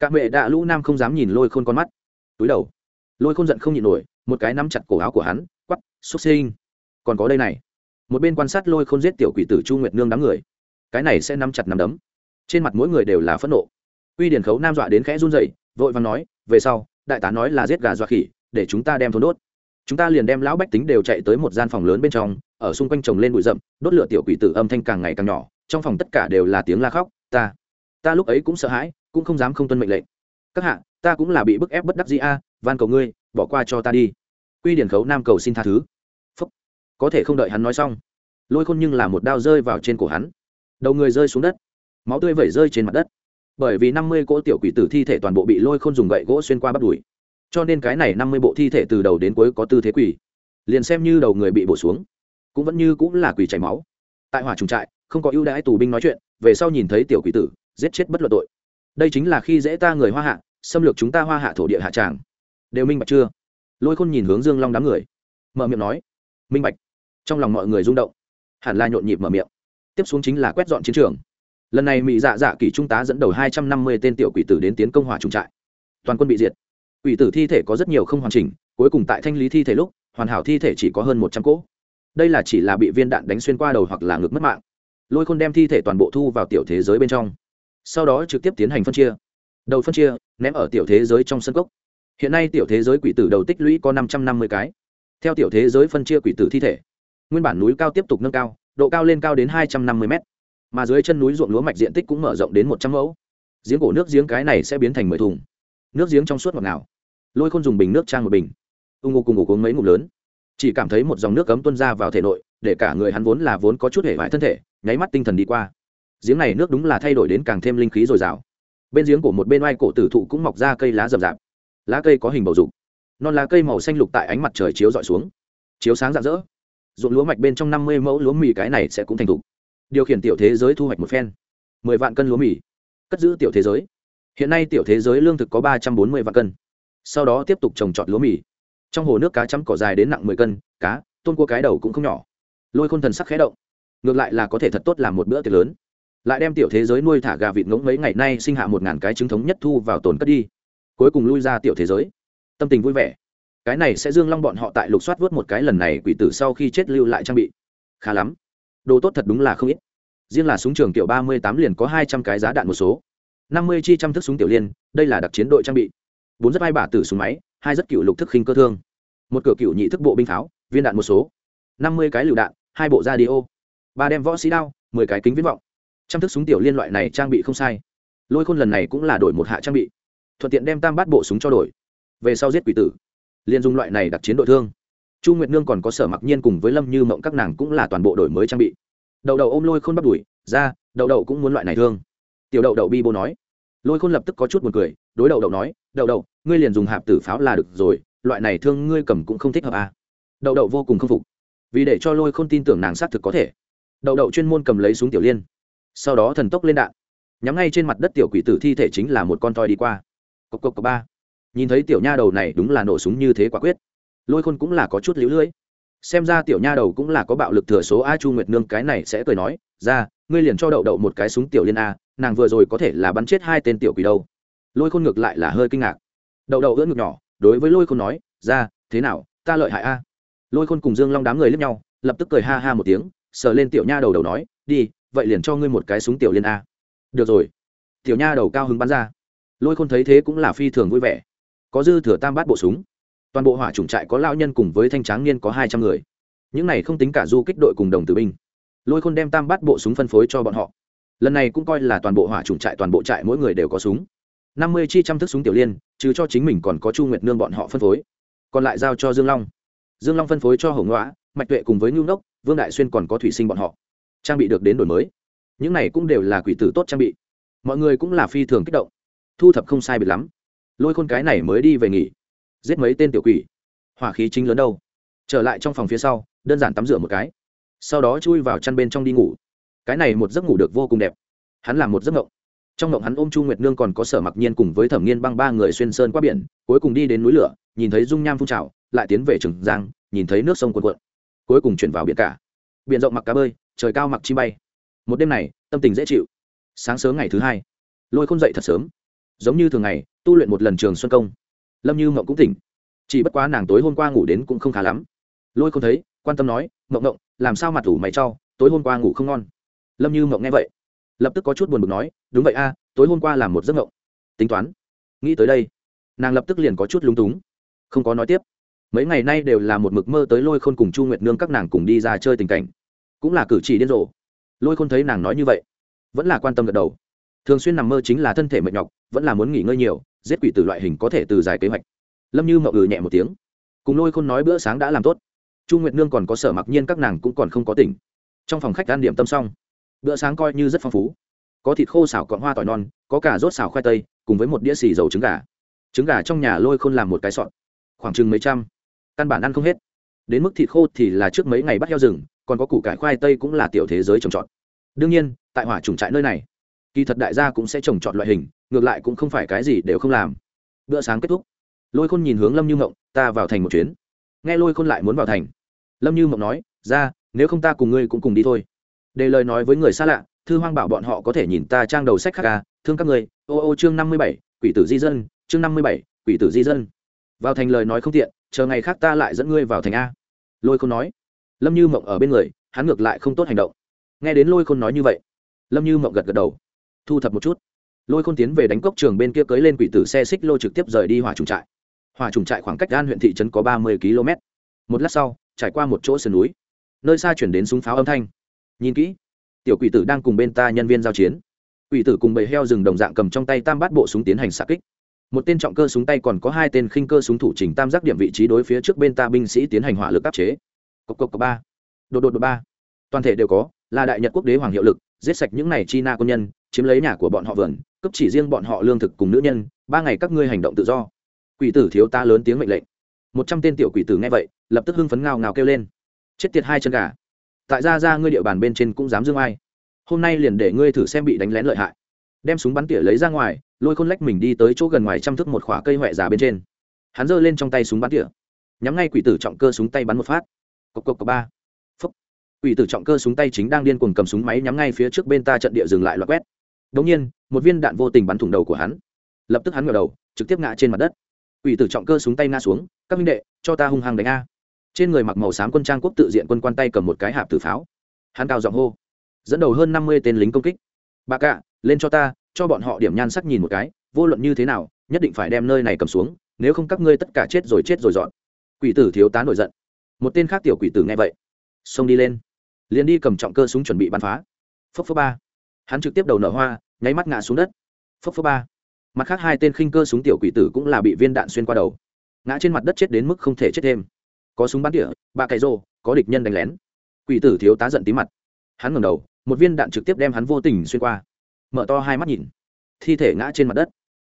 các mẹ đạ lũ nam không dám nhìn lôi khôn con mắt. Túi đầu. Lôi khôn giận không nhịn nổi, một cái nắm chặt cổ áo của hắn quắp xúc sinh. Còn có đây này một bên quan sát lôi khôn giết tiểu quỷ tử chu nguyệt nương đám người. Cái này sẽ nắm chặt nắm đấm. Trên mặt mỗi người đều là phẫn nộ. Uy điển khấu nam dọa đến khẽ run dậy vội vàng nói, về sau, đại tá nói là giết gà dọa khỉ, để chúng ta đem thốn đốt. Chúng ta liền đem lão bách tính đều chạy tới một gian phòng lớn bên trong, ở xung quanh trồng lên bụi rậm, đốt lửa tiểu quỷ tử âm thanh càng ngày càng nhỏ, trong phòng tất cả đều là tiếng la khóc, ta ta lúc ấy cũng sợ hãi, cũng không dám không tuân mệnh lệnh. Các hạ, ta cũng là bị bức ép bất đắc dĩ a, van cầu ngươi, bỏ qua cho ta đi. Quy điển khấu nam cầu xin tha thứ có thể không đợi hắn nói xong. Lôi khôn nhưng là một đao rơi vào trên cổ hắn. Đầu người rơi xuống đất, máu tươi vẩy rơi trên mặt đất. Bởi vì năm mươi cỗ tiểu quỷ tử thi thể toàn bộ bị lôi khôn dùng gậy gỗ xuyên qua bắt đùi. Cho nên cái này năm mươi bộ thi thể từ đầu đến cuối có tư thế quỷ. Liền xem như đầu người bị bổ xuống, cũng vẫn như cũng là quỷ chảy máu. Tại hỏa trùng trại, không có ưu đãi tù binh nói chuyện, về sau nhìn thấy tiểu quỷ tử, giết chết bất luận tội. Đây chính là khi dễ ta người hoa hạ, xâm lược chúng ta hoa hạ thổ địa hạ tràng. Đều minh bạch chưa? Lôi khôn nhìn hướng dương long đám người, mở miệng nói, minh bạch trong lòng mọi người rung động. Hẳn là nhộn nhịp mở miệng. Tiếp xuống chính là quét dọn chiến trường. Lần này mỹ dạ dạ kỷ trung tá dẫn đầu hai trăm năm mươi tên tiểu quỷ tử đến tiến công hỏa trùng trại. Toàn quân bị diệt. Quỷ tử thi thể có rất nhiều không hoàn chỉnh, cuối cùng tại thanh lý thi thể lúc, hoàn hảo thi thể chỉ có hơn một trăm cỗ. Đây là chỉ là bị viên đạn đánh xuyên qua đầu hoặc là ngực mất mạng. Lôi khôn đem thi thể toàn bộ thu vào tiểu thế giới bên trong. Sau đó trực tiếp tiến hành phân chia. Đầu phân chia, ném ở tiểu thế giới trong sân cốc. Hiện nay tiểu thế giới quỷ tử đầu tích lũy có năm trăm năm mươi cái. Theo tiểu thế giới phân chia quỷ tử thi thể nguyên bản núi cao tiếp tục nâng cao, độ cao lên cao đến hai trăm năm mươi mét, mà dưới chân núi ruộng lúa mạch diện tích cũng mở rộng đến một trăm mẫu. Giếng cổ nước giếng cái này sẽ biến thành mười thùng. Nước giếng trong suốt ngọt ngào. Lôi khôn dùng bình nước trang một bình. Ưng ngô cùng ngủ uống mấy ngủ lớn. Chỉ cảm thấy một dòng nước cấm tuân ra vào thể nội, để cả người hắn vốn là vốn có chút hệ vải thân thể, nháy mắt tinh thần đi qua. Giếng này nước đúng là thay đổi đến càng thêm linh khí dồi dào. Bên giếng của một bên oai cổ tử thụ cũng mọc ra cây lá rậm rạp. Lá cây có hình bầu dục. Non lá cây màu xanh lục tại ánh mặt trời chiếu dọi xuống. Chiếu sáng rạng rỡ ruộng lúa mạch bên trong năm mươi mẫu lúa mì cái này sẽ cũng thành thục. Điều khiển tiểu thế giới thu hoạch một phen. mười vạn cân lúa mì. Cất giữ tiểu thế giới. Hiện nay tiểu thế giới lương thực có ba trăm bốn mươi vạn cân. Sau đó tiếp tục trồng trọt lúa mì. Trong hồ nước cá chấm cỏ dài đến nặng mười cân, cá, tôm cua cái đầu cũng không nhỏ. Lôi khôn thần sắc khé động. Ngược lại là có thể thật tốt làm một bữa tiệc lớn. Lại đem tiểu thế giới nuôi thả gà vịt ngỗng mấy ngày nay sinh hạ một ngàn cái trứng thống nhất thu vào tồn cất đi. Cuối cùng lui ra tiểu thế giới. Tâm tình vui vẻ cái này sẽ dương long bọn họ tại lục soát vớt một cái lần này quỷ tử sau khi chết lưu lại trang bị. Khá lắm. Đồ tốt thật đúng là không ít. Riêng là súng trường kiểu ba mươi tám liền có hai trăm cái giá đạn một số. Năm mươi chi trăm thức súng tiểu liên, đây là đặc chiến đội trang bị. Bốn rất hai bả tử súng máy, hai rất cựu lục thức khinh cơ thương. Một cửa cựu nhị thức bộ binh pháo viên đạn một số. Năm mươi cái lựu đạn, hai bộ radio. Ba đem võ sĩ đao, mười cái kính viễn vọng. Trăm thức súng tiểu liên loại này trang bị không sai. Lôi khôn lần này cũng là đổi một hạ trang bị. Thuận tiện đem tam bát bộ súng cho đổi. Về sau giết quỷ tử liền dùng loại này đặc chiến đội thương. Chu nguyệt nương còn có sở mặc nhiên cùng với lâm như mộng các nàng cũng là toàn bộ đổi mới trang bị. Đậu đậu ôm lôi khôn bắt đuổi ra, đậu đậu cũng muốn loại này thương. Tiểu đậu đậu bi bô nói. Lôi khôn lập tức có chút buồn cười, đối đậu đậu nói, đậu đậu, ngươi liền dùng hạp tử pháo là được rồi, loại này thương ngươi cầm cũng không thích hợp à. đậu đậu vô cùng k phục. Vì để cho lôi khôn tin tưởng nàng xác thực có thể. Đậu đậu chuyên môn cầm lấy súng tiểu liên. Sau đó thần tốc lên đạn. Nhắm ngay trên mặt đất tiểu quỷ tử thi thể chính là một con toi đi qua. Cộc cộc cộc, ba nhìn thấy tiểu nha đầu này đúng là nổ súng như thế quả quyết. Lôi khôn cũng là có chút lũ lưỡi. Xem ra tiểu nha đầu cũng là có bạo lực thừa số a chu nguyệt nương cái này sẽ cười nói, ra, ngươi liền cho đậu đậu một cái súng tiểu liên a, nàng vừa rồi có thể là bắn chết hai tên tiểu quỷ đâu. Lôi khôn ngược lại là hơi kinh ngạc. Đậu đậu ưỡn ngực nhỏ, đối với lôi khôn nói, ra, thế nào, ta lợi hại a. Lôi khôn cùng dương long đám người lướt nhau, lập tức cười ha ha một tiếng, sờ lên tiểu nha đầu đầu nói, đi, vậy liền cho ngươi một cái súng tiểu liên a. Được rồi. Tiểu nha đầu cao hứng bắn ra. Lôi khôn thấy thế cũng là phi thường vui vẻ có dư thừa tam bát bộ súng. Toàn bộ hỏa chủng trại có lao nhân cùng với thanh tráng niên có hai trăm người. Những này không tính cả du kích đội cùng đồng tử binh. Lôi khôn đem tam bát bộ súng phân phối cho bọn họ. Lần này cũng coi là toàn bộ hỏa chủng trại, toàn bộ trại mỗi người đều có súng. Năm mươi chi trăm thức súng tiểu liên, trừ cho chính mình còn có chu nguyệt nương bọn họ phân phối. Còn lại giao cho dương long. Dương long phân phối cho hồng ngoã mạch tuệ cùng với nhu đốc vương đại xuyên còn có thủy sinh bọn họ. Trang bị được đến đổi mới. Những này cũng đều là quỷ tử tốt trang bị. Mọi người cũng là phi thường kích động. Thu thập không sai biệt lắm lôi khôn cái này mới đi về nghỉ, giết mấy tên tiểu quỷ. Hỏa khí chính lớn đâu? Trở lại trong phòng phía sau, đơn giản tắm rửa một cái. Sau đó chui vào chăn bên trong đi ngủ. Cái này một giấc ngủ được vô cùng đẹp. Hắn làm một giấc ngộng. Trong ngộng hắn ôm chu nguyệt nương còn có sở mặc nhiên cùng với thẩm nghiên băng ba người xuyên sơn qua biển, cuối cùng đi đến núi lửa, nhìn thấy dung nham phun trào, lại tiến về trường giang, nhìn thấy nước sông cuồn cuộn. Cuối cùng chuyển vào biển cả. Biển rộng mặc cá bơi, trời cao mặc chi bay. Một đêm này, tâm tình dễ chịu. Sáng sớm ngày thứ hai, lôi khôn dậy thật sớm giống như thường ngày, tu luyện một lần trường xuân công. Lâm như mộng cũng tỉnh. Chỉ bất quá nàng tối hôm qua ngủ đến cũng không khá lắm. Lôi không thấy, quan tâm nói, mộng mộng, làm sao mặt thủ mày trau tối hôm qua ngủ không ngon? Lâm như mộng nghe vậy, lập tức có chút buồn bực nói, đúng vậy a, tối hôm qua làm một giấc mộng. Tính toán. Nghĩ tới đây, nàng lập tức liền có chút lúng túng. Không có nói tiếp. Mấy ngày nay đều là một mực mơ tới lôi khôn cùng chu nguyệt nương các nàng cùng đi ra chơi tình cảnh. Cũng là cử chỉ điên rồ. Lôi khôn thấy nàng nói như vậy, vẫn là quan tâm gật đầu thường xuyên nằm mơ chính là thân thể mệt nhọc, vẫn là muốn nghỉ ngơi nhiều, giết quỷ từ loại hình có thể từ dài kế hoạch. Lâm như mậu ừ nhẹ một tiếng. Cùng lôi khôn nói bữa sáng đã làm tốt. Chu nguyệt nương còn có sở mặc nhiên các nàng cũng còn không có tỉnh. Trong phòng khách ăn điểm tâm xong, bữa sáng coi như rất phong phú. Có thịt khô xào cọn hoa tỏi non, có cả rốt xào khoai tây, cùng với một đĩa xì dầu trứng gà. Trứng gà trong nhà lôi khôn làm một cái sọn khoảng chừng mấy trăm. Căn bản ăn không hết. Đến mức thịt khô thì là trước mấy ngày bắt heo rừng, còn có củ cải khoai tây cũng là tiểu thế giới trồng trọt. Đương nhiên, tại hỏa trùng trại nơi này kỳ thật đại gia cũng sẽ trồng trọt loại hình, ngược lại cũng không phải cái gì đều không làm. Bữa sáng kết thúc. Lôi khôn nhìn hướng lâm như mộng, ta vào thành một chuyến. Nghe lôi khôn lại muốn vào thành. Lâm như mộng nói, ra, nếu không ta cùng ngươi cũng cùng đi thôi. Để lời nói với người xa lạ, thư hoang bảo bọn họ có thể nhìn ta trang đầu sách khác ca thương các người ô ô, chương năm mươi bảy, quỷ tử di dân, chương năm mươi bảy, quỷ tử di dân. Vào thành lời nói không tiện, chờ ngày khác ta lại dẫn ngươi vào thành a. Lôi khôn nói. Lâm như mộng ở bên người, hắn ngược lại không tốt hành động. Nghe đến lôi khôn nói như vậy, lâm như mộng gật gật đầu thu thập một chút. Lôi khôn tiến về đánh cốc trường bên kia cưới lên quỷ tử xe xích lô trực tiếp rời đi hỏa trùng trại. Hỏa trùng trại khoảng cách gan huyện thị trấn có ba mươi km. Một lát sau, trải qua một chỗ sườn núi, nơi xa chuyển đến súng pháo âm thanh. Nhìn kỹ, tiểu quỷ tử đang cùng bên ta nhân viên giao chiến. Quỷ tử cùng bầy heo rừng đồng dạng cầm trong tay tam bát bộ súng tiến hành xạ kích. Một tên trọng cơ súng tay còn có hai tên khinh cơ súng thủ trình tam giác điểm vị trí đối phía trước bên ta binh sĩ tiến hành hỏa lực áp chế. Cộc cộc cộc ba. Đột đột đột ba. Toàn thể đều có, là đại nhật quốc đế hoàng hiệu lực, giết sạch những này chi na quân nhân chiếm lấy nhà của bọn họ vườn cấp chỉ riêng bọn họ lương thực cùng nữ nhân, ba ngày các ngươi hành động tự do. Quỷ tử thiếu ta lớn tiếng mệnh lệnh. Một trăm tên tiểu quỷ tử nghe vậy, lập tức hưng phấn ngào ngào kêu lên. Chết tiệt hai chân gà. Tại ra ra ngươi địa bàn bên trên cũng dám dương ai. Hôm nay liền để ngươi thử xem bị đánh lén lợi hại. Đem súng bắn tỉa lấy ra ngoài, lôi khôn lách mình đi tới chỗ gần ngoài trăm thước một khỏa cây huệ già bên trên. Hắn giơ lên trong tay súng bắn tỉa. Nhắm ngay quỷ tử trọng cơ súng tay bắn một phát. Cộc cộc cộc ba. Phúc. Quỷ tử trọng cơ súng tay chính đang điên cuồng cầm súng máy nhắm ngay phía trước bên ta trận địa dừng lại loạt quét đống nhiên, một viên đạn vô tình bắn thủng đầu của hắn. Lập tức hắn ngửa đầu, trực tiếp ngã trên mặt đất. Quỷ tử trọng cơ súng tay ngã xuống, các minh đệ, cho ta hung hăng đánh a. Trên người mặc màu xám quân trang quốc tự diện quân quan tay cầm một cái hạp tử pháo. Hắn cao giọng hô, dẫn đầu hơn năm mươi tên lính công kích. Bà cạ, lên cho ta, cho bọn họ điểm nhan sắc nhìn một cái, vô luận như thế nào, nhất định phải đem nơi này cầm xuống, nếu không các ngươi tất cả chết rồi chết rồi dọn. Quỷ tử thiếu tá nổi giận. Một tên khác tiểu quỷ tử nghe vậy, xông đi lên. Liền đi cầm trọng cơ súng chuẩn bị bắn phá. Phấp phấp ba hắn trực tiếp đầu nở hoa, nháy mắt ngã xuống đất. Phốc phốc ba. Mặt khác hai tên khinh cơ súng tiểu quỷ tử cũng là bị viên đạn xuyên qua đầu. Ngã trên mặt đất chết đến mức không thể chết thêm. Có súng bắn tỉa ba cái rô, có địch nhân đánh lén. Quỷ tử thiếu tá giận tí mặt. Hắn ngẩng đầu, một viên đạn trực tiếp đem hắn vô tình xuyên qua. Mở to hai mắt nhìn. Thi thể ngã trên mặt đất.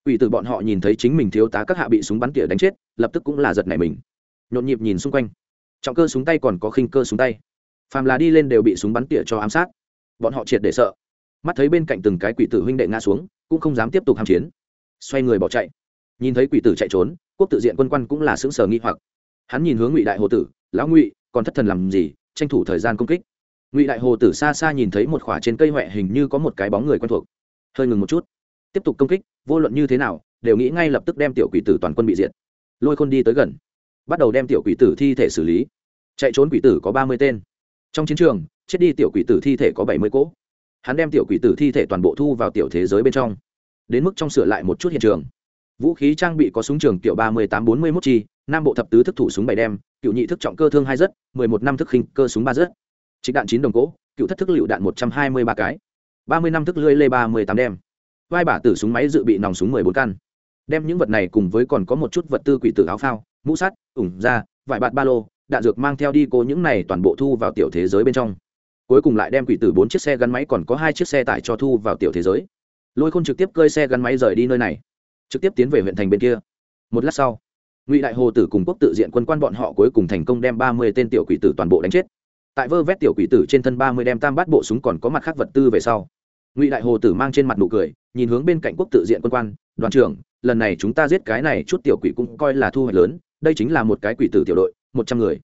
Quỷ tử bọn họ nhìn thấy chính mình thiếu tá các hạ bị súng bắn tỉa đánh chết, lập tức cũng là giật nảy mình. Nhộn nhịp nhìn xung quanh. Trọng cơ súng tay còn có khinh cơ súng tay. Phàm là đi lên đều bị súng bắn tỉa cho ám sát. Bọn họ triệt để sợ mắt thấy bên cạnh từng cái quỷ tử huynh đệ ngã xuống, cũng không dám tiếp tục hàm chiến. Xoay người bỏ chạy. Nhìn thấy quỷ tử chạy trốn, quốc tự diện quân quan cũng là sững sờ nghi hoặc. Hắn nhìn hướng ngụy đại hồ tử, lão ngụy, còn thất thần làm gì, tranh thủ thời gian công kích. Ngụy đại hồ tử xa xa nhìn thấy một khỏa trên cây huệ hình như có một cái bóng người quen thuộc. Hơi ngừng một chút. Tiếp tục công kích, vô luận như thế nào, đều nghĩ ngay lập tức đem tiểu quỷ tử toàn quân bị diệt. Lôi khôn đi tới gần. Bắt đầu đem tiểu quỷ tử thi thể xử lý. Chạy trốn quỷ tử có ba mươi tên. Trong chiến trường, chết đi tiểu quỷ tử thi thể có bảy mươi cỗ hắn đem tiểu quỷ tử thi thể toàn bộ thu vào tiểu thế giới bên trong, đến mức trong sửa lại một chút hiện trường. Vũ khí trang bị có súng trường kiểu ba mươi tám bốn mươi mốt chi nam bộ thập tứ thức thủ súng bảy đem, cựu nhị thức trọng cơ thương hai rất, mười một năm thức khinh cơ súng ba rất. Trích đạn chín đồng cỗ, cựu thất thức lựu đạn một trăm hai mươi ba cái. ba mươi năm thức lưỡi lê ba mươi tám đem. Vai bả tử súng máy dự bị nòng súng mười bốn căn. Đem những vật này cùng với còn có một chút vật tư quỷ tử áo phao, mũ sắt, ủng da, vải bạt ba lô, đạn dược mang theo đi cố những này toàn bộ thu vào tiểu thế giới bên trong cuối cùng lại đem quỷ tử bốn chiếc xe gắn máy còn có hai chiếc xe tải cho thu vào tiểu thế giới. Lôi khôn trực tiếp cơi xe gắn máy rời đi nơi này, trực tiếp tiến về huyện thành bên kia. Một lát sau, ngụy đại hồ tử cùng quốc tự diện quân quan bọn họ cuối cùng thành công đem ba mươi tên tiểu quỷ tử toàn bộ đánh chết. Tại vơ vét tiểu quỷ tử trên thân ba mươi đem tam bát bộ súng còn có mặt khác vật tư về sau, ngụy đại hồ tử mang trên mặt nụ cười, nhìn hướng bên cạnh quốc tự diện quân quan, đoàn trưởng, lần này chúng ta giết cái này chút tiểu quỷ cũng coi là thu hoạch lớn, đây chính là một cái quỷ tử tiểu đội, một trăm người.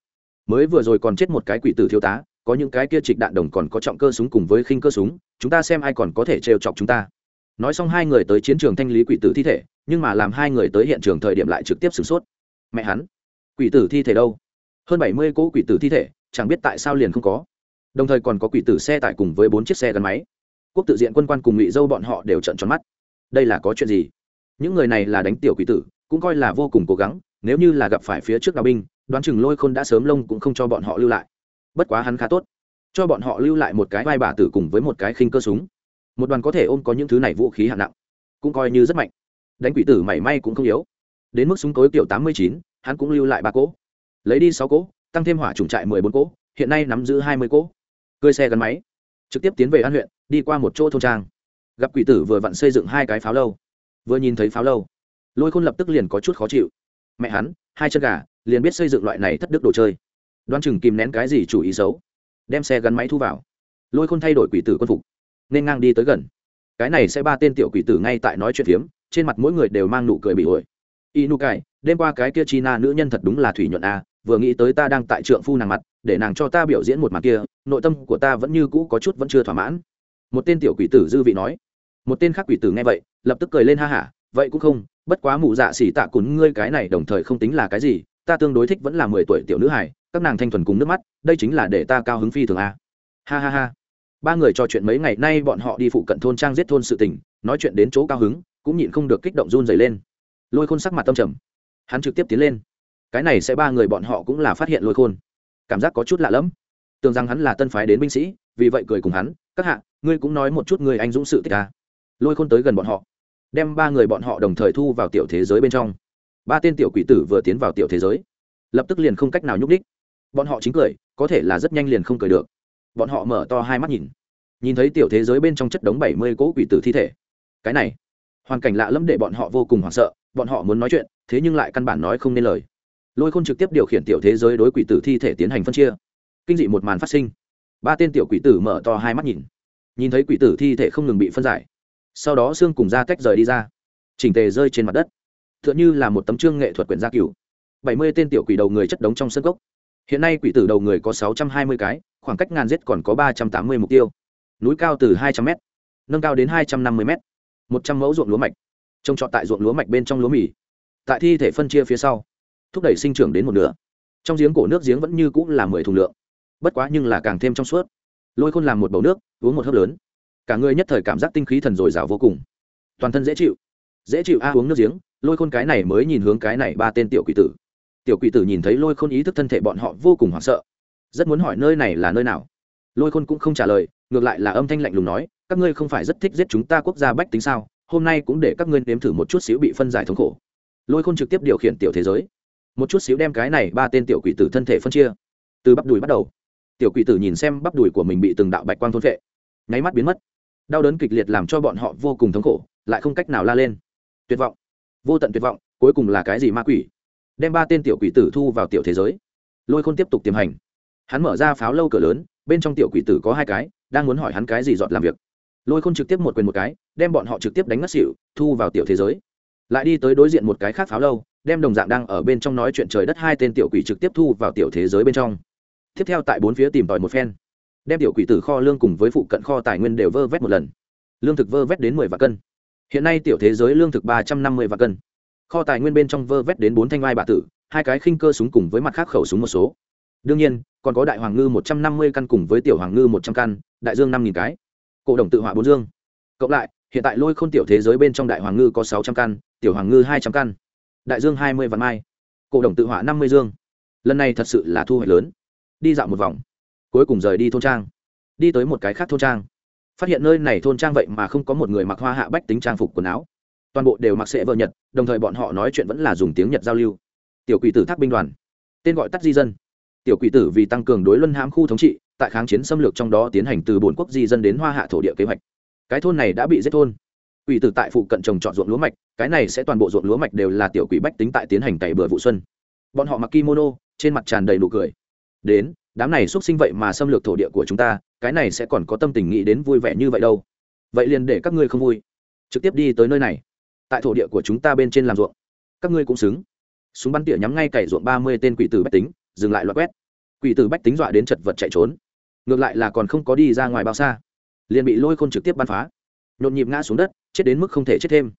Mới vừa rồi còn chết một cái quỷ tử thiếu tá có những cái kia trịch đạn đồng còn có trọng cơ súng cùng với khinh cơ súng, chúng ta xem ai còn có thể trêu chọc chúng ta. Nói xong hai người tới chiến trường thanh lý quỷ tử thi thể, nhưng mà làm hai người tới hiện trường thời điểm lại trực tiếp sửng sốt. Mẹ hắn, quỷ tử thi thể đâu? Hơn bảy mươi cỗ quỷ tử thi thể, chẳng biết tại sao liền không có. Đồng thời còn có quỷ tử xe tải cùng với bốn chiếc xe gắn máy. Quốc tự diện quân quan cùng ngụy dâu bọn họ đều trận tròn mắt. Đây là có chuyện gì? Những người này là đánh tiểu quỷ tử, cũng coi là vô cùng cố gắng, nếu như là gặp phải phía trước đào binh, đoán chừng lôi khôn đã sớm lông cũng không cho bọn họ lưu lại bất quá hắn khá tốt. Cho bọn họ lưu lại một cái vai bả tử cùng với một cái khinh cơ súng. Một đoàn có thể ôm có những thứ này vũ khí hạng nặng, cũng coi như rất mạnh. Đánh quỷ tử mảy may cũng không yếu. Đến mức súng cối kiểu tám mươi chín, hắn cũng lưu lại ba cỗ. Lấy đi sáu cỗ, tăng thêm hỏa trùng trại mười bốn cỗ, hiện nay nắm giữ hai mươi cỗ. Cơi xe gắn máy, trực tiếp tiến về an huyện, đi qua một chỗ thôn trang. Gặp quỷ tử vừa vặn xây dựng hai cái pháo lâu. Vừa nhìn thấy pháo lâu, lôi khôn lập tức liền có chút khó chịu. Mẹ hắn, hai chân gà, liền biết xây dựng loại này thất đức đồ chơi đoán chừng kìm nén cái gì chủ ý xấu. Đem xe gắn máy thu vào. Lôi khôn thay đổi quỷ tử quân phục, nên ngang đi tới gần. Cái này sẽ ba tên tiểu quỷ tử ngay tại nói chuyện phiếm, trên mặt mỗi người đều mang nụ cười bị ổi. Y nu cài đêm qua cái kia chi na nữ nhân thật đúng là thủy nhuận a, vừa nghĩ tới ta đang tại trượng phu nàng mặt, để nàng cho ta biểu diễn một mặt kia, nội tâm của ta vẫn như cũ có chút vẫn chưa thỏa mãn. Một tên tiểu quỷ tử dư vị nói. Một tên khác quỷ tử nghe vậy, lập tức cười lên ha hả, vậy cũng không, bất quá mụ dạ xỉ tạ cùn ngươi cái này đồng thời không tính là cái gì, ta tương đối thích vẫn là mười tuổi tiểu nữ hải các nàng thanh thuần cùng nước mắt, đây chính là để ta cao hứng phi thường a. Ha ha ha. Ba người trò chuyện mấy ngày nay bọn họ đi phụ cận thôn trang giết thôn sự tình, nói chuyện đến chỗ cao hứng, cũng nhịn không được kích động run dày lên. Lôi khôn sắc mặt tâm trầm. Hắn trực tiếp tiến lên. Cái này sẽ ba người bọn họ cũng là phát hiện lôi khôn. Cảm giác có chút lạ lẫm. Tưởng rằng hắn là tân phái đến binh sĩ, vì vậy cười cùng hắn, các hạ, ngươi cũng nói một chút người anh dũng sự tích ta. Lôi khôn tới gần bọn họ, đem ba người bọn họ đồng thời thu vào tiểu thế giới bên trong. Ba tên tiểu quỷ tử vừa tiến vào tiểu thế giới, lập tức liền không cách nào nhúc đích bọn họ chính cười, có thể là rất nhanh liền không cười được. Bọn họ mở to hai mắt nhìn. Nhìn thấy tiểu thế giới bên trong chất đống bảy mươi cỗ quỷ tử thi thể. Cái này, hoàn cảnh lạ lẫm để bọn họ vô cùng hoảng sợ, bọn họ muốn nói chuyện, thế nhưng lại căn bản nói không nên lời. Lôi khôn trực tiếp điều khiển tiểu thế giới đối quỷ tử thi thể tiến hành phân chia. Kinh dị một màn phát sinh. Ba tên tiểu quỷ tử mở to hai mắt nhìn. Nhìn thấy quỷ tử thi thể không ngừng bị phân giải. Sau đó xương cùng da tách rời đi ra. Chỉnh tề rơi trên mặt đất. T h ư ợ n như là một tấm chương nghệ thuật quyển gia cửu. Bảy mươi tên tiểu quỷ đầu người chất đống trong sân gốc hiện nay quỷ tử đầu người có sáu trăm hai mươi cái, khoảng cách ngàn giết còn có ba trăm tám mươi mục tiêu. Núi cao từ hai trăm m nâng cao đến hai trăm năm mươi m một trăm mẫu ruộng lúa mạch trông trọt tại ruộng lúa mạch bên trong lúa mì. Tại thi thể phân chia phía sau, thúc đẩy sinh trưởng đến một nửa. Trong giếng cổ nước giếng vẫn như cũng là mười thùng lượng, bất quá nhưng là càng thêm trong suốt. Lôi khôn làm một bầu nước, uống một hớp lớn. Cả người nhất thời cảm giác tinh khí thần dồi dào vô cùng. Toàn thân dễ chịu dễ chịu a uống nước giếng, lôi khôn cái này mới nhìn hướng cái này ba tên tiểu quỷ tử tiểu quỷ tử nhìn thấy lôi khôn ý thức thân thể bọn họ vô cùng hoảng sợ. Rất muốn hỏi nơi này là nơi nào. Lôi khôn cũng không trả lời, ngược lại là âm thanh lạnh lùng nói, các ngươi không phải rất thích giết chúng ta quốc gia bách tính sao, hôm nay cũng để các ngươi nếm thử một chút xíu bị phân giải thống khổ. Lôi khôn trực tiếp điều khiển tiểu thế giới. Một chút xíu đem cái này ba tên tiểu quỷ tử thân thể phân chia. Từ bắp đùi bắt đầu. Tiểu quỷ tử nhìn xem bắp đùi của mình bị từng đạo bạch quang thôn vệ nháy mắt biến mất. Đau đớn kịch liệt làm cho bọn họ vô cùng thống khổ, lại không cách nào la lên. Tuyệt vọng. Vô tận tuyệt vọng, cuối cùng là cái gì ma quỷ? Đem ba tên tiểu quỷ tử thu vào tiểu thế giới. Lôi khôn tiếp tục tiềm hành. Hắn mở ra pháo lâu cửa lớn, bên trong tiểu quỷ tử có hai cái, đang muốn hỏi hắn cái gì dọn làm việc. Lôi khôn trực tiếp một quyền một cái, đem bọn họ trực tiếp đánh ngất xỉu, thu vào tiểu thế giới. Lại đi tới đối diện một cái khác pháo lâu, đem đồng dạng đang ở bên trong nói chuyện trời đất hai tên tiểu quỷ trực tiếp thu vào tiểu thế giới bên trong. Tiếp theo tại bốn phía tìm tòi một phen. Đem tiểu quỷ tử kho lương cùng với phụ cận kho tài nguyên đều vơ vét một lần. Lương thực vơ vét đến mười vạn cân. Hiện nay tiểu thế giới lương thực ba trăm năm mươi vạn cân kho tài nguyên bên trong vơ vét đến bốn thanh mai bạ tử, hai cái khinh cơ súng cùng với mặt khác khẩu súng một số. Đương nhiên, còn có đại hoàng ngư một trăm năm mươi căn cùng với tiểu hoàng ngư một trăm căn, đại dương năm nghìn cái. Cổ đồng tự họa bốn dương. Cộng lại, hiện tại lôi khôn tiểu thế giới bên trong đại hoàng ngư có sáu trăm căn, tiểu hoàng ngư hai trăm căn. Đại dương hai mươi vạn mai. Cổ đồng tự họa năm mươi dương. Lần này thật sự là thu hoạch lớn. Đi dạo một vòng. Cuối cùng rời đi thôn trang. Đi tới một cái khác thôn trang. Phát hiện nơi này thôn trang vậy mà không có một người mặc hoa hạ bách tính trang phục quần áo toàn bộ đều mặc sệ vợ nhật, đồng thời bọn họ nói chuyện vẫn là dùng tiếng nhật giao lưu. Tiểu quỷ tử thác binh đoàn, tên gọi tắt di dân. Tiểu quỷ tử vì tăng cường đối luân hãm khu thống trị, tại kháng chiến xâm lược trong đó tiến hành từ bồn quốc di dân đến hoa hạ thổ địa kế hoạch. Cái thôn này đã bị giết thôn. Quỷ tử tại phụ cận trồng trọt ruộng lúa mạch, cái này sẽ toàn bộ ruộng lúa mạch đều là tiểu quỷ bách tính tại tiến hành cày bừa vụ xuân. Bọn họ mặc kimono, trên mặt tràn đầy nụ cười. Đến, đám này xuất sinh vậy mà xâm lược thổ địa của chúng ta, cái này sẽ còn có tâm tình nghĩ đến vui vẻ như vậy đâu. Vậy liền để các ngươi không vui. Trực tiếp đi tới nơi này tại thổ địa của chúng ta bên trên làm ruộng. Các ngươi cũng xứng. Súng bắn tỉa nhắm ngay cày ruộng ba mươi tên quỷ tử bách tính, dừng lại loại quét. Quỷ tử bách tính dọa đến chật vật chạy trốn. Ngược lại là còn không có đi ra ngoài bao xa. Liền bị lôi khôn trực tiếp bắn phá. Nhộn nhịp ngã xuống đất, chết đến mức không thể chết thêm.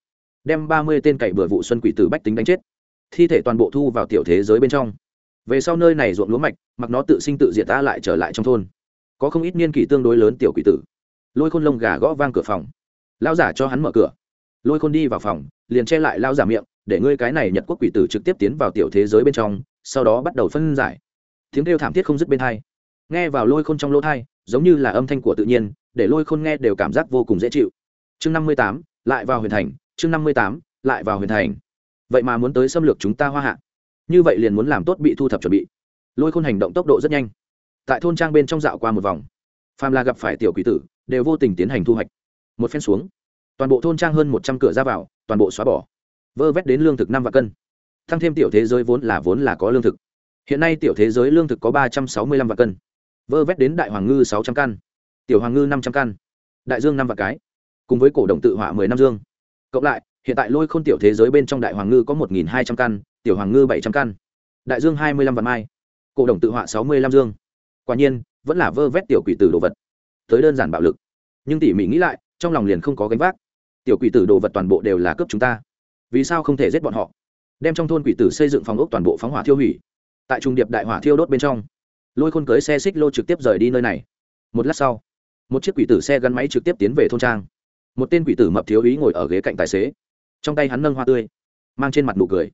Đem ba mươi tên cày bừa vụ xuân quỷ tử bách tính đánh chết. Thi thể toàn bộ thu vào tiểu thế giới bên trong. Về sau nơi này ruộng lúa mạch, mặc nó tự sinh tự diệt ta lại trở lại trong thôn. Có không ít niên kỷ tương đối lớn tiểu quỷ tử. Lôi khôn lông gà gõ vang cửa phòng. Lao giả cho hắn mở cửa lôi khôn đi vào phòng, liền che lại lao giả miệng, để ngươi cái này nhật quốc quỷ tử trực tiếp tiến vào tiểu thế giới bên trong, sau đó bắt đầu phân giải. Tiếng kêu thảm thiết không dứt bên thai nghe vào lôi khôn trong lỗ thai giống như là âm thanh của tự nhiên, để lôi khôn nghe đều cảm giác vô cùng dễ chịu. Chương năm mươi tám, lại vào huyền thành, chương năm mươi tám, lại vào huyền thành. Vậy mà muốn tới xâm lược chúng ta hoa hạ. Như vậy liền muốn làm tốt bị thu thập chuẩn bị. Lôi khôn hành động tốc độ rất nhanh. Tại thôn trang bên trong dạo qua một vòng. Phàm là gặp phải tiểu quỷ tử, đều vô tình tiến hành thu hoạch. Một phen xuống toàn bộ thôn trang hơn một trăm cửa ra vào, toàn bộ xóa bỏ. Vơ vét đến lương thực năm vạn cân. Tăng thêm tiểu thế giới vốn là vốn là có lương thực. Hiện nay tiểu thế giới lương thực có ba trăm sáu mươi lăm vạn cân. Vơ vét đến đại hoàng ngư sáu trăm căn. Tiểu hoàng ngư năm trăm căn. Đại dương năm vạn cái. Cùng với cổ đồng tự họa mười năm dương. Cộng lại, hiện tại lôi khôn tiểu thế giới bên trong đại hoàng ngư có một nghìn hai trăm căn, tiểu hoàng ngư bảy trăm căn. Đại dương hai mươi lăm vạn mai. Cổ đồng tự họa sáu mươi lăm dương. Quả nhiên, vẫn là vơ vét tiểu quỷ tử đồ vật. Tới đơn giản bạo lực. Nhưng tỉ mỉ nghĩ lại, trong lòng liền không có gánh vác tiểu quỷ tử đồ vật toàn bộ đều là cướp chúng ta. Vì sao không thể giết bọn họ? Đem trong thôn quỷ tử xây dựng phòng ốc toàn bộ phóng hỏa thiêu hủy. Tại trung điệp đại hỏa thiêu đốt bên trong, lôi khôn cưới xe xích lô trực tiếp rời đi nơi này. Một lát sau, một chiếc quỷ tử xe gắn máy trực tiếp tiến về thôn trang. Một tên quỷ tử mập thiếu ý ngồi ở ghế cạnh tài xế. Trong tay hắn nâng hoa tươi, mang trên mặt nụ cười.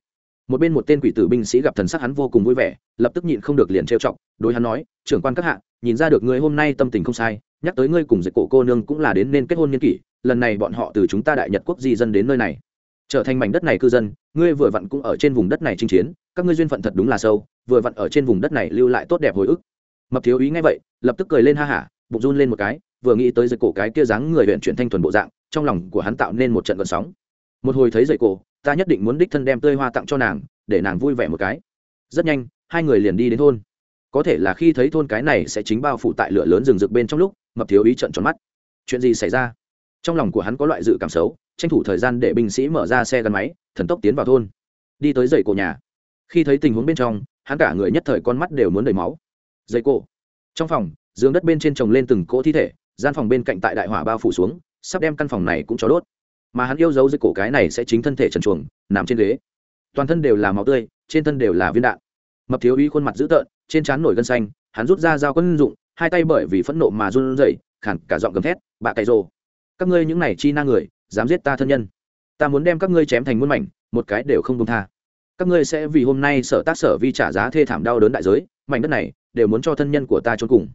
Một bên một tên quỷ tử binh sĩ gặp thần sắc hắn vô cùng vui vẻ, lập tức nhịn không được liền trêu chọc, đối hắn nói, trưởng quan các hạ, nhìn ra được ngươi hôm nay tâm tình không sai, nhắc tới ngươi cùng dịch cổ cô nương cũng là đến nên kết hôn niên kỷ lần này bọn họ từ chúng ta đại nhật quốc di dân đến nơi này. Trở thành mảnh đất này cư dân, ngươi vừa vặn cũng ở trên vùng đất này chinh chiến, các ngươi duyên phận thật đúng là sâu, vừa vặn ở trên vùng đất này lưu lại tốt đẹp hồi ức. Mập thiếu ý ngay vậy, lập tức cười lên ha hả, bụng run lên một cái, vừa nghĩ tới dây cổ cái kia dáng người huyện chuyển thanh thuần bộ dạng, trong lòng của hắn tạo nên một trận gợn sóng. Một hồi thấy dây cổ, ta nhất định muốn đích thân đem tươi hoa tặng cho nàng, để nàng vui vẻ một cái. Rất nhanh, hai người liền đi đến thôn. Có thể là khi thấy thôn cái này sẽ chính bao phủ tại lửa lớn rừng rực bên trong lúc, mập thiếu ý trận tròn mắt. Chuyện gì xảy ra? Trong lòng của hắn có loại dự cảm xấu, tranh thủ thời gian để binh sĩ mở ra xe gắn máy, thần tốc tiến vào thôn. Đi tới dậy cổ nhà. Khi thấy tình huống bên trong, hắn cả người nhất thời con mắt đều muốn đầy máu. Dậy cổ. Trong phòng, giường đất bên trên trồng lên từng cỗ thi thể, gian phòng bên cạnh tại đại hỏa bao phủ xuống, sắp đem căn phòng này cũng cho đốt. Mà hắn yêu dấu dưới cổ cái này sẽ chính thân thể trần chuồng nằm trên ghế. Toàn thân đều là máu tươi, trên thân đều là viên đạn. Mập thiếu uy khuôn mặt dữ tợn, trên trán nổi gân xanh, hắn rút ra dao quân dụng, hai tay bởi vì phẫn nộ mà run rẩy khản cả giọng gầm thét, bạ cày rồ các ngươi những này chi na người, dám giết ta thân nhân. Ta muốn đem các ngươi chém thành muôn mảnh, một cái đều không công tha. Các ngươi sẽ vì hôm nay sở tác sở vi trả giá thê thảm đau đớn đại giới, mảnh đất này đều muốn cho thân nhân của ta trốn cùng.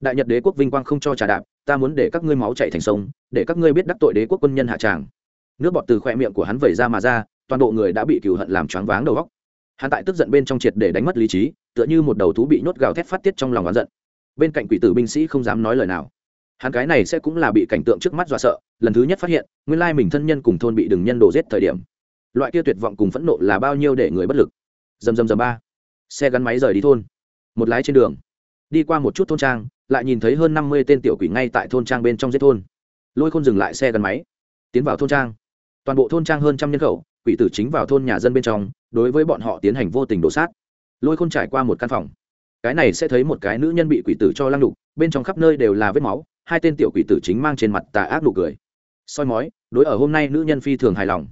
Đại nhật đế quốc vinh quang không cho trả đạp, ta muốn để các ngươi máu chảy thành sông, để các ngươi biết đắc tội đế quốc quân nhân hạ tràng. Nước bọt từ khoe miệng của hắn vẩy ra mà ra, toàn bộ người đã bị cừu hận làm choáng váng đầu góc hắn tại tức giận bên trong triệt để đánh mất lý trí, tựa như một đầu thú bị nhốt gào thét phát tiết trong lòng oán giận. Bên cạnh quỷ tử binh sĩ không dám nói lời nào hắn cái này sẽ cũng là bị cảnh tượng trước mắt dọa sợ, lần thứ nhất phát hiện, nguyên lai mình thân nhân cùng thôn bị đừng nhân đổ giết thời điểm. Loại kia tuyệt vọng cùng phẫn nộ là bao nhiêu để người bất lực. Dầm dầm dầm ba. Xe gắn máy rời đi thôn. Một lái trên đường. Đi qua một chút thôn trang, lại nhìn thấy hơn năm mươi tên tiểu quỷ ngay tại thôn trang bên trong giết thôn. Lôi khôn dừng lại xe gắn máy. Tiến vào thôn trang. Toàn bộ thôn trang hơn trăm nhân khẩu, quỷ tử chính vào thôn nhà dân bên trong, đối với bọn họ tiến hành vô tình đổ sát. Lôi khôn trải qua một căn phòng. Cái này sẽ thấy một cái nữ nhân bị quỷ tử cho lăng đục, bên trong khắp nơi đều là vết máu hai tên tiểu quỷ tử chính mang trên mặt tà ác nụ cười. Soi mói, đối ở hôm nay nữ nhân phi thường hài lòng.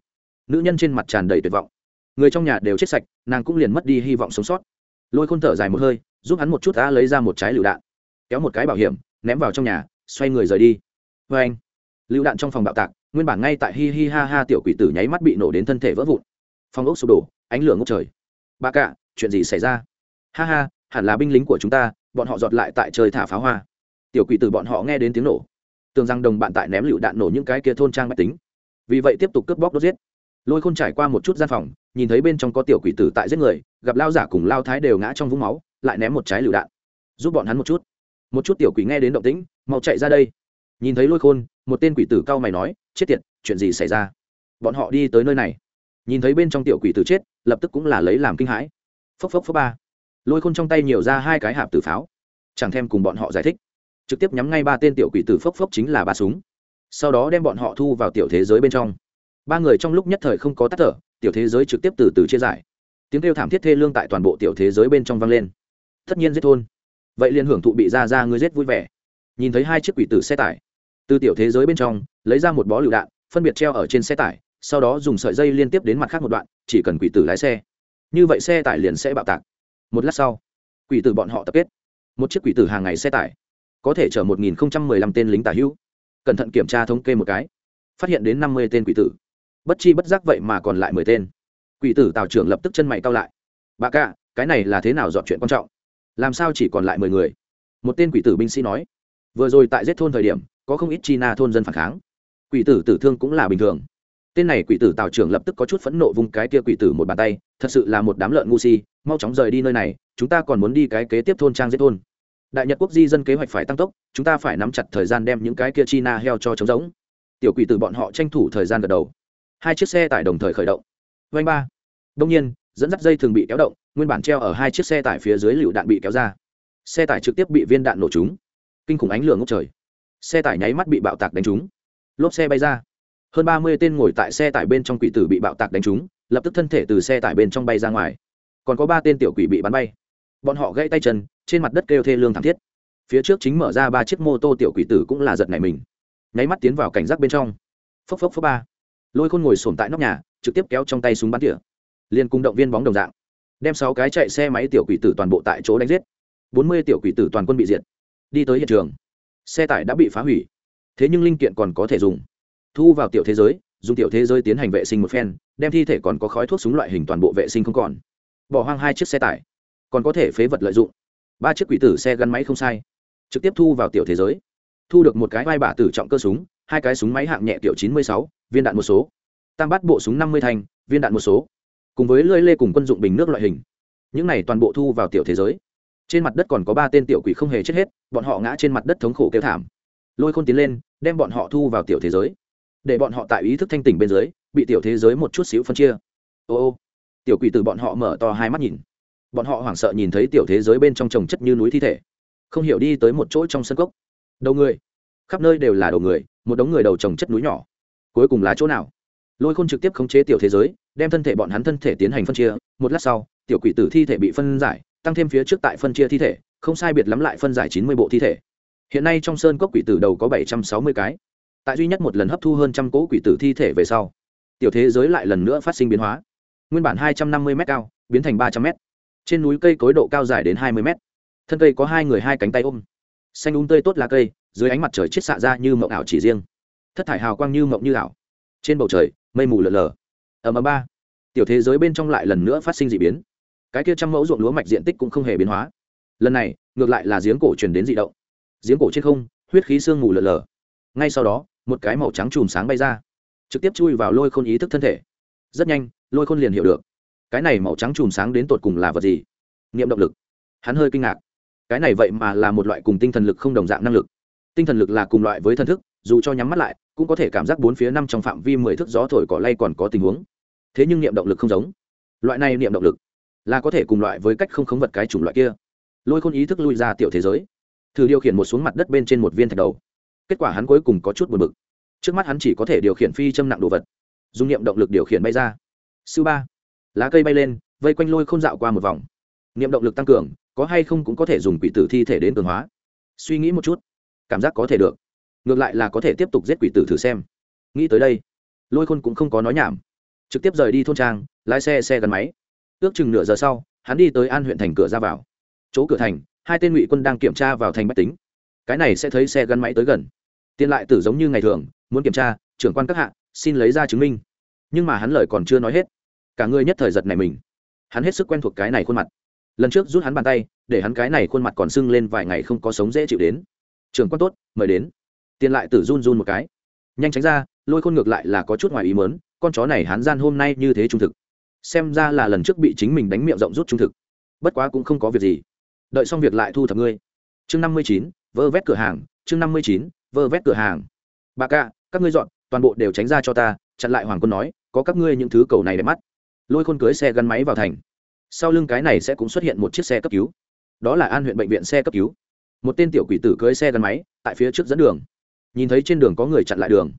Nữ nhân trên mặt tràn đầy tuyệt vọng. Người trong nhà đều chết sạch, nàng cũng liền mất đi hy vọng sống sót. Lôi khôn thở dài một hơi, giúp hắn một chút đã lấy ra một trái lựu đạn. Kéo một cái bảo hiểm, ném vào trong nhà, xoay người rời đi. Vê anh, lựu đạn trong phòng bạo tạc, nguyên bản ngay tại hi hi ha ha tiểu quỷ tử nháy mắt bị nổ đến thân thể vỡ vụn. Phòng ốc sụp đổ, ánh lửa ngốc trời. Bà cạ chuyện gì xảy ra? Ha ha, hẳn là binh lính của chúng ta, bọn họ giọt lại tại trời thả pháo hoa tiểu quỷ tử bọn họ nghe đến tiếng nổ. Tưởng rằng đồng bạn tại ném lựu đạn nổ những cái kia thôn trang máy tính. Vì vậy tiếp tục cướp bóc đốt giết. Lôi khôn trải qua một chút gian phòng, nhìn thấy bên trong có tiểu quỷ tử tại giết người, gặp lao giả cùng lao thái đều ngã trong vũng máu, lại ném một trái lựu đạn. Giúp bọn hắn một chút. Một chút tiểu quỷ nghe đến động tĩnh, mau chạy ra đây. Nhìn thấy lôi khôn, một tên quỷ tử cao mày nói, chết tiệt, chuyện gì xảy ra? Bọn họ đi tới nơi này. Nhìn thấy bên trong tiểu quỷ tử chết, lập tức cũng là lấy làm kinh hãi. Phốc phốc phốc ba. Lôi khôn trong tay nhiều ra hai cái hạp tử pháo. Chẳng thêm cùng bọn họ giải thích trực tiếp nhắm ngay ba tên tiểu quỷ tử phốc phốc chính là ba súng. Sau đó đem bọn họ thu vào tiểu thế giới bên trong. Ba người trong lúc nhất thời không có tắt thở, tiểu thế giới trực tiếp từ từ chia giải. Tiếng kêu thảm thiết thê lương tại toàn bộ tiểu thế giới bên trong vang lên. Tất nhiên giết thôn. Vậy liền hưởng thụ bị ra ra ngươi giết vui vẻ. Nhìn thấy hai chiếc quỷ tử xe tải. Từ tiểu thế giới bên trong, lấy ra một bó lựu đạn, phân biệt treo ở trên xe tải, sau đó dùng sợi dây liên tiếp đến mặt khác một đoạn, chỉ cần quỷ tử lái xe. Như vậy xe tải liền sẽ bạo tạc. Một lát sau, quỷ tử bọn họ tập kết. Một chiếc quỷ tử hàng ngày xe tải có thể chở một nghìn lăm tên lính tả hữu. Cẩn thận kiểm tra thống kê một cái. Phát hiện đến năm mươi tên quỷ tử. Bất chi bất giác vậy mà còn lại mười tên. Quỷ tử tào trưởng lập tức chân mày cau lại. Bà ca cái này là thế nào dọn chuyện quan trọng? Làm sao chỉ còn lại mười người? Một tên quỷ tử binh sĩ nói. Vừa rồi tại giết thôn thời điểm, có không ít chi na thôn dân phản kháng. Quỷ tử tử thương cũng là bình thường. Tên này quỷ tử tào trưởng lập tức có chút phẫn nộ vung cái kia quỷ tử một bàn tay. Thật sự là một đám lợn ngu si, mau chóng rời đi nơi này, chúng ta còn muốn đi cái kế tiếp thôn trang giết thôn đại nhật quốc di dân kế hoạch phải tăng tốc, chúng ta phải nắm chặt thời gian đem những cái kia china heo cho trống giống tiểu quỷ tử bọn họ tranh thủ thời gian gật đầu. Hai chiếc xe tải đồng thời khởi động. Vanh ba. Đông nhiên, dẫn dắt dây thường bị kéo động, nguyên bản treo ở hai chiếc xe tải phía dưới lựu đạn bị kéo ra. Xe tải trực tiếp bị viên đạn nổ trúng. Kinh khủng ánh lửa ngốc trời. Xe tải nháy mắt bị bạo tạc đánh trúng. Lốp xe bay ra. Hơn ba mươi tên ngồi tại xe tải bên trong quỷ tử bị bạo tạc đánh trúng, lập tức thân thể từ xe tải bên trong bay ra ngoài. Còn có ba tên tiểu quỷ bị bắn bay. Bọn họ gãy tay chân trên mặt đất kêu thê lương thảm thiết. Phía trước chính mở ra ba chiếc mô tô tiểu quỷ tử cũng là giật nảy mình. Nháy mắt tiến vào cảnh giác bên trong. Phốc phốc phốc ba. Lôi khôn ngồi sồn tại nóc nhà, trực tiếp kéo trong tay súng bắn tỉa. Liền cùng động viên bóng đồng dạng. Đem sáu cái chạy xe máy tiểu quỷ tử toàn bộ tại chỗ đánh giết. Bốn mươi tiểu quỷ tử toàn quân bị diệt. Đi tới hiện trường. Xe tải đã bị phá hủy. Thế nhưng linh kiện còn có thể dùng. Thu vào tiểu thế giới, dùng tiểu thế giới tiến hành vệ sinh một phen, đem thi thể còn có khói thuốc súng loại hình toàn bộ vệ sinh không còn. Bỏ hoang hai chiếc xe tải. Còn có thể phế vật lợi dụng ba chiếc quỷ tử xe gắn máy không sai, trực tiếp thu vào tiểu thế giới. Thu được một cái vai bả tử trọng cơ súng, hai cái súng máy hạng nhẹ tiểu chín mươi sáu, viên đạn một số. Tam bắt bộ súng năm mươi thanh, viên đạn một số. Cùng với lưỡi lê cùng quân dụng bình nước loại hình. Những này toàn bộ thu vào tiểu thế giới. Trên mặt đất còn có ba tên tiểu quỷ không hề chết hết, bọn họ ngã trên mặt đất thống khổ kêu thảm. Lôi khôn tiến lên, đem bọn họ thu vào tiểu thế giới. Để bọn họ tại ý thức thanh tỉnh bên dưới, bị tiểu thế giới một chút xíu phân chia. Ô ô. Tiểu quỷ từ bọn họ mở to hai mắt nhìn bọn họ hoảng sợ nhìn thấy tiểu thế giới bên trong trồng chất như núi thi thể, không hiểu đi tới một chỗ trong sân cốc. Đầu người. Khắp nơi đều là đầu người, một đống người đầu trồng chất núi nhỏ. Cuối cùng là chỗ nào? Lôi khôn trực tiếp khống chế tiểu thế giới, đem thân thể bọn hắn thân thể tiến hành phân chia. Một lát sau, tiểu quỷ tử thi thể bị phân giải, tăng thêm phía trước tại phân chia thi thể, không sai biệt lắm lại phân giải chín mươi bộ thi thể. Hiện nay trong sơn cốc quỷ tử đầu có bảy trăm sáu mươi cái. Tại duy nhất một lần hấp thu hơn trăm cỗ quỷ tử thi thể về sau, tiểu thế giới lại lần nữa phát sinh biến hóa. Nguyên bản hai trăm năm mươi m cao, biến thành ba trăm m trên núi cây cối độ cao dài đến hai mươi mét, thân cây có hai người hai cánh tay ôm. Xanh úng tươi tốt lá cây dưới ánh mặt trời chết xạ ra như mộng ảo chỉ riêng. Thất thải hào quang như mộng như ảo. Trên bầu trời mây mù lờ lờ ầm ầm ba. Tiểu thế giới bên trong lại lần nữa phát sinh d ị biến. Cái kia trăm mẫu ruộng lúa mạch diện tích cũng không hề biến hóa. Lần này ngược lại là giếng cổ truyền đến d ị động. Giếng cổ trên không huyết khí sương mù lờ lờ ngay sau đó một cái màu trắng chùm sáng bay ra. Trực tiếp chui vào lôi khôn ý thức thân thể. Rất nhanh lôi khôn liền hiểu được cái này màu trắng chùm sáng đến tột cùng là vật gì? Nghiệm động lực. Hắn hơi kinh ngạc. Cái này vậy mà là một loại cùng tinh thần lực không đồng dạng năng lực. Tinh thần lực là cùng loại với thần thức, dù cho nhắm mắt lại, cũng có thể cảm giác bốn phía năm trong phạm vi mười thước gió thổi cỏ lay còn có tình huống. Thế nhưng niệm động lực không giống. Loại này niệm động lực là có thể cùng loại với cách không khống vật cái chủng loại kia. Lôi khôn ý thức lui ra tiểu thế giới. Thử điều khiển một xuống mặt đất bên trên một viên thạch đầu. Kết quả hắn cuối cùng có chút buồn bực. Trước mắt hắn chỉ có thể điều khiển phi châm nặng đồ vật. Dùng niệm động lực điều khiển bay ra. Sư ba lá cây bay lên, vây quanh lôi không dạo qua một vòng. Niệm động lực tăng cường, có hay không cũng có thể dùng quỷ tử thi thể đến cường hóa. Suy nghĩ một chút, cảm giác có thể được. Ngược lại là có thể tiếp tục giết quỷ tử thử xem. Nghĩ tới đây, lôi khôn cũng không có nói nhảm. Trực tiếp rời đi thôn trang, lái xe xe gắn máy. Ước chừng nửa giờ sau, hắn đi tới an huyện thành cửa ra vào. Chỗ cửa thành, hai tên ngụy quân đang kiểm tra vào thành bách tính. Cái này sẽ thấy xe gắn máy tới gần. Tiền lại tử giống như ngày thường, muốn kiểm tra, trưởng quan các hạ, xin lấy ra chứng minh. Nhưng mà hắn lời còn chưa nói hết cả người nhất thời giật này mình. Hắn hết sức quen thuộc cái này khuôn mặt. Lần trước rút hắn bàn tay, để hắn cái này khuôn mặt còn sưng lên vài ngày không có sống dễ chịu đến. Trường quan tốt, mời đến. Tiền lại tử run run một cái. Nhanh tránh ra, lôi khôn ngược lại là có chút ngoài ý mớn con chó này hắn gian hôm nay như thế trung thực. Xem ra là lần trước bị chính mình đánh miệng rộng rút trung thực. Bất quá cũng không có việc gì. Đợi xong việc lại thu thập ngươi. Chương năm mươi chín, vơ vét cửa hàng. Chương năm mươi chín, vơ vét cửa hàng. Bà cạ các ngươi dọn, toàn bộ đều tránh ra cho ta, chặn lại hoàng quân nói, có các ngươi những thứ cầu này đẹp mắt lôi khôn cưới xe gắn máy vào thành. Sau lưng cái này sẽ cũng xuất hiện một chiếc xe cấp cứu. Đó là an huyện bệnh viện xe cấp cứu. Một tên tiểu quỷ tử cưới xe gắn máy tại phía trước dẫn đường. Nhìn thấy trên đường có người chặn lại đường.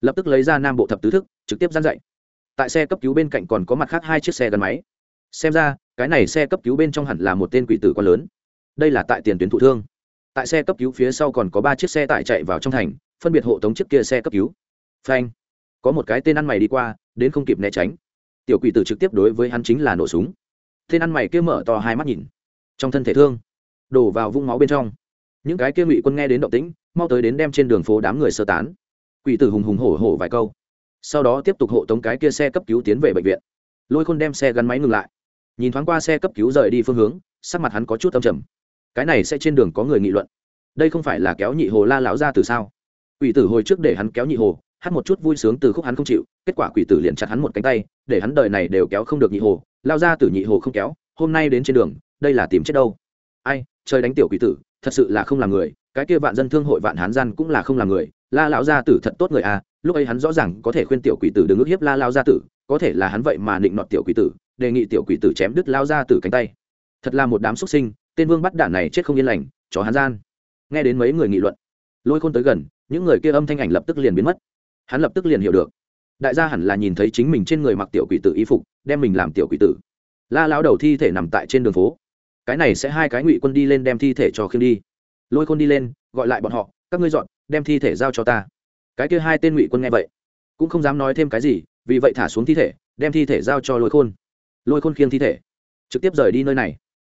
Lập tức lấy ra nam bộ thập tứ thức, trực tiếp gian dậy tại xe cấp cứu bên cạnh còn có mặt khác hai chiếc xe gắn máy. Xem ra, cái này xe cấp cứu bên trong hẳn là một tên quỷ tử quá lớn. Đây là tại tiền tuyến thụ thương. Tại xe cấp cứu phía sau còn có ba chiếc xe tải chạy vào trong thành, phân biệt hộ tống chiếc kia xe cấp cứu. Phanh. Có một cái tên ăn mày đi qua, đến không kịp né tránh tiểu quỷ tử trực tiếp đối với hắn chính là nổ súng. Tên ăn mày kia mở to hai mắt nhìn. Trong thân thể thương, đổ vào vũng máu bên trong. Những cái kia ngụy quân nghe đến động tĩnh, mau tới đến đem trên đường phố đám người sơ tán. Quỷ tử hùng hùng hổ hổ vài câu. Sau đó tiếp tục hộ tống cái kia xe cấp cứu tiến về bệnh viện. Lôi khôn đem xe gắn máy ngừng lại. Nhìn thoáng qua xe cấp cứu rời đi phương hướng, sắc mặt hắn có chút âm trầm. Cái này sẽ trên đường có người nghị luận. Đây không phải là kéo nhị hồ la lão ra từ sao? Quỷ tử hồi trước để hắn kéo nhị hồ, hát một chút vui sướng từ khúc hắn không chịu kết quả quỷ tử liền chặt hắn một cánh tay, để hắn đời này đều kéo không được nhị hồ, lao ra từ nhị hồ không kéo, hôm nay đến trên đường, đây là tìm chết đâu. Ai, trời đánh tiểu quỷ tử, thật sự là không là người, cái kia vạn dân thương hội vạn hán gian cũng là không là người, la lão gia tử thật tốt người à lúc ấy hắn rõ ràng có thể khuyên tiểu quỷ tử đừng ước hiếp la lao gia tử, có thể là hắn vậy mà định nọt tiểu quỷ tử, đề nghị tiểu quỷ tử chém đứt lao gia tử cánh tay. Thật là một đám xuất sinh, tên vương bắt đạn này chết không yên lành, chó hắn gian. Nghe đến mấy người nghị luận, lôi khôn tới gần, những người kia âm thanh ảnh lập tức liền biến mất. Hắn lập tức liền hiểu được đại gia hẳn là nhìn thấy chính mình trên người mặc tiểu quỷ tử y phục, đem mình làm tiểu quỷ tử. La lão đầu thi thể nằm tại trên đường phố. Cái này sẽ hai cái ngụy quân đi lên đem thi thể cho khiêng đi. Lôi khôn đi lên, gọi lại bọn họ, các ngươi dọn, đem thi thể giao cho ta. Cái kia hai tên ngụy quân nghe vậy, cũng không dám nói thêm cái gì, vì vậy thả xuống thi thể, đem thi thể giao cho lôi khôn. Lôi khôn khiêng thi thể, trực tiếp rời đi nơi này.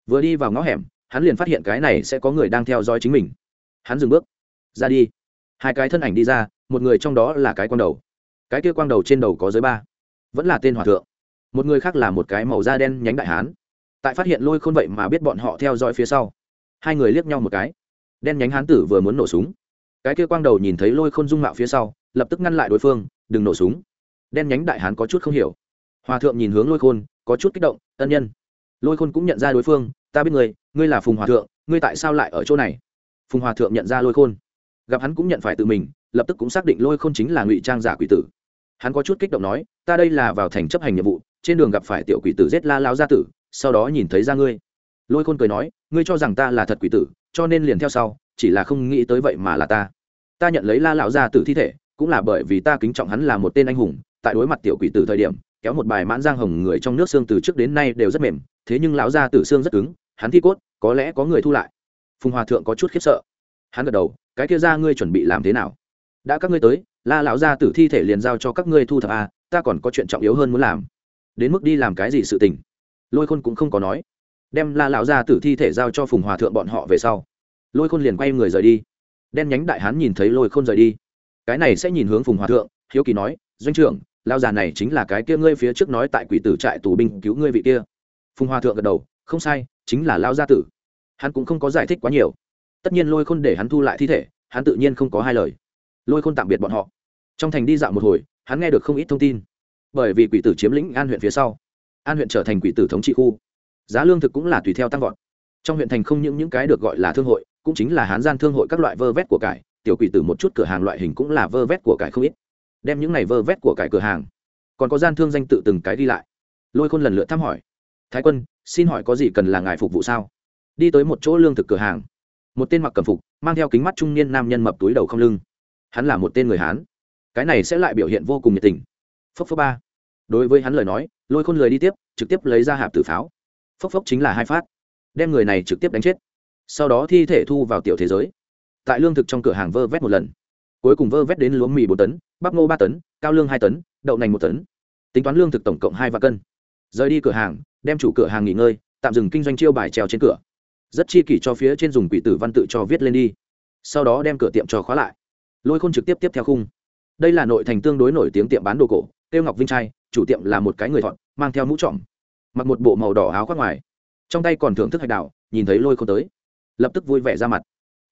Vừa đi vào ngõ hẻm, hắn liền phát hiện cái này sẽ có người đang theo dõi chính mình. Hắn dừng bước, ra đi. Hai cái thân ảnh đi ra, một người trong đó là cái con đầu cái kia quang đầu trên đầu có giới ba. Vẫn là tên hòa thượng. Một người khác là một cái màu da đen nhánh đại hán. Tại phát hiện lôi khôn vậy mà biết bọn họ theo dõi phía sau. Hai người liếc nhau một cái. Đen nhánh hán tử vừa muốn nổ súng. Cái kia quang đầu nhìn thấy lôi khôn dung mạo phía sau, lập tức ngăn lại đối phương, đừng nổ súng. Đen nhánh đại hán có chút không hiểu. Hòa thượng nhìn hướng lôi khôn, có chút kích động, ân nhân. Lôi khôn cũng nhận ra đối phương, ta biết người, ngươi là phùng hòa thượng, ngươi tại sao lại ở chỗ này? Phùng hòa thượng nhận ra lôi khôn. Gặp hắn cũng nhận phải tự mình, lập tức cũng xác định lôi khôn chính là ngụy trang giả quỷ tử hắn có chút kích động nói, ta đây là vào thành chấp hành nhiệm vụ, trên đường gặp phải tiểu quỷ tử giết la lao gia tử, sau đó nhìn thấy ra ngươi. Lôi khôn cười nói, ngươi cho rằng ta là thật quỷ tử, cho nên liền theo sau, chỉ là không nghĩ tới vậy mà là ta. Ta nhận lấy la lão gia tử thi thể, cũng là bởi vì ta kính trọng hắn là một tên anh hùng, tại đối mặt tiểu quỷ tử thời điểm, kéo một bài mãn giang hồng người trong nước xương từ trước đến nay đều rất mềm, thế nhưng lão gia tử xương rất cứng, hắn thi cốt, có lẽ có người thu lại. Phùng hòa thượng có chút khiếp sợ. Hắn gật đầu, cái kia ra ngươi chuẩn bị làm thế nào? Đã các ngươi tới la lão gia tử thi thể liền giao cho các ngươi thu thập a à, ta còn có chuyện trọng yếu hơn muốn làm. Đến mức đi làm cái gì sự tình? Lôi khôn cũng không có nói. Đem la lão gia tử thi thể giao cho phùng hòa thượng bọn họ về sau. Lôi khôn liền quay người rời đi. Đen nhánh đại hán nhìn thấy lôi khôn rời đi. Cái này sẽ nhìn hướng phùng hòa thượng hiếu kỳ nói doanh trưởng lao già này chính là cái kia ngươi phía trước nói tại quỷ tử trại tù binh cứu ngươi vị kia. Phùng hòa thượng gật đầu không sai chính là lao gia tử. Hắn cũng không có giải thích quá nhiều. Tất nhiên lôi khôn để hắn thu lại thi thể hắn tự nhiên không có hai lời lôi khôn tạm biệt bọn họ. Trong thành đi dạo một hồi, hắn nghe được không ít thông tin. Bởi vì quỷ tử chiếm lĩnh an huyện phía sau, an huyện trở thành quỷ tử thống trị khu. Giá lương thực cũng là tùy theo tăng vọt. Trong huyện thành không những những cái được gọi là thương hội, cũng chính là hán gian thương hội các loại vơ vét của cải. Tiểu quỷ tử một chút cửa hàng loại hình cũng là vơ vét của cải không ít. Đem những này vơ vét của cải cửa hàng, còn có gian thương danh tự từng cái đi lại. Lôi khôn lần lượt thăm hỏi. Thái quân, xin hỏi có gì cần là ngài phục vụ sao? Đi tới một chỗ lương thực cửa hàng. Một tên mặc cầm phục, mang theo kính mắt trung niên nam nhân mập túi đầu không lưng hắn là một tên người hán cái này sẽ lại biểu hiện vô cùng nhiệt tình phốc phốc ba đối với hắn lời nói lôi khôn lời đi tiếp trực tiếp lấy ra hạp tử pháo phốc phốc chính là hai phát đem người này trực tiếp đánh chết sau đó thi thể thu vào tiểu thế giới tại lương thực trong cửa hàng vơ vét một lần cuối cùng vơ vét đến lúa mì bốn tấn bắp ngô ba tấn cao lương hai tấn đậu nành một tấn tính toán lương thực tổng cộng hai vạn cân rời đi cửa hàng đem chủ cửa hàng nghỉ ngơi tạm dừng kinh doanh chiêu bài treo trên cửa rất chi kỷ cho phía trên dùng quỷ tử văn tự cho viết lên đi sau đó đem cửa tiệm cho khóa lại lôi khôn trực tiếp tiếp theo khung. Đây là nội thành tương đối nổi tiếng tiệm bán đồ cổ, tiêu ngọc vinh trai, chủ tiệm là một cái người thọn mang theo mũ trọm mặc một bộ màu đỏ áo khoác ngoài. Trong tay còn thưởng thức hạch đạo nhìn thấy lôi khôn tới. Lập tức vui vẻ ra mặt.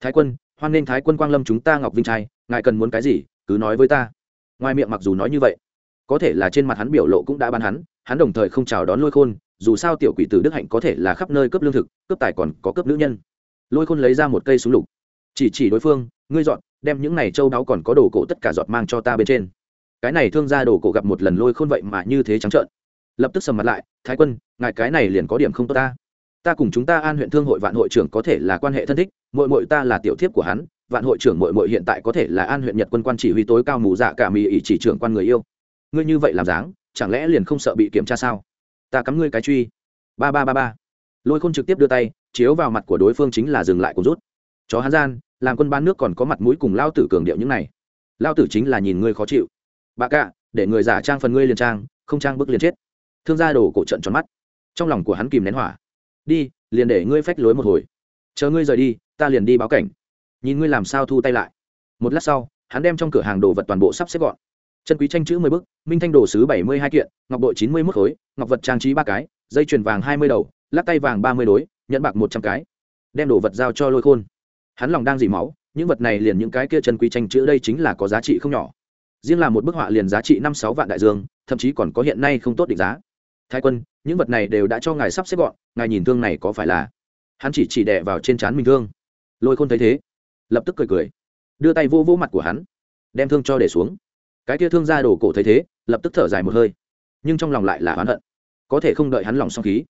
Thái quân, hoan nghênh thái quân quang lâm chúng ta, ngọc vinh trai, ngài cần muốn cái gì, cứ nói với ta. Ngoài miệng mặc dù nói như vậy, có thể là trên mặt hắn biểu lộ cũng đã bán hắn hắn đồng thời không chào đón lôi khôn, dù sao tiểu quỷ tử đức hạnh có thể là khắp nơi cấp lương thực cấp tài còn có cấp nữ nhân. Lôi khôn lấy ra một cây súng lục. Chỉ chỉ đối phương, ngươi dọn đem những này châu đáo còn có đồ cổ tất cả giọt mang cho ta bên trên. Cái này thương gia đồ cổ gặp một lần lôi khôn vậy mà như thế trắng trợn. Lập tức sầm mặt lại, thái quân, ngài cái này liền có điểm không tốt ta. Ta cùng chúng ta an huyện thương hội vạn hội trưởng có thể là quan hệ thân thích mội mội ta là tiểu thiếp của hắn, vạn hội trưởng mội mội hiện tại có thể là an huyện nhật quân quan chỉ huy tối cao mù dạ cả mì ỷ chỉ trưởng quan người yêu. Ngươi như vậy làm dáng, chẳng lẽ liền không sợ bị kiểm tra sao? Ta cắm ngươi cái truy. Ba ba ba ba. Lôi khôn trực tiếp đưa tay, chiếu vào mặt của đối phương chính là dừng lại cùng rút. Chó hắn gian làm quân ban nước còn có mặt mũi cùng lao tử cường điệu những này. Lao tử chính là nhìn ngươi khó chịu. Bà cạ, để người giả trang phần ngươi liền trang, không trang bức liền chết. Thương gia đổ cổ trận tròn mắt. Trong lòng của hắn kìm nén hỏa. Đi, liền để ngươi phách lối một hồi. Chờ ngươi rời đi, ta liền đi báo cảnh. Nhìn ngươi làm sao thu tay lại. Một lát sau, hắn đem trong cửa hàng đồ vật toàn bộ sắp xếp gọn. Chân quý tranh chữ mười bức, minh thanh đồ sứ bảy mươi hai kiện, ngọc bội chín mươi mốt khối, ngọc vật trang trí ba cái, dây chuyền vàng hai mươi đầu, lắc tay vàng ba mươi đối, nhẫn bạc một trăm cái. Đem đồ vật giao cho lôi khôn hắn lòng đang dỉ máu, những vật này liền những cái kia chân quý tranh chữ đây chính là có giá trị không nhỏ. Riêng là một bức họa liền giá trị năm sáu vạn đại dương, thậm chí còn có hiện nay không tốt định giá. Thái quân, những vật này đều đã cho ngài sắp xếp gọn, ngài nhìn thương này có phải là? Hắn chỉ chỉ đẻ vào trên trán mình thương. Lôi khôn thấy thế, lập tức cười cười, đưa tay vô vô mặt của hắn, đem thương cho để xuống. Cái kia thương ra đổ cổ thấy thế, lập tức thở dài một hơi, nhưng trong lòng lại là oán hận. Có thể không đợi hắn lòng xong khí.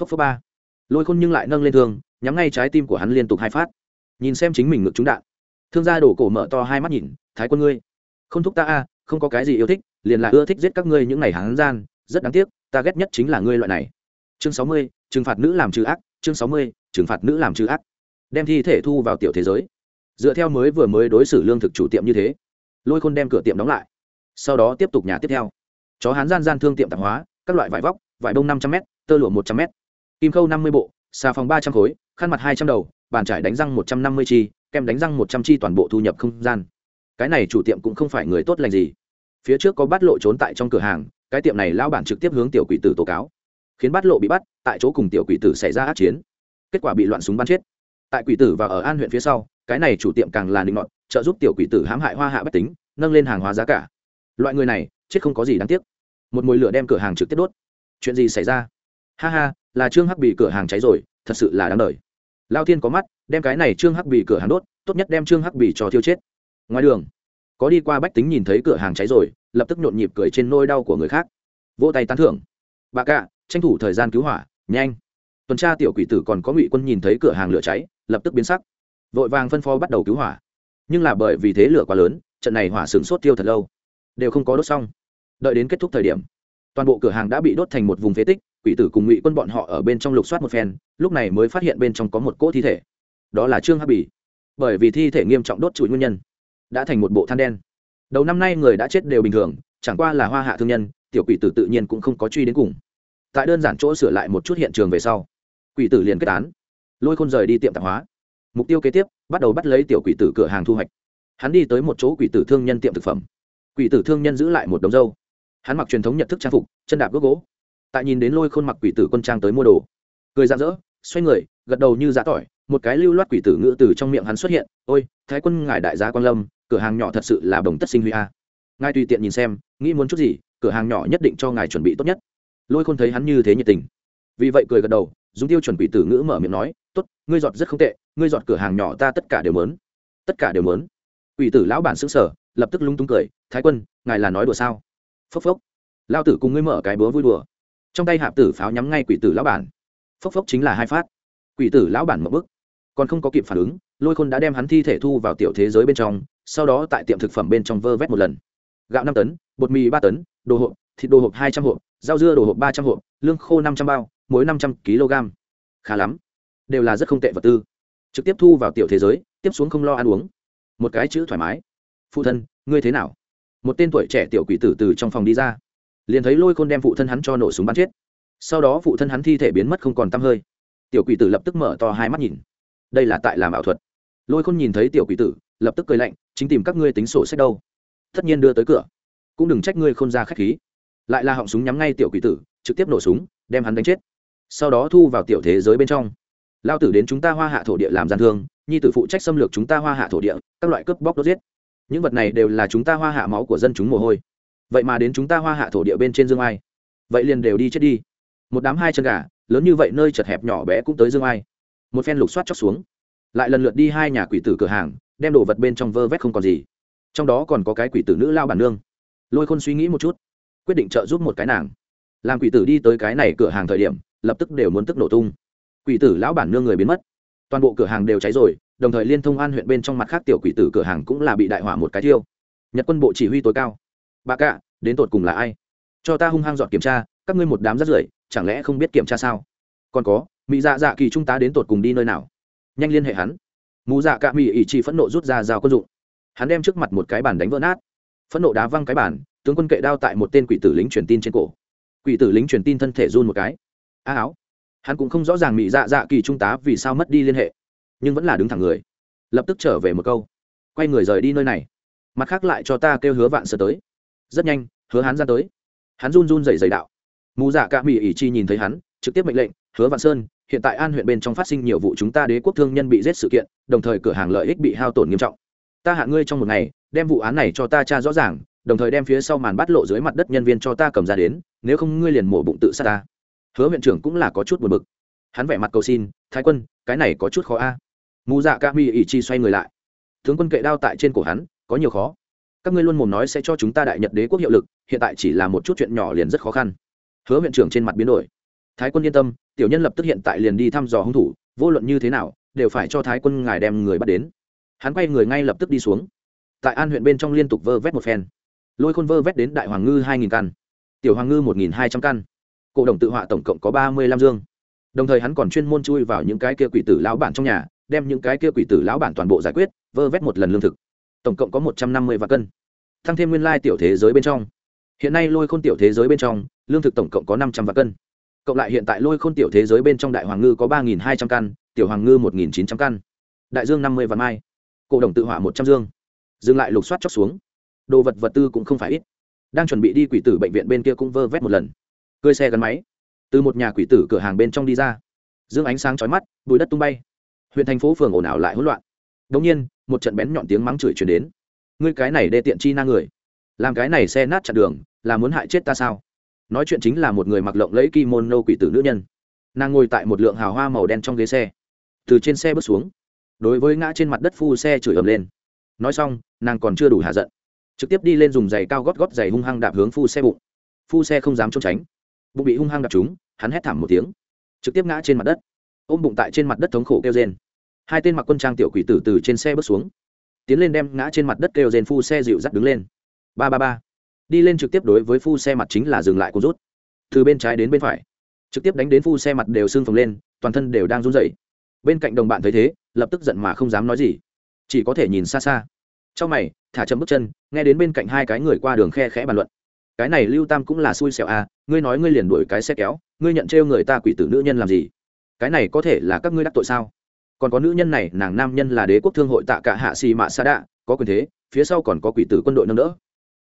Phấp phấp ba. Lôi khôn nhưng lại nâng lên thương, nhắm ngay trái tim của hắn liên tục hai phát nhìn xem chính mình ngực trúng đạn. Thương gia đổ cổ mở to hai mắt nhìn, thái quân ngươi, không thúc ta a, không có cái gì yêu thích, liền là ưa thích giết các ngươi những ngày hắn gian, rất đáng tiếc, ta ghét nhất chính là ngươi loại này. Chương sáu mươi, trừng phạt nữ làm trừ ác, chương sáu mươi, trừng phạt nữ làm trừ ác. Đem thi thể thu vào tiểu thế giới. Dựa theo mới vừa mới đối xử lương thực chủ tiệm như thế, lôi khôn đem cửa tiệm đóng lại. Sau đó tiếp tục nhà tiếp theo. Chó hán gian gian thương tiệm tạp hóa, các loại vải vóc, vải bông năm trăm m tơ lụa một trăm m kim khâu năm mươi bộ, xà phòng ba trăm khối khăn mặt hai trăm đầu, bàn trải đánh răng một trăm năm mươi chi, kem đánh răng một trăm chi toàn bộ thu nhập không gian. Cái này chủ tiệm cũng không phải người tốt lành gì. Phía trước có bắt lộ trốn tại trong cửa hàng, cái tiệm này lao bản trực tiếp hướng tiểu quỷ tử tố cáo. Khiến bắt lộ bị bắt, tại chỗ cùng tiểu quỷ tử xảy ra ác chiến. Kết quả bị loạn súng bắn chết. Tại quỷ tử và ở an huyện phía sau, cái này chủ tiệm càng là định ngọn trợ giúp tiểu quỷ tử hãm hại hoa hạ bách tính, nâng lên hàng hóa giá cả. Loại người này, chết không có gì đáng tiếc. Một mồi lửa đem cửa hàng trực tiếp đốt. Chuyện gì xảy ra? Ha ha, là trương hắc bị cửa hàng cháy rồi, thật sự là đáng đời lao thiên có mắt, đem cái này trương hắc bị cửa hàng đốt, tốt nhất đem trương hắc bị cho thiêu chết. Ngoài đường, có đi qua bách tính nhìn thấy cửa hàng cháy rồi, lập tức nhộn nhịp cười trên nôi đau của người khác. Vỗ tay tán thưởng. Bà cạ tranh thủ thời gian cứu hỏa, nhanh. Tuần tra tiểu quỷ tử còn có ngụy quân nhìn thấy cửa hàng lửa cháy, lập tức biến sắc. Vội vàng phân phó bắt đầu cứu hỏa. Nhưng là bởi vì thế lửa quá lớn, trận này hỏa sừng sốt tiêu thật lâu. Đều không có đốt xong. Đợi đến kết thúc thời điểm, toàn bộ cửa hàng đã bị đốt thành một vùng phế tích quỷ tử cùng ngụy quân bọn họ ở bên trong lục soát một phen, lúc này mới phát hiện bên trong có một cỗ thi thể. Đó là trương hắc bỉ bởi vì thi thể nghiêm trọng đốt trụi nguyên nhân, đã thành một bộ than đen. Đầu năm nay người đã chết đều bình thường, chẳng qua là hoa hạ thương nhân, tiểu quỷ tử tự nhiên cũng không có truy đến cùng. Tại đơn giản chỗ sửa lại một chút hiện trường về sau, quỷ tử liền kết án. Lôi khôn rời đi tiệm tạp hóa. Mục tiêu kế tiếp, bắt đầu bắt lấy tiểu quỷ tử cửa hàng thu hoạch. Hắn đi tới một chỗ quỷ tử thương nhân tiệm thực phẩm. Quỷ tử thương nhân giữ lại một đống dâu. Hắn mặc truyền thống nhận thức trang phục, chân đạp gốc gỗ tại nhìn đến lôi khôn mặc quỷ tử quân trang tới mua đồ, cười rạng rỡ, xoay người, gật đầu như giá tỏi, một cái lưu loát quỷ tử ngữ từ trong miệng hắn xuất hiện, ôi, thái quân ngài đại gia quan lâm, cửa hàng nhỏ thật sự là bồng tất sinh huy a. Ngài tùy tiện nhìn xem, nghĩ muốn chút gì, cửa hàng nhỏ nhất định cho ngài chuẩn bị tốt nhất. Lôi khôn thấy hắn như thế nhiệt tình, vì vậy cười gật đầu, dùng tiêu chuẩn quỷ tử ngữ mở miệng nói, tốt, ngươi giọt rất không tệ, ngươi giọt cửa hàng nhỏ ta tất cả đều mớn tất cả đều mớn quỷ tử lão bản xứng sở lập tức lung túng cười, thái quân, ngài là nói đùa sao? Phốc phốc. Lao tử cùng ngươi mở cái búa vui đùa trong tay hạp tử pháo nhắm ngay quỷ tử lão bản. Phốc phốc chính là hai phát. Quỷ tử lão bản mậu bức còn không có kịp phản ứng, lôi khôn đã đem hắn thi thể thu vào tiểu thế giới bên trong, sau đó tại tiệm thực phẩm bên trong vơ vét một lần. Gạo năm tấn, bột mì ba tấn, đồ hộp, thịt đồ hộp hai trăm hộp, rau dưa đồ hộp ba trăm hộp, lương khô năm trăm bao, muối năm trăm kg. Khá lắm. Đều là rất không tệ vật tư. Trực tiếp thu vào tiểu thế giới, tiếp xuống không lo ăn uống. Một cái chữ thoải mái. Phụ thân, ngươi thế nào? Một tên tuổi trẻ tiểu quỷ tử từ trong phòng đi ra liền thấy lôi khôn đem phụ thân hắn cho nổ súng bắn chết. Sau đó phụ thân hắn thi thể biến mất không còn t hơi. Tiểu quỷ tử lập tức mở to hai mắt nhìn. Đây là tại làm ảo thuật. Lôi khôn nhìn thấy tiểu quỷ tử, lập tức cười lạnh, chính tìm các ngươi tính sổ sách đâu. Tất nhiên đưa tới cửa. Cũng đừng trách ngươi khôn ra k h á c h khí. Lại là họng súng nhắm ngay tiểu quỷ tử, trực tiếp nổ súng, đem hắn đánh chết. Sau đó thu vào tiểu thế giới bên trong. Lao tử đến chúng ta hoa hạ thổ địa làm gian thương, nhi tử phụ trách xâm lược chúng ta hoa hạ thổ địa, các loại cướp bóc đốt giết. Những vật này đều là chúng ta hoa hạ máu của dân chúng mồ hôi vậy mà đến chúng ta hoa hạ thổ địa bên trên dương ai. Vậy liền đều đi chết đi. Một đám hai chân gà, lớn như vậy nơi chật hẹp nhỏ bé cũng tới dương ai. Một phen lục soát chóc xuống. Lại lần lượt đi hai nhà quỷ tử cửa hàng, đem đồ vật bên trong vơ vét không còn gì. Trong đó còn có cái quỷ tử nữ lao bản nương. Lôi khôn suy nghĩ một chút, quyết định trợ giúp một cái nàng. Làm quỷ tử đi tới cái này cửa hàng thời điểm, lập tức đều muốn tức nổ tung. Quỷ tử lão bản nương người biến mất. Toàn bộ cửa hàng đều cháy rồi, đồng thời liên thông an huyện bên trong mặt khác tiểu quỷ tử cửa hàng cũng là bị đại hỏa một cái thiêu. Nhật quân bộ chỉ huy tối cao bà cạ đến tột cùng là ai? Cho ta hung hăng dọn kiểm tra, các ngươi một đám rất rưởi, chẳng lẽ không biết kiểm tra sao? Còn có mỹ dạ dạ kỳ trung tá đến tột cùng đi nơi nào? Nhanh liên hệ hắn. Mù dạ cạ mỹ ỷ chỉ phẫn nộ rút ra rào quân dụng. Hắn đem trước mặt một cái bàn đánh vỡ nát. Phẫn nộ đá văng cái bàn, tướng quân kệ đao tại một tên quỷ tử lính truyền tin trên cổ. Quỷ tử lính truyền tin thân thể run một cái. A áo. Hắn cũng không rõ ràng mỹ dạ dạ kỳ trung tá vì sao mất đi liên hệ, nhưng vẫn là đứng thẳng người. Lập tức trở về một câu. Quay người rời đi nơi này. Mặt khác lại cho ta kêu hứa vạn sơ tới rất nhanh, hứa hắn ra tới. Hắn run run dày dày đạo. Mù dạ cả mỹ ỷ chi nhìn thấy hắn, trực tiếp mệnh lệnh, hứa vạn sơn, hiện tại an huyện bên trong phát sinh nhiều vụ chúng ta đế quốc thương nhân bị giết sự kiện, đồng thời cửa hàng lợi ích bị hao tổn nghiêm trọng. Ta hạ ngươi trong một ngày, đem vụ án này cho ta tra rõ ràng, đồng thời đem phía sau màn bắt lộ dưới mặt đất nhân viên cho ta cầm ra đến, nếu không ngươi liền mổ bụng tự sát ta. Hứa huyện trưởng cũng là có chút buồn bực. Hắn vẻ mặt cầu xin, thái quân, cái này có chút khó a. Mù dạ ca mi ỷ chi xoay người lại. Tướng quân kệ đao tại trên cổ hắn, có nhiều khó các ngươi luôn mồm nói sẽ cho chúng ta đại nhật đế quốc hiệu lực, hiện tại chỉ là một chút chuyện nhỏ liền rất khó khăn. Hứa huyện trưởng trên mặt biến đổi. Thái quân yên tâm, tiểu nhân lập tức hiện tại liền đi thăm dò hung thủ, vô luận như thế nào, đều phải cho thái quân ngài đem người bắt đến. Hắn quay người ngay lập tức đi xuống. Tại an huyện bên trong liên tục vơ vét một phen. Lôi khôn vơ vét đến đại hoàng ngư hai nghìn căn. Tiểu hoàng ngư một nghìn hai trăm căn. Cổ đồng tự họa tổng cộng có ba mươi lăm dương. Đồng thời hắn còn chuyên môn chui vào những cái kia quỷ tử lão bản trong nhà, đem những cái kia quỷ tử lão bản toàn bộ giải quyết, vơ vét một lần lương thực tổng cộng có một trăm năm mươi vạn cân, thăng thêm nguyên lai tiểu thế giới bên trong. Hiện nay lôi khôn tiểu thế giới bên trong, lương thực tổng cộng có năm trăm vạn cân. Cộng lại hiện tại lôi khôn tiểu thế giới bên trong đại hoàng ngư có ba nghìn hai trăm căn, tiểu hoàng ngư một nghìn chín trăm căn. Đại dương năm mươi vạn mai, cổ đồng tự hỏa một trăm dương. Dừng lại lục soát chóc xuống. Đồ vật vật tư cũng không phải ít. Đang chuẩn bị đi quỷ tử bệnh viện bên kia cũng vơ vét một lần. Cơi xe gắn máy. Từ một nhà quỷ tử cửa hàng bên trong đi ra. Dương ánh sáng chói mắt bụi đất tung bay. Huyện thành phố phường ồn ào lại hỗn loạn đống nhiên, một trận bén nhọn tiếng mắng chửi truyền đến. Ngươi cái này đê tiện chi na người. Làm cái này xe nát chặn đường, là muốn hại chết ta sao? Nói chuyện chính là một người mặc lộng lẫy kimono quỷ tử nữ nhân. Nàng ngồi tại một lượng hào hoa màu đen trong ghế xe. Từ trên xe bước xuống. Đối với ngã trên mặt đất phu xe chửi ầm lên. Nói xong, nàng còn chưa đủ hạ giận. Trực tiếp đi lên dùng giày cao gót gót giày hung hăng đạp hướng phu xe bụng. Phu xe không dám trốn tránh. Bụng bị hung hăng đạp trúng, hắn hét thảm một tiếng. Trực tiếp ngã trên mặt đất. Ôm bụng tại trên mặt đất thống khổ kêu rên hai tên mặc quân trang tiểu quỷ tử từ trên xe bước xuống, tiến lên đem ngã trên mặt đất kêu rền phu xe dịu dắt đứng lên. Ba ba ba. Đi lên trực tiếp đối với phu xe mặt chính là dừng lại cô rút. Từ bên trái đến bên phải, trực tiếp đánh đến phu xe mặt đều xương phồng lên, toàn thân đều đang run rẩy. Bên cạnh đồng bạn thấy thế, lập tức giận mà không dám nói gì. Chỉ có thể nhìn xa xa. Trong mày, thả chậm bước chân, nghe đến bên cạnh hai cái người qua đường khe khẽ bàn luận. Cái này lưu tam cũng là xui xẻo à ngươi nói ngươi liền đuổi cái xe kéo, ngươi nhận trêu người ta quỷ tử nữ nhân làm gì? Cái này có thể là các ngươi đắc tội sao? Còn có nữ nhân này, nàng nam nhân là đế quốc thương hội tạ cả hạ xì mạ sa đạ, có quyền thế, phía sau còn có quỷ tử quân đội nâng đỡ.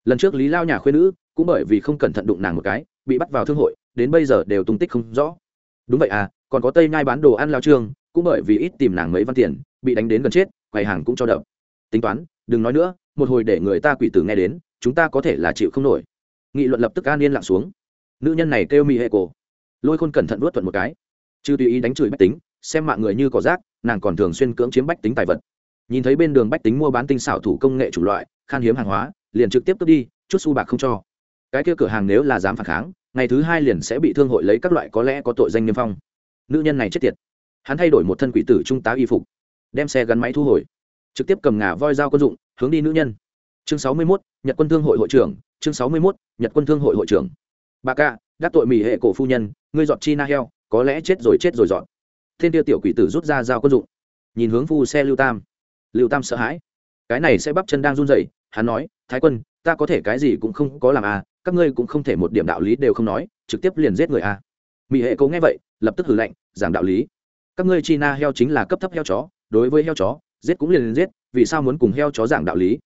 Lần trước lý lao nhà khuyên nữ, cũng bởi vì không cẩn thận đụng nàng một cái, bị bắt vào thương hội, đến bây giờ đều tung tích không rõ. Đúng vậy à còn có tây nhai bán đồ ăn lao trương, cũng bởi vì ít tìm nàng mấy văn tiền, bị đánh đến gần chết, quầy hàng cũng cho đậm tính toán, đừng nói nữa, một hồi để người ta quỷ tử nghe đến, chúng ta có thể là chịu không nổi. Nghị luận lập tức an yên lặng xuống. Nữ nhân này kêu mỹ hệ cổ. Lôi khôn cẩn thận vuốt thuận một cái. Chứ tùy ý đánh chửi bách tính, xem mạng người như cỏ rác nàng còn thường xuyên cưỡng chiếm bách tính tài vật. Nhìn thấy bên đường bách tính mua bán tinh xảo thủ công nghệ chủ loại khan hiếm hàng hóa liền trực tiếp cướp đi chút xu bạc không cho. Cái kia cửa hàng nếu là dám phản kháng ngày thứ hai liền sẽ bị thương hội lấy các loại có lẽ có tội danh niêm phong. Nữ nhân này chết tiệt. Hắn thay đổi một thân quỷ tử trung tá y phục đem xe gắn máy thu hồi trực tiếp cầm ngà voi dao quân dụng hướng đi nữ nhân. Chương sáu mươi 61, nhật quân thương hội hội trưởng chương sáu mươi 61, nhật quân thương hội hội trưởng. Bà ca đắc tội mỹ hệ cổ phu nhân ngươi dọn chi na heo có lẽ chết rồi chết rồi dọn thiên tiêu tiểu quỷ tử rút ra dao quân dụng. Nhìn hướng phu xe lưu tam. Lưu tam sợ hãi. Cái này sẽ bắp chân đang run rẩy, hắn nói, thái quân, ta có thể cái gì cũng không có làm à các ngươi cũng không thể một điểm đạo lý đều không nói, trực tiếp liền giết người à. Mỹ hệ cố nghe vậy, lập tức hử lạnh, giảng đạo lý. Các ngươi chi na heo chính là cấp thấp heo chó, đối với heo chó, giết cũng liền liền giết, vì sao muốn cùng heo chó giảng đạo lý?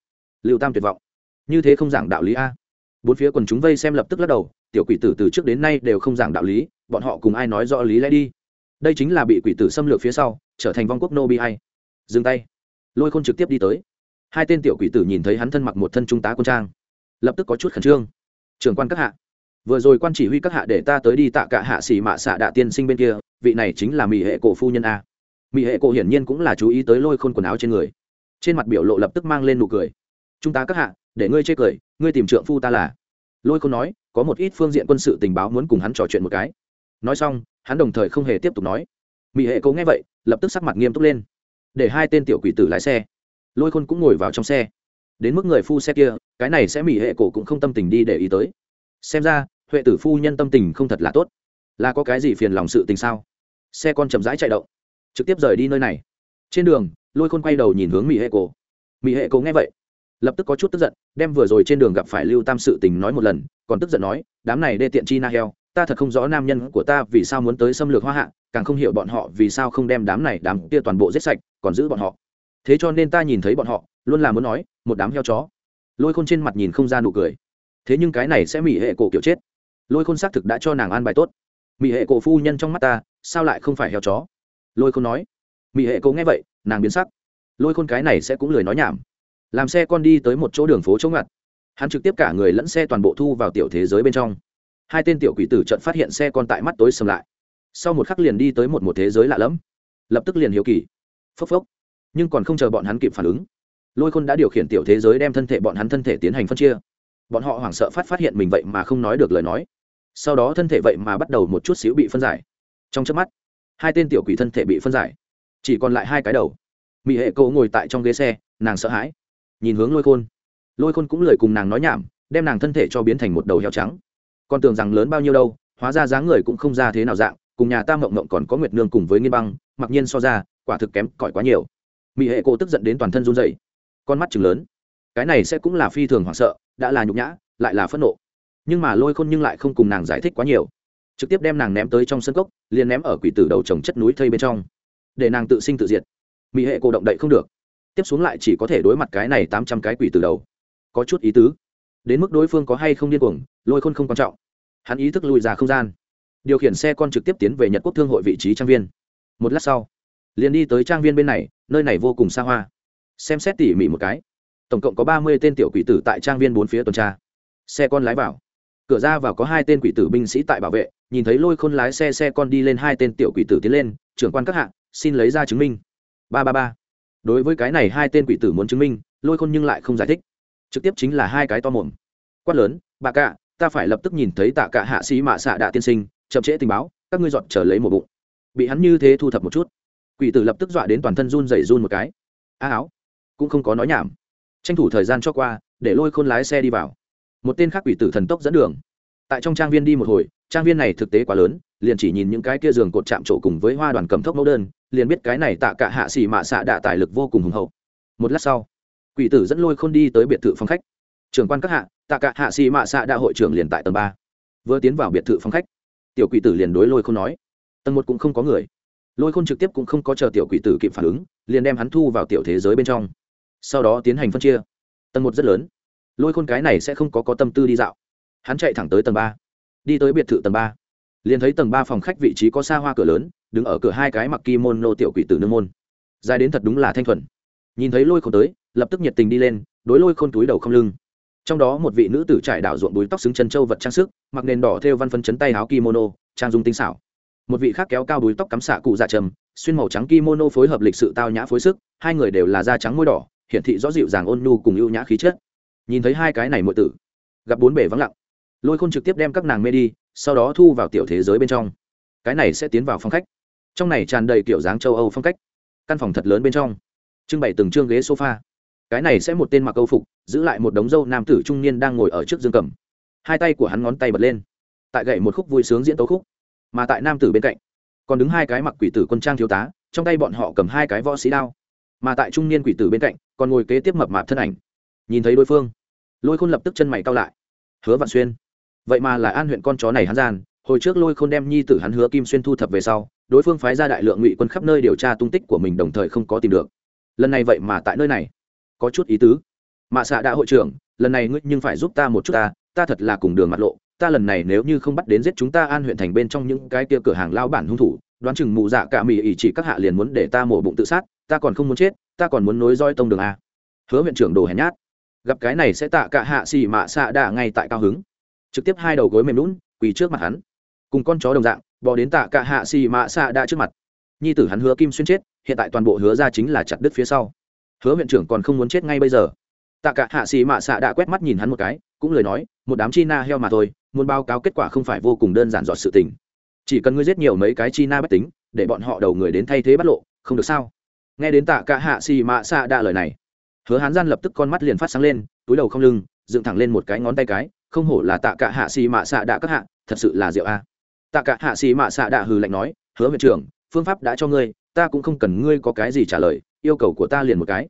Lưu tam tuyệt vọng. Như thế không giảng đạo lý a bốn phía quần chúng vây xem lập tức lắc đầu, tiểu quỷ tử từ trước đến nay đều không giảng đạo lý, bọn họ cùng ai nói rõ lý lẽ đi? Đây chính là bị quỷ tử xâm lược phía sau, trở thành vong quốc nô bi hay dừng tay. Lôi khôn trực tiếp đi tới. Hai tên tiểu quỷ tử nhìn thấy hắn thân mặc một thân trung tá quân trang. Lập tức có chút khẩn trương. Trưởng quan các hạ. Vừa rồi quan chỉ huy các hạ để ta tới đi tạ cả hạ xỉ mạ xạ đạ tiên sinh bên kia, vị này chính là mỹ hệ cổ phu nhân a. Mỹ hệ cổ hiển nhiên cũng là chú ý tới lôi khôn quần áo trên người. Trên mặt biểu lộ lập tức mang lên nụ cười. Chúng ta các hạ, để ngươi chê cười, ngươi tìm trượng phu ta là. Lôi khôn nói, có một ít phương diện quân sự tình báo muốn cùng hắn trò chuyện một cái. Nói xong hắn đồng thời không hề tiếp tục nói. Mỹ hệ cố nghe vậy, lập tức sắc mặt nghiêm túc lên. Để hai tên tiểu quỷ tử lái xe. Lôi khôn cũng ngồi vào trong xe. Đến mức người phu xe kia, cái này sẽ mỹ hệ cổ cũng không tâm tình đi để ý tới. Xem ra, huệ tử phu nhân tâm tình không thật là tốt. Là có cái gì phiền lòng sự tình sao? Xe con chậm rãi chạy động. Trực tiếp rời đi nơi này. Trên đường, lôi khôn quay đầu nhìn hướng mỹ hệ cổ mỹ hệ cổ nghe vậy, lập tức có chút tức giận, đem vừa rồi trên đường gặp phải lưu tam sự tình nói một lần, còn tức giận nói, đám này đê tiện chi na heo ta thật không rõ nam nhân của ta vì sao muốn tới xâm lược hoa hạ, càng không hiểu bọn họ vì sao không đem đám này đám kia toàn bộ giết sạch, còn giữ bọn họ. Thế cho nên ta nhìn thấy bọn họ, luôn là muốn nói, một đám heo chó. Lôi khôn trên mặt nhìn không ra nụ cười. Thế nhưng cái này sẽ mỹ hệ cổ kiểu chết. Lôi khôn xác thực đã cho nàng an bài tốt. Mỹ hệ cổ phu nhân trong mắt ta, sao lại không phải heo chó? Lôi khôn nói. Mỹ hệ cổ nghe vậy, nàng biến sắc. Lôi khôn cái này sẽ cũng lười nói nhảm. Làm xe con đi tới một chỗ đường phố chống ngặt. Hắn trực tiếp cả người lẫn xe toàn bộ thu vào tiểu thế giới bên trong hai tên tiểu quỷ tử trận phát hiện xe con tại mắt tối sầm lại. Sau một khắc liền đi tới một một thế giới lạ lẫm. Lập tức liền hiếu kỳ. Phốc phốc. Nhưng còn không chờ bọn hắn kịp phản ứng, lôi khôn đã điều khiển tiểu thế giới đem thân thể bọn hắn thân thể tiến hành phân chia. Bọn họ hoảng sợ phát phát hiện mình vậy mà không nói được lời nói. Sau đó thân thể vậy mà bắt đầu một chút xíu bị phân giải. Trong trước mắt, hai tên tiểu quỷ thân thể bị phân giải. Chỉ còn lại hai cái đầu. Mỹ hệ cậu ngồi tại trong ghế xe, nàng sợ hãi. Nhìn hướng lôi khôn. Lôi khôn cũng lời cùng nàng nói nhảm, đem nàng thân thể cho biến thành một đầu heo trắng còn tưởng rằng lớn bao nhiêu đâu, hóa ra dáng người cũng không ra thế nào dạng, cùng nhà ta mộng mộng còn có nguyệt nương cùng với nghiên băng, mặc nhiên so ra, quả thực kém cỏi quá nhiều. Mỹ hệ cô tức giận đến toàn thân run dậy con mắt chừng lớn. Cái này sẽ cũng là phi thường hoảng sợ, đã là nhục nhã, lại là phẫn nộ. Nhưng mà lôi khôn nhưng lại không cùng nàng giải thích quá nhiều. Trực tiếp đem nàng ném tới trong sân cốc, liền ném ở quỷ tử đầu trồng chất núi thây bên trong. Để nàng tự sinh tự diệt. Mỹ hệ cô động đậy không được. Tiếp xuống lại chỉ có thể đối mặt cái này tám trăm cái quỷ từ đầu. Có chút ý tứ. Đến mức đối phương có hay không điên cuồng, lôi khôn không quan trọng hắn ý thức lùi ra không gian. Điều khiển xe con trực tiếp tiến về nhật quốc thương hội vị trí trang viên. Một lát sau, liền đi tới trang viên bên này, nơi này vô cùng xa hoa. Xem xét tỉ mỉ một cái, tổng cộng có ba mươi tên tiểu quỷ tử tại trang viên bốn phía tuần tra. Xe con lái vào. Cửa ra vào có hai tên quỷ tử binh sĩ tại bảo vệ, nhìn thấy lôi khôn lái xe xe con đi lên hai tên tiểu quỷ tử tiến lên, trưởng quan các hạng xin lấy ra chứng minh. Ba ba ba. Đối với cái này hai tên quỷ tử muốn chứng minh, lôi khôn nhưng lại không giải thích. Trực tiếp chính là hai cái to mồm. Quát lớn, bà cạ ta phải lập tức nhìn thấy tạ cả hạ sĩ mạ xạ đạ tiên sinh, chậm trễ tình báo, các ngươi dọn trở lấy một bụng. Bị hắn như thế thu thập một chút. Quỷ tử lập tức dọa đến toàn thân run rẩy run một cái. A áo, cũng không có nói nhảm. Tranh thủ thời gian cho qua, để lôi khôn lái xe đi vào. Một tên khác quỷ tử thần tốc dẫn đường. Tại trong trang viên đi một hồi, trang viên này thực tế quá lớn, liền chỉ nhìn những cái kia giường cột chạm trổ cùng với hoa đoàn cầm thốc mẫu đơn, liền biết cái này tạ cả hạ xỉ mạ xạ đạ tài lực vô cùng hùng hậu. Một lát sau, quỷ tử dẫn lôi khôn đi tới biệt thự phòng khách trưởng quan các hạ, tạ cả hạ xì mạ xạ đạ hội trưởng liền tại tầng ba. Vừa tiến vào biệt thự phòng khách, tiểu quỷ tử liền đối lôi khôn nói. Tầng một cũng không có người. Lôi khôn trực tiếp cũng không có chờ tiểu quỷ tử kịp phản ứng, liền đem hắn thu vào tiểu thế giới bên trong. Sau đó tiến hành phân chia. Tầng một rất lớn. Lôi khôn cái này sẽ không có có tâm tư đi dạo. Hắn chạy thẳng tới tầng ba. Đi tới biệt thự tầng ba. Liền thấy tầng ba phòng khách vị trí có xa hoa cửa lớn, đứng ở cửa hai cái mặc kimono tiểu quỷ tử nương môn. Dài đến thật đúng là thanh thuần. Nhìn thấy lôi khôn tới, lập tức nhiệt tình đi lên, đối lôi khôn túi đầu không lưng trong đó một vị nữ tử trải đảo ruộng búi tóc xứng chân châu vật trang sức, mặc nền đỏ thêu văn phân chấn tay áo kimono, trang dung tinh xảo. Một vị khác kéo cao búi tóc cắm xạ cụ dạ trầm, xuyên màu trắng kimono phối hợp lịch sự tao nhã phối sức, hai người đều là da trắng môi đỏ, hiển thị rõ dịu dàng ôn nhu cùng ưu nhã khí chất. Nhìn thấy hai cái này mọi tử, gặp bốn bể vắng lặng. Lôi khôn trực tiếp đem các nàng mê đi, sau đó thu vào tiểu thế giới bên trong. Cái này sẽ tiến vào phong khách. Trong này tràn đầy kiểu dáng châu âu phong cách. Căn phòng thật lớn bên trong. Trưng bày từng chương ghế sofa. Cái này sẽ một tên mặc câu phục giữ lại một đống dâu nam tử trung niên đang ngồi ở trước dương cầm. Hai tay của hắn ngón tay bật lên, tại gậy một khúc vui sướng diễn tấu khúc, mà tại nam tử bên cạnh, còn đứng hai cái mặc quỷ tử quân trang thiếu tá, trong tay bọn họ cầm hai cái võ sĩ đao, mà tại trung niên quỷ tử bên cạnh, còn ngồi kế tiếp mập mạp thân ảnh. Nhìn thấy đối phương, lôi khôn lập tức chân mày cao lại. Hứa vạn xuyên, vậy mà là an huyện con chó này hắn gian, hồi trước lôi khôn đem nhi tử hắn hứa kim xuyên thu thập về sau, đối phương phái ra đại lượng ngụy quân khắp nơi điều tra tung tích của mình đồng thời không có tìm được. Lần này vậy mà tại nơi này, có chút ý tứ mạ xạ đã hội trưởng, lần này ngươi nhưng phải giúp ta một chút ta ta thật là cùng đường mặt lộ, ta lần này nếu như không bắt đến giết chúng ta an huyện thành bên trong những cái kia cửa hàng lao bản hung thủ, đoán chừng mụ dạ cả mỹ ỷ chỉ các hạ liền muốn để ta mổ bụng tự sát, ta còn không muốn chết, ta còn muốn nối roi tông đường a. Hứa huyện trưởng đồ hèn nhát. Gặp cái này sẽ tạ cả hạ xì mạ xạ đạ ngay tại cao hứng. Trực tiếp hai đầu gối mềm lún quỳ trước mặt hắn. Cùng con chó đồng dạng, bò đến tạ cả hạ xì mạ xạ đạ trước mặt. Nhi tử hắn hứa kim xuyên chết, hiện tại toàn bộ hứa ra chính là chặt đứt phía sau. Hứa huyện trưởng còn không muốn chết ngay bây giờ tạ cả hạ xì mạ xạ đã quét mắt nhìn hắn một cái, cũng lời nói, một đám chi na heo mà thôi, muốn báo cáo kết quả không phải vô cùng đơn giản dọn sự tình. Chỉ cần ngươi giết nhiều mấy cái chi na bất tính, để bọn họ đầu người đến thay thế bắt lộ, không được sao? Nghe đến tạ cả hạ xì mạ xạ đã lời này, hứa hán gian lập tức con mắt liền phát sáng lên, túi đầu không lưng, dựng thẳng lên một cái ngón tay cái, không hổ là tạ cả hạ xì mạ xạ đã các hạ, thật sự là rượu a. Tạ cả hạ xì mạ xạ đã hừ lạnh nói, hứa huyện trưởng, phương pháp đã cho ngươi, ta cũng không cần ngươi có cái gì trả lời, yêu cầu của ta liền một cái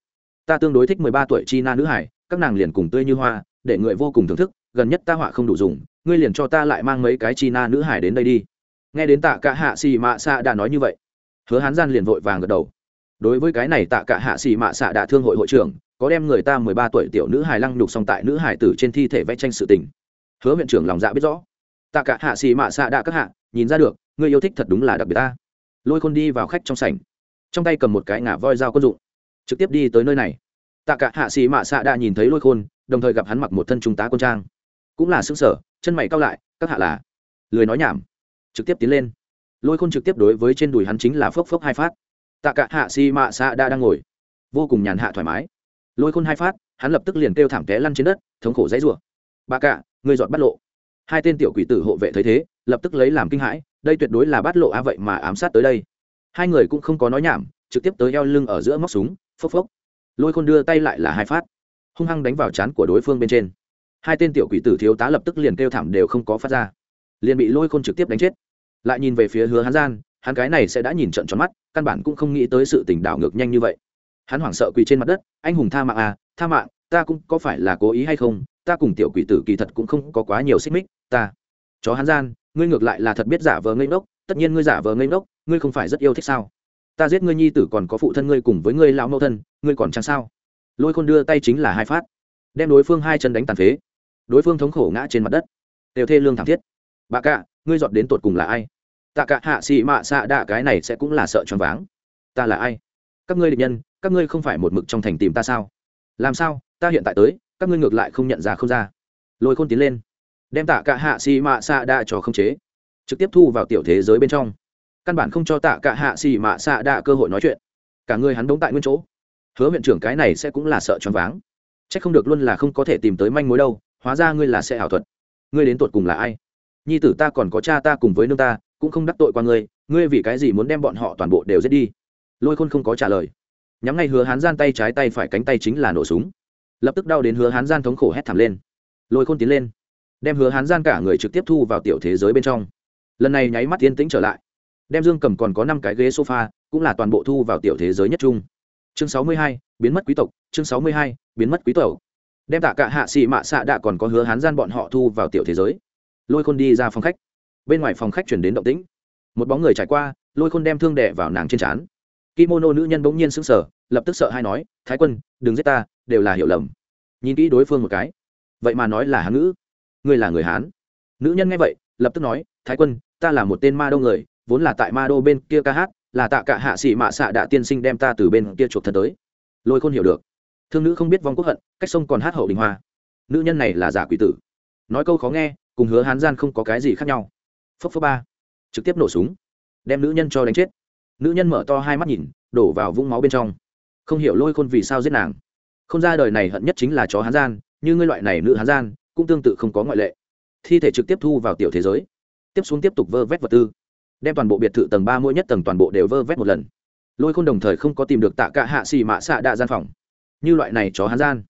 ta tương đối thích mười ba tuổi chi na nữ hải, các nàng liền cùng tươi như hoa, để người vô cùng thưởng thức, gần nhất ta họa không đủ dùng, ngươi liền cho ta lại mang mấy cái chi na nữ hải đến đây đi. Nghe đến tạ cả hạ xì mạ xạ đã nói như vậy, hứa hán gian liền vội vàng gật đầu. Đối với cái này tạ cả hạ xì mạ xạ đã thương hội hội trưởng, có đem người ta mười ba tuổi tiểu nữ hài lăng nhục xong tại nữ hải tử trên thi thể vẽ tranh sự tình. Hứa huyện trưởng lòng dạ biết rõ. Tạ cả hạ xì mạ xạ đã các hạ, nhìn ra được người yêu thích thật đúng là đặc biệt ta. Lôi khôn đi vào khách trong sảnh. Trong tay cầm một cái ngả voi dao quân dụng trực tiếp đi tới nơi này. Tạ cả hạ xì mạ xạ đã nhìn thấy lôi khôn, đồng thời gặp hắn mặc một thân trung tá quân trang. Cũng là xương sở chân mày cao lại, các hạ là? Lười nói nhảm. Trực tiếp tiến lên. Lôi khôn trực tiếp đối với trên đùi hắn chính là phốc phốc hai phát. Tạ cả hạ xì mạ xạ đã đang ngồi. Vô cùng nhàn hạ thoải mái. Lôi khôn hai phát, hắn lập tức liền kêu thảm té lăn trên đất, thống khổ dãy rủa. Bà cả người dọn bắt lộ. Hai tên tiểu quỷ tử hộ vệ thấy thế, lập tức lấy làm kinh hãi, đây tuyệt đối là bắt lộ á vậy mà ám sát tới đây. Hai người cũng không có nói nhảm, trực tiếp tới eo lưng ở giữa móc súng phốc phốc. Lôi khôn đưa tay lại là hai phát. Hung hăng đánh vào chán của đối phương bên trên. Hai tên tiểu quỷ tử thiếu tá lập tức liền kêu thảm đều không có phát ra. Liền bị lôi khôn trực tiếp đánh chết. Lại nhìn về phía hứa hắn gian, hắn cái này sẽ đã nhìn trận tròn mắt, căn bản cũng không nghĩ tới sự tình đảo ngược nhanh như vậy. Hắn hoảng sợ quỳ trên mặt đất, anh hùng tha mạng à tha mạng, ta cũng có phải là cố ý hay không? Ta cùng tiểu quỷ tử kỳ thật cũng không có quá nhiều xích mích, ta. Chó hắn gian, ngươi ngược lại là thật biết giả vờ ngây ngốc, tất nhiên ngươi giả vờ ngây ngốc, ngươi không phải rất yêu thích sao? Ta giết ngươi nhi tử còn có phụ thân ngươi cùng với ngươi lão mẫu thân, ngươi còn chẳng sao. Lôi khôn đưa tay chính là hai phát, đem đối phương hai chân đánh tàn phế. Đối phương thống khổ ngã trên mặt đất. Đều thê lương thảm thiết. Bà cạ ngươi dọn đến tột cùng là ai? Tạ cả hạ sĩ mạ xạ đạ cái này sẽ cũng là sợ choáng váng. Ta là ai? Các ngươi địch nhân, các ngươi không phải một mực trong thành tìm ta sao? Làm sao? Ta hiện tại tới, các ngươi ngược lại không nhận ra không ra. Lôi khôn tiến lên, đem tạ cả hạ sĩ mạ xạ đạ cho không chế, trực tiếp thu vào tiểu thế giới bên trong căn bản không cho tạ cả hạ xì mạ xạ đạ cơ hội nói chuyện. Cả người hắn đống tại nguyên chỗ. Hứa huyện trưởng cái này sẽ cũng là sợ choáng váng. C h ắ c không được luôn là không có thể tìm tới manh mối đâu, hóa ra ngươi là sẽ ảo thuật. Ngươi đến tột cùng là ai? Nhi tử ta còn có cha ta cùng với nương ta, cũng không đắc tội qua ngươi ngươi vì cái gì muốn đem bọn họ toàn bộ đều giết đi? Lôi khôn không có trả lời. Nhắm ngay hứa hán gian tay trái tay phải cánh tay chính là nổ súng. Lập tức đau đến hứa hán gian thống khổ hét thảm lên. Lôi khôn tiến lên, đem hứa hán gian cả người trực tiếp thu vào tiểu thế giới bên trong. Lần này nháy mắt yên tĩnh trở lại đem dương cầm còn có năm cái ghế sofa, cũng là toàn bộ thu vào tiểu thế giới nhất trung. Chương sáu mươi hai, biến mất quý tộc. Chương sáu mươi hai, biến mất quý tộc. Đem tạ cả hạ xì mạ xạ đạ còn có hứa hán gian bọn họ thu vào tiểu thế giới. Lôi khôn đi ra phòng khách. Bên ngoài phòng khách chuyển đến động tĩnh. Một bóng người trải qua, lôi khôn đem thương đẻ vào nàng trên trán. Kimono nữ nhân bỗng nhiên sững sờ, lập tức sợ hay nói, thái quân, đừng giết ta, đều là hiểu lầm. Nhìn kỹ đối phương một cái. Vậy mà nói là hán ngữ. Ngươi là người hán. Nữ nhân nghe vậy, lập tức nói, thái quân, ta là một tên ma đông người vốn là tại ma đô bên kia ca hát, là tạ cả hạ sĩ mạ xạ đạ tiên sinh đem ta từ bên kia chuộc thật tới. Lôi khôn hiểu được. Thương nữ không biết vong quốc hận, cách sông còn hát hậu đình hoa. Nữ nhân này là giả quỷ tử. Nói câu khó nghe, cùng hứa hán gian không có cái gì khác nhau. Phốc phốc ba. Trực tiếp nổ súng. Đem nữ nhân cho đánh chết. Nữ nhân mở to hai mắt nhìn, đổ vào vũng máu bên trong. Không hiểu lôi khôn vì sao giết nàng. Không ra đời này hận nhất chính là chó hán gian, như ngươi loại này nữ hán gian, cũng tương tự không có ngoại lệ. Thi thể trực tiếp thu vào tiểu thế giới. Tiếp xuống tiếp tục vơ vét vật tư đem toàn bộ biệt thự tầng ba mỗi nhất tầng toàn bộ đều vơ vét một lần. Lôi khôn đồng thời không có tìm được tạ cả hạ xì mạ xạ đạ gian phòng. Như loại này chó hán gian,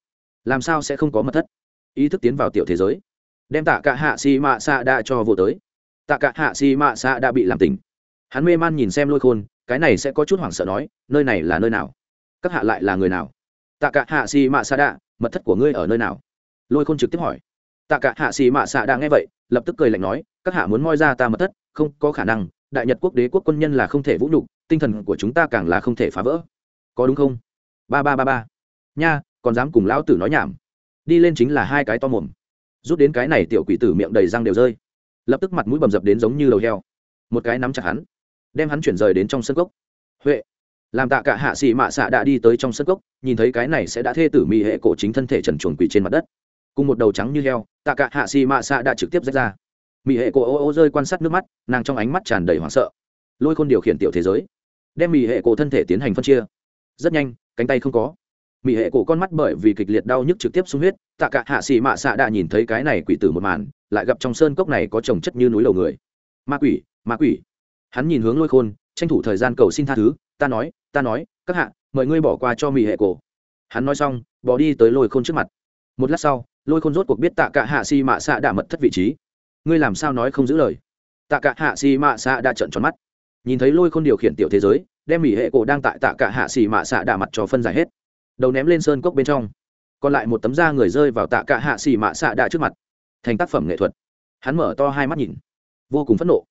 làm sao sẽ không có mật thất? Ý thức tiến vào tiểu thế giới, đem tạ cả hạ xì mạ xạ đạ cho vô tới. Tạ cả hạ xì mạ xạ đã bị làm tỉnh. Hắn mê man nhìn xem lôi khôn, cái này sẽ có chút hoảng sợ nói, nơi này là nơi nào? Các hạ lại là người nào? Tạ cả hạ xì mạ xạ đạ, mật thất của ngươi ở nơi nào? Lôi khôn trực tiếp hỏi. Tạ cả hạ xì mạ xạ đạ nghe vậy, lập tức cười lạnh nói, các hạ muốn moi ra ta mật thất, không có khả năng đại nhật quốc đế quốc quân nhân là không thể vũ nhục, tinh thần của chúng ta càng là không thể phá vỡ. Có đúng không? Ba ba ba ba. Nha, còn dám cùng lão tử nói nhảm. Đi lên chính là hai cái to mồm. Rút đến cái này tiểu quỷ tử miệng đầy răng đều rơi. Lập tức mặt mũi bầm dập đến giống như đầu heo. Một cái nắm chặt hắn, đem hắn chuyển rời đến trong sân cốc. Huệ, làm tạ cả hạ xì mạ xạ đã đi tới trong sân cốc, nhìn thấy cái này sẽ đã thê tử mỹ hệ cổ chính thân thể trần chuồng quỷ trên mặt đất. Cùng một đầu trắng như heo, tạ cả hạ xì mạ xạ đã trực tiếp rách ra mỹ hệ cổ ô ô rơi quan sát nước mắt, nàng trong ánh mắt tràn đầy hoảng sợ. Lôi khôn điều khiển tiểu thế giới, đem mỹ hệ cổ thân thể tiến hành phân chia. Rất nhanh, cánh tay không có. Mỹ hệ cổ con mắt bởi vì kịch liệt đau nhức trực tiếp sung huyết, tạ cả hạ xì mạ xạ đã nhìn thấy cái này quỷ tử một màn, lại gặp trong sơn cốc này có trồng chất như núi đầu người. Ma quỷ ma quỷ. Hắn nhìn hướng lôi khôn, tranh thủ thời gian cầu xin tha thứ, ta nói ta nói, các hạ, mời ngươi bỏ qua cho mỹ hệ cổ. Hắn nói xong, bỏ đi tới lôi khôn trước mặt. Một lát sau, lôi khôn rốt cuộc biết tạ cả hạ xì mạ xạ đã mật thất vị trí ngươi làm sao nói không giữ lời? Tạ cả hạ xì mạ xạ đã trận tròn mắt. Nhìn thấy lôi khôn điều khiển tiểu thế giới, đem mỹ hệ cổ đang tại tạ cả hạ xì mạ xạ đạ mặt cho phân giải hết. Đầu ném lên sơn cốc bên trong. Còn lại một tấm da người rơi vào tạ cả hạ xì mạ xạ đạ trước mặt. Thành tác phẩm nghệ thuật. Hắn mở to hai mắt nhìn. Vô cùng phẫn nộ.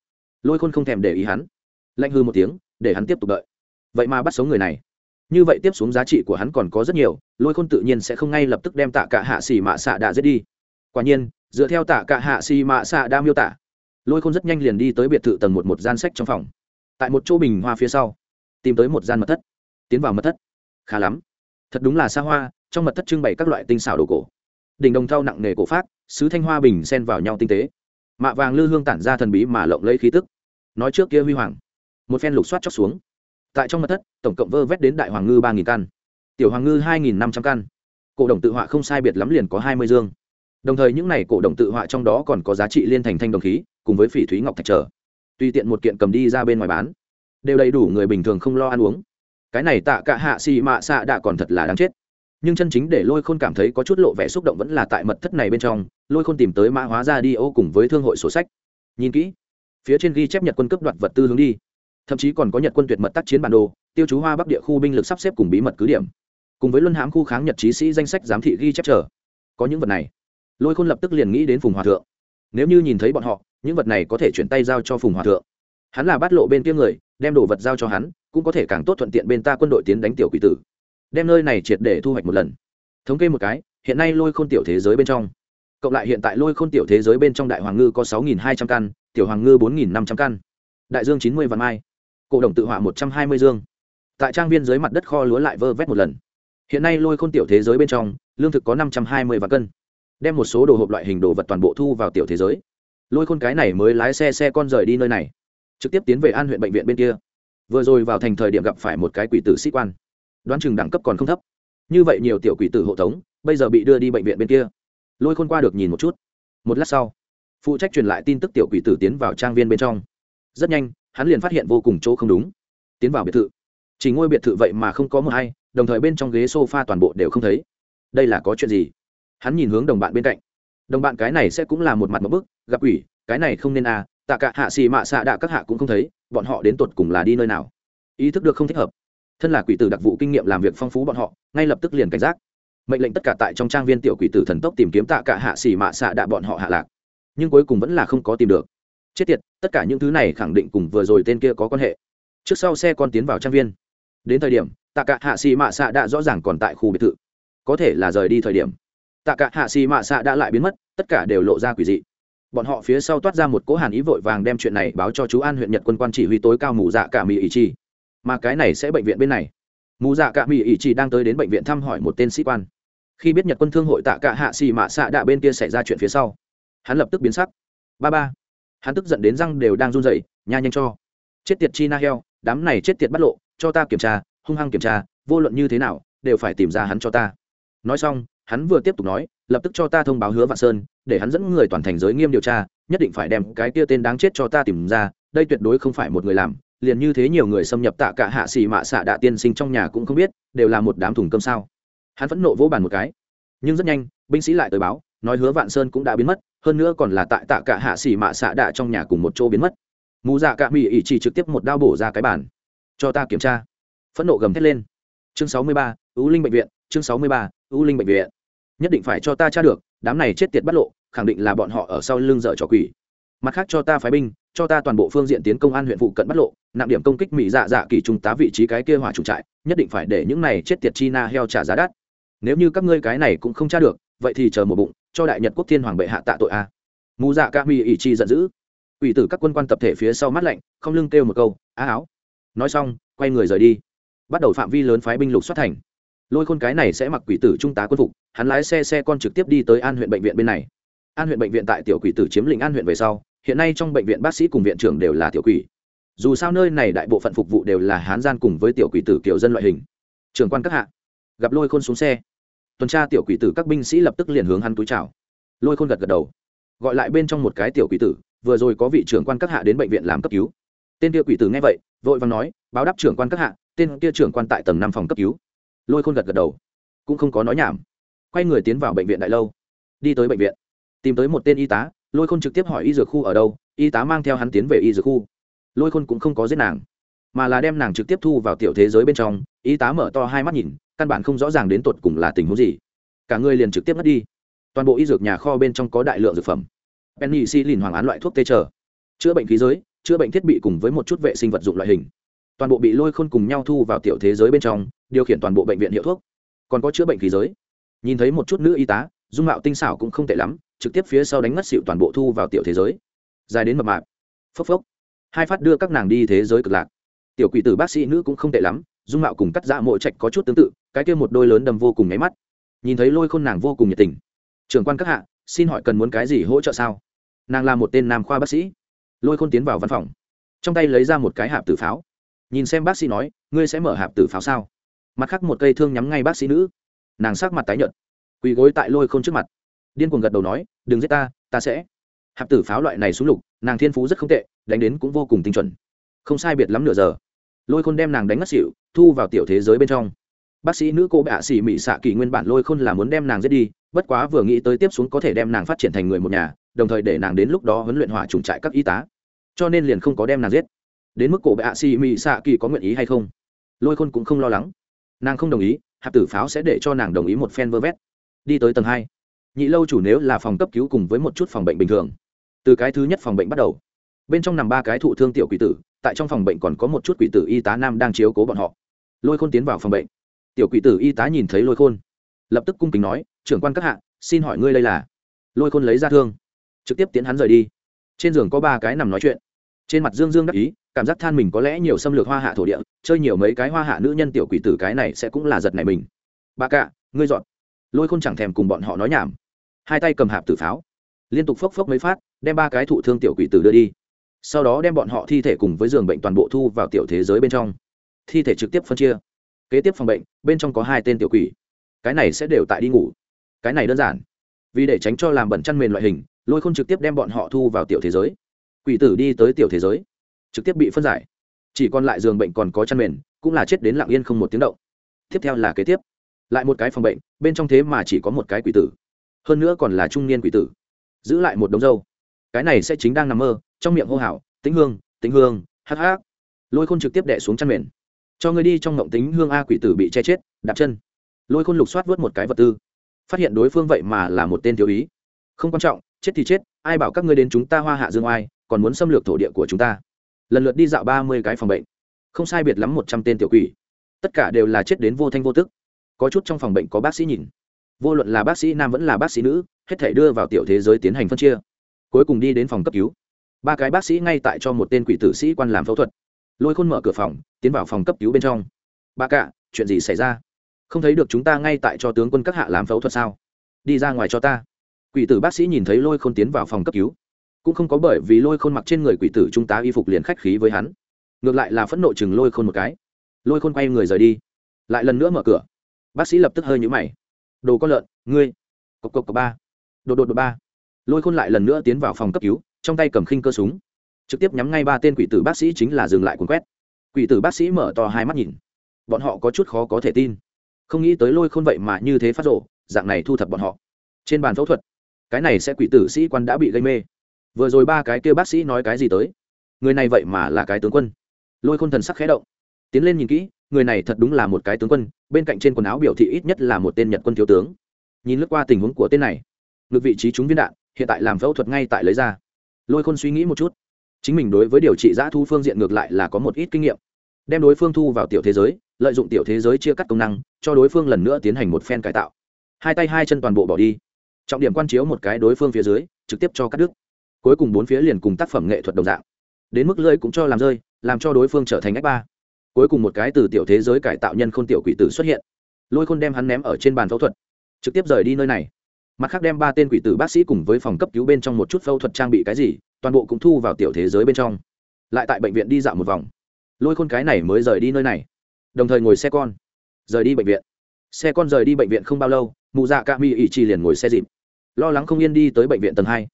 Lôi khôn không thèm để ý hắn. Lạnh hư một tiếng, để hắn tiếp tục đợi. Vậy mà bắt sống người này. Như vậy tiếp xuống giá trị của hắn còn có rất nhiều, lôi khôn tự nhiên sẽ không ngay lập tức đem tạ cả hạ xì mạ xạ đạ giết đi. Quả nhiên dựa theo tạ cả hạ xì mạ xạ đa miêu tả, lôi khôn rất nhanh liền đi tới biệt thự tầng một một gian sách trong phòng. Tại một chỗ bình hoa phía sau, tìm tới một gian mật thất, tiến vào mật thất. Khá lắm. Thật đúng là xa hoa, trong mật thất trưng bày các loại tinh xảo đồ cổ. Đỉnh đồng thau nặng nề cổ phát sứ thanh hoa bình xen vào nhau tinh tế. Mạ vàng lư hương tản ra thần bí mà lộng lấy khí tức. Nói trước kia huy hoàng, một phen lục soát chóc xuống. Tại trong mật thất, tổng cộng vơ vét đến đại hoàng ngư ba nghìn căn, tiểu hoàng ngư hai nghìn năm trăm căn. Cổ đồng tự họa không sai biệt lắm liền có hai mươi dương đồng thời những này cổ đồng tự họa trong đó còn có giá trị liên thành thanh đồng khí, cùng với phỉ thúy ngọc thạch trở. Tùy tiện một kiện cầm đi ra bên ngoài bán, đều đầy đủ người bình thường không lo ăn uống. Cái này tạ cả hạ xì mạ xạ đạ còn thật là đáng chết. Nhưng chân chính để lôi khôn cảm thấy có chút lộ vẻ xúc động vẫn là tại mật thất này bên trong, lôi khôn tìm tới mã hóa ra đi ô cùng với thương hội sổ sách. Nhìn kỹ, phía trên ghi chép nhật quân cấp đoạt vật tư hướng đi. Thậm chí còn có nhật quân tuyệt mật tác chiến bản đồ, tiêu chú hoa bắc địa khu binh lực sắp xếp cùng bí mật cứ điểm. Cùng với luân hãm khu kháng nhật trí sĩ danh sách giám thị ghi chép trở có những vật này lôi khôn lập tức liền nghĩ đến phùng hòa thượng nếu như nhìn thấy bọn họ những vật này có thể chuyển tay giao cho phùng hòa thượng hắn là bắt lộ bên kia người đem đồ vật giao cho hắn cũng có thể càng tốt thuận tiện bên ta quân đội tiến đánh tiểu quỷ tử đem nơi này triệt để thu hoạch một lần thống kê một cái hiện nay lôi khôn tiểu thế giới bên trong cộng lại hiện tại lôi khôn tiểu thế giới bên trong đại hoàng ngư có sáu hai trăm căn tiểu hoàng ngư bốn năm trăm căn đại dương chín mươi vạn mai cổ đồng tự họa một trăm hai mươi dương tại trang viên dưới mặt đất kho lúa lại vơ vét một lần hiện nay lôi khôn tiểu thế giới bên trong lương thực có năm trăm hai mươi vạn cân đem một số đồ hộp loại hình đồ vật toàn bộ thu vào tiểu thế giới. Lôi khôn cái này mới lái xe xe con rời đi nơi này, trực tiếp tiến về an huyện bệnh viện bên kia. Vừa rồi vào thành thời điểm gặp phải một cái quỷ tử sĩ quan, đoán chừng đẳng cấp còn không thấp. Như vậy nhiều tiểu quỷ tử hộ tống, bây giờ bị đưa đi bệnh viện bên kia. Lôi khôn qua được nhìn một chút. Một lát sau, phụ trách truyền lại tin tức tiểu quỷ tử tiến vào trang viên bên trong. Rất nhanh, hắn liền phát hiện vô cùng chỗ không đúng. Tiến vào biệt thự. Chỉ ngôi biệt thự vậy mà không có mờ hay, đồng thời bên trong ghế s o f a toàn bộ đều không thấy. Đây là có chuyện gì? Hắn nhìn hướng đồng bạn bên cạnh. Đồng bạn cái này sẽ cũng là một mặt một bức, gặp ủy cái này không nên à tạ cả hạ xì mạ xạ đạ các hạ cũng không thấy, bọn họ đến tột cùng là đi nơi nào? Ý thức được không thích hợp. Thân là quỷ tử đặc vụ kinh nghiệm làm việc phong phú bọn họ, ngay lập tức liền cảnh giác. Mệnh lệnh tất cả tại trong trang viên tiểu quỷ tử thần tốc tìm kiếm tạ cả hạ xì mạ xạ đạ bọn họ hạ lạc. Nhưng cuối cùng vẫn là không có tìm được. Chết tiệt, tất cả những thứ này khẳng định cùng vừa rồi tên kia có quan hệ. Trước sau xe con tiến vào trang viên. Đến thời điểm, tạ cả hạ xì mạ xạ đạ rõ ràng còn tại khu biệt thự. Có thể là rời đi thời điểm tạ cả hạ xì mạ xạ đã lại biến mất, tất cả đều lộ ra quỷ dị. Bọn họ phía sau toát ra một cỗ hàn ý vội vàng đem chuyện này báo cho chú an huyện nhật quân quan chỉ huy tối cao mù dạ cả mỹ ý chi mà cái này sẽ bệnh viện bên này. Mù dạ cả mỹ ý chi đang tới đến bệnh viện thăm hỏi một tên sĩ quan. Khi biết nhật quân thương hội tạ cả hạ xì mạ xạ đã bên kia xảy ra chuyện phía sau, hắn lập tức biến sắc. Ba ba, hắn tức giận đến răng đều đang run rẩy, nha nhanh cho, chết tiệt chi na heo, đám này chết tiệt bắt lộ, cho ta kiểm tra, hung hăng kiểm tra, vô luận như thế nào, đều phải tìm ra hắn cho ta. Nói xong hắn vừa tiếp tục nói, lập tức cho ta thông báo hứa vạn sơn, để hắn dẫn người toàn thành giới nghiêm điều tra, nhất định phải đem cái kia tên đáng chết cho ta tìm ra, đây tuyệt đối không phải một người làm, liền như thế nhiều người xâm nhập tạ cả hạ xì mạ xạ đạ tiên sinh trong nhà cũng không biết, đều là một đám thùng cơm sao. Hắn phẫn nộ vỗ bàn một cái. Nhưng rất nhanh, binh sĩ lại tới báo, nói hứa vạn sơn cũng đã biến mất, hơn nữa còn là tại tạ cả hạ xì mạ xạ đạ trong nhà cùng một chỗ biến mất. Mù dạ cả mỹ ỉ chỉ trực tiếp một đao bổ ra cái bàn. Cho ta kiểm tra. Phẫn nộ gầm thét lên. Chương sáu mươi ba ưu linh bệnh viện, chương sáu mươi ba ưu linh bệnh viện nhất định phải cho ta tra được, đám này chết tiệt bắt lộ, khẳng định là bọn họ ở sau lưng dở trò quỷ. Mặt khác cho ta phái binh, cho ta toàn bộ phương diện tiến công an huyện phụ cận bắt lộ, nặng điểm công kích mỹ dạ dạ kỳ trung tá vị trí cái kia hỏa trùng trại, nhất định phải để những này chết tiệt chi na heo trả giá đắt. Nếu như các ngươi cái này cũng không tra được, vậy thì chờ một bụng, cho đại nhật quốc thiên hoàng bệ hạ tạ tội a. Mù dạ ca mỹ ỷ chi giận dữ. Ủy tử các quân quan tập thể phía sau mắt lạnh, không lưng kêu một câu á áo. Nói xong, quay người rời đi. Bắt đầu phạm vi lớn phái binh lục xuất thành lôi khôn cái này sẽ mặc quỷ tử trung tá quân phục, hắn lái xe xe con trực tiếp đi tới an huyện bệnh viện bên này. An huyện bệnh viện tại tiểu quỷ tử chiếm lĩnh an huyện về sau, hiện nay trong bệnh viện bác sĩ cùng viện trưởng đều là tiểu quỷ. Dù sao nơi này đại bộ phận phục vụ đều là hán gian cùng với tiểu quỷ tử kiểu dân loại hình. Trường quan các hạ, gặp lôi khôn xuống xe. Tuần tra tiểu quỷ tử các binh sĩ lập tức liền hướng hắn túi chào. Lôi khôn gật gật đầu. Gọi lại bên trong một cái tiểu quỷ tử, vừa rồi có vị trưởng quan các hạ đến bệnh viện làm cấp cứu. Tên kia quỷ tử nghe vậy, vội vàng nói, báo đáp trưởng quan các hạ, tên kia trưởng quan tại tầng năm phòng cấp cứu lôi khôn gật gật đầu, cũng không có nói nhảm. Quay người tiến vào bệnh viện đại lâu. Đi tới bệnh viện, tìm tới một tên y tá, lôi khôn trực tiếp hỏi y dược khu ở đâu, y tá mang theo hắn tiến về y dược khu. Lôi khôn cũng không có giết nàng, mà là đem nàng trực tiếp thu vào tiểu thế giới bên trong. Y tá mở to hai mắt nhìn, căn bản không rõ ràng đến tột cùng là tình huống gì. Cả người liền trực tiếp mất đi. Toàn bộ y dược nhà kho bên trong có đại lượng dược phẩm. Penny si lìn hoàng án loại thuốc tê trở, chữa bệnh khí giới, chữa bệnh thiết bị cùng với một chút vệ sinh vật dụng loại hình. Toàn bộ bị lôi khôn cùng nhau thu vào tiểu thế giới bên trong điều khiển toàn bộ bệnh viện hiệu thuốc. Còn có chữa bệnh khí giới. Nhìn thấy một chút nữ y tá, dung mạo tinh xảo cũng không tệ lắm, trực tiếp phía sau đánh mất xịu toàn bộ thu vào tiểu thế giới. Dài đến mập mạp. Phốc phốc. Hai phát đưa các nàng đi thế giới cực lạc. Tiểu quỷ tử bác sĩ nữ cũng không tệ lắm, dung mạo cùng cắt dạ mỗi trạch có chút tương tự, cái kia một đôi lớn đầm vô cùng nháy mắt. Nhìn thấy lôi khôn nàng vô cùng nhiệt tình. Trưởng quan các hạ, xin hỏi cần muốn cái gì hỗ trợ sao? Nàng là một tên nam khoa bác sĩ. Lôi khôn tiến vào văn phòng. Trong tay lấy ra một cái hạp tử pháo. Nhìn xem bác sĩ nói, ngươi sẽ mở hạp tử pháo sao? Mặt khác một cây thương nhắm ngay bác sĩ nữ. Nàng sắc mặt tái nhợt, quỳ gối tại lôi khôn trước mặt. Điên cuồng gật đầu nói, đừng giết ta ta sẽ. Hạp tử pháo loại này xuống lục, nàng thiên phú rất không tệ, đánh đến cũng vô cùng tinh chuẩn. Không sai biệt lắm nửa giờ, lôi khôn đem nàng đánh ngất xỉu, thu vào tiểu thế giới bên trong. Bác sĩ nữ cô bạ xỉ mị xạ kỳ nguyên bản lôi khôn là muốn đem nàng giết đi, bất quá vừa nghĩ tới tiếp xuống có thể đem nàng phát triển thành người một nhà, đồng thời để nàng đến lúc đó huấn luyện hỏa trùng trại các y tá. Cho nên liền không có đem nàng giết. Đến mức cổ bạ xỉ mị xạ kỳ có nguyện ý hay không? Lôi khôn cũng không lo lắng nàng không đồng ý, hạp tử pháo sẽ để cho nàng đồng ý một phen vơ vét. Đi tới tầng hai, nhị lâu chủ nếu là phòng cấp cứu cùng với một chút phòng bệnh bình thường. Từ cái thứ nhất phòng bệnh bắt đầu. Bên trong nằm ba cái thụ thương tiểu quỷ tử, tại trong phòng bệnh còn có một chút quỷ tử y tá nam đang chiếu cố bọn họ. Lôi khôn tiến vào phòng bệnh. Tiểu quỷ tử y tá nhìn thấy lôi khôn, lập tức cung kính nói, trưởng quan các hạ, xin hỏi ngươi đây là? Lôi khôn lấy ra thương, trực tiếp tiến hắn rời đi. Trên giường có ba cái nằm nói chuyện trên mặt dương dương đắc ý, cảm giác than mình có lẽ nhiều xâm lược hoa hạ thổ địa, chơi nhiều mấy cái hoa hạ nữ nhân tiểu quỷ tử cái này sẽ cũng là giật này mình. Ba cạ ngươi dọn. Lôi khôn chẳng thèm cùng bọn họ nói nhảm. Hai tay cầm hạp tử pháo. Liên tục phốc phốc mấy phát, đem ba cái thụ thương tiểu quỷ tử đưa đi. Sau đó đem bọn họ thi thể cùng với giường bệnh toàn bộ thu vào tiểu thế giới bên trong. Thi thể trực tiếp phân chia. Kế tiếp phòng bệnh, bên trong có hai tên tiểu quỷ. Cái này sẽ đều tại đi ngủ. Cái này đơn giản. Vì để tránh cho làm bẩn chăn mền loại hình, lôi khôn trực tiếp đem bọn họ thu vào tiểu thế giới quỷ tử đi tới tiểu thế giới, trực tiếp bị phân giải. Chỉ còn lại giường bệnh còn có chăn mền, cũng là chết đến lặng yên không một tiếng động. Tiếp theo là kế tiếp. Lại một cái phòng bệnh, bên trong thế mà chỉ có một cái quỷ tử. Hơn nữa còn là trung niên quỷ tử. Giữ lại một đống dâu. Cái này sẽ chính đang nằm mơ, trong miệng hô hào, tĩnh hương tĩnh hương, hắc hắc. Lôi khôn trực tiếp đẻ xuống chăn mền. Cho người đi trong ngộng tính hương a quỷ tử bị che chết, đạp chân. Lôi khôn lục soát vớt một cái vật tư. Phát hiện đối phương vậy mà là một tên thiếu ý. Không quan trọng, chết thì chết, ai bảo các ngươi đến chúng ta hoa hạ dương oai còn muốn xâm lược thổ địa của chúng ta. Lần lượt đi dạo ba mươi cái phòng bệnh. Không sai biệt lắm một trăm tên tiểu quỷ. Tất cả đều là chết đến vô thanh vô tức. Có chút trong phòng bệnh có bác sĩ nhìn. Vô luận là bác sĩ nam vẫn là bác sĩ nữ, hết thể đưa vào tiểu thế giới tiến hành phân chia. Cuối cùng đi đến phòng cấp cứu. Ba cái bác sĩ ngay tại cho một tên quỷ tử sĩ quan làm phẫu thuật. Lôi khôn mở cửa phòng, tiến vào phòng cấp cứu bên trong. Ba cạ chuyện gì xảy ra? Không thấy được chúng ta ngay tại cho tướng quân các hạ làm phẫu thuật sao? Đi ra ngoài cho ta. Quỷ tử bác sĩ nhìn thấy lôi khôn tiến vào phòng cấp cứu cũng không có bởi vì lôi khôn mặc trên người quỷ tử trung tá y phục liền khách khí với hắn. Ngược lại là phẫn nộ chừng lôi khôn một cái. Lôi khôn quay người rời đi. Lại lần nữa mở cửa. Bác sĩ lập tức hơi nhũ mày. Đồ con lợn, ngươi. Cộc cộc cộc ba. Đột đột đột ba. Lôi khôn lại lần nữa tiến vào phòng cấp cứu, trong tay cầm khinh cơ súng. Trực tiếp nhắm ngay ba tên quỷ tử bác sĩ chính là dừng lại cuốn quét. Quỷ tử bác sĩ mở to hai mắt nhìn. Bọn họ có chút khó có thể tin. Không nghĩ tới lôi khôn vậy mà như thế phát rộ dạng này thu thập bọn họ. Trên bàn phẫu thuật, cái này sẽ quỷ tử sĩ quan đã bị gây mê vừa rồi ba cái kia bác sĩ nói cái gì tới? Người này vậy mà là cái tướng quân. Lôi khôn thần sắc khẽ động. Tiến lên nhìn kỹ, người này thật đúng là một cái tướng quân, bên cạnh trên quần áo biểu thị ít nhất là một tên nhật quân thiếu tướng. Nhìn lướt qua tình huống của tên này ngược vị trí trúng viên đạn, hiện tại làm phẫu thuật ngay tại lấy ra. Lôi khôn suy nghĩ một chút. Chính mình đối với điều trị giã thu phương diện ngược lại là có một ít kinh nghiệm. Đem đối phương thu vào tiểu thế giới, lợi dụng tiểu thế giới chia cắt công năng, cho đối phương lần nữa tiến hành một phen cải tạo. Hai tay hai chân toàn bộ bỏ đi. Trọng điểm quan chiếu một cái đối phương phía dưới, trực tiếp cho cắt đứt cuối cùng bốn phía liền cùng tác phẩm nghệ thuật đồng dạng. Đến mức lưỡi cũng cho làm rơi, làm cho đối phương trở thành ách ba. Cuối cùng một cái từ tiểu thế giới cải tạo nhân k h ô n tiểu quỷ tử xuất hiện. Lôi khôn đem hắn ném ở trên bàn phẫu thuật. Trực tiếp rời đi nơi này. Mặt khác đem ba tên quỷ tử bác sĩ cùng với phòng cấp cứu bên trong một chút phẫu thuật trang bị cái gì, toàn bộ cũng thu vào tiểu thế giới bên trong. Lại tại bệnh viện đi dạo một vòng. Lôi khôn cái này mới rời đi nơi này. Đồng thời ngồi xe con. Rời đi bệnh viện. Xe con rời đi bệnh viện không bao lâu, mụ dạ ca mi ỉ chỉ liền ngồi xe dịp. Lo lắng không yên đi tới bệnh viện tầng hai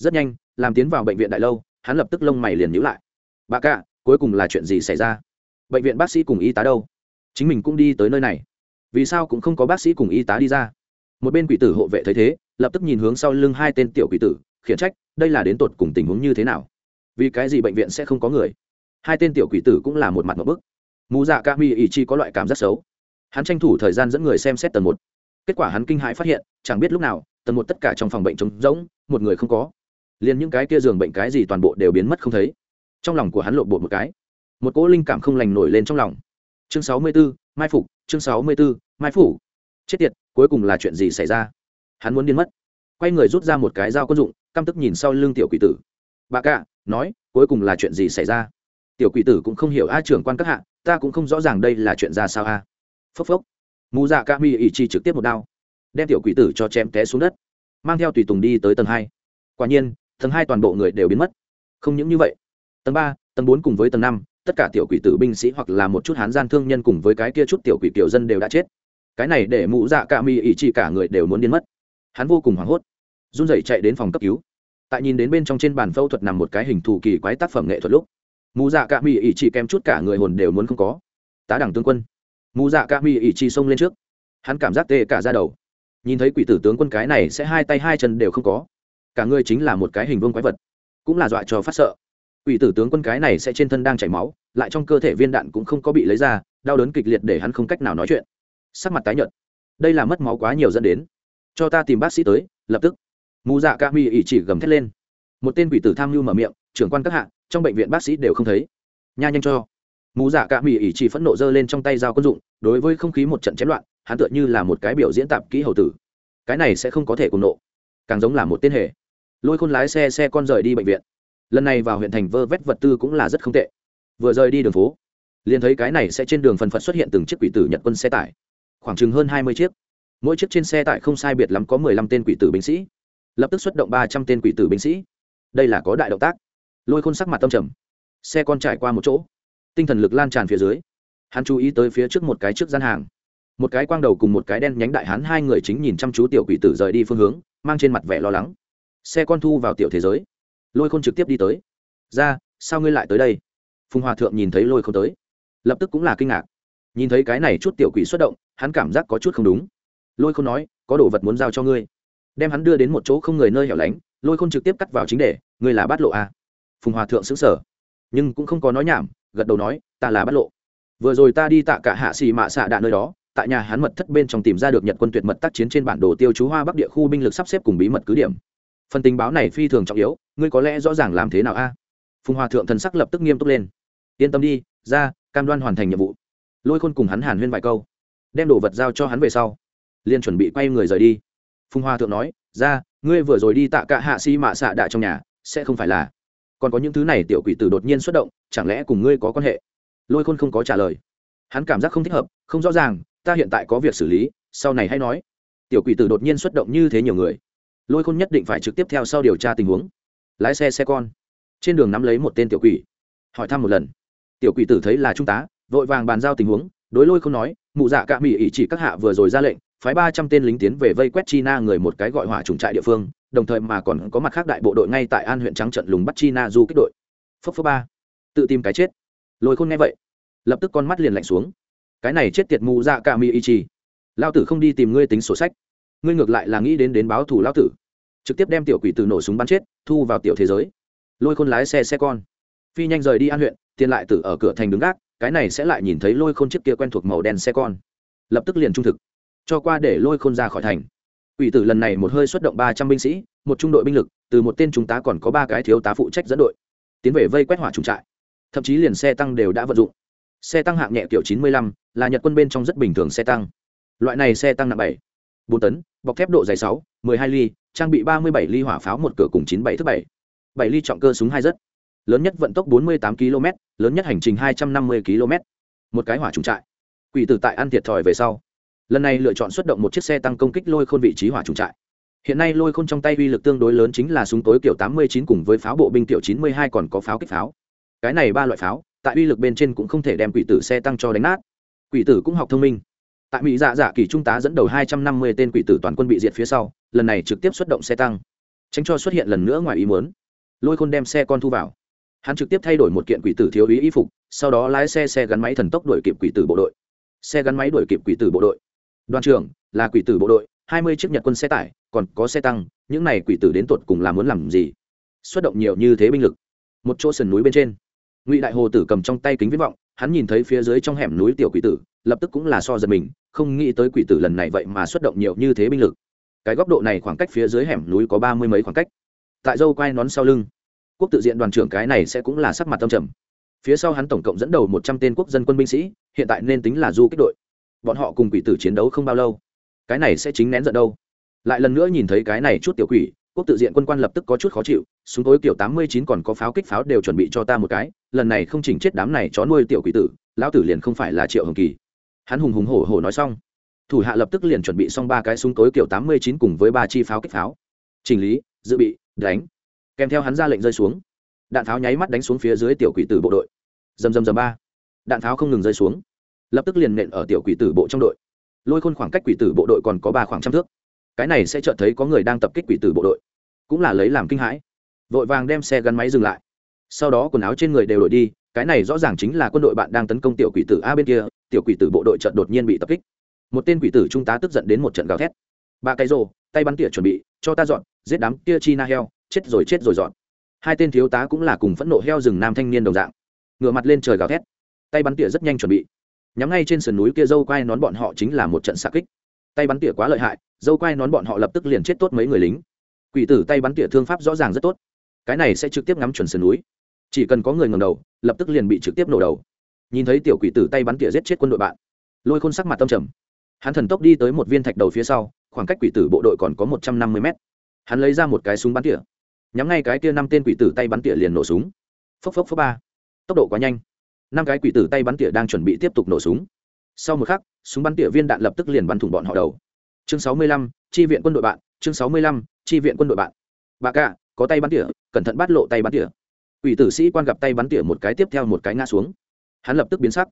rất nhanh, làm tiến vào bệnh viện đại lâu, hắn lập tức lông mày liền nhữ lại. Bà cạ cuối cùng là chuyện gì xảy ra? Bệnh viện bác sĩ cùng y tá đâu? Chính mình cũng đi tới nơi này. Vì sao cũng không có bác sĩ cùng y tá đi ra? Một bên quỷ tử hộ vệ thấy thế, lập tức nhìn hướng sau lưng hai tên tiểu quỷ tử, khiển trách, đây là đến tột cùng tình huống như thế nào? Vì cái gì bệnh viện sẽ không có người? Hai tên tiểu quỷ tử cũng là một mặt một bức. Mù dạ ca mi ý chi có loại cảm giác xấu. Hắn tranh thủ thời gian dẫn người xem xét tầng một. Kết quả hắn kinh hãi phát hiện, chẳng biết lúc nào, tầng một tất cả trong phòng bệnh trống rỗng, một người không có liền những cái kia giường bệnh cái gì toàn bộ đều biến mất không thấy. Trong lòng của hắn lộ bột một cái. Một cỗ linh cảm không lành nổi lên trong lòng. Chương sáu mươi 64, mai phục chương sáu mươi 64, mai phủ. Chết tiệt cuối cùng là chuyện gì xảy ra? Hắn muốn điên mất. Quay người rút ra một cái dao quân dụng căm tức nhìn sau lưng tiểu quỷ tử. Bà cạ nói cuối cùng là chuyện gì xảy ra? Tiểu quỷ tử cũng không hiểu a trưởng quan các hạ ta cũng không rõ ràng đây là chuyện ra sao a. Phốc phốc. Mù dạ ca mi ỷ chi trực tiếp một đao đem tiểu quỷ tử cho chém té xuống đất mang theo tùy tùng đi tới tầng hai. Quả nhiên tầng hai toàn bộ người đều biến mất. Không những như vậy, tầng ba, tầng bốn cùng với tầng năm, tất cả tiểu quỷ tử binh sĩ hoặc là một chút hán gian thương nhân cùng với cái kia chút tiểu quỷ tiểu dân đều đã chết. Cái này để mụ dạ cả mi ý chỉ cả người đều muốn biến mất. Hắn vô cùng hoảng hốt, run rẩy chạy đến phòng cấp cứu. Tại nhìn đến bên trong trên bàn phẫu thuật nằm một cái hình thù kỳ quái tác phẩm nghệ thuật lúc, mụ dạ cả mi ý chỉ kém chút cả người hồn đều muốn không có. Tá đẳng tướng quân, mụ dạ cả mi ý chỉ xông lên trước. Hắn cảm giác tê cả ra đầu. Nhìn thấy quỷ tử tướng quân cái này sẽ hai tay hai chân đều không có cả ngươi chính là một cái hình vương quái vật, cũng là dọa cho phát sợ. Quỷ tử tướng quân cái này sẽ trên thân đang chảy máu, lại trong cơ thể viên đạn cũng không có bị lấy ra, đau đớn kịch liệt để hắn không cách nào nói chuyện. Sắc mặt tái nhợt. Đây là mất máu quá nhiều dẫn đến. Cho ta tìm bác sĩ tới, lập tức. Mù dạ ca mi ỉ chỉ gầm thét lên. Một tên quỷ tử tham mưu mở miệng, trưởng quan các hạ, trong bệnh viện bác sĩ đều không thấy. Nha nhanh cho. Mù dạ ca mi ỉ chỉ phẫn nộ giơ lên trong tay dao quân dụng, đối với không khí một trận chém loạn, hắn tựa như là một cái biểu diễn tạp kỹ hầu tử. Cái này sẽ không có thể cùng nộ. Càng giống là một tên hệ lôi khôn lái xe xe con rời đi bệnh viện. Lần này vào huyện thành vơ vét vật tư cũng là rất không tệ. Vừa rời đi đường phố, liền thấy cái này sẽ trên đường phần phật xuất hiện từng chiếc quỷ tử nhật quân xe tải. Khoảng chừng hơn hai mươi chiếc. Mỗi chiếc trên xe tải không sai biệt lắm có mười lăm tên quỷ tử binh sĩ. Lập tức xuất động ba trăm tên quỷ tử binh sĩ. Đây là có đại động tác. Lôi khôn sắc mặt tâm trầm. Xe con trải qua một chỗ. Tinh thần lực lan tràn phía dưới. Hắn chú ý tới phía trước một cái trước gian hàng. Một cái quang đầu cùng một cái đen nhánh đại hắn hai người chính nhìn chăm chú tiểu quỷ tử rời đi phương hướng, mang trên mặt vẻ lo lắng xe con thu vào tiểu thế giới. Lôi khôn trực tiếp đi tới. Ra, sao ngươi lại tới đây? Phùng hòa thượng nhìn thấy lôi khôn tới, lập tức cũng là kinh ngạc. Nhìn thấy cái này chút tiểu quỷ xuất động, hắn cảm giác có chút không đúng. Lôi khôn nói, có đồ vật muốn giao cho ngươi. Đem hắn đưa đến một chỗ không người nơi hẻo lánh, lôi khôn trực tiếp cắt vào chính đề, ngươi là bát lộ à? phùng hòa thượng xứng sở nhưng cũng không có nói nhảm, gật đầu nói, ta là bát lộ. Vừa rồi ta đi tạ cả hạ xì mạ xạ đạn nơi đó, tại nhà hắn mật thất bên trong tìm ra được nhật quân tuyệt mật tác chiến trên bản đồ tiêu chú hoa bắc địa khu binh lực sắp xếp cùng bí mật cứ điểm phần tình báo này phi thường trọng yếu, ngươi có lẽ rõ ràng làm thế nào a? Phùng hòa thượng thần sắc lập tức nghiêm túc lên. Yên tâm đi, ra, cam đoan hoàn thành nhiệm vụ. Lôi khôn cùng hắn hàn huyên vài câu, đem đồ vật giao cho hắn về sau liên chuẩn bị quay người rời đi. Phùng hòa thượng nói, ra, ngươi vừa rồi đi tạ cả hạ si mạ xạ đạ trong nhà, sẽ không phải là còn có những thứ này tiểu quỷ tử đột nhiên xuất động, chẳng lẽ cùng ngươi có quan hệ? Lôi khôn không có trả lời. Hắn cảm giác không thích hợp, không rõ ràng, ta hiện tại có việc xử lý, sau này hãy nói. Tiểu quỷ tử đột nhiên xuất động như thế nhiều người lôi khôn nhất định phải trực tiếp theo sau điều tra tình huống. Lái xe xe con. Trên đường nắm lấy một tên tiểu quỷ. Hỏi thăm một lần. Tiểu quỷ tử thấy là trung tá, vội vàng bàn giao tình huống, đối lôi không nói, mụ dạ cả mỹ ý chỉ các hạ vừa rồi ra lệnh, phái ba trăm tên lính tiến về vây quét china người một cái gọi hỏa trùng trại địa phương, đồng thời mà còn có mặt khác đại bộ đội ngay tại an huyện trắng trận lùng bắt china du kích đội. Phấp phấp ba. Tự tìm cái chết. Lôi khôn nghe vậy, lập tức con mắt liền lạnh xuống. Cái này chết tiệt mụ dạ cả mỹ ý chỉ. Lao tử không đi tìm ngươi tính sổ sách ngươi ngược lại là nghĩ đến đến báo thủ lao tử. Trực tiếp đem tiểu quỷ tử nổ súng bắn chết, thu vào tiểu thế giới. Lôi khôn lái xe xe con. Phi nhanh rời đi an huyện, tiền lại tử ở cửa thành đứng gác, cái này sẽ lại nhìn thấy lôi khôn chiếc kia quen thuộc màu đen xe con. Lập tức liền trung thực. Cho qua để lôi khôn ra khỏi thành. Quỷ tử lần này một hơi xuất động ba trăm binh sĩ, một trung đội binh lực, từ một tên trung tá còn có ba cái thiếu tá phụ trách dẫn đội, tiến về vây quét hỏa trùng trại. Thậm chí liền xe tăng đều đã vận dụng. Xe tăng hạng nhẹ kiểu chín mươi lăm, là nhật quân bên trong rất bình thường xe tăng. Loại này xe tăng nặng bảy bốn tấn, bọc thép độ dày sáu, mười hai ly, trang bị ba mươi bảy ly hỏa pháo một cửa cùng chín bảy thứ bảy. Bảy ly trọng cơ súng hai rất. Lớn nhất vận tốc bốn mươi tám km lớn nhất hành trình hai trăm năm mươi km một cái hỏa trùng trại. Quỷ tử tại ăn thiệt thòi về sau. Lần này lựa chọn xuất động một chiếc xe tăng công kích lôi khôn vị trí hỏa trùng trại. Hiện nay lôi khôn trong tay uy lực tương đối lớn chính là súng tối kiểu tám mươi chín cùng với pháo bộ binh kiểu chín mươi hai còn có pháo kích pháo. Cái này ba loại pháo, tại uy lực bên trên cũng không thể đem quỷ tử xe tăng cho đánh nát. Quỷ tử cũng học thông minh tại mỹ dạ dạ kỳ trung tá dẫn đầu hai trăm năm mươi tên quỷ tử toàn quân bị diệt phía sau, lần này trực tiếp xuất động xe tăng. Tránh cho xuất hiện lần nữa ngoài ý muốn. Lôi khôn đem xe con thu vào. Hắn trực tiếp thay đổi một kiện quỷ tử thiếu ý y phục, sau đó lái xe xe gắn máy thần tốc đuổi kịp quỷ tử bộ đội. Xe gắn máy đuổi kịp quỷ tử bộ đội. Đoàn trưởng, là quỷ tử bộ đội, hai mươi chiếc nhật quân xe tải, còn có xe tăng, những này quỷ tử đến tột cùng là muốn làm gì? Xuất động nhiều như thế binh lực. Một chỗ sườn núi bên trên, ngụy đại hồ tử cầm trong tay kính viễn vọng, hắn nhìn thấy phía dưới trong hẻm núi tiểu quỷ tử, lập tức cũng là so giật mình không nghĩ tới quỷ tử lần này vậy mà xuất động nhiều như thế binh lực. Cái góc độ này khoảng cách phía dưới hẻm núi có ba mươi mấy khoảng cách. Tại dâu quai nón sau lưng, quốc tự diện đoàn trưởng cái này sẽ cũng là sắc mặt tâm trầm. Phía sau hắn tổng cộng dẫn đầu một trăm tên quốc dân quân binh sĩ, hiện tại nên tính là du kích đội. Bọn họ cùng quỷ tử chiến đấu không bao lâu, cái này sẽ chính nén giận đâu. Lại lần nữa nhìn thấy cái này chút tiểu quỷ, quốc tự diện quân quan lập tức có chút khó chịu súng tối kiểu tám mươi chín còn có pháo kích pháo đều chuẩn bị cho ta một cái, lần này không chỉnh chết đám này chó nuôi tiểu quỷ tử, lão tử liền không phải là triệu hồng kỳ hắn hùng hùng hổ hổ nói xong. Thủ hạ lập tức liền chuẩn bị xong ba cái súng tối kiểu tám mươi chín cùng với ba chi pháo kích pháo. Chỉnh lý, dự bị, đánh. Kèm theo hắn ra lệnh rơi xuống. Đạn pháo nháy mắt đánh xuống phía dưới tiểu quỷ tử bộ đội. Dầm dầm dầm ba. Đạn pháo không ngừng rơi xuống. Lập tức liền nện ở tiểu quỷ tử bộ trong đội. Lôi khôn khoảng cách quỷ tử bộ đội còn có ba khoảng trăm thước. Cái này sẽ chợt thấy có người đang tập kích quỷ tử bộ đội. Cũng là lấy làm kinh hãi. Vội vàng đem xe gắn máy dừng lại. Sau đó quần áo trên người đều đổi đi. Cái này rõ ràng chính là quân đội bạn đang tấn công tiểu quỷ tử a bên kia tiểu quỷ tử bộ đội trận đột nhiên bị tập kích. Một tên quỷ tử trung tá tức giận đến một trận gào thét. Ba cái rồ, tay bắn tỉa chuẩn bị, cho ta dọn, giết đám kia chi na heo, chết rồi chết rồi dọn. Hai tên thiếu tá cũng là cùng phẫn nộ heo rừng nam thanh niên đồng dạng. Ngựa mặt lên trời gào thét. Tay bắn tỉa rất nhanh chuẩn bị. Nhắm ngay trên sườn núi kia dâu quai nón bọn họ chính là một trận xạ kích. Tay bắn tỉa quá lợi hại, dâu quai nón bọn họ lập tức liền chết tốt mấy người lính. Quỷ tử tay bắn tỉa thương pháp rõ ràng rất tốt. Cái này sẽ trực tiếp ngắm chuẩn sườn núi. Chỉ cần có người ngầm đầu, lập tức liền bị trực tiếp nổ đầu nhìn thấy tiểu quỷ tử tay bắn tỉa giết chết quân đội bạn. Lôi khôn sắc mặt tâm trầm. Hắn thần tốc đi tới một viên thạch đầu phía sau, khoảng cách quỷ tử bộ đội còn có một trăm năm mươi mét. Hắn lấy ra một cái súng bắn tỉa. Nhắm ngay cái kia năm tên quỷ tử tay bắn tỉa liền nổ súng. Phốc phốc phốc ba. Tốc độ quá nhanh. Năm cái quỷ tử tay bắn tỉa đang chuẩn bị tiếp tục nổ súng. Sau một khắc, súng bắn tỉa viên đạn lập tức liền bắn thủng bọn họ đầu. Chương sáu mươi lăm tri viện quân đội bạn. Chương sáu mươi lăm tri viện quân đội bạn. Bà cả, có tay bắn tỉa, cẩn thận bắt lộ tay bắn tỉa. Quỷ tử sĩ quan gặp tay bắn tỉa một cái tiếp theo một cái ngã xuống hắn lập tức biến sắc.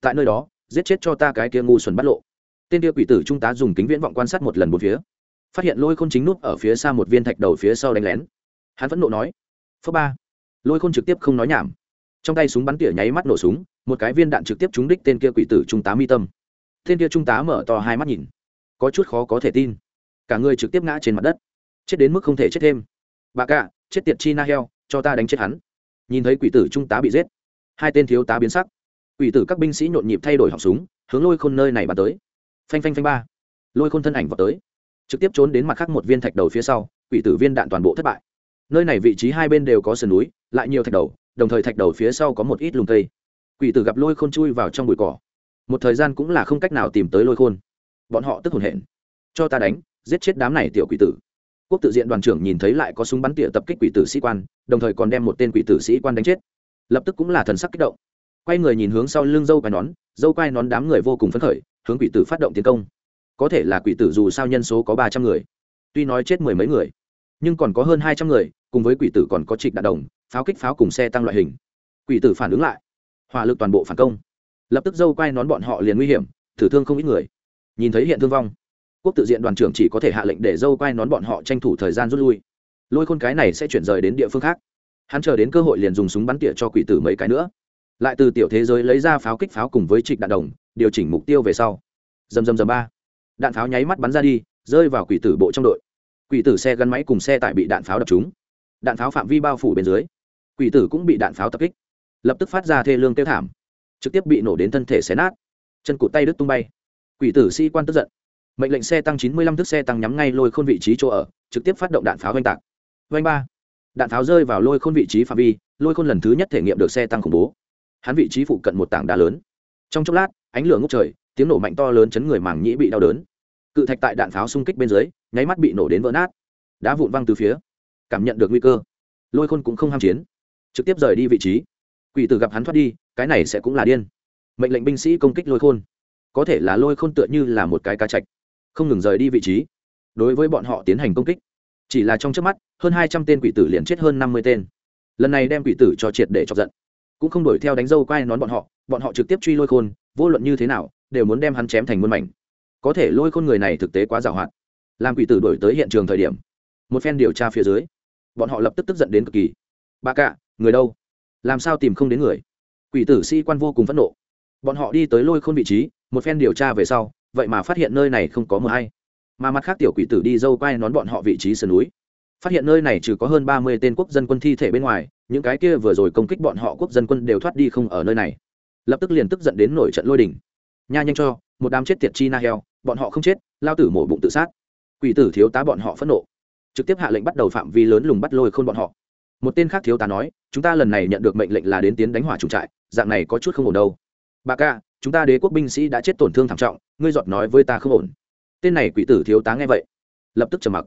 Tại nơi đó, giết chết cho ta cái kia ngu xuẩn bắt lộ. Tên kia quỷ tử trung tá dùng kính viễn vọng quan sát một lần một phía. Phát hiện lôi khôn chính nút ở phía xa một viên thạch đầu phía sau đánh lén. Hắn vẫn nộ nói phớ ba. Lôi khôn trực tiếp không nói nhảm. Trong tay súng bắn tỉa nháy mắt nổ súng, một cái viên đạn trực tiếp trúng đích tên kia quỷ tử trung tá mi tâm. Tên kia trung tá mở to hai mắt nhìn. Có chút khó có thể tin. Cả người trực tiếp ngã trên mặt đất. Chết đến mức không thể chết thêm. Bà cả, chết tiệt chi na heo, cho ta đánh chết hắn. Nhìn thấy quỷ tử trung tá bị giết hai tên thiếu tá biến sắc. Quỷ tử các binh sĩ nhộn nhịp thay đổi họng súng, hướng lôi khôn nơi này bắn tới. Phanh phanh phanh ba. Lôi khôn thân ảnh vào tới. Trực tiếp trốn đến mặt khác một viên thạch đầu phía sau, quỷ tử viên đạn toàn bộ thất bại. Nơi này vị trí hai bên đều có sườn núi, lại nhiều thạch đầu, đồng thời thạch đầu phía sau có một ít lùm cây. Quỷ tử gặp lôi khôn chui vào trong bụi cỏ. Một thời gian cũng là không cách nào tìm tới lôi khôn. Bọn họ tức hồn hển. Cho ta đánh, giết chết đám này tiểu quỷ tử. Quốc tự diện đoàn trưởng nhìn thấy lại có súng bắn tỉa tập kích quỷ tử sĩ quan, đồng thời còn đem một tên quỷ tử sĩ quan đánh chết lập tức cũng là thần sắc kích động. Quay người nhìn hướng sau lưng dâu quai nón, dâu quai nón đám người vô cùng phấn khởi, hướng quỷ tử phát động tiến công. Có thể là quỷ tử dù sao nhân số có ba trăm người, tuy nói chết mười mấy người, nhưng còn có hơn hai trăm người, cùng với quỷ tử còn có trịch đạn đồng, pháo kích pháo cùng xe tăng loại hình. Quỷ tử phản ứng lại, hỏa lực toàn bộ phản công. Lập tức dâu quay nón bọn họ liền nguy hiểm, thử thương không ít người. Nhìn thấy hiện thương vong, quốc tự diện đoàn trưởng chỉ có thể hạ lệnh để dâu quay nón bọn họ tranh thủ thời gian rút lui. Lôi khôn cái này sẽ chuyển rời đến địa phương khác hắn chờ đến cơ hội liền dùng súng bắn tỉa cho quỷ tử mấy cái nữa. Lại từ tiểu thế giới lấy ra pháo kích pháo cùng với trịch đạn đồng, điều chỉnh mục tiêu về sau. Dầm dầm dầm ba. Đạn pháo nháy mắt bắn ra đi, rơi vào quỷ tử bộ trong đội. Quỷ tử xe gắn máy cùng xe tải bị đạn pháo đập trúng. Đạn pháo phạm vi bao phủ bên dưới, quỷ tử cũng bị đạn pháo tập kích. Lập tức phát ra thê lương kêu thảm, trực tiếp bị nổ đến thân thể xé nát, chân cụt tay đứt tung bay. Quỷ tử sĩ quan tức giận. Mệnh lệnh xe tăng chín mươi lăm thước xe tăng nhắm ngay lôi khôn vị trí chỗ ở, trực tiếp phát động đạn pháo oanh tạc. Oanh ba đạn pháo rơi vào lôi khôn vị trí phạm vi, lôi khôn lần thứ nhất thể nghiệm được xe tăng khủng bố. Hắn vị trí phụ cận một tảng đá lớn. Trong chốc lát, ánh lửa ngốc trời, tiếng nổ mạnh to lớn chấn người màng nhĩ bị đau đớn. Cự thạch tại đạn pháo xung kích bên dưới, nháy mắt bị nổ đến vỡ nát. Đá vụn văng từ phía. Cảm nhận được nguy cơ. Lôi khôn cũng không ham chiến. Trực tiếp rời đi vị trí. Quỷ tử gặp hắn thoát đi, cái này sẽ cũng là điên. Mệnh lệnh binh sĩ công kích lôi khôn. Có thể là lôi khôn tựa như là một cái cá chạch. Không ngừng rời đi vị trí. Đối với bọn họ tiến hành công kích chỉ là trong trước mắt, hơn hai trăm tên quỷ tử liền chết hơn năm mươi tên. Lần này đem quỷ tử cho triệt để chọc giận. Cũng không đuổi theo đánh dâu quai nón bọn họ bọn họ trực tiếp truy lôi khôn, vô luận như thế nào, đều muốn đem hắn chém thành muôn mảnh. Có thể lôi khôn người này thực tế quá giàu hoạt làm quỷ tử đuổi tới hiện trường thời điểm, một phen điều tra phía dưới, bọn họ lập tức tức giận đến cực kỳ. Ba cạ người đâu? Làm sao tìm không đến người? Quỷ tử sĩ quan vô cùng phẫn nộ. Bọn họ đi tới lôi khôn vị trí, một phen điều tra về sau, vậy mà phát hiện nơi này không có mờ hay mà mặt khác tiểu quỷ tử đi dâu quay nón bọn họ vị trí sườn núi. Phát hiện nơi này trừ có hơn ba mươi tên quốc dân quân thi thể bên ngoài, những cái kia vừa rồi công kích bọn họ quốc dân quân đều thoát đi không ở nơi này. Lập tức liền tức giận đến nổi trận lôi đình. Nha nhanh cho, một đám chết tiệt chi na heo, bọn họ không chết, lao tử mổ bụng tự sát. Quỷ tử thiếu tá bọn họ phẫn nộ. Trực tiếp hạ lệnh bắt đầu phạm vi lớn lùng bắt lôi khôn bọn họ. Một tên khác thiếu tá nói, chúng ta lần này nhận được mệnh lệnh là đến tiến đánh hỏa trùng trại, dạng này có chút không ổn đâu. Bà ca, chúng ta đế quốc binh sĩ đã chết tổn thương thảm trọng, ngươi giọt nói với ta không ổn tên này quỷ tử thiếu tá nghe vậy, lập tức trầm mặc.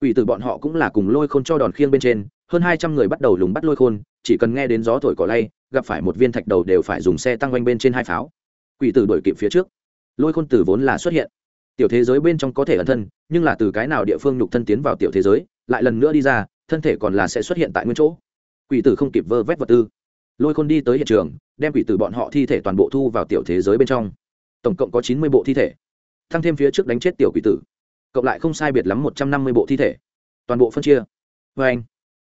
Quỷ tử bọn họ cũng là cùng lôi khôn cho đòn khiêng bên trên, hơn hai trăm người bắt đầu lùng bắt lôi khôn, chỉ cần nghe đến gió thổi cỏ lay, gặp phải một viên thạch đầu đều phải dùng xe tăng oanh bên trên hai pháo. Quỷ tử đổi kịp phía trước, lôi khôn tử vốn là xuất hiện. Tiểu thế giới bên trong có thể ẩn thân, nhưng là từ cái nào địa phương nhục thân tiến vào tiểu thế giới, lại lần nữa đi ra, thân thể còn là sẽ xuất hiện tại nguyên chỗ. Quỷ tử không kịp vơ vét vật tư, lôi khôn đi tới hiện trường, đem quỷ tử bọn họ thi thể toàn bộ thu vào tiểu thế giới bên trong. Tổng cộng có chín mươi bộ thi thể thăng thêm phía trước đánh chết tiểu quỷ tử. Cộng lại không sai biệt lắm một trăm năm mươi bộ thi thể. Toàn bộ phân chia. Vê anh,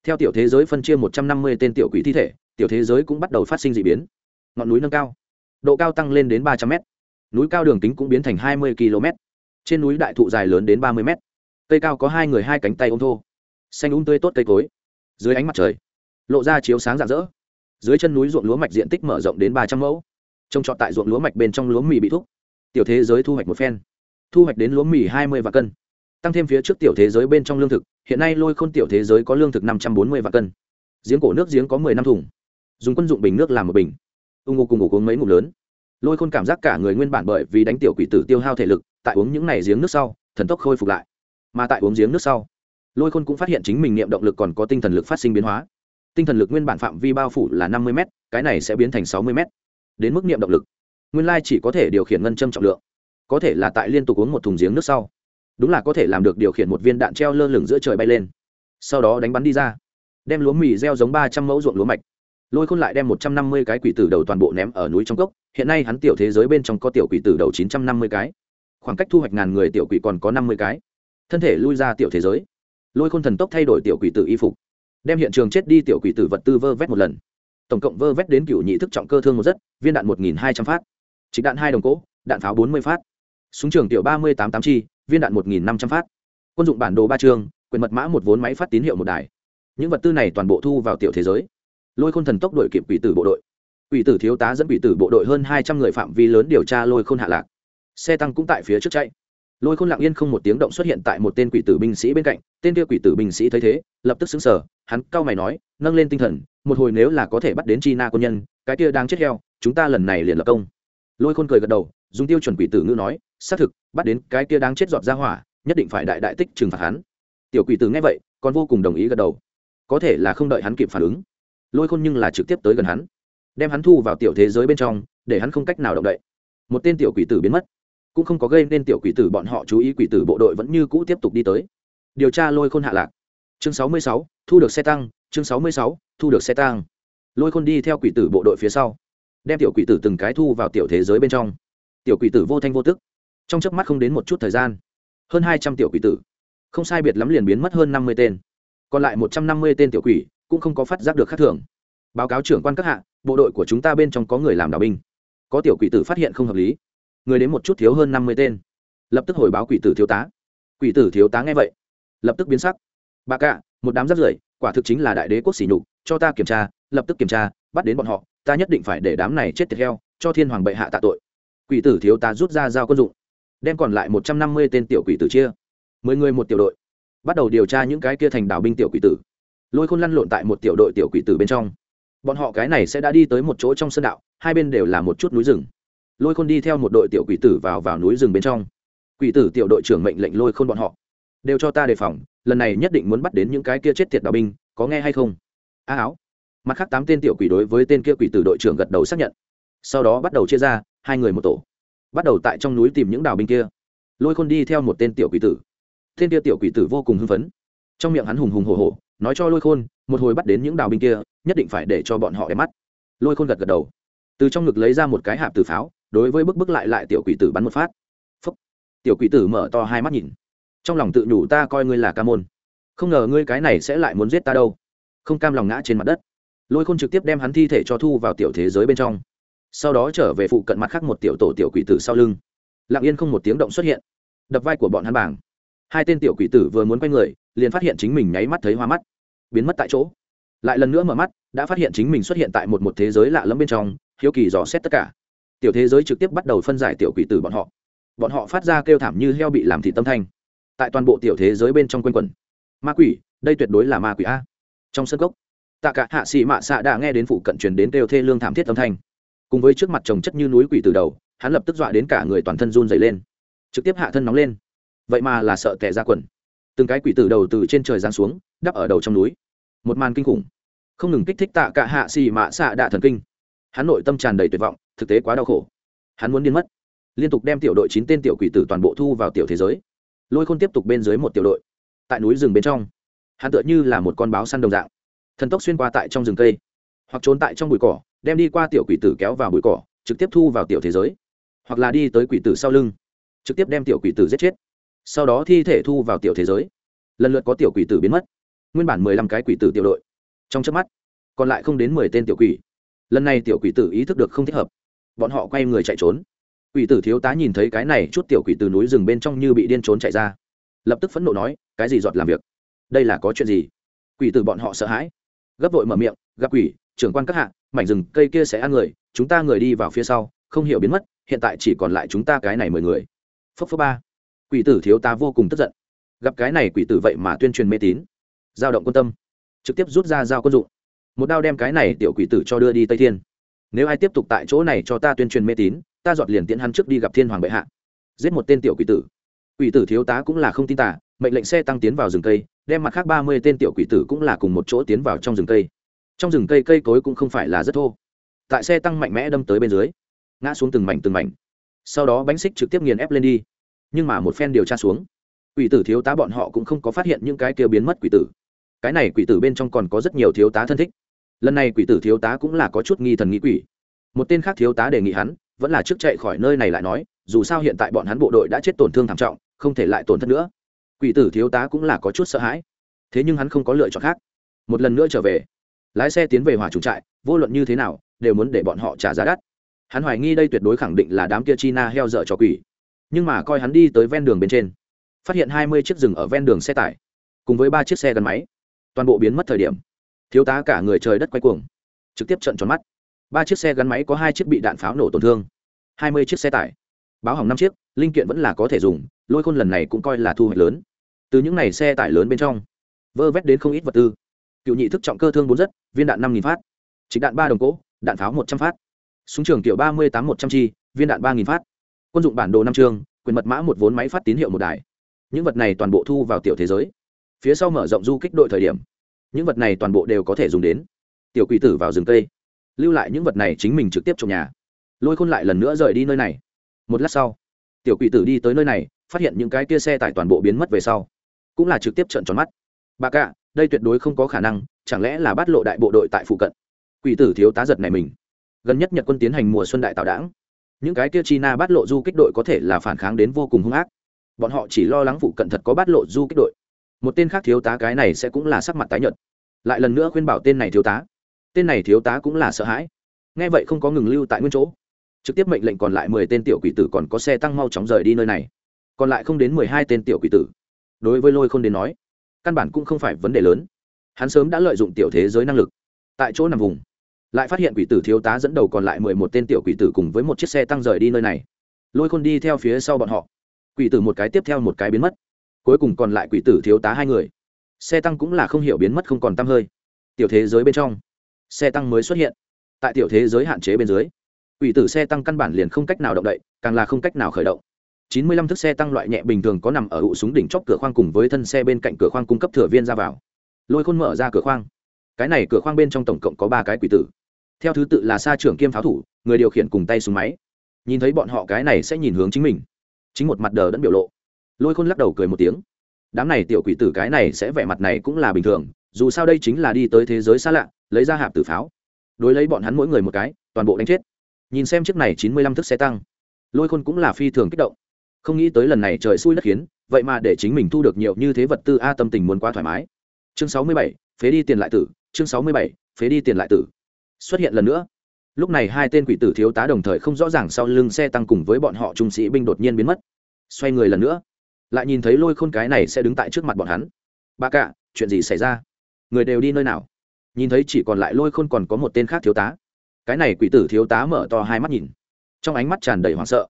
theo tiểu thế giới phân chia một trăm năm mươi tên tiểu quỷ thi thể, tiểu thế giới cũng bắt đầu phát sinh d ị biến. Ngọn núi nâng cao. Độ cao tăng lên đến ba trăm m núi cao đường kính cũng biến thành hai mươi km trên núi đại thụ dài lớn đến ba mươi m cây cao có hai người hai cánh tay ôm thô. Xanh úng tươi tốt cây cối. Dưới ánh mặt trời, lộ ra chiếu sáng rạng rỡ. Dưới chân núi ruộng lúa mạch diện tích mở rộng đến ba trăm mẫu. Trông trọt tại ruộng lúa mạch bên trong lúa mì bị thúc tiểu thế giới thu hoạch một phen. Thu hoạch đến lúa mì hai mươi vạn cân. Tăng thêm phía trước tiểu thế giới bên trong lương thực, hiện nay lôi khôn tiểu thế giới có lương thực năm trăm bốn mươi vạn cân. Giếng cổ nước giếng có mười năm thùng. Dùng quân dụng bình nước làm một bình. Ưng ngô cùng ngủ uống mấy ngủ lớn. Lôi khôn cảm giác cả người nguyên bản bởi vì đánh tiểu quỷ tử tiêu hao thể lực, tại uống những n à y giếng nước sau, thần tốc khôi phục lại. Mà tại uống giếng nước sau, lôi khôn cũng phát hiện chính mình niệm động lực còn có tinh thần lực phát sinh biến hóa. Tinh thần lực nguyên bản phạm vi bao phủ là năm mươi m cái này sẽ biến thành sáu mươi m đến mức niệm động lực nguyên lai chỉ có thể điều khiển ngân châm trọng lượng có thể là tại liên tục uống một thùng giếng nước sau đúng là có thể làm được điều khiển một viên đạn treo lơ lửng giữa trời bay lên sau đó đánh bắn đi ra đem lúa mì gieo giống ba trăm mẫu ruộng lúa mạch lôi khôn lại đem một trăm năm mươi cái quỷ tử đầu toàn bộ ném ở núi trong cốc hiện nay hắn tiểu thế giới bên trong có tiểu quỷ tử đầu chín trăm năm mươi cái khoảng cách thu hoạch ngàn người tiểu quỷ còn có năm mươi cái thân thể lui ra tiểu thế giới lôi khôn thần tốc thay đổi tiểu quỷ tử y phục đem hiện trường chết đi tiểu quỷ tử vật tư vơ vét một lần tổng cộng vơ vét đến cựu nhị thức trọng cơ thương một giấc, viên đạn một nghìn hai trăm phát trịch đạn hai đồng cỗ đạn pháo bốn mươi phát. Súng trường tiểu ba mươi tám tám chi viên đạn một nghìn năm trăm phát. Quân dụng bản đồ ba trường, quyền mật mã một vốn máy phát tín hiệu một đài. Những vật tư này toàn bộ thu vào tiểu thế giới. Lôi khôn thần tốc đội kịp quỷ tử bộ đội. Quỷ tử thiếu tá dẫn quỷ tử bộ đội hơn hai trăm người phạm vi lớn điều tra lôi khôn hạ lạc. Xe tăng cũng tại phía trước chạy. Lôi khôn lặng yên không một tiếng động xuất hiện tại một tên quỷ tử binh sĩ bên cạnh. Tên kia quỷ tử binh sĩ thấy thế lập tức xứng sở hắn cau mày nói nâng lên tinh thần một hồi nếu là có thể bắt đến chi na quân nhân cái kia đang chết heo chúng ta lần này liền lập công lôi khôn cười gật đầu dùng tiêu chuẩn quỷ tử ngữ nói xác thực bắt đến cái kia đang chết dọn ra hỏa nhất định phải đại đại tích trừng phạt hắn. Tiểu quỷ tử nghe vậy còn vô cùng đồng ý gật đầu. Có thể là không đợi hắn kịp phản ứng lôi khôn nhưng là trực tiếp tới gần hắn đem hắn thu vào tiểu thế giới bên trong để hắn không cách nào động đậy. Một tên tiểu quỷ tử biến mất cũng không có gây nên tiểu quỷ tử bọn họ chú ý quỷ tử bộ đội vẫn như cũ tiếp tục đi tới. Điều tra lôi khôn hạ lạc. Chương 66, thu được xe tăng chương 66, thu được xe tăng. Lôi khôn đi theo quỷ tử bộ đội phía sau đem tiểu quỷ tử từng cái thu vào tiểu thế giới bên trong. Tiểu quỷ tử vô thanh vô tức. Trong chớp mắt không đến một chút thời gian, hơn hai trăm tiểu quỷ tử. Không sai biệt lắm liền biến mất hơn năm mươi tên. Còn lại một trăm năm mươi tên tiểu quỷ cũng không có phát giác được khác thường. Báo cáo trưởng quan các hạ, bộ đội của chúng ta bên trong có người làm đảo binh. Có tiểu quỷ tử phát hiện không hợp lý. Người đến một chút thiếu hơn năm mươi tên. Lập tức hồi báo quỷ tử thiếu tá. Quỷ tử thiếu tá nghe vậy, lập tức biến sắc. Bà cạ một đám rắt rưởi, quả thực chính là đại đế quốc sỉ nhục, cho ta kiểm tra, lập tức kiểm tra, bắt đến bọn họ ta nhất định phải để đám này chết tiệt heo, cho thiên hoàng bệ hạ tạ tội. Quỷ tử thiếu ta rút ra giao quân dụng, đem còn lại một trăm năm mươi tên tiểu quỷ tử chia. Mười người một tiểu đội. Bắt đầu điều tra những cái kia thành đảo binh tiểu quỷ tử. Lôi khôn lăn lộn tại một tiểu đội tiểu quỷ tử bên trong. Bọn họ cái này sẽ đã đi tới một chỗ trong sân đạo, hai bên đều là một chút núi rừng. Lôi khôn đi theo một đội tiểu quỷ tử vào vào núi rừng bên trong. Quỷ tử tiểu đội trưởng mệnh lệnh lôi khôn bọn họ. Đều cho ta đề phòng, lần này nhất định muốn bắt đến những cái kia chết tiệt đạo binh, có nghe hay không? A áo mặt khác tám tên tiểu quỷ đối với tên kia quỷ tử đội trưởng gật đầu xác nhận. Sau đó bắt đầu chia ra, hai người một tổ. Bắt đầu tại trong núi tìm những đào binh kia. Lôi khôn đi theo một tên tiểu quỷ tử. Tên kia tiểu quỷ tử vô cùng hưng phấn. Trong miệng hắn hùng hùng hồ hồ nói cho lôi khôn, một hồi bắt đến những đào binh kia, nhất định phải để cho bọn họ đẹp mắt. Lôi khôn gật gật đầu. Từ trong ngực lấy ra một cái hạp từ pháo, đối với bức bức lại lại tiểu quỷ tử bắn một phát. Phúc. tiểu quỷ tử mở to hai mắt nhìn. Trong lòng tự nhủ, ta coi ngươi là ca môn. Không ngờ ngươi cái này sẽ lại muốn giết ta đâu. Không cam lòng ngã trên mặt đất lôi khôn trực tiếp đem hắn thi thể cho thu vào tiểu thế giới bên trong sau đó trở về phụ cận mặt khác một tiểu tổ tiểu quỷ tử sau lưng lặng yên không một tiếng động xuất hiện đập vai của bọn hắn bảng hai tên tiểu quỷ tử vừa muốn quay người liền phát hiện chính mình nháy mắt thấy hoa mắt biến mất tại chỗ lại lần nữa mở mắt đã phát hiện chính mình xuất hiện tại một một thế giới lạ lẫm bên trong hiếu kỳ dò xét tất cả tiểu thế giới trực tiếp bắt đầu phân giải tiểu quỷ tử bọn họ bọn họ phát ra kêu thảm như heo bị làm thị tâm thanh tại toàn bộ tiểu thế giới bên trong quanh quẩn ma quỷ đây tuyệt đối là ma quỷ a trong sân gốc tạ cả hạ sĩ mạ xạ đã nghe đến phụ cận truyền đến kêu thê lương thảm thiết âm thanh. Cùng với trước mặt chồng chất như núi quỷ từ đầu, hắn lập tức dọa đến cả người toàn thân run dày lên. Trực tiếp hạ thân nóng lên. Vậy mà là sợ tẻ ra quần. Từng cái quỷ từ đầu từ trên trời giáng xuống, đắp ở đầu trong núi. Một màn kinh khủng. Không ngừng kích thích tạ cả hạ xì mạ xạ đạ thần kinh. Hắn nội tâm tràn đầy tuyệt vọng, thực tế quá đau khổ. Hắn muốn điên mất. Liên tục đem tiểu đội chín tên tiểu quỷ tử toàn bộ thu vào tiểu thế giới. Lôi khôn tiếp tục bên dưới một tiểu đội. Tại núi rừng bên trong, hắn tựa như là một con báo săn đồng dạng thần tốc xuyên qua tại trong rừng cây, hoặc trốn tại trong bụi cỏ, đem đi qua tiểu quỷ tử kéo vào bụi cỏ, trực tiếp thu vào tiểu thế giới, hoặc là đi tới quỷ tử sau lưng, trực tiếp đem tiểu quỷ tử giết chết. Sau đó thi thể thu vào tiểu thế giới. Lần lượt có tiểu quỷ tử biến mất. Nguyên bản mười lăm cái quỷ tử tiểu đội. Trong chớp mắt, còn lại không đến mười tên tiểu quỷ. Lần này tiểu quỷ tử ý thức được không thích hợp. Bọn họ quay người chạy trốn. Quỷ tử thiếu tá nhìn thấy cái này chút tiểu quỷ từ núi rừng bên trong như bị điên trốn chạy ra, lập tức phẫn nộ nói, cái gì giọt làm việc? Đây là có chuyện gì? Quỷ tử bọn họ sợ hãi gấp vội mở miệng, gặp quỷ, trưởng quan các hạ, mảnh rừng cây kia sẽ ăn người, chúng ta người đi vào phía sau, không hiểu biến mất, hiện tại chỉ còn lại chúng ta cái này mười người. Phấp phấp ba. Quỷ tử thiếu ta vô cùng tức giận. Gặp cái này quỷ tử vậy mà tuyên truyền mê tín. Giao động quân tâm. Trực tiếp rút ra giao quân dụng. Một đao đem cái này tiểu quỷ tử cho đưa đi tây thiên. Nếu ai tiếp tục tại chỗ này cho ta tuyên truyền mê tín, ta dọt liền tiễn hắn trước đi gặp thiên hoàng bệ hạ. Giết một tên tiểu quỷ tử. Quỷ tử thiếu tá cũng là không tin tả mệnh lệnh xe tăng tiến vào rừng cây đem mặt khác ba mươi tên tiểu quỷ tử cũng là cùng một chỗ tiến vào trong rừng cây. Trong rừng cây cây cối cũng không phải là rất thô. Tại xe tăng mạnh mẽ đâm tới bên dưới, ngã xuống từng mảnh từng mảnh. Sau đó bánh xích trực tiếp nghiền ép lên đi. Nhưng mà một phen điều tra xuống, quỷ tử thiếu tá bọn họ cũng không có phát hiện những cái kia biến mất quỷ tử. Cái này quỷ tử bên trong còn có rất nhiều thiếu tá thân thích. Lần này quỷ tử thiếu tá cũng là có chút nghi thần nghĩ quỷ. Một tên khác thiếu tá đề nghị hắn, vẫn là trước chạy khỏi nơi này lại nói, dù sao hiện tại bọn hắn bộ đội đã chết tổn thương thảm trọng, không thể lại tổn thất nữa quỷ tử thiếu tá cũng là có chút sợ hãi. Thế nhưng hắn không có lựa chọn khác. Một lần nữa trở về, lái xe tiến về hỏa trùng trại, vô luận như thế nào, đều muốn để bọn họ trả giá đắt. Hắn hoài nghi đây tuyệt đối khẳng định là đám kia china heo dở cho quỷ. Nhưng mà coi hắn đi tới ven đường bên trên, phát hiện hai mươi chiếc rừng ở ven đường xe tải, cùng với ba chiếc xe gắn máy. Toàn bộ biến mất thời điểm, thiếu tá cả người trời đất quay cuồng, trực tiếp trận tròn mắt. Ba chiếc xe gắn máy có hai chiếc bị đạn pháo nổ tổn thương, hai mươi chiếc xe tải, báo hỏng năm chiếc, linh kiện vẫn là có thể dùng, lôi khôn lần này cũng coi là thu hoạch lớn từ những n à y xe tải lớn bên trong, vơ vét đến không ít vật tư. Cựu nhị thức trọng cơ thương bốn rất, viên đạn năm phát. Trịch đạn ba đồng cỗ, đạn pháo một trăm phát. Súng trường kiểu ba mươi tám một trăm chi, viên đạn ba phát. Quân dụng bản đồ năm trường quyền mật mã một vốn máy phát tín hiệu một đài. Những vật này toàn bộ thu vào tiểu thế giới. Phía sau mở rộng du kích đội thời điểm, những vật này toàn bộ đều có thể dùng đến. Tiểu quỷ tử vào rừng cây, lưu lại những vật này chính mình trực tiếp trong nhà. Lôi khôn lại lần nữa rời đi nơi này. Một lát sau, tiểu quỷ tử đi tới nơi này, phát hiện những cái kia xe tải toàn bộ biến mất về sau cũng là trực tiếp trận tròn mắt. Bà cạ đây tuyệt đối không có khả năng, chẳng lẽ là bắt lộ đại bộ đội tại phụ cận? Quỷ tử thiếu tá giật này mình. Gần nhất nhật quân tiến hành mùa xuân đại tạo đảng những cái kia china bắt lộ du kích đội có thể là phản kháng đến vô cùng hung ác. Bọn họ chỉ lo lắng phụ cận thật có bắt lộ du kích đội. Một tên khác thiếu tá cái này sẽ cũng là sắc mặt tái nhợt. Lại lần nữa khuyên bảo tên này thiếu tá. Tên này thiếu tá cũng là sợ hãi. Nghe vậy không có ngừng lưu tại nguyên chỗ. Trực tiếp mệnh lệnh còn lại mười tên tiểu quỷ tử còn có xe tăng mau chóng rời đi nơi này. Còn lại không đến mười hai tên tiểu quỷ tử đối với lôi khôn đến nói, căn bản cũng không phải vấn đề lớn. Hắn sớm đã lợi dụng tiểu thế giới năng lực, tại chỗ nằm vùng, lại phát hiện quỷ tử thiếu tá dẫn đầu còn lại mười một tên tiểu quỷ tử cùng với một chiếc xe tăng rời đi nơi này. Lôi khôn đi theo phía sau bọn họ. Quỷ tử một cái tiếp theo một cái biến mất. Cuối cùng còn lại quỷ tử thiếu tá hai người. Xe tăng cũng là không hiểu biến mất không còn t hơi. Tiểu thế giới bên trong, xe tăng mới xuất hiện. Tại tiểu thế giới hạn chế bên dưới, quỷ tử xe tăng căn bản liền không cách nào động đậy, càng là không cách nào khởi động chín mươi lăm thước xe tăng loại nhẹ bình thường có nằm ở ụ súng đỉnh chóp cửa khoang cùng với thân xe bên cạnh cửa khoang cung cấp thừa viên ra vào. Lôi khôn mở ra cửa khoang. Cái này cửa khoang bên trong tổng cộng có ba cái quỷ tử. Theo thứ tự là xa trưởng kiêm pháo thủ, người điều khiển cùng tay súng máy. Nhìn thấy bọn họ, cái này sẽ nhìn hướng chính mình. Chính một mặt đờ đẫn biểu lộ. Lôi khôn lắc đầu cười một tiếng. Đám này tiểu quỷ tử cái này sẽ vẻ mặt này cũng là bình thường, dù sao đây chính là đi tới thế giới xa lạ, lấy ra hạp tử pháo. Đối lấy bọn hắn mỗi người một cái, toàn bộ đánh chết. Nhìn xem chiếc này chín mươi lăm thước xe tăng, lôi khôn cũng là phi thường kích động không nghĩ tới lần này trời xui đất khiến, vậy mà để chính mình thu được nhiều như thế vật tư a, tâm tình muốn quá thoải mái. Chương sáu mươi bảy, phế đi tiền lại tử, chương sáu mươi bảy, phế đi tiền lại tử. Xuất hiện lần nữa. Lúc này hai tên quỷ tử thiếu tá đồng thời không rõ ràng sau lưng xe tăng cùng với bọn họ trung sĩ binh đột nhiên biến mất. Xoay người lần nữa. Lại nhìn thấy lôi khôn cái này sẽ đứng tại trước mặt bọn hắn. Ba cả, chuyện gì xảy ra? Người đều đi nơi nào? Nhìn thấy chỉ còn lại lôi khôn còn có một tên khác thiếu tá. Cái này quỷ tử thiếu tá mở to hai mắt nhìn. Trong ánh mắt tràn đầy hoảng sợ.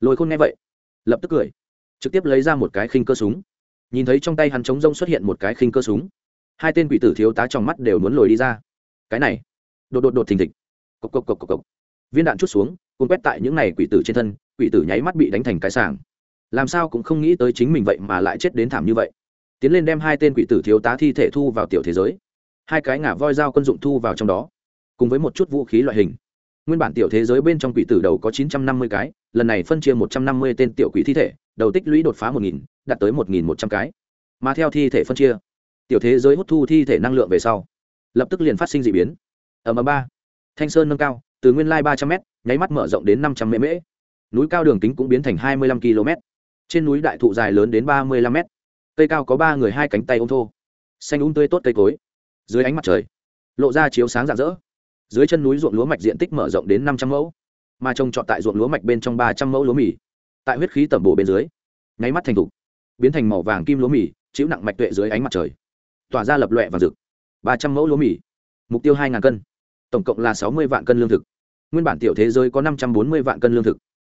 Lôi khôn nghe vậy lập tức cười, trực tiếp lấy ra một cái khinh cơ súng. Nhìn thấy trong tay hắn chống rông xuất hiện một cái khinh cơ súng, hai tên quỷ tử thiếu tá trong mắt đều muốn lồi đi ra. Cái này, đột đột đột thình thịch. Cộc cộc cộc cộc cộc. Viên đạn chút xuống cùng quét tại những này quỷ tử trên thân, quỷ tử nháy mắt bị đánh thành cái sàng làm sao cũng không nghĩ tới chính mình vậy mà lại chết đến thảm như vậy. Tiến lên đem hai tên quỷ tử thiếu tá thi thể thu vào tiểu thế giới. Hai cái ngả voi dao quân dụng thu vào trong đó, cùng với một chút vũ khí loại hình. Nguyên bản tiểu thế giới bên trong quỷ tử đầu có chín trăm năm mươi cái lần này phân chia một trăm năm mươi tên tiểu quỷ thi thể, đầu tích lũy đột phá một nghìn, đạt tới một nghìn một trăm cái. Mà theo thi thể phân chia, tiểu thế giới hút thu thi thể năng lượng về sau, lập tức liền phát sinh d ị biến. Ở m ba. Thanh sơn nâng cao, từ nguyên lai ba trăm m nháy mắt mở rộng đến năm trăm m mễ. Núi cao đường kính cũng biến thành hai mươi lăm km. Trên núi đại thụ dài lớn đến ba mươi lăm m cây cao có ba người hai cánh tay ôm thô. Xanh úng tươi tốt cây cối. Dưới ánh mặt trời, lộ ra chiếu sáng rạng rỡ. Dưới chân núi ruộng lúa mạch diện tích mở rộng đến năm trăm mẫu mà trồng trọt tại ruộng lúa mạch bên trong ba trăm mẫu lúa mì. Tại huyết khí tẩm bổ bên dưới, nháy mắt thành thục, biến thành màu vàng kim lúa mì, chịu nặng mạch tuệ dưới ánh mặt trời. Tỏa ra lập loẹ và rực, ba trăm mẫu lúa mì. Mục tiêu hai cân, tổng cộng là sáu mươi vạn cân lương thực. Nguyên bản tiểu thế giới có năm trăm bốn mươi vạn cân lương thực.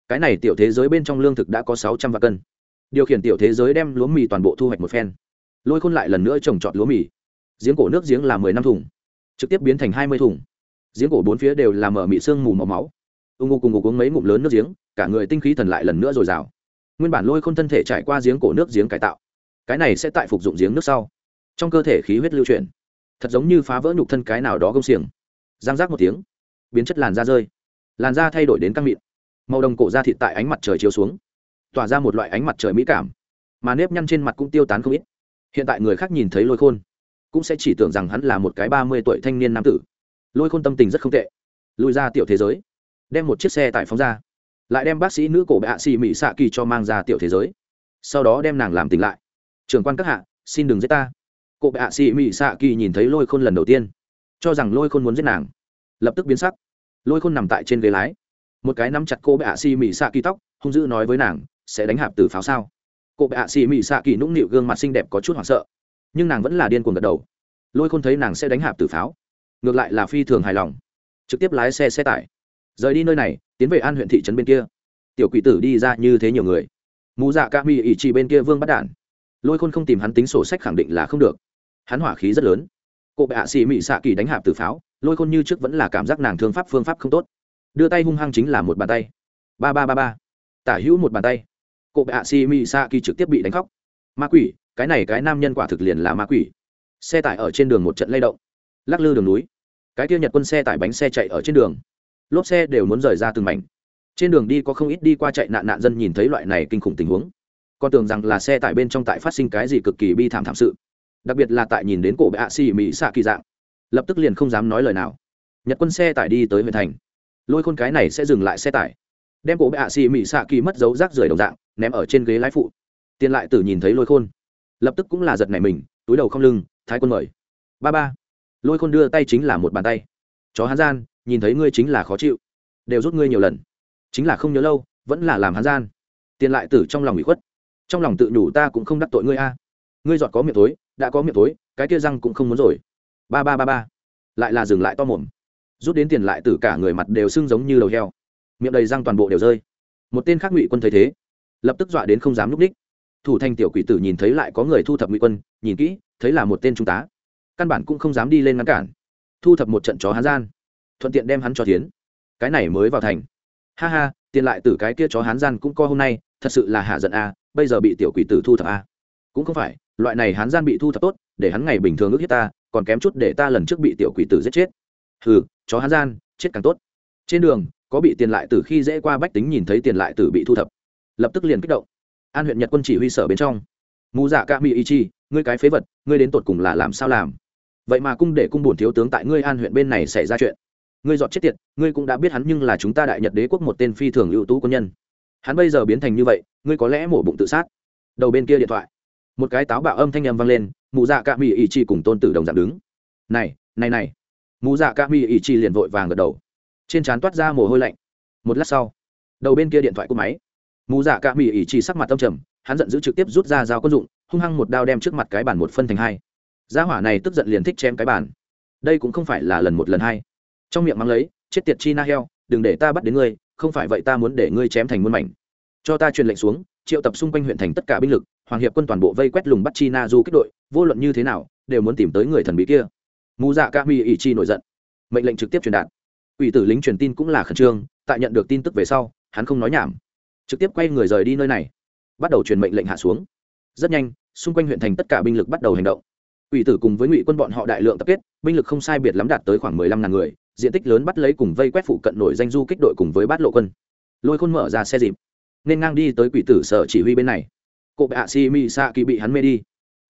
Cái này tiểu thế giới bên trong lương thực đã có sáu trăm vạn cân. Điều khiển tiểu thế giới đem lúa mì toàn bộ thu hoạch một phen. Lôi khôn lại lần nữa trồng trọt lúa mì. Giếng cổ nước giếng là mười năm thùng, trực tiếp biến thành hai mươi thùng. Giếng cổ bốn phía đều là mở mị sương mù màu máu. Ung Ung cùng ngô uống mấy ngụm lớn nước giếng, cả người tinh khí thần lại lần nữa dồi dào. Nguyên bản lôi khôn thân thể trải qua giếng cổ nước giếng cải tạo, cái này sẽ tại phục dụng giếng nước sau. Trong cơ thể khí huyết lưu chuyển, thật giống như phá vỡ nhục thân cái nào đó gông xiềng. Giang rác một tiếng, biến chất làn da rơi. Làn da thay đổi đến căng mịn, màu đồng cổ da thịt tại ánh mặt trời chiếu xuống, tỏa ra một loại ánh mặt trời mỹ cảm, mà nếp nhăn trên mặt cũng tiêu tán không ít. Hiện tại người khác nhìn thấy lôi khôn, cũng sẽ chỉ tưởng rằng hắn là một cái ba mươi tuổi thanh niên nam tử. Lôi khôn tâm tình rất không tệ lùi ra tiểu thế giới đem một chiếc xe tải phóng ra. Lại đem bác sĩ nữ cổ bệ hạ xì mỹ xạ kỳ cho mang ra tiểu thế giới. Sau đó đem nàng làm tỉnh lại. Trường quan các hạ, xin đừng giết ta. Cổ bệ hạ xì mỹ xạ kỳ nhìn thấy lôi khôn lần đầu tiên, cho rằng lôi khôn muốn giết nàng. Lập tức biến sắc. Lôi khôn nằm tại trên ghế lái. Một cái nắm chặt cô bệ hạ xì mỹ xạ kỳ tóc, hung dữ nói với nàng, sẽ đánh hạp từ pháo sao? Cô bệ hạ xì mỹ xạ kỳ nũng nịu gương mặt xinh đẹp có chút hoảng sợ. Nhưng nàng vẫn là điên cuồng gật đầu. Lôi khôn thấy nàng sẽ đánh hạp từ pháo, ngược lại là phi thường hài lòng, trực tiếp lái xe xe tải rời đi nơi này, tiến về an huyện thị trấn bên kia. Tiểu quỷ tử đi ra như thế nhiều người. Mù dạ ca mi ỉ trì bên kia vương bắt đản lôi khôn không tìm hắn tính sổ sách khẳng định là không được. Hắn hỏa khí rất lớn. Cụ bệ hạ xì mị xạ kỳ đánh hạp từ pháo, lôi khôn như trước vẫn là cảm giác nàng thương pháp phương pháp không tốt. Đưa tay hung hăng chính là một bàn tay. Ba ba ba ba. Tả hữu một bàn tay. Cụ bệ hạ xì mị xạ kỳ trực tiếp bị đánh khóc. Ma quỷ, cái này cái nam nhân quả thực liền là ma quỷ. Xe tải ở trên đường một trận lay động. Lắc lư đường núi. Cái tiêu nhật quân xe tải bánh xe chạy ở trên đường lốp xe đều muốn rời ra từng mảnh. Trên đường đi có không ít đi qua chạy nạn nạn dân nhìn thấy loại này kinh khủng tình huống. Con tưởng rằng là xe tải bên trong tại phát sinh cái gì cực kỳ bi thảm thảm sự. Đặc biệt là tại nhìn đến cổ bệ hạ xì mỹ xạ kỳ dạng. Lập tức liền không dám nói lời nào. Nhật quân xe tải đi tới huyện thành. Lôi khôn cái này sẽ dừng lại xe tải. Đem cổ bệ hạ xì mỹ xạ kỳ mất dấu rác rưởi đồng dạng, ném ở trên ghế lái phụ. Tiền lại tử nhìn thấy lôi khôn. Lập tức cũng là giật nảy mình, túi đầu không lưng, thái quân mời. Ba ba. Lôi khôn đưa tay chính là một bàn tay. Chó hán gian nhìn thấy ngươi chính là khó chịu, đều rút ngươi nhiều lần. Chính là không nhớ lâu, vẫn là làm hắn gian. Tiền lại tử trong lòng bị khuất. Trong lòng tự nhủ ta cũng không đắc tội ngươi a. Ngươi giọt có miệng tối đã có miệng tối cái kia răng cũng không muốn rồi. Ba ba ba ba. Lại là dừng lại to mồm. Rút đến tiền lại tử cả người mặt đều sưng giống như đầu heo. Miệng đầy răng toàn bộ đều rơi. Một tên khác ngụy quân thấy thế, lập tức dọa đến không dám núp ních thủ thành tiểu quỷ tử nhìn thấy lại có người thu thập ngụy quân, nhìn kỹ, thấy là một tên trung tá. Căn bản cũng không dám đi lên ngăn cản. Thu thập một trận chó hán gian thuận tiện đem hắn cho tiến cái này mới vào thành. Ha ha, tiền lại tử cái kia chó hán gian cũng co hôm nay, thật sự là hạ giận a, bây giờ bị tiểu quỷ tử thu thập a. Cũng không phải, loại này hán gian bị thu thập tốt, để hắn ngày bình thường ước hiếp ta, còn kém chút để ta lần trước bị tiểu quỷ tử giết chết. Hừ, chó hán gian, chết càng tốt. Trên đường, có bị tiền lại tử khi dễ qua bách tính nhìn thấy tiền lại tử bị thu thập. Lập tức liền kích động. An huyện nhật quân chỉ huy sở bên trong. Mù dạ ca mỹ ý chi, ngươi cái phế vật, ngươi đến tột cùng là làm sao làm? Vậy mà cung để cung bổn thiếu tướng tại ngươi an huyện bên này xảy ra chuyện ngươi dọn chết tiệt, ngươi cũng đã biết hắn nhưng là chúng ta đại nhật đế quốc một tên phi thường ưu tú quân nhân. Hắn bây giờ biến thành như vậy, ngươi có lẽ mổ bụng tự sát. Đầu bên kia điện thoại. Một cái táo bạo âm thanh âm vang lên, mụ dạ ca mỹ ý chi cùng tôn tử đồng dạng đứng. Này này này. Mụ dạ ca mỹ ý chi liền vội vàng gật đầu. Trên trán toát ra mồ hôi lạnh. Một lát sau, đầu bên kia điện thoại của máy. Mụ dạ ca mỹ ý chi sắc mặt tâm trầm, hắn giận dữ trực tiếp rút ra dao quân dụng, hung hăng một đao đem trước mặt cái bàn một phân thành hai. Gia hỏa này tức giận liền thích chém cái bàn. Đây cũng không phải là lần một lần hai trong miệng mắng lấy, chết tiệt chi na heo, đừng để ta bắt đến ngươi, không phải vậy ta muốn để ngươi chém thành muôn mảnh. Cho ta truyền lệnh xuống, triệu tập xung quanh huyện thành tất cả binh lực, hoàng hiệp quân toàn bộ vây quét lùng bắt chi na du kích đội, vô luận như thế nào, đều muốn tìm tới người thần bí kia. Mù dạ ca mi ỷ chi nổi giận. Mệnh lệnh trực tiếp truyền đạt. Ủy tử lính truyền tin cũng là khẩn trương, tại nhận được tin tức về sau, hắn không nói nhảm. Trực tiếp quay người rời đi nơi này. Bắt đầu truyền mệnh lệnh hạ xuống. Rất nhanh, xung quanh huyện thành tất cả binh lực bắt đầu hành động. Ủy tử cùng với ngụy quân bọn họ đại lượng tập kết, binh lực không sai biệt lắm đạt tới khoảng mười lăm ngàn người diện tích lớn bắt lấy cùng vây quét phụ cận nổi danh du kích đội cùng với bát lộ quân. Lôi khôn mở ra xe dịp, nên ngang đi tới quỷ tử sở chỉ huy bên này. Cụ bạ si mi sa kỳ bị hắn mê đi,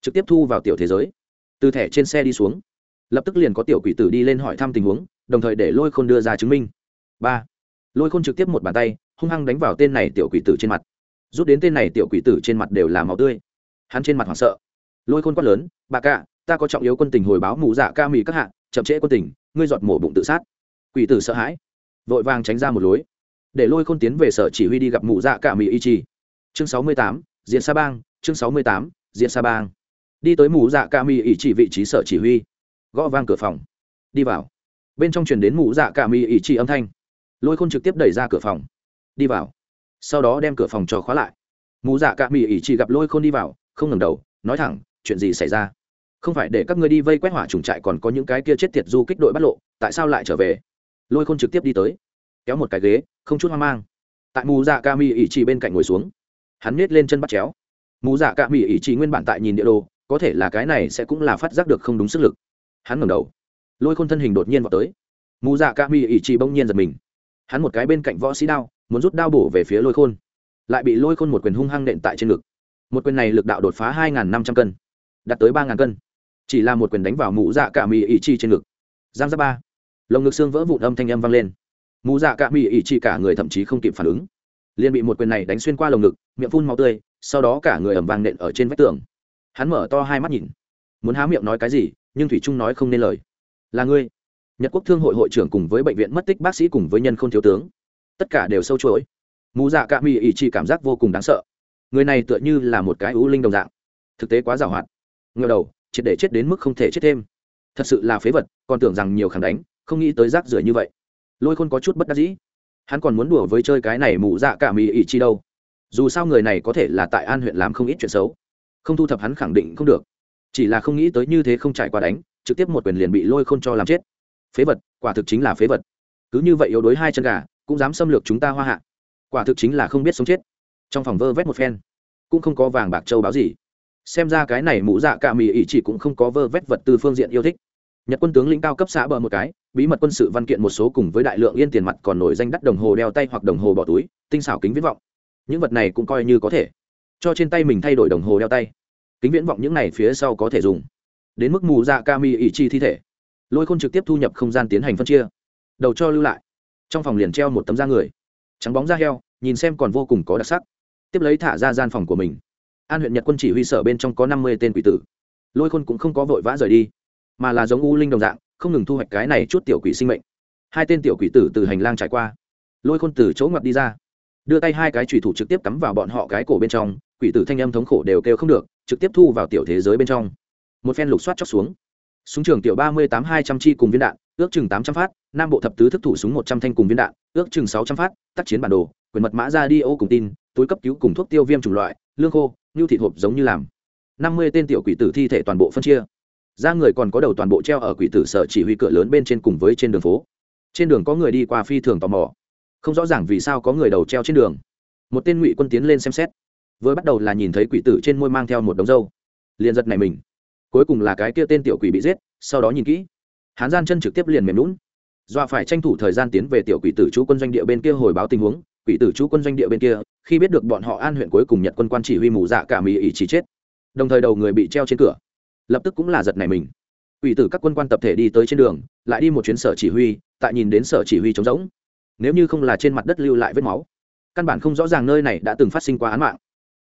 trực tiếp thu vào tiểu thế giới. Từ thẻ trên xe đi xuống, lập tức liền có tiểu quỷ tử đi lên hỏi thăm tình huống, đồng thời để lôi khôn đưa ra chứng minh. Ba, lôi khôn trực tiếp một bàn tay, hung hăng đánh vào tên này tiểu quỷ tử trên mặt. Rút đến tên này tiểu quỷ tử trên mặt đều là máu tươi. Hắn trên mặt hoảng sợ. Lôi khôn quát lớn bà cạ, ta có trọng yếu quân tình hồi báo mù dạ ca mì các hạ chậm trễ quân tình, ngươi giọt mổ bụng tự sát. Quỷ tử sợ hãi, vội vàng tránh ra một lối, để lôi khôn tiến về sở chỉ huy đi gặp mụ dạ cả mỹ y chi. Chương sáu mươi tám, diện sa bang, chương sáu mươi tám, diện sa bang. Đi tới mụ dạ cả mỹ y chỉ vị trí sở chỉ huy. Gõ vang cửa phòng. Đi vào. Bên trong truyền đến mụ dạ cả mỹ y chỉ âm thanh. Lôi khôn trực tiếp đẩy ra cửa phòng. Đi vào. Sau đó đem cửa phòng cho khóa lại. Mụ dạ cả mỹ y chỉ gặp lôi khôn đi vào, không ngẩng đầu, nói thẳng, chuyện gì xảy ra? Không phải để các ngươi đi vây quét hỏa trùng trại còn có những cái kia chết tiệt du kích đội bắt lộ, tại sao lại trở về? Lôi khôn trực tiếp đi tới, kéo một cái ghế, không chút hoang mang. Tại mù dạ ca mi ỉ chỉ bên cạnh ngồi xuống. Hắn nết lên chân bắt chéo. Mù dạ ca mi ỉ chỉ nguyên bản tại nhìn địa đồ, có thể là cái này sẽ cũng là phát giác được không đúng sức lực. Hắn ngẩng đầu. Lôi khôn thân hình đột nhiên vào tới. Mù dạ ca mi ỉ chỉ bỗng nhiên giật mình. Hắn một cái bên cạnh võ sĩ đao, muốn rút đao bổ về phía lôi khôn. Lại bị lôi khôn một quyền hung hăng nện tại trên ngực. Một quyền này lực đạo đột phá hai năm trăm cân, đạt tới ba cân chỉ là một quyền đánh vào mũ dạ cả mì ỉ chi trên ngực. Giang ra ba. Lồng ngực xương vỡ vụn âm thanh âm vang lên. Mũ dạ cả mì ỉ chi cả người thậm chí không kịp phản ứng. Liền bị một quyền này đánh xuyên qua lồng ngực, miệng phun máu tươi, sau đó cả người ẩm vang nện ở trên vách tường. Hắn mở to hai mắt nhìn. Muốn há miệng nói cái gì, nhưng thủy trung nói không nên lời. Là ngươi. Nhật quốc thương hội hội trưởng cùng với bệnh viện mất tích bác sĩ cùng với nhân k h ô n thiếu tướng. Tất cả đều sâu chuỗi. Mù dạ cạ mỹ ỉ chỉ cảm giác vô cùng đáng sợ. Người này tựa như là một cái ưu linh đồng dạng. Thực tế quá giàu hoạt ngờ đầu triệt để chết đến mức không thể chết thêm. Thật sự là phế vật, còn tưởng rằng nhiều khẳng đánh, không nghĩ tới rác rưởi như vậy. Lôi khôn có chút bất đắc dĩ. Hắn còn muốn đùa với chơi cái này mụ dạ cả mì ỉ chi đâu. Dù sao người này có thể là tại an huyện làm không ít chuyện xấu. Không thu thập hắn khẳng định không được. Chỉ là không nghĩ tới như thế không trải qua đánh, trực tiếp một quyền liền bị lôi khôn cho làm chết. Phế vật, quả thực chính là phế vật. Cứ như vậy yếu đối hai chân gà, cũng dám xâm lược chúng ta hoa hạ. Quả thực chính là không biết sống chết. Trong phòng vơ vét một phen, cũng không có vàng bạc châu báo gì xem ra cái này mũ dạ cả mì ý chỉ cũng không có vơ vét vật từ phương diện yêu thích. Nhật quân tướng lĩnh cao cấp xã bờ một cái, bí mật quân sự văn kiện một số cùng với đại lượng yên tiền mặt còn nổi danh đắt đồng hồ đeo tay hoặc đồng hồ bỏ túi, tinh xảo kính viễn vọng. Những vật này cũng coi như có thể. Cho trên tay mình thay đổi đồng hồ đeo tay. Kính viễn vọng những này phía sau có thể dùng. Đến mức mù dạ ca mi ỷ chi thi thể. Lôi khôn trực tiếp thu nhập không gian tiến hành phân chia. Đầu cho lưu lại. Trong phòng liền treo một tấm da người. Trắng bóng da heo, nhìn xem còn vô cùng có đặc sắc. Tiếp lấy thả ra gian phòng của mình an huyện nhật quân chỉ huy sở bên trong có năm mươi tên quỷ tử. Lôi khôn cũng không có vội vã rời đi, mà là giống u linh đồng dạng, không ngừng thu hoạch cái này chút tiểu quỷ sinh mệnh. Hai tên tiểu quỷ tử từ hành lang trải qua, lôi khôn từ chỗ ngoặt đi ra, đưa tay hai cái trùy thủ trực tiếp cắm vào bọn họ cái cổ bên trong, quỷ tử thanh âm thống khổ đều kêu không được, trực tiếp thu vào tiểu thế giới bên trong. Một phen lục soát chóc xuống. Súng trường tiểu ba mươi tám hai trăm chi cùng viên đạn, ước chừng tám trăm phát, nam bộ thập tứ thức thủ súng một trăm thanh cùng viên đạn, ước chừng sáu trăm phát, tác chiến bản đồ, quyền mật mã ra đi ô cùng tin, túi cấp cứu cùng thuốc tiêu viêm chủng loại, lương khô như thịt hộp giống như làm. Năm mươi tên tiểu quỷ tử thi thể toàn bộ phân chia. Ra người còn có đầu toàn bộ treo ở quỷ tử sở chỉ huy cửa lớn bên trên cùng với trên đường phố. Trên đường có người đi qua phi thường tò mò. Không rõ ràng vì sao có người đầu treo trên đường. Một tên ngụy quân tiến lên xem xét. Vừa bắt đầu là nhìn thấy quỷ tử trên môi mang theo một đống dâu. Liền giật này mình. Cuối cùng là cái kia tên tiểu quỷ bị giết, sau đó nhìn kỹ. Hán gian chân trực tiếp liền mềm lún dọa phải tranh thủ thời gian tiến về tiểu quỷ tử chú quân doanh địa bên kia hồi báo tình huống quỷ tử chú quân doanh địa bên kia, khi biết được bọn họ an huyện cuối cùng nhận quân quan chỉ huy mù dạ cả mỹ ý chỉ chết. Đồng thời đầu người bị treo trên cửa. Lập tức cũng là giật này mình. Quỷ tử các quân quan tập thể đi tới trên đường, lại đi một chuyến sở chỉ huy, tại nhìn đến sở chỉ huy trống rỗng. Nếu như không là trên mặt đất lưu lại vết máu, căn bản không rõ ràng nơi này đã từng phát sinh qua án mạng.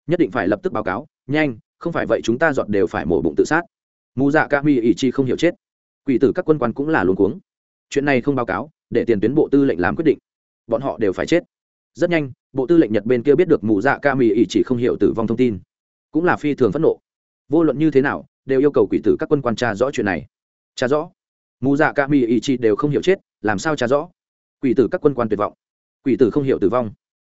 Nhất định phải lập tức báo cáo, nhanh, không phải vậy chúng ta dọn đều phải mổ bụng tự sát. Mù dạ ca mi ỷ chi không hiểu chết. Quỷ tử các quân quan cũng là luôn cuống. Chuyện này không báo cáo, để tiền tuyến bộ tư lệnh làm quyết định. Bọn họ đều phải chết rất nhanh, bộ tư lệnh nhật bên kia biết được mù dạ ca mì ỉ chỉ không hiểu tử vong thông tin. Cũng là phi thường phẫn nộ. Vô luận như thế nào, đều yêu cầu quỷ tử các quân quan tra rõ chuyện này. Tra rõ? Mù dạ ca mì ỉ chỉ đều không hiểu chết, làm sao tra rõ? Quỷ tử các quân quan tuyệt vọng. Quỷ tử không hiểu tử vong.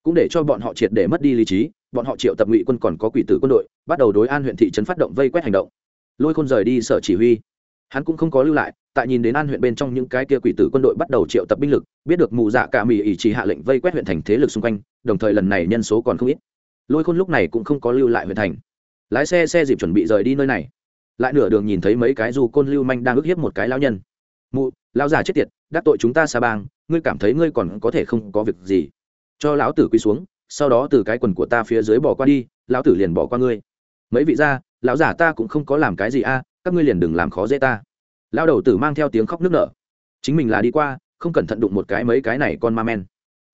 Cũng để cho bọn họ triệt để mất đi lý trí, bọn họ triệu tập ngụy quân còn có quỷ tử quân đội, bắt đầu đối an huyện thị trấn phát động vây quét hành động. Lôi khôn rời đi sở chỉ huy hắn cũng không có lưu lại, tại nhìn đến an huyện bên trong những cái kia quỷ tử quân đội bắt đầu triệu tập binh lực, biết được mù dạ cả mì ỉ chỉ hạ lệnh vây quét huyện thành thế lực xung quanh, đồng thời lần này nhân số còn không ít. Lôi khôn lúc này cũng không có lưu lại huyện thành. Lái xe xe dịp chuẩn bị rời đi nơi này. Lại nửa đường nhìn thấy mấy cái dù côn lưu manh đang ức hiếp một cái lao nhân. Mụ lao già chết tiệt, đắc tội chúng ta xa bang, ngươi cảm thấy ngươi còn có thể không có việc gì? Cho lão tử quy xuống, sau đó từ cái quần của ta phía dưới bỏ qua đi, lão tử liền bỏ qua ngươi. Mấy vị gia, lão giả ta cũng không có làm cái gì a các ngươi liền đừng làm khó dễ ta. Lão đầu tử mang theo tiếng khóc nức nở. Chính mình là đi qua, không cẩn thận đụng một cái mấy cái này con ma men.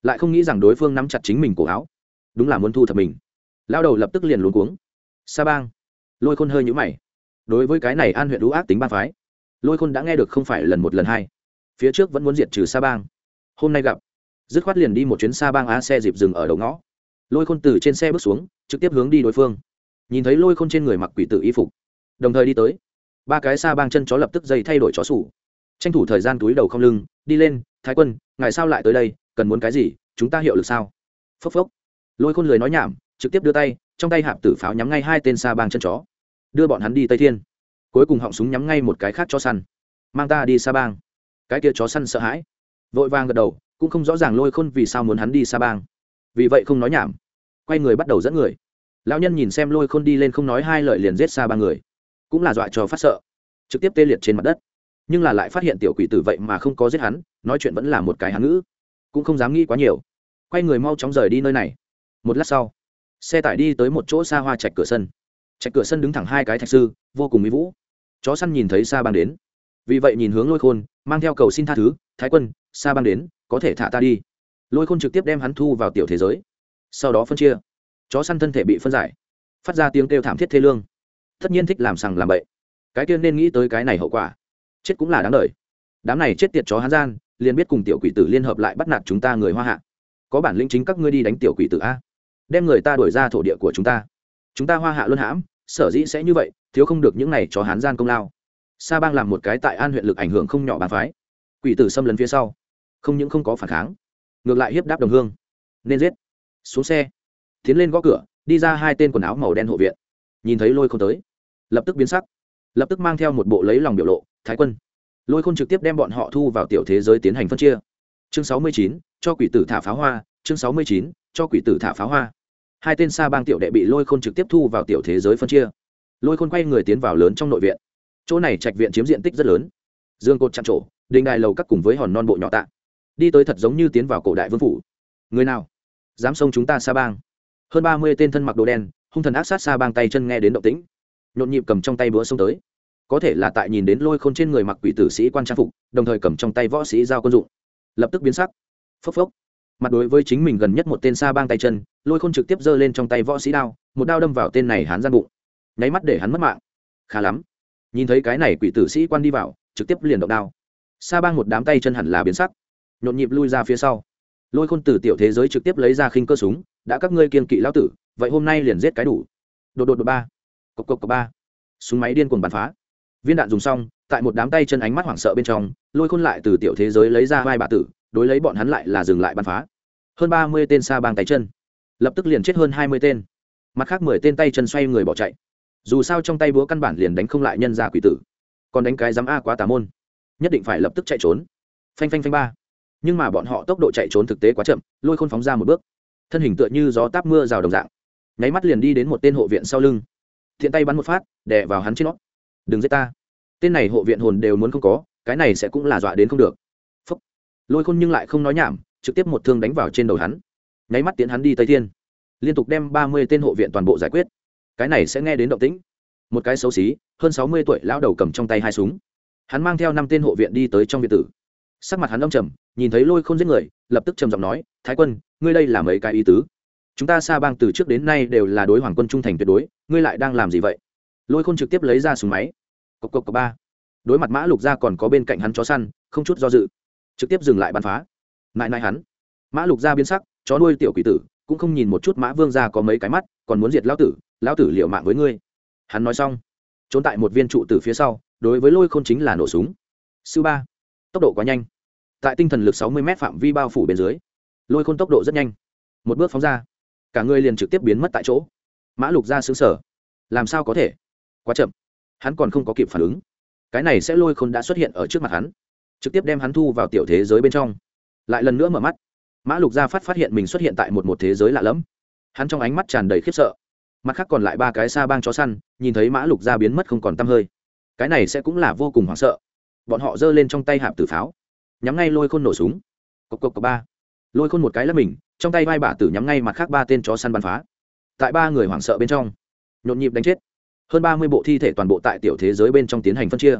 Lại không nghĩ rằng đối phương nắm chặt chính mình cổ áo. Đúng là muốn thu thập mình. Lão đầu lập tức liền luống cuống. Sa bang. Lôi khôn hơi nhũ mày. Đối với cái này an huyện đũ ác tính ba phái, lôi khôn đã nghe được không phải lần một lần hai. Phía trước vẫn muốn diệt trừ sa bang. Hôm nay gặp, dứt khoát liền đi một chuyến sa bang á xe dịp dừng ở đầu ngõ. Lôi khôn từ trên xe bước xuống, trực tiếp hướng đi đối phương. Nhìn thấy lôi khôn trên người mặc quỷ tử y phục, đồng thời đi tới ba cái sa bang chân chó lập tức dây thay đổi chó sủ. Tranh thủ thời gian túi đầu không lưng, đi lên, thái quân, ngài sao lại tới đây? Cần muốn cái gì? Chúng ta hiệu lực sao? Phốc phốc. Lôi khôn lười nói nhảm, trực tiếp đưa tay, trong tay hạp tử pháo nhắm ngay hai tên sa bang chân chó. Đưa bọn hắn đi tây thiên. Cuối cùng họng súng nhắm ngay một cái khác cho săn. Mang ta đi sa bang. Cái kia chó săn sợ hãi. Vội vàng gật đầu, cũng không rõ ràng lôi khôn vì sao muốn hắn đi sa bang. Vì vậy không nói nhảm. Quay người bắt đầu dẫn người. Lão nhân nhìn xem lôi khôn đi lên không nói hai lời liền giết xa ba người cũng là dọa cho phát sợ. Trực tiếp tê liệt trên mặt đất. Nhưng là lại phát hiện tiểu quỷ tử vậy mà không có giết hắn, nói chuyện vẫn là một cái hắn ngữ. Cũng không dám nghĩ quá nhiều. Quay người mau chóng rời đi nơi này. Một lát sau, xe tải đi tới một chỗ xa hoa chạch cửa sân. Chạch cửa sân đứng thẳng hai cái thạch sư, vô cùng mỹ vũ. Chó săn nhìn thấy sa băng đến. Vì vậy nhìn hướng lôi khôn, mang theo cầu xin tha thứ, thái quân, sa băng đến, có thể thả ta đi. Lôi khôn trực tiếp đem hắn thu vào tiểu thế giới. Sau đó phân chia. Chó săn thân thể bị phân giải. Phát ra tiếng kêu thảm thiết thê lương tất nhiên thích làm sằng làm bậy. Cái kia nên nghĩ tới cái này hậu quả. Chết cũng là đáng đời. Đám này chết tiệt chó hán gian, liền biết cùng tiểu quỷ tử liên hợp lại bắt nạt chúng ta người hoa hạ. Có bản lĩnh chính các ngươi đi đánh tiểu quỷ tử a. Đem người ta đuổi ra thổ địa của chúng ta. Chúng ta hoa hạ luân hãm, sở dĩ sẽ như vậy, thiếu không được những này chó hán gian công lao. Sa bang làm một cái tại an huyện lực ảnh hưởng không nhỏ bàn phái. Quỷ tử xâm lấn phía sau, không những không có phản kháng, ngược lại hiếp đáp đồng hương. Nên giết. Xuống xe. Tiến lên gõ cửa, đi ra hai tên quần áo màu đen hộ viện. Nhìn thấy lôi không tới lập tức biến sắc, lập tức mang theo một bộ lấy lòng biểu lộ, thái quân. Lôi khôn trực tiếp đem bọn họ thu vào tiểu thế giới tiến hành phân chia. Chương sáu mươi chín, cho quỷ tử thả pháo hoa, chương sáu mươi chín, cho quỷ tử thả pháo hoa. Hai tên xa bang tiểu đệ bị lôi khôn trực tiếp thu vào tiểu thế giới phân chia. Lôi khôn quay người tiến vào lớn trong nội viện. Chỗ này trạch viện chiếm diện tích rất lớn. Dương cột chạm trổ đình đài lầu các cùng với hòn non bộ nhỏ tạ. Đi tới thật giống như tiến vào cổ đại vương phủ. Người nào? Dám xông chúng ta sa bang. Hơn ba mươi tên thân mặc đồ đen, hung thần ác sát sa bang tay chân nghe đến động tĩnh nhộn nhịp cầm trong tay búa xông tới. Có thể là tại nhìn đến lôi khôn trên người mặc quỷ tử sĩ quan trang phục, đồng thời cầm trong tay võ sĩ giao quân dụng. Lập tức biến sắc. Phốc phốc. Mặt đối với chính mình gần nhất một tên xa bang tay chân, lôi khôn trực tiếp giơ lên trong tay võ sĩ đao, một đao đâm vào tên này hắn gian bụng. Nháy mắt để hắn mất mạng. Khá lắm. Nhìn thấy cái này quỷ tử sĩ quan đi vào, trực tiếp liền động đao. Xa bang một đám tay chân hẳn là biến sắc. Nhộn nhịp lui ra phía sau. Lôi khôn từ tiểu thế giới trực tiếp lấy ra khinh cơ súng, đã các ngươi kiên kỵ lão tử, vậy hôm nay liền giết cái đủ. Đột đột đột ba cộc cộc cộc ba. Súng máy điên cuồng bắn phá. Viên đạn dùng xong, tại một đám tay chân ánh mắt hoảng sợ bên trong, lôi khôn lại từ tiểu thế giới lấy ra vai bà tử, đối lấy bọn hắn lại là dừng lại bắn phá. Hơn ba mươi tên xa bang tay chân. Lập tức liền chết hơn hai mươi tên. Mặt khác mười tên tay chân xoay người bỏ chạy. Dù sao trong tay búa căn bản liền đánh không lại nhân gia quỷ tử. Còn đánh cái dám a quá tà môn. Nhất định phải lập tức chạy trốn. Phanh phanh phanh ba. Nhưng mà bọn họ tốc độ chạy trốn thực tế quá chậm, lôi khôn phóng ra một bước. Thân hình tựa như gió táp mưa rào đồng dạng. Nháy mắt liền đi đến một tên hộ viện sau lưng thiện tay bắn một phát, đè vào hắn trên nó. Đừng giết ta. Tên này hộ viện hồn đều muốn không có, cái này sẽ cũng là dọa đến không được. Phúc. lôi khôn nhưng lại không nói nhảm, trực tiếp một thương đánh vào trên đầu hắn. Nháy mắt tiến hắn đi tây thiên. Liên tục đem ba mươi tên hộ viện toàn bộ giải quyết. Cái này sẽ nghe đến động tĩnh. Một cái xấu xí, hơn sáu mươi tuổi lão đầu cầm trong tay hai súng. Hắn mang theo năm tên hộ viện đi tới trong viện tử. Sắc mặt hắn đông trầm, nhìn thấy lôi không giết người, lập tức trầm giọng nói, thái quân, ngươi đây là mấy cái ý tứ? Chúng ta xa bang từ trước đến nay đều là đối hoàng quân trung thành tuyệt đối, ngươi lại đang làm gì vậy? Lôi khôn trực tiếp lấy ra súng máy. Cộc cộc cộc ba. Đối mặt mã lục gia còn có bên cạnh hắn chó săn, không chút do dự, trực tiếp dừng lại bắn phá. Mãi mãi hắn. Mã lục gia biến sắc, chó nuôi tiểu quỷ tử, cũng không nhìn một chút mã vương gia có mấy cái mắt, còn muốn diệt lão tử lão tử liệu mạng với ngươi. Hắn nói xong, trốn tại một viên trụ từ phía sau, đối với lôi khôn chính là nổ súng. Sư ba, tốc độ quá nhanh. Tại tinh thần lực sáu mươi m phạm vi bao phủ bên dưới, lôi khôn tốc độ rất nhanh. Một bước phóng ra cả người liền trực tiếp biến mất tại chỗ. Mã lục ra xứng sở làm sao có thể? Quá chậm. Hắn còn không có kịp phản ứng. Cái này sẽ lôi khôn đã xuất hiện ở trước mặt hắn. Trực tiếp đem hắn thu vào tiểu thế giới bên trong. Lại lần nữa mở mắt. Mã lục gia phát phát hiện mình xuất hiện tại một một thế giới lạ lẫm. Hắn trong ánh mắt tràn đầy khiếp sợ. Mặt khác còn lại ba cái xa bang chó săn, nhìn thấy mã lục gia biến mất không còn t hơi. Cái này sẽ cũng là vô cùng hoảng sợ. Bọn họ giơ lên trong tay hạp tử pháo. Nhắm ngay lôi khôn nổ súng. Cộc cộc cộc, ba. Lôi khôn một cái là mình trong tay vai bả tử nhắm ngay mặt khác ba tên chó săn bắn phá. Tại ba người hoảng sợ bên trong, nhộn nhịp đánh chết. Hơn ba mươi bộ thi thể toàn bộ tại tiểu thế giới bên trong tiến hành phân chia.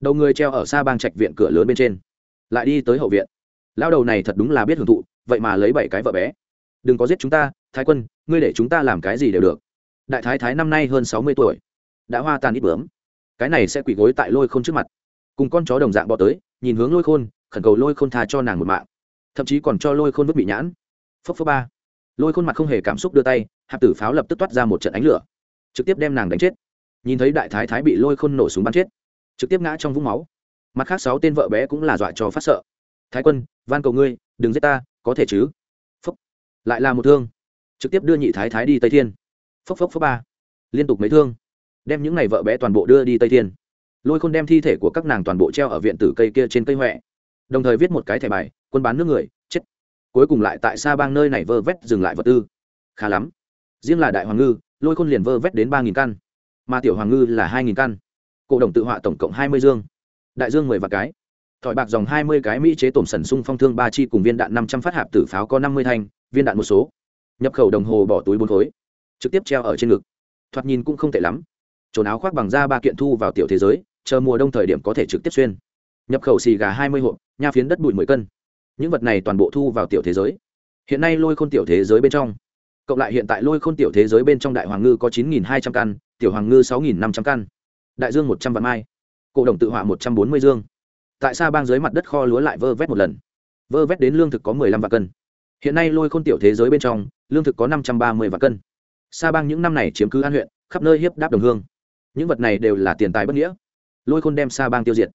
Đầu người treo ở xa bang trạch viện cửa lớn bên trên, lại đi tới hậu viện. Lao đầu này thật đúng là biết hưởng thụ, vậy mà lấy bảy cái vợ bé. Đừng có giết chúng ta, thái quân, ngươi để chúng ta làm cái gì đều được. Đại thái thái năm nay hơn sáu mươi tuổi, đã hoa tàn ít bướm. Cái này sẽ quỳ gối tại lôi khôn trước mặt. Cùng con chó đồng dạng bọ tới, nhìn hướng lôi khôn, khẩn cầu lôi khôn tha cho nàng một mạng. Thậm chí còn cho lôi khôn vứt bị nhãn phốc phốc ba. Lôi khuôn mặt không hề cảm xúc đưa tay, hạp tử pháo lập tức toát ra một trận ánh lửa, trực tiếp đem nàng đánh chết. Nhìn thấy đại thái thái bị lôi khôn nổ súng bắn chết, trực tiếp ngã trong vũng máu. Mặt khác sáu tên vợ bé cũng là dọa cho phát sợ. Thái quân, van cầu ngươi, đừng giết ta, có thể chứ? Phốc. Lại là một thương. Trực tiếp đưa nhị thái thái đi tây thiên. Phốc phốc phốc ba. Liên tục mấy thương. Đem những này vợ bé toàn bộ đưa đi tây thiên. Lôi khôn đem thi thể của các nàng toàn bộ treo ở viện tử cây kia trên cây huệ đồng thời viết một cái thẻ bài, quân bán nước người, chết cuối cùng lại tại xa bang nơi này vơ vét dừng lại vật tư. Khá lắm. Riêng là đại hoàng ngư, lôi khôn liền vơ vét đến ba nghìn căn. Mà tiểu hoàng ngư là hai nghìn căn. Cổ đồng tự họa tổng cộng hai mươi dương. Đại dương mười vạt cái. Thỏi bạc dòng hai mươi cái mỹ chế tổm sần sung phong thương ba chi cùng viên đạn năm trăm phát hạp tử pháo có năm mươi thanh, viên đạn một số. Nhập khẩu đồng hồ bỏ túi bốn khối. Trực tiếp treo ở trên ngực. Thoạt nhìn cũng không tệ lắm. Trồn áo khoác bằng da ba kiện thu vào tiểu thế giới, chờ mùa đông thời điểm có thể trực tiếp xuyên. Nhập khẩu xì gà hai mươi hộp nha phiến đất bụi mười cân những vật này toàn bộ thu vào tiểu thế giới. Hiện nay lôi khôn tiểu thế giới bên trong, cộng lại hiện tại lôi khôn tiểu thế giới bên trong đại hoàng ngư có chín nghìn hai trăm căn, tiểu hoàng ngư sáu nghìn năm trăm căn. Đại dương một trăm vạn mai, cổ đồng tự họa một trăm bốn mươi dương. Tại sao bang dưới mặt đất kho lúa lại vơ vét một lần. Vơ vét đến lương thực có mười lăm vạn cân. Hiện nay lôi khôn tiểu thế giới bên trong, lương thực có năm trăm ba mươi vạn cân. Sa bang những năm này chiếm cứ an huyện, khắp nơi hiếp đáp đồng hương. Những vật này đều là tiền tài bất nghĩa. Lôi khôn đem sa bang tiêu diệt.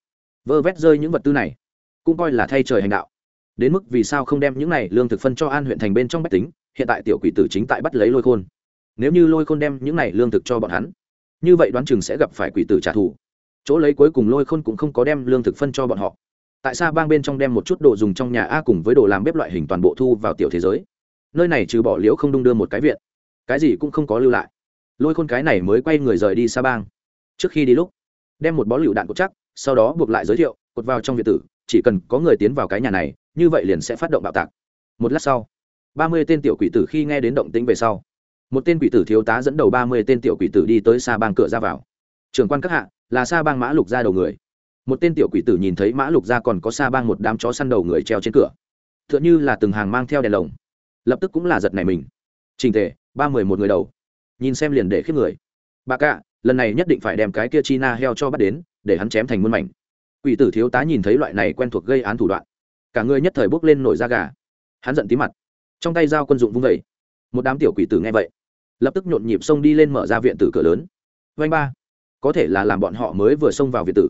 Vơ vét rơi những vật tư này, cũng coi là thay trời hành đạo đến mức vì sao không đem những này lương thực phân cho an huyện thành bên trong bách tính, hiện tại tiểu quỷ tử chính tại bắt lấy lôi khôn. Nếu như lôi khôn đem những này lương thực cho bọn hắn, như vậy đoán chừng sẽ gặp phải quỷ tử trả thù. Chỗ lấy cuối cùng lôi khôn cũng không có đem lương thực phân cho bọn họ. Tại sao bang bên trong đem một chút đồ dùng trong nhà a cùng với đồ làm bếp loại hình toàn bộ thu vào tiểu thế giới. Nơi này trừ bỏ liễu không đung đưa một cái viện, cái gì cũng không có lưu lại. Lôi khôn cái này mới quay người rời đi xa bang. Trước khi đi lúc, đem một bó lựu đạn cốt chắc, sau đó buộc lại giới thiệu, cột vào trong viện tử, chỉ cần có người tiến vào cái nhà này như vậy liền sẽ phát động bạo tạc. Một lát sau, ba mươi tên tiểu quỷ tử khi nghe đến động tĩnh về sau, một tên quỷ tử thiếu tá dẫn đầu ba mươi tên tiểu quỷ tử đi tới xa bang cửa ra vào. Trưởng quan các hạ, là xa bang mã lục ra đầu người. Một tên tiểu quỷ tử nhìn thấy mã lục ra còn có xa bang một đám chó săn đầu người treo trên cửa. T h ư ợ n h ư là từng hàng mang theo đèn lồng. Lập tức cũng là giật này mình. Trình thể ba mươi một người đầu. Nhìn xem liền để khiếp người. Bà cạ, lần này nhất định phải đem cái kia chi na heo cho bắt đến, để hắn chém thành muôn mảnh. Quỷ tử thiếu tá nhìn thấy loại này quen thuộc gây án thủ đoạn cả người nhất thời bốc lên nổi da gà. Hắn giận tí mặt. Trong tay dao quân dụng vung vẩy. Một đám tiểu quỷ tử nghe vậy, lập tức nhộn nhịp xông đi lên mở ra viện tử cửa lớn. Vanh ba, có thể là làm bọn họ mới vừa xông vào viện tử.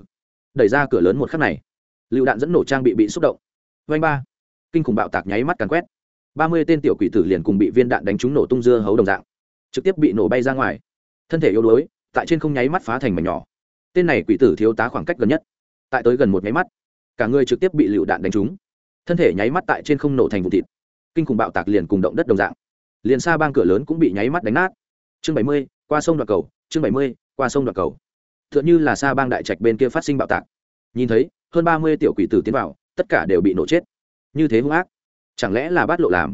Đẩy ra cửa lớn một khắc này, lựu đạn dẫn nổ trang bị bị xúc động. Vanh ba, kinh khủng bạo tạc nháy mắt càn quét. Ba mươi tên tiểu quỷ tử liền cùng bị viên đạn đánh trúng nổ tung dưa hấu đồng dạng, trực tiếp bị nổ bay ra ngoài. Thân thể yếu đuối, tại trên không nháy mắt phá thành mảnh nhỏ. Tên này quỷ tử thiếu tá khoảng cách gần nhất, tại tới gần một nháy mắt, cả người trực tiếp bị lựu đạn đánh trúng thân thể nháy mắt tại trên không nổ thành vụ thịt kinh khủng bạo tạc liền cùng động đất đồng dạng liền xa bang cửa lớn cũng bị nháy mắt đánh nát chương bảy mươi qua sông đoạt cầu chương bảy mươi qua sông đoạt cầu t h ư ợ n h ư là xa bang đại trạch bên kia phát sinh bạo tạc nhìn thấy hơn ba mươi tiểu quỷ tử tiến vào tất cả đều bị nổ chết như thế hung ác chẳng lẽ là bát lộ làm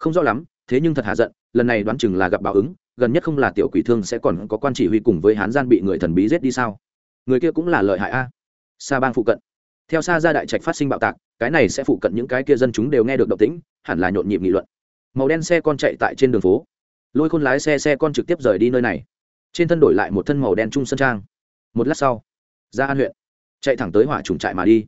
không rõ lắm thế nhưng thật hạ giận lần này đoán chừng là gặp báo ứng gần nhất không là tiểu quỷ thương sẽ còn có quan chỉ huy cùng với hán gian bị người thần bí giết đi sao người kia cũng là lợi hại a à. sa bang phụ cận theo xa ra đại trạch phát sinh bạo tạc, cái này sẽ phụ cận những cái kia dân chúng đều nghe được động tĩnh, hẳn là nhộn nhịp nghị luận. Màu đen xe con chạy tại trên đường phố. Lôi khôn lái xe xe con trực tiếp rời đi nơi này. Trên thân đổi lại một thân màu đen trung sân trang. Một lát sau ra an huyện chạy thẳng tới hỏa trùng trại mà đi.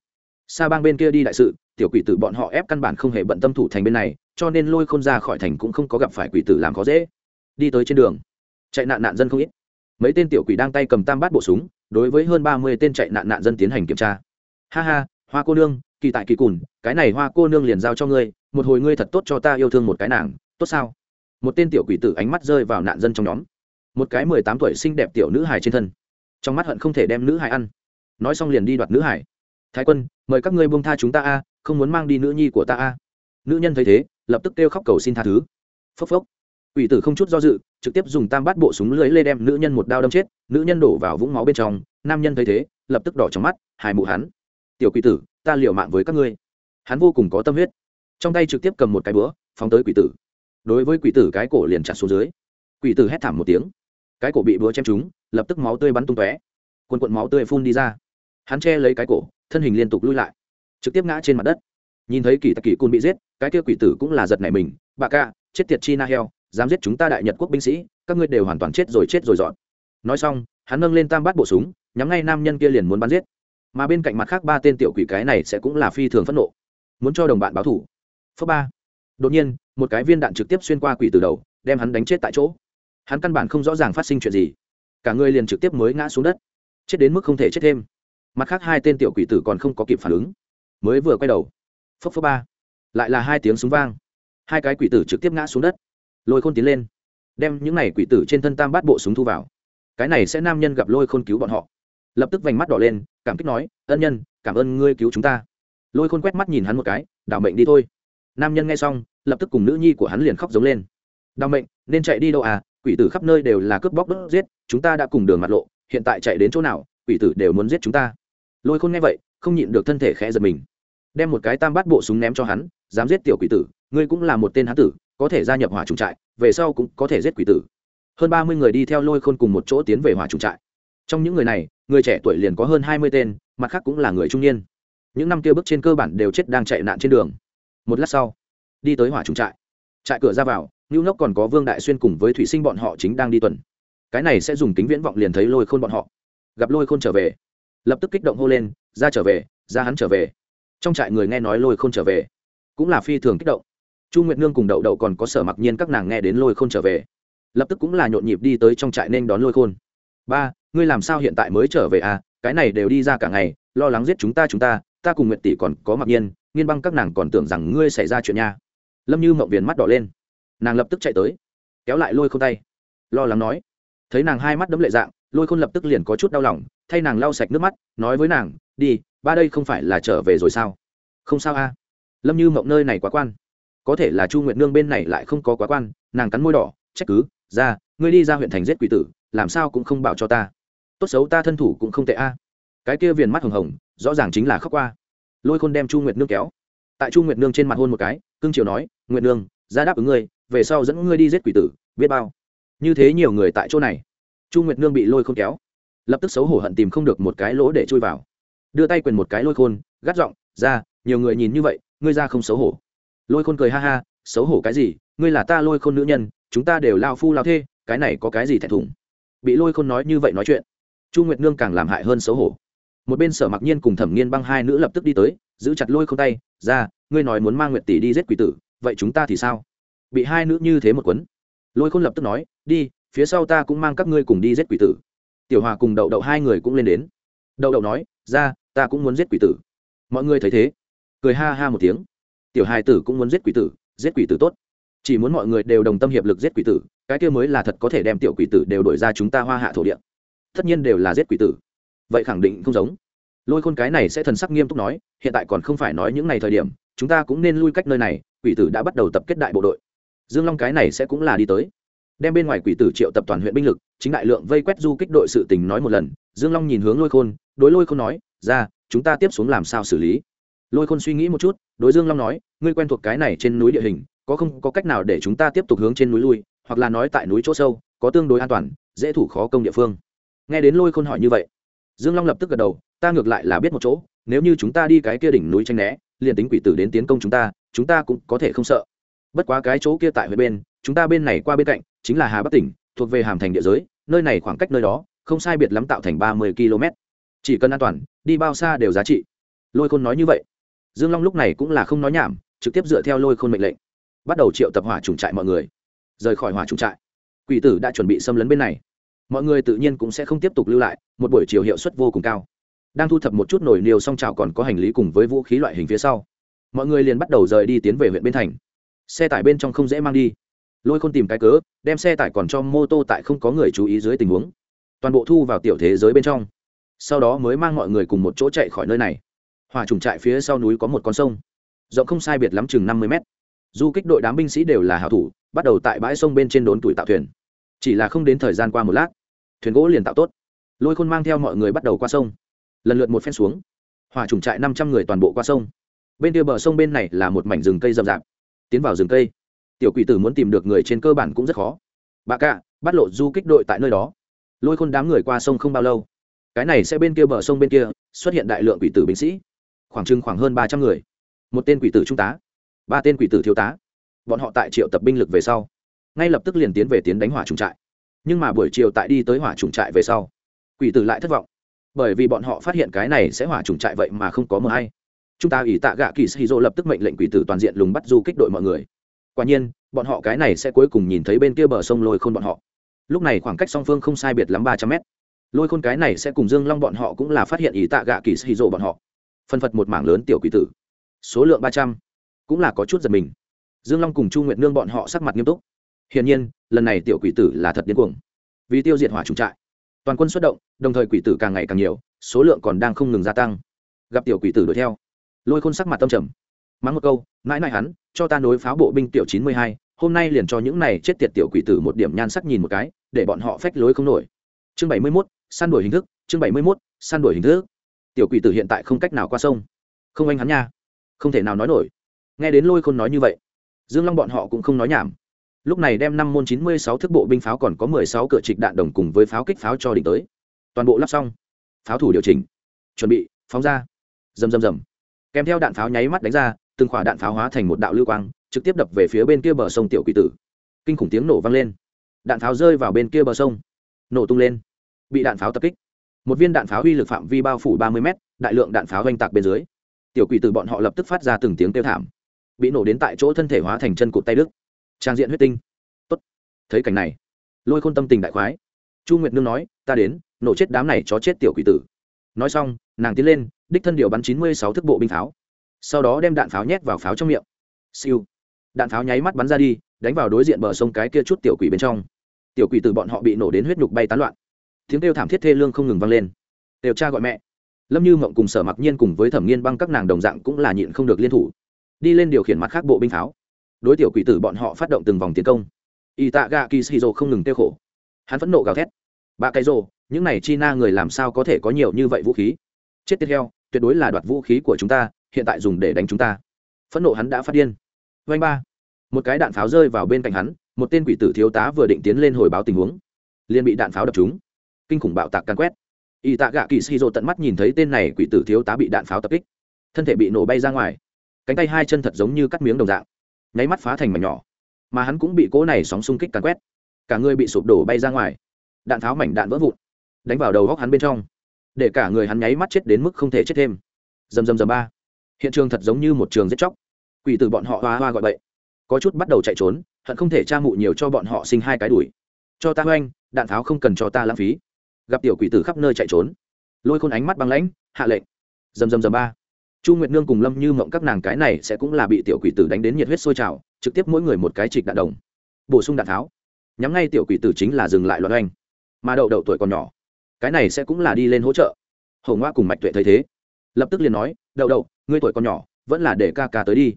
Xa bang bên kia đi đại sự, tiểu quỷ tử bọn họ ép căn bản không hề bận tâm thủ thành bên này, cho nên lôi khôn ra khỏi thành cũng không có gặp phải quỷ tử làm khó dễ. Đi tới trên đường, chạy nạn nạn dân không ít. Mấy tên tiểu quỷ đang tay cầm tam bát bộ súng, đối với hơn ba mươi tên chạy nạn nạn dân tiến hành kiểm tra ha ha, hoa cô nương, kỳ tại kỳ cùn, cái này hoa cô nương liền giao cho ngươi, một hồi ngươi thật tốt cho ta yêu thương một cái nàng, tốt sao? Một tên tiểu quỷ tử ánh mắt rơi vào nạn dân trong nhóm. Một cái mười tám tuổi xinh đẹp tiểu nữ hài trên thân. Trong mắt hận không thể đem nữ hài ăn. Nói xong liền đi đoạt nữ hải thái quân, mời các ngươi buông tha chúng ta a, không muốn mang đi nữ nhi của ta a. Nữ nhân thấy thế, lập tức kêu khóc cầu xin tha thứ. Phốc phốc. Quỷ tử không chút do dự, trực tiếp dùng tam bát bộ súng lưới lê đem nữ nhân một đao đâm chết, nữ nhân đổ vào vũng máu bên trong, nam nhân thấy thế, lập tức đỏ trong mắt, hài mụ hắn tiểu quỷ tử, ta liều mạng với các ngươi. Hắn vô cùng có tâm huyết. Trong tay trực tiếp cầm một cái búa, phóng tới quỷ tử. Đối với quỷ tử cái cổ liền chặt xuống dưới. Quỷ tử hét thảm một tiếng. Cái cổ bị búa chém trúng, lập tức máu tươi bắn tung tóe. Quần quận máu tươi phun đi ra. Hắn che lấy cái cổ, thân hình liên tục lui lại. Trực tiếp ngã trên mặt đất. Nhìn thấy kỳ tặc kỳ cun bị giết, cái kia quỷ tử cũng là giật nảy mình. Bà ca, chết tiệt chi na heo, dám giết chúng ta đại nhật quốc binh sĩ, các ngươi đều hoàn toàn chết rồi chết rồi dọn. Nói xong, hắn nâng lên tam bát bộ súng, nhắm ngay nam nhân kia liền muốn bắn giết mà bên cạnh mặt khác ba tên tiểu quỷ cái này sẽ cũng là phi thường phẫn nộ. Muốn cho đồng bạn báo thủ. Phớ ba. Đột nhiên, một cái viên đạn trực tiếp xuyên qua quỷ từ đầu, đem hắn đánh chết tại chỗ. Hắn căn bản không rõ ràng phát sinh chuyện gì. Cả người liền trực tiếp mới ngã xuống đất. Chết đến mức không thể chết thêm. Mặt khác hai tên tiểu quỷ tử còn không có kịp phản ứng. Mới vừa quay đầu. Phốc phốc ba. Lại là hai tiếng súng vang. Hai cái quỷ tử trực tiếp ngã xuống đất. Lôi khôn tiến lên. Đem những này quỷ tử trên thân tam bát bộ súng thu vào. Cái này sẽ nam nhân gặp lôi khôn cứu bọn họ lập tức vành mắt đỏ lên, cảm kích nói, ân nhân, cảm ơn ngươi cứu chúng ta. Lôi khôn quét mắt nhìn hắn một cái, đảo mệnh đi thôi. Nam nhân nghe xong, lập tức cùng nữ nhi của hắn liền khóc giống lên. Đào mệnh, nên chạy đi đâu à? Quỷ tử khắp nơi đều là cướp bóc đốt giết, chúng ta đã cùng đường mặt lộ, hiện tại chạy đến chỗ nào, quỷ tử đều muốn giết chúng ta. Lôi khôn nghe vậy, không nhịn được thân thể khẽ giật mình. Đem một cái tam bát bộ súng ném cho hắn, dám giết tiểu quỷ tử, ngươi cũng là một tên hán tử, có thể gia nhập hỏa trùng trại, về sau cũng có thể giết quỷ tử. Hơn ba mươi người đi theo lôi khôn cùng một chỗ tiến về hỏa trùng trại. Trong những người này người trẻ tuổi liền có hơn hai mươi tên, mặt khác cũng là người trung niên. Những năm kia bước trên cơ bản đều chết đang chạy nạn trên đường. Một lát sau, đi tới hỏa trùng trại. Trại cửa ra vào ngưu ngốc còn có vương đại xuyên cùng với thủy sinh bọn họ chính đang đi tuần. Cái này sẽ dùng kính viễn vọng liền thấy lôi khôn bọn họ. Gặp lôi khôn trở về, lập tức kích động hô lên, ra trở về, ra hắn trở về. Trong trại người nghe nói lôi khôn trở về, cũng là phi thường kích động. Chu nguyệt nương cùng đậu đậu còn có sở mặc nhiên các nàng nghe đến lôi khôn trở về, lập tức cũng là nhộn nhịp đi tới trong trại nên đón lôi khôn. Ba ngươi làm sao hiện tại mới trở về à? Cái này đều đi ra cả ngày, lo lắng giết chúng ta chúng ta ta cùng nguyệt tỷ còn có mặc nhiên, nghiên băng các nàng còn tưởng rằng ngươi xảy ra chuyện nha. Lâm như mộng viền mắt đỏ lên. Nàng lập tức chạy tới, kéo lại lôi khôn tay. Lo lắng nói. Thấy nàng hai mắt đấm lệ dạng, lôi khôn lập tức liền có chút đau lòng, thay nàng lau sạch nước mắt, nói với nàng, đi, ba đây không phải là trở về rồi sao? Không sao a. Lâm như mộng nơi này quá quan. Có thể là chu nguyệt nương bên này lại không có quá quan, nàng cắn môi đỏ, trách cứ, ra, ngươi đi ra huyện thành giết quỷ tử, làm sao cũng không bảo cho ta tốt xấu ta thân thủ cũng không tệ a. Cái kia viền mắt hồng hồng, rõ ràng chính là khóc qua. Lôi khôn đem chu nguyệt nương kéo. Tại chu nguyệt nương trên mặt hôn một cái cương triều nói, nguyệt nương, ra đáp ứng ngươi, về sau dẫn ngươi đi giết quỷ tử, biết bao. Như thế nhiều người tại chỗ này, chu nguyệt nương bị lôi khôn kéo. Lập tức xấu hổ hận tìm không được một cái lỗ để chui vào. Đưa tay quyền một cái lôi khôn, gắt giọng, ra, nhiều người nhìn như vậy, ngươi ra không xấu hổ. Lôi khôn cười ha ha, xấu hổ cái gì? Ngươi là ta lôi khôn nữ nhân, chúng ta đều lao phu lao thê, cái này có cái gì thẹn thùng? Bị lôi khôn nói như vậy nói chuyện chu nguyệt nương càng làm hại hơn xấu hổ. Một bên sở mặc nhiên cùng thẩm nghiên băng hai nữ lập tức đi tới, giữ chặt lôi khôn tay, ra, ngươi nói muốn mang nguyệt tỷ đi giết quỷ tử, vậy chúng ta thì sao? Bị hai nữ như thế một quấn, lôi khôn lập tức nói, đi, phía sau ta cũng mang các ngươi cùng đi giết quỷ tử. Tiểu hòa cùng đậu đậu hai người cũng lên đến. Đậu đậu nói, ra, ta cũng muốn giết quỷ tử. Mọi người thấy thế, cười ha ha một tiếng. Tiểu hai tử cũng muốn giết quỷ tử, giết quỷ tử tốt. Chỉ muốn mọi người đều đồng tâm hiệp lực giết quỷ tử, cái kia mới là thật có thể đem tiểu quỷ tử đều đổi ra chúng ta hoa hạ thổ địa tất nhiên đều là giết quỷ tử. Vậy khẳng định không giống. Lôi khôn cái này sẽ thần sắc nghiêm túc nói, hiện tại còn không phải nói những ngày thời điểm, chúng ta cũng nên lui cách nơi này, quỷ tử đã bắt đầu tập kết đại bộ đội. Dương long cái này sẽ cũng là đi tới. Đem bên ngoài quỷ tử triệu tập toàn huyện binh lực, chính đại lượng vây quét du kích đội sự tình nói một lần, dương long nhìn hướng lôi khôn, đối lôi khôn nói, ra, chúng ta tiếp xuống làm sao xử lý? Lôi khôn suy nghĩ một chút, đối dương long nói, ngươi quen thuộc cái này trên núi địa hình, có không có cách nào để chúng ta tiếp tục hướng trên núi lui, hoặc là nói tại núi chỗ sâu, có tương đối an toàn, dễ thủ khó công địa phương nghe đến lôi khôn hỏi như vậy, dương long lập tức gật đầu, ta ngược lại là biết một chỗ, nếu như chúng ta đi cái kia đỉnh núi tranh né, liền tính quỷ tử đến tiến công chúng ta chúng ta cũng có thể không sợ. Bất quá cái chỗ kia tại huyện bên, chúng ta bên này qua bên cạnh, chính là hà bắc tỉnh, thuộc về hàm thành địa giới, nơi này khoảng cách nơi đó, không sai biệt lắm tạo thành ba mươi km. Chỉ cần an toàn, đi bao xa đều giá trị. Lôi khôn nói như vậy. Dương long lúc này cũng là không nói nhảm, trực tiếp dựa theo lôi khôn mệnh lệnh, bắt đầu triệu tập hỏa trùng trại mọi người. Rời khỏi hỏa trùng trại, quỷ tử đã chuẩn bị xâm lấn bên này mọi người tự nhiên cũng sẽ không tiếp tục lưu lại, một buổi chiều hiệu suất vô cùng cao. Đang thu thập một chút nổi niều song trào còn có hành lý cùng với vũ khí loại hình phía sau. Mọi người liền bắt đầu rời đi tiến về huyện bên thành. Xe tải bên trong không dễ mang đi. Lôi khôn tìm cái cớ, đem xe tải còn cho mô tô tại không có người chú ý dưới tình huống. Toàn bộ thu vào tiểu thế giới bên trong. Sau đó mới mang mọi người cùng một chỗ chạy khỏi nơi này. Hòa trùng trại phía sau núi có một con sông. Rộng không sai biệt lắm chừng năm mươi mét. Du kích đội đám binh sĩ đều là hảo thủ, bắt đầu tại bãi sông bên trên đốn tuổi tạo thuyền chỉ là không đến thời gian qua một lát, thuyền gỗ liền tạo tốt. Lôi khôn mang theo mọi người bắt đầu qua sông. Lần lượt một phen xuống. Hỏa trùng trại năm trăm người toàn bộ qua sông. Bên kia bờ sông bên này là một mảnh rừng cây rậm rạp. Tiến vào rừng cây, tiểu quỷ tử muốn tìm được người trên cơ bản cũng rất khó. Bà cạ bắt lộ du kích đội tại nơi đó. Lôi khôn đám người qua sông không bao lâu. Cái này sẽ bên kia bờ sông bên kia xuất hiện đại lượng quỷ tử binh sĩ. Khoảng chừng khoảng hơn ba trăm người. Một tên quỷ tử trung tá, ba tên quỷ tử thiếu tá. Bọn họ tại triệu tập binh lực về sau ngay lập tức liền tiến về tiến đánh hỏa trùng trại. Nhưng mà buổi chiều tại đi tới hỏa trùng trại về sau, quỷ tử lại thất vọng. Bởi vì bọn họ phát hiện cái này sẽ hỏa trùng trại vậy mà không có mờ hay. Chúng ta ủy tạ gạ kỳ sĩ dô lập tức mệnh lệnh quỷ tử toàn diện lùng bắt du kích đội mọi người. Quả nhiên, bọn họ cái này sẽ cuối cùng nhìn thấy bên kia bờ sông lôi khôn bọn họ. Lúc này khoảng cách song phương không sai biệt lắm ba trăm mét. Lôi khôn cái này sẽ cùng dương long bọn họ cũng là phát hiện ý tạ gạ kỳ sĩ dô bọn họ. Phân phật một mảng lớn tiểu quỷ tử. Số lượng ba trăm. Cũng là có chút giật mình. Dương long cùng chu nguyện nương bọn họ sắc mặt nghiêm túc hiển nhiên, lần này tiểu quỷ tử là thật điên cuồng. Vì tiêu diệt hỏa trùng trại, toàn quân xuất động, đồng thời quỷ tử càng ngày càng nhiều, số lượng còn đang không ngừng gia tăng. Gặp tiểu quỷ tử đuổi theo, lôi khôn sắc mặt tâm trầm. Mắng một câu, mãi mãi hắn, cho ta nối pháo bộ binh tiểu chín mươi hai, hôm nay liền cho những này chết tiệt tiểu quỷ tử một điểm nhan sắc nhìn một cái, để bọn họ phách lối không nổi. Chương bảy mươi mốt, săn đuổi hình thức, chương bảy mươi mốt, săn đuổi hình thức. Tiểu quỷ tử hiện tại không cách nào qua sông. Không anh hắn nha, không thể nào nói nổi. Nghe đến lôi khôn nói như vậy, dương long bọn họ cũng không nói nhảm lúc này đem năm môn chín mươi sáu thức bộ binh pháo còn có mười sáu cửa trịch đạn đồng cùng với pháo kích pháo cho đỉnh tới. Toàn bộ lắp xong. Pháo thủ điều chỉnh. Chuẩn bị, phóng ra. Rầm rầm rầm. Kèm theo đạn pháo nháy mắt đánh ra, từng khỏa đạn pháo hóa thành một đạo lưu quang, trực tiếp đập về phía bên kia bờ sông tiểu quỷ tử. Kinh khủng tiếng nổ vang lên. Đạn pháo rơi vào bên kia bờ sông. Nổ tung lên. Bị đạn pháo tập kích. Một viên đạn pháo uy lực phạm vi bao phủ ba mươi m đại lượng đạn pháo oanh tạc bên dưới. Tiểu quỷ tử bọn họ lập tức phát ra từng tiếng kêu thảm. Bị nổ đến tại chỗ thân thể hóa thành chân cụt tay đức trang diện huyết tinh. Tốt. thấy cảnh này, lôi khôn tâm tình đại khoái. Chu nguyệt nương nói, ta đến, nổ chết đám này chó chết tiểu quỷ tử. Nói xong, nàng tiến lên, đích thân điều bắn chín mươi sáu thức bộ binh pháo. Sau đó đem đạn pháo nhét vào pháo trong miệng. Siêu. Đạn pháo nháy mắt bắn ra đi, đánh vào đối diện bờ sông cái kia chút tiểu quỷ bên trong. Tiểu quỷ từ bọn họ bị nổ đến huyết nhục bay tán loạn. Tiếng kêu thảm thiết thê lương không ngừng vang lên. Đều cha gọi mẹ. Lâm như mộng cùng sở mặc nhiên cùng với thẩm nghiên băng các nàng đồng dạng cũng là nhịn không được liên thủ, đi lên điều khiển mặt khác bộ binh pháo đối tiểu quỷ tử bọn họ phát động từng vòng tiến công. Y tạ Gà kỳ shizu không ngừng tiêu khổ. Hắn phẫn nộ gào thét. Ba cái rồ, những này chi na người làm sao có thể có nhiều như vậy vũ khí? Chết tiệt theo tuyệt đối là đoạt vũ khí của chúng ta, hiện tại dùng để đánh chúng ta. Phẫn nộ hắn đã phát điên. Vanh ba. Một cái đạn pháo rơi vào bên cạnh hắn, một tên quỷ tử thiếu tá vừa định tiến lên hồi báo tình huống, liền bị đạn pháo đập trúng. Kinh khủng bạo tạc căn quét. Y tạ gạ kỳ shizu tận mắt nhìn thấy tên này quỷ tử thiếu tá bị đạn pháo tập kích. Thân thể bị nổ bay ra ngoài. Cánh tay hai chân thật giống như cắt miếng đồng dạng nháy mắt phá thành mảnh nhỏ. Mà hắn cũng bị cỗ này sóng xung kích càn quét. Cả người bị sụp đổ bay ra ngoài. Đạn tháo mảnh đạn vỡ vụn, đánh vào đầu góc hắn bên trong. Để cả người hắn nháy mắt chết đến mức không thể chết thêm. Dầm dầm dầm ba. Hiện trường thật giống như một trường giết chóc. Quỷ từ bọn họ hoa hoa gọi bậy. Có chút bắt đầu chạy trốn, hận không thể tra mụ nhiều cho bọn họ sinh hai cái đuổi. Cho ta hoanh, đạn tháo không cần cho ta lãng phí. Gặp tiểu quỷ tử khắp nơi chạy trốn. Lôi khôn ánh mắt băng lãnh, hạ lệnh. Dầm dầm dầm ba chu nguyệt nương cùng lâm như mộng các nàng cái này sẽ cũng là bị tiểu quỷ tử đánh đến nhiệt huyết sôi trào, trực tiếp mỗi người một cái trịch đạn đồng. Bổ sung đạn tháo. Nhắm ngay tiểu quỷ tử chính là dừng lại loạn oanh. Mà đậu đậu tuổi còn nhỏ, cái này sẽ cũng là đi lên hỗ trợ. Hầu ngoa cùng mạch tuệ thấy thế, lập tức liền nói, đậu đậu, ngươi tuổi còn nhỏ, vẫn là để ca ca tới đi.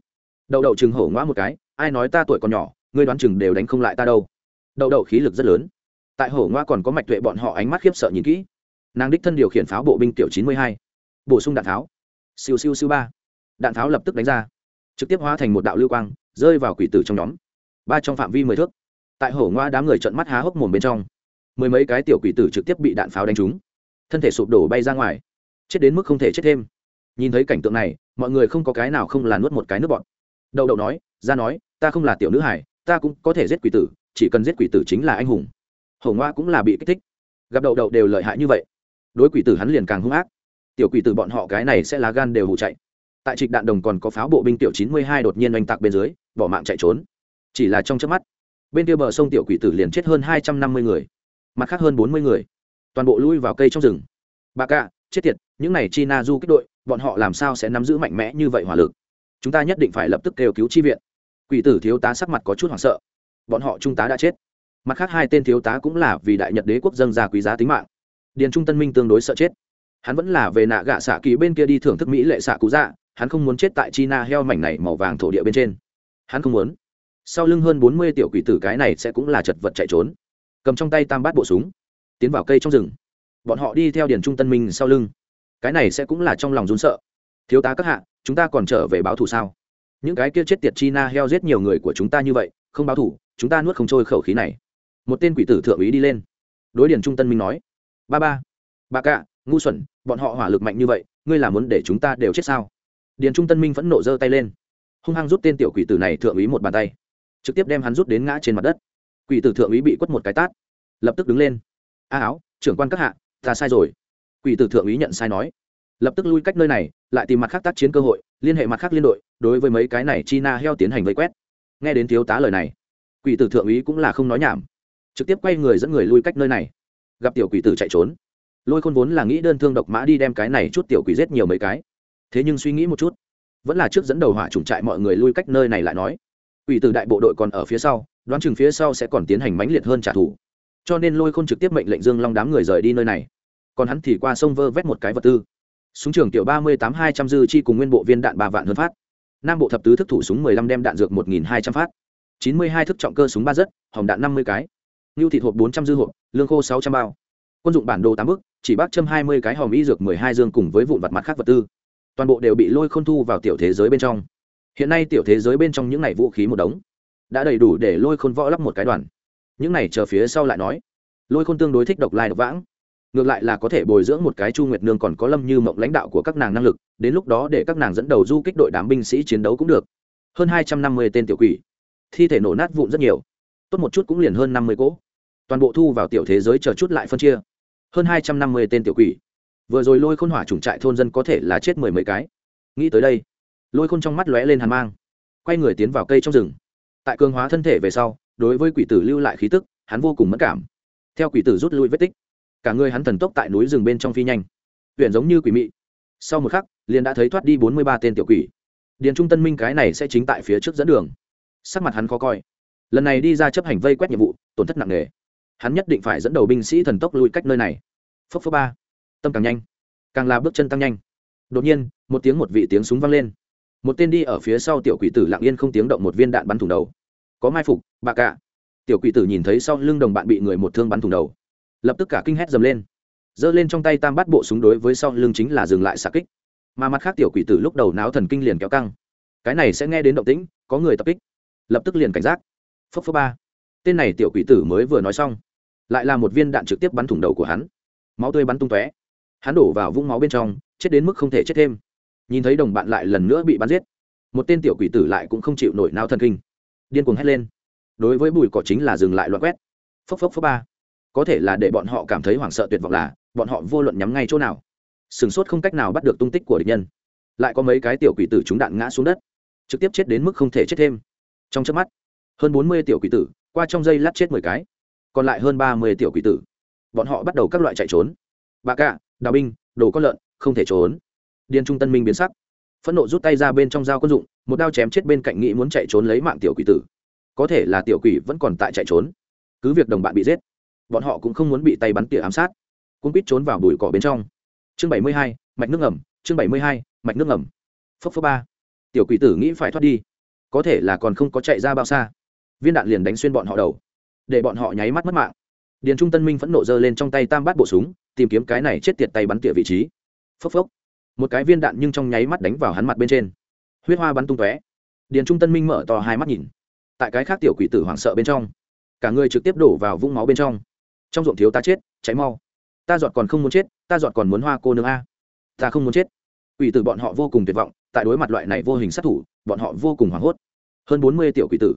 Đậu đậu chừng hổ ngoa một cái, ai nói ta tuổi còn nhỏ, ngươi đoán chừng đều đánh không lại ta đâu. Đậu đậu khí lực rất lớn. Tại hổ ngoa còn có mạch tuệ bọn họ ánh mắt khiếp sợ nhìn kỹ. Nàng đích thân điều khiển pháo bộ binh tiểu chín mươi hai. Bổ sung đạn tháo siêu siêu siêu ba. Đạn tháo lập tức đánh ra. Trực tiếp hóa thành một đạo lưu quang, rơi vào quỷ tử trong nhóm. Ba trong phạm vi mười thước. Tại hổ ngoa đám người trận mắt há hốc mồm bên trong. Mười mấy cái tiểu quỷ tử trực tiếp bị đạn pháo đánh trúng. Thân thể sụp đổ bay ra ngoài. Chết đến mức không thể chết thêm. Nhìn thấy cảnh tượng này, mọi người không có cái nào không là nuốt một cái nước bọn đậu đậu nói, ra nói, ta không là tiểu nữ hải ta cũng có thể giết quỷ tử, chỉ cần giết quỷ tử chính là anh hùng. Hổ ngoa cũng là bị kích thích. Gặp đậu đậu đều lợi hại như vậy, đối quỷ tử hắn liền càng hung ác tiểu quỷ tử bọn họ cái này sẽ lá gan đều hụ chạy. Tại trịch đạn đồng còn có pháo bộ binh tiểu chín mươi hai đột nhiên oanh tạc bên dưới, bỏ mạng chạy trốn. Chỉ là trong chớp mắt, bên kia bờ sông tiểu quỷ tử liền chết hơn hai trăm năm mươi người, mặt khác hơn bốn mươi người. Toàn bộ lui vào cây trong rừng. Bà cạ, chết tiệt, những này chi na du kích đội, bọn họ làm sao sẽ nắm giữ mạnh mẽ như vậy hỏa lực? Chúng ta nhất định phải lập tức kêu cứu chi viện. Quỷ tử thiếu tá sắc mặt có chút hoảng sợ. Bọn họ trung tá đã chết. Mặt khác hai tên thiếu tá cũng là vì đại nhật đế quốc dân ra quý giá tính mạng. Điền trung tân minh tương đối sợ chết hắn vẫn là về nạ gạ xạ kỳ bên kia đi thưởng thức mỹ lệ xạ cú dạ hắn không muốn chết tại china heo mảnh này màu vàng thổ địa bên trên. Hắn không muốn. Sau lưng hơn bốn mươi tiểu quỷ tử cái này sẽ cũng là chật vật chạy trốn. Cầm trong tay tam bát bộ súng, tiến vào cây trong rừng. Bọn họ đi theo điền trung tân minh sau lưng. Cái này sẽ cũng là trong lòng rún sợ. Thiếu tá các hạ, chúng ta còn trở về báo thù sao? Những cái kia chết tiệt china heo giết nhiều người của chúng ta như vậy, không báo thù, chúng ta nuốt không trôi khẩu khí này. Một tên quỷ tử thượng úy đi lên. Đối điền trung tân minh nói, ba ba ba cạ ngu xuẩn, bọn họ hỏa lực mạnh như vậy, ngươi là muốn để chúng ta đều chết sao? Điền trung tân minh vẫn nộ giơ tay lên. Hung hăng rút tên tiểu quỷ tử này thượng úy một bàn tay. Trực tiếp đem hắn rút đến ngã trên mặt đất. Quỷ tử thượng úy bị quất một cái tát. Lập tức đứng lên. A áo, trưởng quan các hạ, ta sai rồi. Quỷ tử thượng úy nhận sai nói. Lập tức lui cách nơi này, lại tìm mặt khác tác chiến cơ hội, liên hệ mặt khác liên đội, đối với mấy cái này Chi Na heo tiến hành vây quét. Nghe đến thiếu tá lời này, quỷ tử thượng úy cũng là không nói nhảm. Trực tiếp quay người dẫn người lui cách nơi này. Gặp tiểu quỷ tử chạy trốn lôi khôn vốn là nghĩ đơn thương độc mã đi đem cái này chút tiểu quỷ giết nhiều mấy cái. Thế nhưng suy nghĩ một chút, vẫn là trước dẫn đầu hỏa trùng trại mọi người lui cách nơi này lại nói, quỷ từ đại bộ đội còn ở phía sau, đoán chừng phía sau sẽ còn tiến hành mãnh liệt hơn trả thù. Cho nên lôi khôn trực tiếp mệnh lệnh dương long đám người rời đi nơi này. Còn hắn thì qua sông vơ vét một cái vật tư. Súng trường tiểu ba mươi tám hai trăm dư chi cùng nguyên bộ viên đạn ba vạn hơn phát. Nam bộ thập tứ thức thủ súng mười lăm đem đạn dược một nghìn hai trăm phát. chín mươi hai thức trọng cơ súng ba rất hỏng đạn năm mươi cái. Ngưu thịt hộp bốn trăm dư hộp, lương khô sáu trăm bao. Quân dụng bản đồ tám bức chỉ bác châm hai mươi cái hòm y dược mười hai dương cùng với vụn vặt mặt khác vật tư. Toàn bộ đều bị lôi khôn thu vào tiểu thế giới bên trong. Hiện nay tiểu thế giới bên trong những này vũ khí một đống đã đầy đủ để lôi khôn võ lắp một cái đoàn. Những này chờ phía sau lại nói. Lôi khôn tương đối thích độc lai độc vãng. Ngược lại là có thể bồi dưỡng một cái chu nguyệt nương còn có lâm như mộng lãnh đạo của các nàng năng lực, đến lúc đó để các nàng dẫn đầu du kích đội đám binh sĩ chiến đấu cũng được. Hơn hai trăm năm mươi tên tiểu quỷ. Thi thể nổ nát vụn rất nhiều. Tốt một chút cũng liền hơn năm mươi cỗ. Toàn bộ thu vào tiểu thế giới chờ chút lại phân chia hơn hai trăm năm mươi tên tiểu quỷ. Vừa rồi lôi khôn hỏa chủng trại thôn dân có thể là chết mười mấy cái. Nghĩ tới đây, lôi khôn trong mắt lóe lên hàn mang, quay người tiến vào cây trong rừng. Tại cường hóa thân thể về sau, đối với quỷ tử lưu lại khí tức, hắn vô cùng mất cảm. Theo quỷ tử rút lui vết tích, cả người hắn thần tốc tại núi rừng bên trong phi nhanh. Huyện giống như quỷ mị. Sau một khắc, liền đã thấy thoát đi bốn mươi ba tên tiểu quỷ. Điền trung tân minh cái này sẽ chính tại phía trước dẫn đường. Sắc mặt hắn khó coi. Lần này đi ra chấp hành vây quét nhiệm vụ, tổn thất nặng nề hắn nhất định phải dẫn đầu binh sĩ thần tốc lui cách nơi này. Phốc phốc ba. Tâm càng nhanh, càng là bước chân tăng nhanh. Đột nhiên, một tiếng một vị tiếng súng vang lên. Một tên đi ở phía sau tiểu quỷ tử lặng yên không tiếng động một viên đạn bắn thủng đầu. Có mai phục, bà cạ tiểu quỷ tử nhìn thấy sau lưng đồng bạn bị người một thương bắn thủng đầu. Lập tức cả kinh hét dầm lên. Giơ lên trong tay tam bát bộ súng đối với sau lưng chính là dừng lại xạ kích. Mà mặt khác tiểu quỷ tử lúc đầu náo thần kinh liền kéo căng. Cái này sẽ nghe đến động tĩnh, có người tập kích. Lập tức liền cảnh giác. Phốc phốc ba. Tên này tiểu quỷ tử mới vừa nói xong lại là một viên đạn trực tiếp bắn thủng đầu của hắn. Máu tươi bắn tung tóe. Hắn đổ vào vũng máu bên trong, chết đến mức không thể chết thêm. Nhìn thấy đồng bạn lại lần nữa bị bắn giết, một tên tiểu quỷ tử lại cũng không chịu nổi nao thần kinh. Điên cuồng hét lên. Đối với bùi cỏ chính là dừng lại loạn quét. Phốc phốc phốc ba. Có thể là để bọn họ cảm thấy hoảng sợ tuyệt vọng là, bọn họ vô luận nhắm ngay chỗ nào sửng sốt không cách nào bắt được tung tích của địch nhân. Lại có mấy cái tiểu quỷ tử chúng đạn ngã xuống đất, trực tiếp chết đến mức không thể chết thêm. Trong chớp mắt, hơn bốn mươi tiểu quỷ tử, qua trong dây lát chết mười cái còn lại hơn ba mươi tiểu quỷ tử. Bọn họ bắt đầu các loại chạy trốn. Bà cạ đào binh, đồ con lợn, không thể trốn. Điền trung tân minh biến sắc. Phẫn nộ rút tay ra bên trong dao quân dụng, một đao chém chết bên cạnh nghĩ muốn chạy trốn lấy mạng tiểu quỷ tử. Có thể là tiểu quỷ vẫn còn tại chạy trốn. Cứ việc đồng bạn bị giết, bọn họ cũng không muốn bị tay bắn tỉa ám sát. Cũng quýt trốn vào bụi cỏ bên trong. Chương bảy mươi hai, mạch nước ngầm, chương bảy mươi hai, mạch nước ngầm. Phấp phấp ba. Tiểu quỷ tử nghĩ phải thoát đi. Có thể là còn không có chạy ra bao xa. Viên đạn liền đánh xuyên bọn họ đầu để bọn họ nháy mắt mất mạng. Điền trung tân minh phẫn nộ giơ lên trong tay tam bát bộ súng, tìm kiếm cái này chết tiệt tay bắn tỉa vị trí. Phốc phốc. Một cái viên đạn nhưng trong nháy mắt đánh vào hắn mặt bên trên. Huyết hoa bắn tung tóe. Điền trung tân minh mở to hai mắt nhìn. Tại cái khác tiểu quỷ tử hoảng sợ bên trong, cả người trực tiếp đổ vào vũng máu bên trong. Trong ruộng thiếu ta chết, cháy mau. Ta giọt còn không muốn chết, ta giọt còn muốn hoa cô nương a. Ta không muốn chết. Quỷ tử bọn họ vô cùng tuyệt vọng, tại đối mặt loại này vô hình sát thủ, bọn họ vô cùng hoảng hốt. Hơn bốn mươi tiểu quỷ tử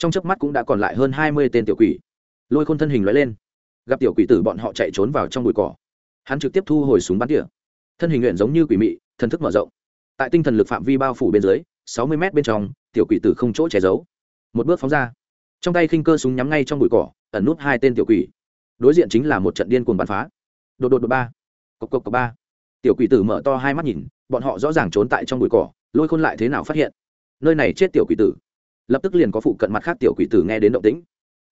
trong chớp mắt cũng đã còn lại hơn hai mươi tên tiểu quỷ. Lôi khôn thân hình lóe lên. Gặp tiểu quỷ tử bọn họ chạy trốn vào trong bụi cỏ. Hắn trực tiếp thu hồi súng bắn tỉa. Thân hình nguyện giống như quỷ mị, thần thức mở rộng. Tại tinh thần lực phạm vi bao phủ bên dưới, sáu mươi m bên trong, tiểu quỷ tử không chỗ che giấu. Một bước phóng ra. Trong tay khinh cơ súng nhắm ngay trong bụi cỏ, ẩn nút hai tên tiểu quỷ. Đối diện chính là một trận điên cuồng bắn phá. Đột đột đột ba. Cộc cộc cộc ba. Tiểu quỷ tử mở to hai mắt nhìn, bọn họ rõ ràng trốn tại trong bụi cỏ, lôi khôn lại thế nào phát hiện? Nơi này chết tiểu quỷ tử lập tức liền có phụ cận mặt khác tiểu quỷ tử nghe đến động tĩnh.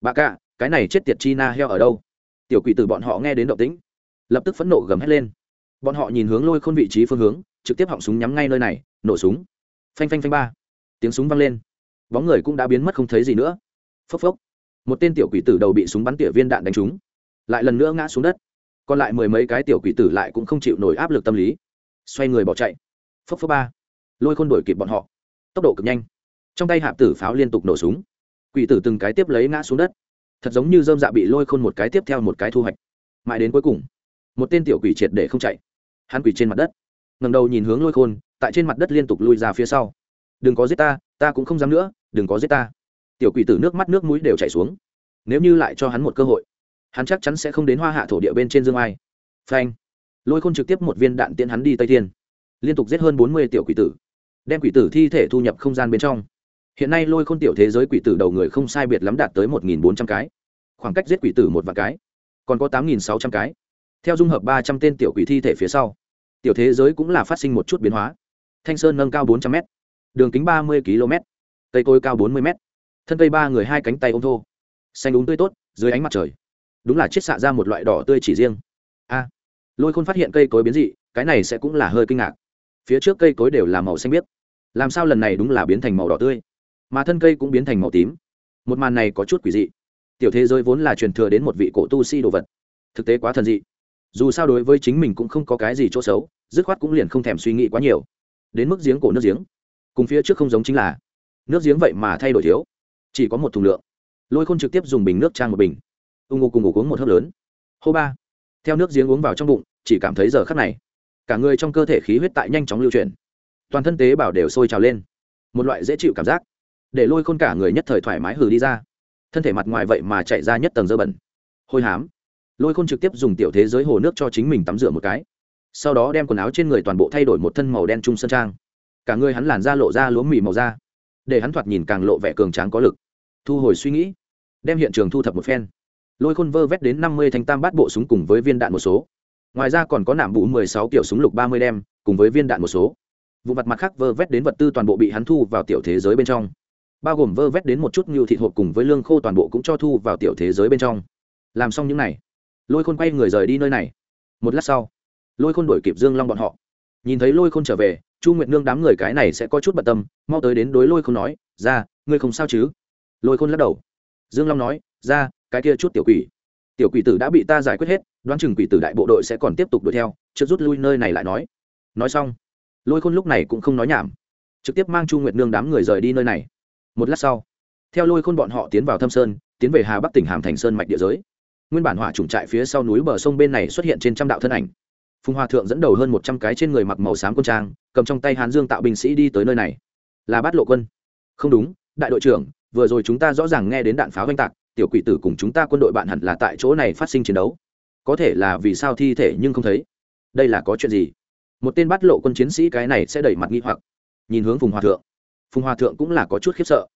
Bà cả, cái này chết tiệt chi na heo ở đâu? Tiểu quỷ tử bọn họ nghe đến động tĩnh, lập tức phẫn nộ gầm hét lên. Bọn họ nhìn hướng lôi khôn vị trí phương hướng, trực tiếp họng súng nhắm ngay nơi này, nổ súng. Phanh phanh phanh ba, tiếng súng vang lên. Bóng người cũng đã biến mất không thấy gì nữa. Phốc phốc, một tên tiểu quỷ tử đầu bị súng bắn tỉa viên đạn đánh trúng, lại lần nữa ngã xuống đất. Còn lại mười mấy cái tiểu quỷ tử lại cũng không chịu nổi áp lực tâm lý, xoay người bỏ chạy. Phốc phốc ba, lôi khôn đuổi kịp bọn họ. Tốc độ cực nhanh trong tay hạp tử pháo liên tục nổ súng. Quỷ tử từng cái tiếp lấy ngã xuống đất. Thật giống như dơm dạ bị lôi khôn một cái tiếp theo một cái thu hoạch. Mãi đến cuối cùng, một tên tiểu quỷ triệt để không chạy. Hắn quỷ trên mặt đất. Ngầm đầu nhìn hướng lôi khôn, tại trên mặt đất liên tục lui ra phía sau. Đừng có giết ta ta cũng không dám nữa, đừng có giết ta. Tiểu quỷ tử nước mắt nước mũi đều chảy xuống. Nếu như lại cho hắn một cơ hội, hắn chắc chắn sẽ không đến hoa hạ thổ địa bên trên dương ai. Phanh! Lôi khôn trực tiếp một viên đạn tiễn hắn đi tây thiên. Liên tục giết hơn bốn mươi tiểu quỷ tử, đem quỷ tử thi thể thu nhập không gian bên trong hiện nay lôi khôn tiểu thế giới quỷ tử đầu người không sai biệt lắm đạt tới một nghìn bốn trăm cái. Khoảng cách giết quỷ tử một vạn cái. Còn có tám nghìn sáu trăm cái. Theo dung hợp ba trăm tên tiểu quỷ thi thể phía sau, tiểu thế giới cũng là phát sinh một chút biến hóa. Thanh sơn nâng cao bốn trăm m đường kính ba mươi km, cây cối cao bốn mươi m thân cây ba người hai cánh tay ôm thô. Xanh đúng tươi tốt, dưới ánh mặt trời. Đúng là chiết xạ ra một loại đỏ tươi chỉ riêng. A, lôi khôn phát hiện cây cối biến dị, cái này sẽ cũng là hơi kinh ngạc. Phía trước cây cối đều là màu xanh biếc. Làm sao lần này đúng là biến thành màu đỏ tươi? Mà thân cây cũng biến thành màu tím. Một màn này có chút quỷ dị. Tiểu thế giới vốn là truyền thừa đến một vị cổ tu si đồ vật. Thực tế quá thần dị. Dù sao đối với chính mình cũng không có cái gì chỗ xấu, dứt khoát cũng liền không thèm suy nghĩ quá nhiều. Đến mức giếng cổ nước giếng. Cùng phía trước không giống chính là, nước giếng vậy mà thay đổi thiếu. Chỉ có một thùng lượng. Lôi khôn trực tiếp dùng bình nước trang một bình. Ung ngô cùng ngủ uống một hớp lớn. Hô ba. Theo nước giếng uống vào trong bụng, chỉ cảm thấy giờ khắc này, cả người trong cơ thể khí huyết tại nhanh chóng lưu chuyển. Toàn thân tế bào đều sôi trào lên. Một loại dễ chịu cảm giác để lôi khôn cả người nhất thời thoải mái hừ đi ra. Thân thể mặt ngoài vậy mà chạy ra nhất tầng dơ bẩn. Hôi hám. Lôi khôn trực tiếp dùng tiểu thế giới hồ nước cho chính mình tắm rửa một cái. Sau đó đem quần áo trên người toàn bộ thay đổi một thân màu đen trung sơn trang. Cả người hắn làn da lộ ra lúa mì màu da. Để hắn thoạt nhìn càng lộ vẻ cường tráng có lực. Thu hồi suy nghĩ. Đem hiện trường thu thập một phen. Lôi khôn vơ vét đến năm mươi thanh tam bát bộ súng cùng với viên đạn một số. Ngoài ra còn có nạm bụ mười sáu kiểu súng lục ba mươi đem, cùng với viên đạn một số. Vụ mặt mặt khác vơ vét đến vật tư toàn bộ bị hắn thu vào tiểu thế giới bên trong bao gồm vơ vét đến một chút ngưu thịt hộp cùng với lương khô toàn bộ cũng cho thu vào tiểu thế giới bên trong. Làm xong những n à y lôi khôn quay người rời đi nơi này. Một lát sau, lôi khôn đuổi kịp dương long bọn họ. Nhìn thấy lôi khôn trở về, chu nguyệt nương đám người cái này sẽ có chút bận tâm, mau tới đến đối lôi khôn nói, ra, ngươi không sao chứ? Lôi khôn lắc đầu. Dương long nói, ra, cái kia chút tiểu quỷ. Tiểu quỷ tử đã bị ta giải quyết hết, đoán chừng quỷ tử đại bộ đội sẽ còn tiếp tục đuổi theo trước rút lui nơi này lại nói. Nói xong, lôi khôn lúc này cũng không nói nhảm, trực tiếp mang chu nguyệt nương đám người rời đi nơi này một lát sau, theo lôi khôn bọn họ tiến vào thâm sơn, tiến về hà bắc tỉnh hàm thành sơn mạch địa giới. Nguyên bản hỏa trùng trại phía sau núi bờ sông bên này xuất hiện trên trăm đạo thân ảnh. Phùng hòa thượng dẫn đầu hơn một trăm cái trên người mặc màu xám quân trang, cầm trong tay hán dương tạo binh sĩ đi tới nơi này. Là bát lộ quân. Không đúng, đại đội trưởng, vừa rồi chúng ta rõ ràng nghe đến đạn pháo oanh tạc, tiểu quỷ tử cùng chúng ta quân đội bạn hẳn là tại chỗ này phát sinh chiến đấu. Có thể là vì sao thi thể nhưng không thấy. Đây là có chuyện gì? Một tên bắt lộ quân chiến sĩ cái này sẽ đẩy mặt nghi hoặc. Nhìn hướng phùng hòa thượng phùng hòa thượng cũng là có chút khiếp sợ.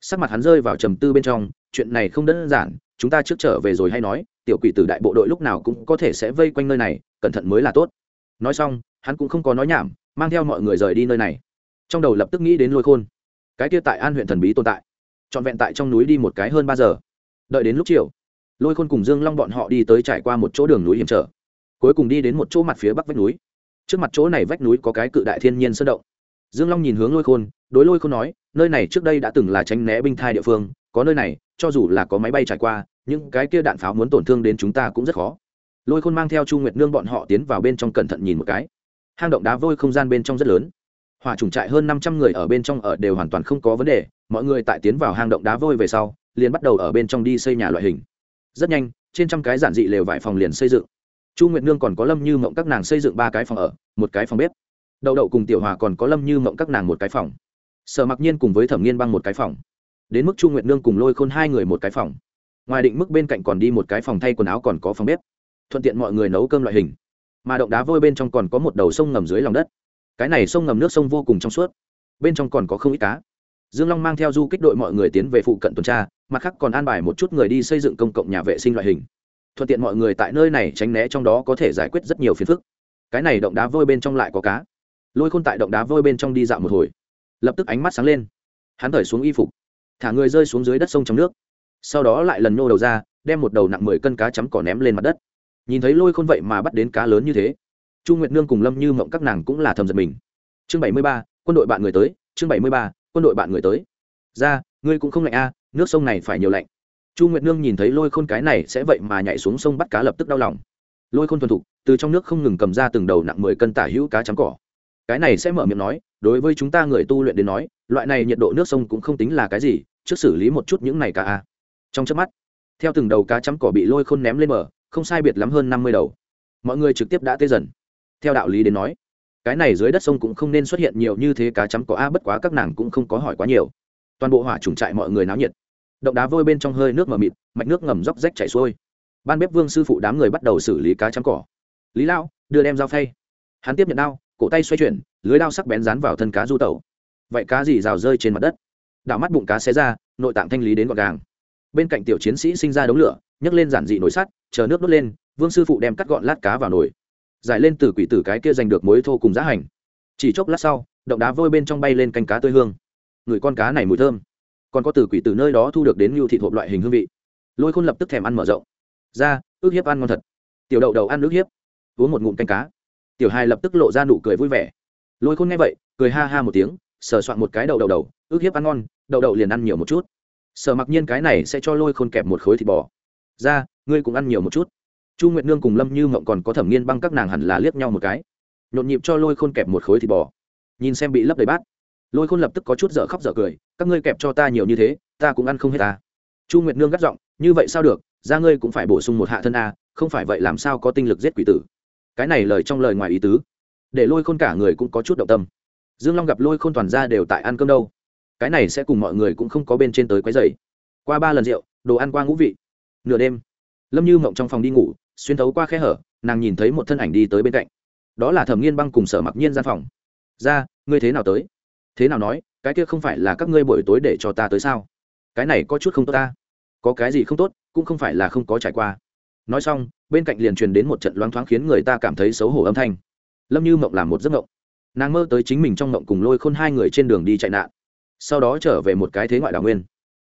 Sắc mặt hắn rơi vào trầm tư bên trong, chuyện này không đơn giản, chúng ta trước trở về rồi hay nói, tiểu quỷ tử đại bộ đội lúc nào cũng có thể sẽ vây quanh nơi này, cẩn thận mới là tốt. Nói xong, hắn cũng không có nói nhảm, mang theo mọi người rời đi nơi này. Trong đầu lập tức nghĩ đến lôi khôn. Cái kia tại an huyện thần bí tồn tại. Trọn vẹn tại trong núi đi một cái hơn ba giờ. Đợi đến lúc chiều, lôi khôn cùng dương long bọn họ đi tới trải qua một chỗ đường núi hiểm trở. Cuối cùng đi đến một chỗ mặt phía bắc vách núi. Trước mặt chỗ này vách núi có cái cự đại thiên nhiên sơn động dương long nhìn hướng lôi khôn, đối lôi khôn nói, nơi này trước đây đã từng là tránh né binh thai địa phương, có nơi này, cho dù là có máy bay trải qua, những cái kia đạn pháo muốn tổn thương đến chúng ta cũng rất khó. Lôi khôn mang theo chu nguyệt nương bọn họ tiến vào bên trong cẩn thận nhìn một cái. Hang động đá vôi không gian bên trong rất lớn. Hỏa trùng trại hơn năm trăm người ở bên trong ở đều hoàn toàn không có vấn đề, mọi người tại tiến vào hang động đá vôi về sau, liền bắt đầu ở bên trong đi xây nhà loại hình. Rất nhanh, trên trăm cái giản dị lều vải phòng liền xây dựng. Chu nguyệt nương còn có lâm như mộng các nàng xây dựng ba cái phòng ở, một cái phòng bếp đậu đậu cùng tiểu hòa còn có lâm như mộng các nàng một cái phòng. Sở mặc nhiên cùng với thẩm nghiên băng một cái phòng. Đến mức chu nguyệt nương cùng lôi khôn hai người một cái phòng. Ngoài định mức bên cạnh còn đi một cái phòng thay quần áo còn có phòng bếp. Thuận tiện mọi người nấu cơm loại hình. Mà động đá vôi bên trong còn có một đầu sông ngầm dưới lòng đất. Cái này sông ngầm nước sông vô cùng trong suốt. Bên trong còn có không ít cá. Dương long mang theo du kích đội mọi người tiến về phụ cận tuần tra, mặt khác còn an bài một chút người đi xây dựng công cộng nhà vệ sinh loại hình. Thuận tiện mọi người tại nơi này tránh né trong đó có thể giải quyết rất nhiều phiền phức. Cái này động đá vôi bên trong lại có cá lôi khôn tại động đá vôi bên trong đi dạo một hồi lập tức ánh mắt sáng lên hắn thởi xuống y phục thả người rơi xuống dưới đất sông trong nước sau đó lại lần nhô đầu ra đem một đầu nặng mười cân cá chấm cỏ ném lên mặt đất nhìn thấy lôi khôn vậy mà bắt đến cá lớn như thế chu nguyệt nương cùng lâm như mộng các nàng cũng là thầm giật mình chương bảy mươi ba quân đội bạn người tới chương bảy mươi ba quân đội bạn người tới ra ngươi cũng không lạnh a à, nước sông này phải nhiều lạnh chu nguyệt nương nhìn thấy lôi khôn cái này sẽ vậy mà nhảy xuống sông bắt cá lập tức đau lòng lôi khôn thuần thục từ trong nước không ngừng cầm ra từng đầu nặng mười cân tả hữu cá chấm cỏ cái này sẽ mở miệng nói, đối với chúng ta người tu luyện đến nói, loại này nhiệt độ nước sông cũng không tính là cái gì, trước xử lý một chút những này cá a. Trong chớp mắt, theo từng đầu cá chấm cỏ bị lôi khôn ném lên bờ, không sai biệt lắm hơn năm mươi đầu. Mọi người trực tiếp đã tê dần. Theo đạo lý đến nói, cái này dưới đất sông cũng không nên xuất hiện nhiều như thế cá chấm cỏ a, bất quá các nàng cũng không có hỏi quá nhiều. Toàn bộ hỏa trùng trại mọi người náo nhiệt. Động đá vôi bên trong hơi nước mờ mịt, mạch nước ngầm róc rách chảy xuôi. Ban bếp vương sư phụ đám người bắt đầu xử lý cá chấm cỏ. Lý lao đưa đem dao phay. Hắn tiếp nhận đao cổ tay xoay chuyển, lưới đao sắc bén dán vào thân cá du tẩu. Vậy cá gì rào rơi trên mặt đất? Đảo mắt bụng cá xé ra, nội tạng thanh lý đến gọn gàng. Bên cạnh tiểu chiến sĩ sinh ra đống lửa, nhấc lên giản dị nồi sắt, chờ nước đốt lên, vương sư phụ đem cắt gọn lát cá vào nồi. Giải lên từ quỷ tử cái kia giành được mối thô cùng giá hành. Chỉ chốc lát sau, động đá vôi bên trong bay lên canh cá tươi hương. Người con cá này mùi thơm. Còn có từ quỷ tử nơi đó thu được đến nhu thị thuộc loại hình hương vị. Lôi khôn lập tức thèm ăn mở rộng. Ra, ước hiếp ăn ngon thật. Tiểu đậu đầu ăn ước hiếp. Uống một ngụm canh cá tiểu hai lập tức lộ ra nụ cười vui vẻ. Lôi khôn nghe vậy, cười ha ha một tiếng, sờ soạn một cái đậu đầu đầu ước hiếp ăn ngon, đậu đậu liền ăn nhiều một chút. Sở mặc nhiên cái này sẽ cho lôi khôn kẹp một khối thịt bò. Ra, ngươi cũng ăn nhiều một chút. Chu nguyệt nương cùng lâm như mộng còn có thẩm nghiên băng các nàng hẳn là liếc nhau một cái. Nhộn nhịp cho lôi khôn kẹp một khối thịt bò. Nhìn xem bị lấp đầy bát. Lôi khôn lập tức có chút dở khóc dở cười, các ngươi kẹp cho ta nhiều như thế, ta cũng ăn không hết ta. Chu nguyệt nương gắt giọng, như vậy sao được, ra ngươi cũng phải bổ sung một hạ thân a, không phải vậy làm sao có tinh lực giết quỷ tử cái này lời trong lời ngoài ý tứ. Để lôi khôn cả người cũng có chút động tâm. Dương long gặp lôi khôn toàn ra đều tại ăn cơm đâu. Cái này sẽ cùng mọi người cũng không có bên trên tới quấy dày qua ba lần rượu, đồ ăn qua ngũ vị. Nửa đêm, lâm như mộng trong phòng đi ngủ, xuyên thấu qua khe hở, nàng nhìn thấy một thân ảnh đi tới bên cạnh. Đó là thẩm nghiên băng cùng sở mặc nhiên gian phòng. Ra, ngươi thế nào tới? Thế nào nói, cái kia không phải là các ngươi buổi tối để cho ta tới sao? Cái này có chút không tốt ta. Có cái gì không tốt, cũng không phải là không có trải qua nói xong, bên cạnh liền truyền đến một trận loáng thoáng khiến người ta cảm thấy xấu hổ âm thanh. Lâm như mộng làm một giấc mộng. Nàng mơ tới chính mình trong mộng cùng lôi khôn hai người trên đường đi chạy nạn. Sau đó trở về một cái thế ngoại đào nguyên.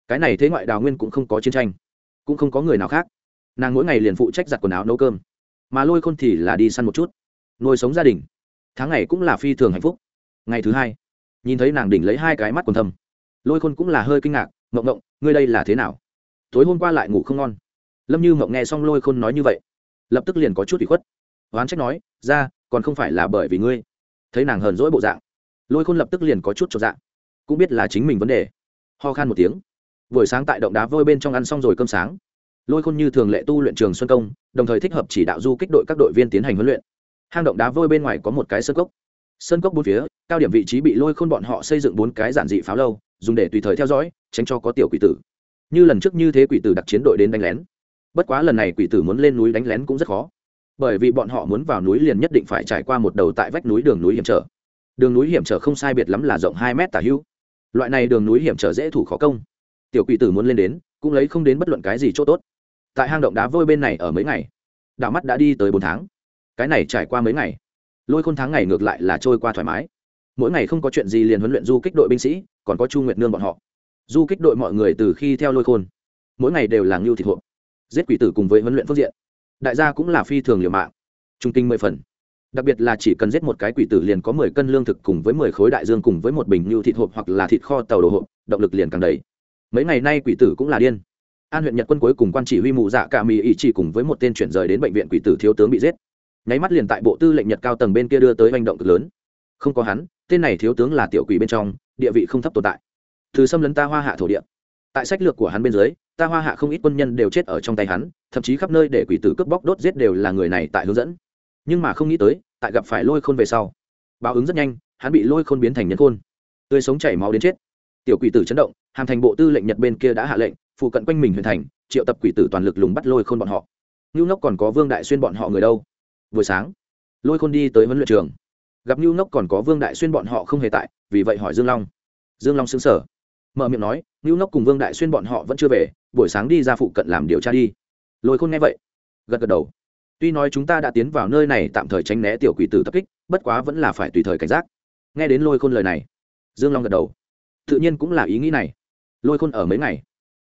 Cái này thế ngoại đào nguyên cũng không có chiến tranh, cũng không có người nào khác. Nàng mỗi ngày liền phụ trách giặt quần áo nấu cơm. Mà lôi khôn thì là đi săn một chút, nuôi sống gia đình. Tháng ngày cũng là phi thường hạnh phúc. Ngày thứ hai, nhìn thấy nàng đỉnh lấy hai cái mắt còn thâm. Lôi khôn cũng là hơi kinh ngạc, mộng mộng, ngươi đây là thế nào? Tối hôm qua lại ngủ không ngon lâm như mộng nghe xong lôi khôn nói như vậy, lập tức liền có chút bị khuất. Oán trách nói, ra, còn không phải là bởi vì ngươi. Thấy nàng hờn dỗi bộ dạng, lôi khôn lập tức liền có chút cho dạng cũng biết là chính mình vấn đề. Ho khan một tiếng. Buổi sáng tại động đá vôi bên trong ăn xong rồi cơm sáng. Lôi khôn như thường lệ tu luyện trường xuân công, đồng thời thích hợp chỉ đạo du kích đội các đội viên tiến hành huấn luyện. Hang động đá vôi bên ngoài có một cái sân cốc. Sân cốc bốn phía, cao điểm vị trí bị lôi khôn bọn họ xây dựng bốn cái giản dị pháo lâu, dùng để tùy thời theo dõi, tránh cho có tiểu quỷ tử. Như lần trước như thế quỷ tử đặc chiến đội đến đánh lén bất quá lần này quỷ tử muốn lên núi đánh lén cũng rất khó. Bởi vì bọn họ muốn vào núi liền nhất định phải trải qua một đầu tại vách núi đường núi hiểm trở. Đường núi hiểm trở không sai biệt lắm là rộng hai mét tả hữu. Loại này đường núi hiểm trở dễ thủ khó công. Tiểu quỷ tử muốn lên đến, cũng lấy không đến bất luận cái gì c h ỗ t ố t tại hang động đá vôi bên này ở mấy ngày đảo mắt đã đi tới bốn tháng. Cái này trải qua mấy ngày, lôi khôn tháng ngày ngược lại là trôi qua thoải mái. Mỗi ngày không có chuyện gì liền huấn luyện du kích đội binh sĩ, còn có chu nguyệt nương bọn họ. Du kích đội mọi người từ khi theo lôi khôn, mỗi ngày đều là ngưu thịt hộp giết quỷ tử cùng với huấn luyện phương diện. Đại gia cũng là phi thường liều mạng. Trung kinh mười phần. Đặc biệt là chỉ cần giết một cái quỷ tử liền có mười cân lương thực cùng với mười khối đại dương cùng với một bình như thịt hộp hoặc là thịt kho tàu đồ hộp, động lực liền càng đầy. Mấy ngày nay quỷ tử cũng là điên. An huyện nhật quân cuối cùng quan chỉ huy mù dạ cả mì ý chỉ cùng với một tên chuyển rời đến bệnh viện quỷ tử thiếu tướng bị giết. Nháy mắt liền tại bộ tư lệnh nhật cao tầng bên kia đưa tới hành động cực lớn. Không có hắn, tên này thiếu tướng là tiểu quỷ bên trong, địa vị không thấp tồn tại. Từ xâm lấn ta hoa hạ thổ địa tại sách lược của hắn bên dưới, ta hoa hạ không ít quân nhân đều chết ở trong tay hắn, thậm chí khắp nơi để quỷ tử cướp bóc đốt giết đều là người này tại hướng dẫn. Nhưng mà không nghĩ tới, tại gặp phải lôi khôn về sau, báo ứng rất nhanh, hắn bị lôi khôn biến thành nhân khôn. Tươi sống chảy máu đến chết. Tiểu quỷ tử chấn động, hàm thành bộ tư lệnh nhật bên kia đã hạ lệnh, phụ cận quanh mình huyền thành, triệu tập quỷ tử toàn lực lùng bắt lôi khôn bọn họ. Ngưu ngốc còn có vương đại xuyên bọn họ người đâu? Buổi sáng, lôi khôn đi tới huấn luyện trường. Gặp ngưu ngốc còn có vương đại xuyên bọn họ không hề tại, vì vậy hỏi dương long. Dương long xứng sở mở miệng nói ngưu ngốc cùng vương đại xuyên bọn họ vẫn chưa về, buổi sáng đi ra phụ cận làm điều tra đi. Lôi khôn nghe vậy, gật gật đầu. Tuy nói chúng ta đã tiến vào nơi này tạm thời tránh né tiểu quỷ tử tập kích, bất quá vẫn là phải tùy thời cảnh giác. Nghe đến lôi khôn lời này, dương long gật đầu. Tự nhiên cũng là ý nghĩ này. Lôi khôn ở mấy ngày?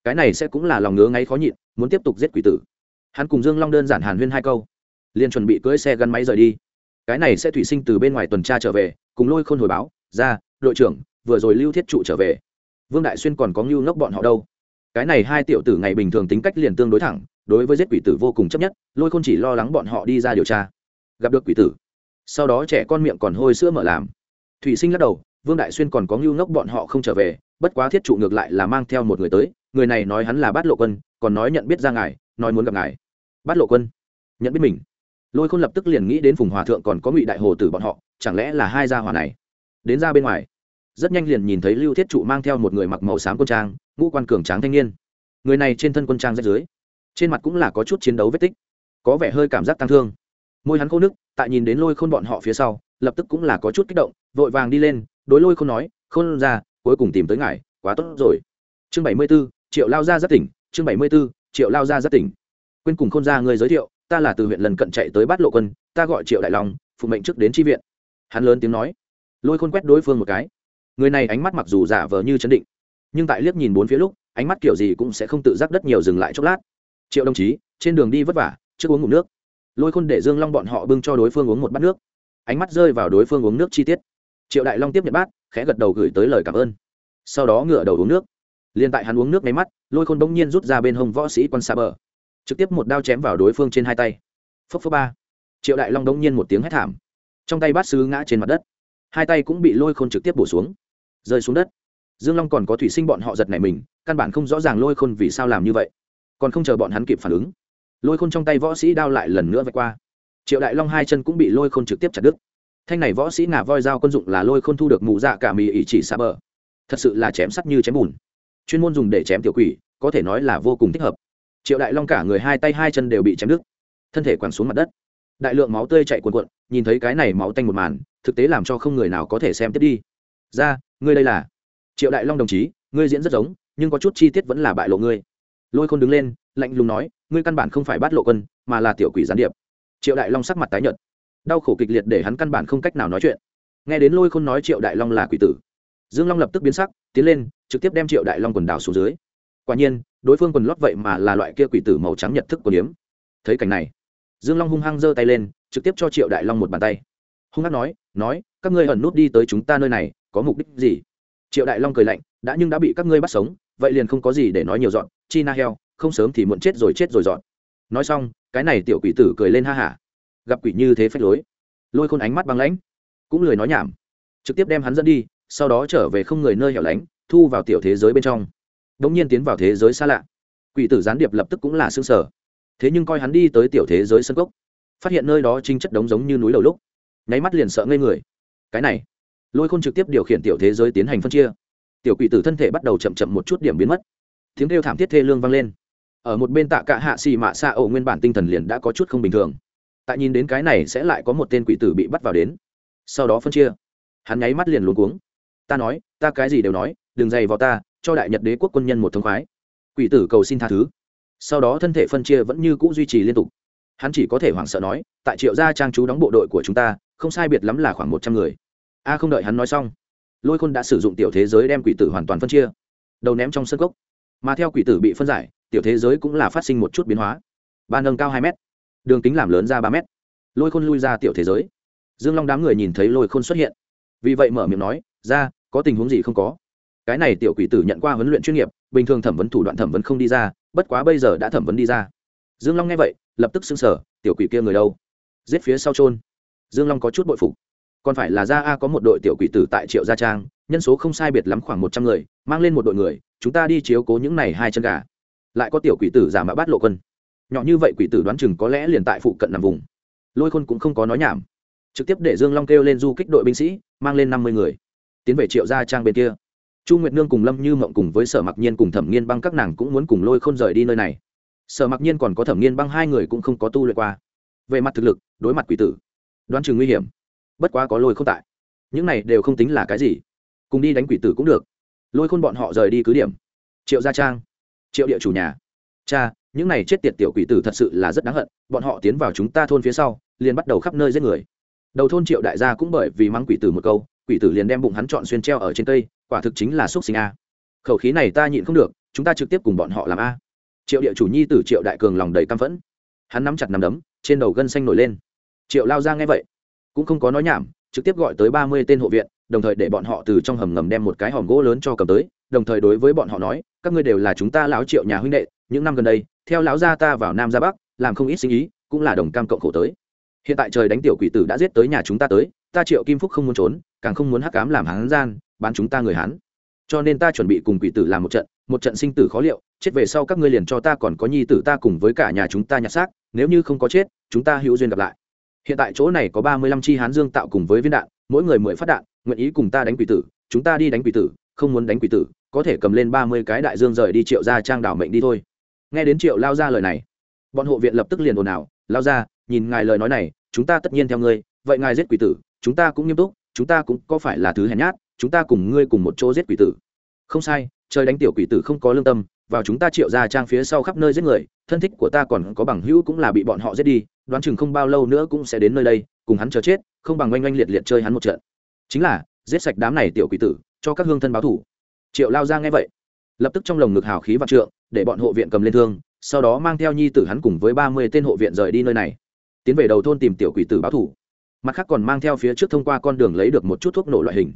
Cái này sẽ cũng là lòng ngứa ngáy khó nhịn, muốn tiếp tục giết quỷ tử. Hắn cùng dương long đơn giản hàn huyên hai câu. Liền chuẩn bị cưỡi xe gắn máy rời đi. Cái này sẽ thủy sinh từ bên ngoài tuần tra trở về, cùng lôi khôn hồi báo, ra, đội trưởng, vừa rồi lưu thiết trụ trở về vương đại xuyên còn có ngưu ngốc bọn họ đâu? Cái này hai tiểu tử ngày bình thường tính cách liền tương đối thẳng, đối với giết quỷ tử vô cùng chấp nhất, lôi khôn chỉ lo lắng bọn họ đi ra điều tra. Gặp được quỷ tử. Sau đó trẻ con miệng còn hôi sữa mở làm. Thủy sinh lắc đầu, vương đại xuyên còn có ngưu ngốc bọn họ không trở về, bất quá thiết trụ ngược lại là mang theo một người tới, người này nói hắn là bát lộ quân, còn nói nhận biết ra ngài, nói muốn gặp ngài. Bát lộ quân, nhận biết mình. Lôi khôn lập tức liền nghĩ đến phùng hòa thượng còn có ngụy đại hồ tử bọn họ, chẳng lẽ là hai gia hòa này? Đến ra bên ngoài rất nhanh liền nhìn thấy lưu thiết trụ mang theo một người mặc màu xám quân trang, ngũ quan cường tráng thanh niên. Người này trên thân quân trang rách dưới, trên mặt cũng là có chút chiến đấu vết tích, có vẻ hơi cảm giác tăng thương. Môi hắn khô nước tại nhìn đến lôi khôn bọn họ phía sau, lập tức cũng là có chút kích động, vội vàng đi lên, đối lôi khôn nói, khôn ra, cuối cùng tìm tới ngài, quá tốt rồi. Chương bảy mươi b ố triệu lao ra rất tỉnh, chương bảy mươi b ố triệu lao ra rất tỉnh. Quên cùng khôn ra người giới thiệu, ta là từ huyện lần cận chạy tới bát lộ quân, ta gọi triệu đại long, phụ mệnh trước đến tri viện. Hắn lớn tiếng nói. Lôi khôn quét đối phương một cái người này ánh mắt mặc dù giả vờ như chấn định, nhưng tại liếc nhìn bốn phía lúc, ánh mắt kiểu gì cũng sẽ không tự giác đất nhiều dừng lại chốc lát. Triệu đồng chí, trên đường đi vất vả, trước uống ngụm nước. Lôi khôn để dương long bọn họ bưng cho đối phương uống một bát nước. Ánh mắt rơi vào đối phương uống nước chi tiết. Triệu đại long tiếp nhận bát, khẽ gật đầu gửi tới lời cảm ơn. Sau đó ngửa đầu uống nước. Liền tại hắn uống nước máy mắt, lôi khôn bỗng nhiên rút ra bên hông võ sĩ quan xa bờ, trực tiếp một đao chém vào đối phương trên hai tay. Phốc phốc ba. Triệu đại long bỗng nhiên một tiếng hét thảm. Trong tay bát sứ ngã trên mặt đất. Hai tay cũng bị lôi khôn trực tiếp bổ xuống rơi xuống đất. Dương long còn có thủy sinh bọn họ giật này mình, căn bản không rõ ràng lôi khôn vì sao làm như vậy. Còn không chờ bọn hắn kịp phản ứng, lôi khôn trong tay võ sĩ đao lại lần nữa vạch qua. Triệu đại long hai chân cũng bị lôi khôn trực tiếp chặt đứt. Thanh này võ sĩ ngả voi dao quân dụng là lôi khôn thu được mụ dạ cả mì ỉ chỉ xa bờ. Thật sự là chém sắt như chém bùn. Chuyên môn dùng để chém tiểu quỷ, có thể nói là vô cùng thích hợp. Triệu đại long cả người hai tay hai chân đều bị chém đứt, thân thể quẳng xuống mặt đất. Đại lượng máu tươi chạy cuồn cuộn, nhìn thấy cái này máu tanh một màn, thực tế làm cho không người nào có thể xem tiếp đi. Ra ngươi đây là triệu đại long đồng chí ngươi diễn rất giống nhưng có chút chi tiết vẫn là bại lộ ngươi lôi khôn đứng lên lạnh lùng nói ngươi căn bản không phải bắt lộ quân mà là tiểu quỷ gián điệp triệu đại long sắc mặt tái nhợt đau khổ kịch liệt để hắn căn bản không cách nào nói chuyện nghe đến lôi khôn nói triệu đại long là quỷ tử dương long lập tức biến sắc tiến lên trực tiếp đem triệu đại long quần đảo xuống dưới quả nhiên đối phương quần lót vậy mà là loại kia quỷ tử màu trắng nhật thức của điếm thấy cảnh này dương long hung hăng giơ tay lên trực tiếp cho triệu đại long một bàn tay hung hăng nói nói các ngươi ẩn nút đi tới chúng ta nơi này có mục đích gì? Triệu đại long cười lạnh đã nhưng đã bị các ngươi bắt sống vậy liền không có gì để nói nhiều dọn chi na heo không sớm thì muộn chết rồi chết rồi dọn. Nói xong cái này tiểu quỷ tử cười lên ha hả. Gặp quỷ như thế phách lối. Lôi khôn ánh mắt băng lãnh cũng lười nói nhảm. Trực tiếp đem hắn dẫn đi sau đó trở về không người nơi hẻo lánh thu vào tiểu thế giới bên trong. Đ ỗ n g nhiên tiến vào thế giới xa lạ. Quỷ tử gián điệp lập tức cũng là xương sở thế nhưng coi hắn đi tới tiểu thế giới sân cốc, phát hiện nơi đó chính chất đống giống như núi đầu lúc. Nháy mắt liền sợ ngây người. Cái này lôi khôn trực tiếp điều khiển tiểu thế giới tiến hành phân chia. Tiểu quỷ tử thân thể bắt đầu chậm chậm một chút điểm biến mất. Tiếng kêu thảm thiết thê lương vang lên. Ở một bên tạ cả hạ xì mạ xạ ổ nguyên bản tinh thần liền đã có chút không bình thường. Tại nhìn đến cái này sẽ lại có một tên quỷ tử bị bắt vào đến. Sau đó phân chia. Hắn nháy mắt liền luống cuống. Ta nói, ta cái gì đều nói, đừng dày vào ta, cho đại nhật đế quốc quân nhân một thông khoái. Quỷ tử cầu xin tha thứ. Sau đó thân thể phân chia vẫn như cũ duy trì liên tục. Hắn chỉ có thể hoảng sợ nói, tại triệu gia trang chú đóng bộ đội của chúng ta, không sai biệt lắm là khoảng một trăm người a không đợi hắn nói xong lôi khôn đã sử dụng tiểu thế giới đem quỷ tử hoàn toàn phân chia đầu ném trong sân cốc, mà theo quỷ tử bị phân giải tiểu thế giới cũng là phát sinh một chút biến hóa. Ba nâng cao hai m đường kính làm lớn ra ba m lôi khôn lui ra tiểu thế giới. Dương long đám người nhìn thấy lôi khôn xuất hiện vì vậy mở miệng nói ra có tình huống gì không có? Cái này tiểu quỷ tử nhận qua huấn luyện chuyên nghiệp bình thường thẩm vấn thủ đoạn thẩm vấn không đi ra bất quá bây giờ đã thẩm vấn đi ra. Dương long nghe vậy lập tức xưng sở tiểu quỷ kia người đâu? Giết phía sau trôn dương long có chút bội phục còn phải là gia a có một đội tiểu quỷ tử tại triệu gia trang, nhân số không sai biệt lắm khoảng một trăm người, mang lên một đội người, chúng ta đi chiếu cố những này hai chân gà. Lại có tiểu quỷ tử giả mã bát lộ quân. Nhỏ như vậy quỷ tử đoán chừng có lẽ liền tại phụ cận nằm vùng. Lôi khôn cũng không có nói nhảm. Trực tiếp để dương long kêu lên du kích đội binh sĩ, mang lên năm mươi người. Tiến về triệu gia trang bên kia. Chu nguyệt nương cùng lâm như mộng cùng với sở mặc nhiên cùng thẩm nghiên băng các nàng cũng muốn cùng lôi khôn rời đi nơi này. Sở mặc nhiên còn có thẩm nghiên băng hai người cũng không có tu luyện qua. Về mặt thực lực, đối mặt quỷ tử, đoán chừng nguy hiểm bất quá có lôi không tại. Những này đều không tính là cái gì. Cùng đi đánh quỷ tử cũng được. Lôi khôn bọn họ rời đi cứ điểm. Triệu gia trang. Triệu địa chủ nhà. Cha, những này chết tiệt tiểu quỷ tử thật sự là rất đáng hận. Bọn họ tiến vào chúng ta thôn phía sau, liền bắt đầu khắp nơi giết người. Đầu thôn triệu đại gia cũng bởi vì mắng quỷ tử một câu, quỷ tử liền đem bụng hắn chọn xuyên treo ở trên cây, quả thực chính là xúc sinh a. Khẩu khí này ta nhịn không được, chúng ta trực tiếp cùng bọn họ làm a. Triệu địa chủ nhi tử triệu đại cường lòng đầy căm phẫn. Hắn nắm chặt nắm đấm, trên đầu gân xanh nổi lên. Triệu lao ra nghe vậy cũng không có nói nhảm, trực tiếp gọi tới ba mươi tên hộ viện, đồng thời để bọn họ từ trong hầm ngầm đem một cái hòm gỗ lớn cho cầm tới, đồng thời đối với bọn họ nói, các ngươi đều là chúng ta lão triệu nhà huynh đệ, những năm gần đây, theo lão gia ta vào nam ra bắc, làm không ít sinh ý, cũng là đồng cam cộng khổ tới. Hiện tại trời đánh tiểu quỷ tử đã giết tới nhà chúng ta tới, ta triệu kim phúc không muốn trốn, càng không muốn hắc cám làm hán gian, bán chúng ta người hán. Cho nên ta chuẩn bị cùng quỷ tử làm một trận một trận sinh tử khó liệu, chết về sau các ngươi liền cho ta còn có nhi tử ta cùng với cả nhà chúng ta nhặt xác, nếu như không có chết, chúng ta hữu duyên gặp lại hiện tại chỗ này có ba mươi lăm chi hán dương tạo cùng với viên đạn, mỗi người mười phát đạn, nguyện ý cùng ta đánh quỷ tử, chúng ta đi đánh quỷ tử, không muốn đánh quỷ tử, có thể cầm lên ba mươi cái đại dương rời đi triệu ra trang đảo mệnh đi thôi. Nghe đến triệu lao ra lời này, bọn hộ viện lập tức liền ồn ào, lao ra, nhìn ngài lời nói này, chúng ta tất nhiên theo ngươi, vậy ngài giết quỷ tử, chúng ta cũng nghiêm túc, chúng ta cũng có phải là thứ hèn nhát, chúng ta cùng ngươi cùng một chỗ giết quỷ tử. Không sai, trời đánh tiểu quỷ tử không có lương tâm vào chúng ta triệu ra trang phía sau khắp nơi giết người, thân thích của ta còn có bằng hữu cũng là bị bọn họ giết đi, đoán chừng không bao lâu nữa cũng sẽ đến nơi đây, cùng hắn chờ chết, không bằng oanh oanh liệt liệt chơi hắn một trận. Chính là, giết sạch đám này tiểu quỷ tử, cho các hương thân báo thủ. Triệu lao ra nghe vậy, lập tức trong lồng ngực hào khí vạn trượng, để bọn hộ viện cầm lên thương, sau đó mang theo nhi tử hắn cùng với ba mươi tên hộ viện rời đi nơi này, tiến về đầu thôn tìm tiểu quỷ tử báo thủ. Mặt khác còn mang theo phía trước thông qua con đường lấy được một chút thuốc nổ loại hình,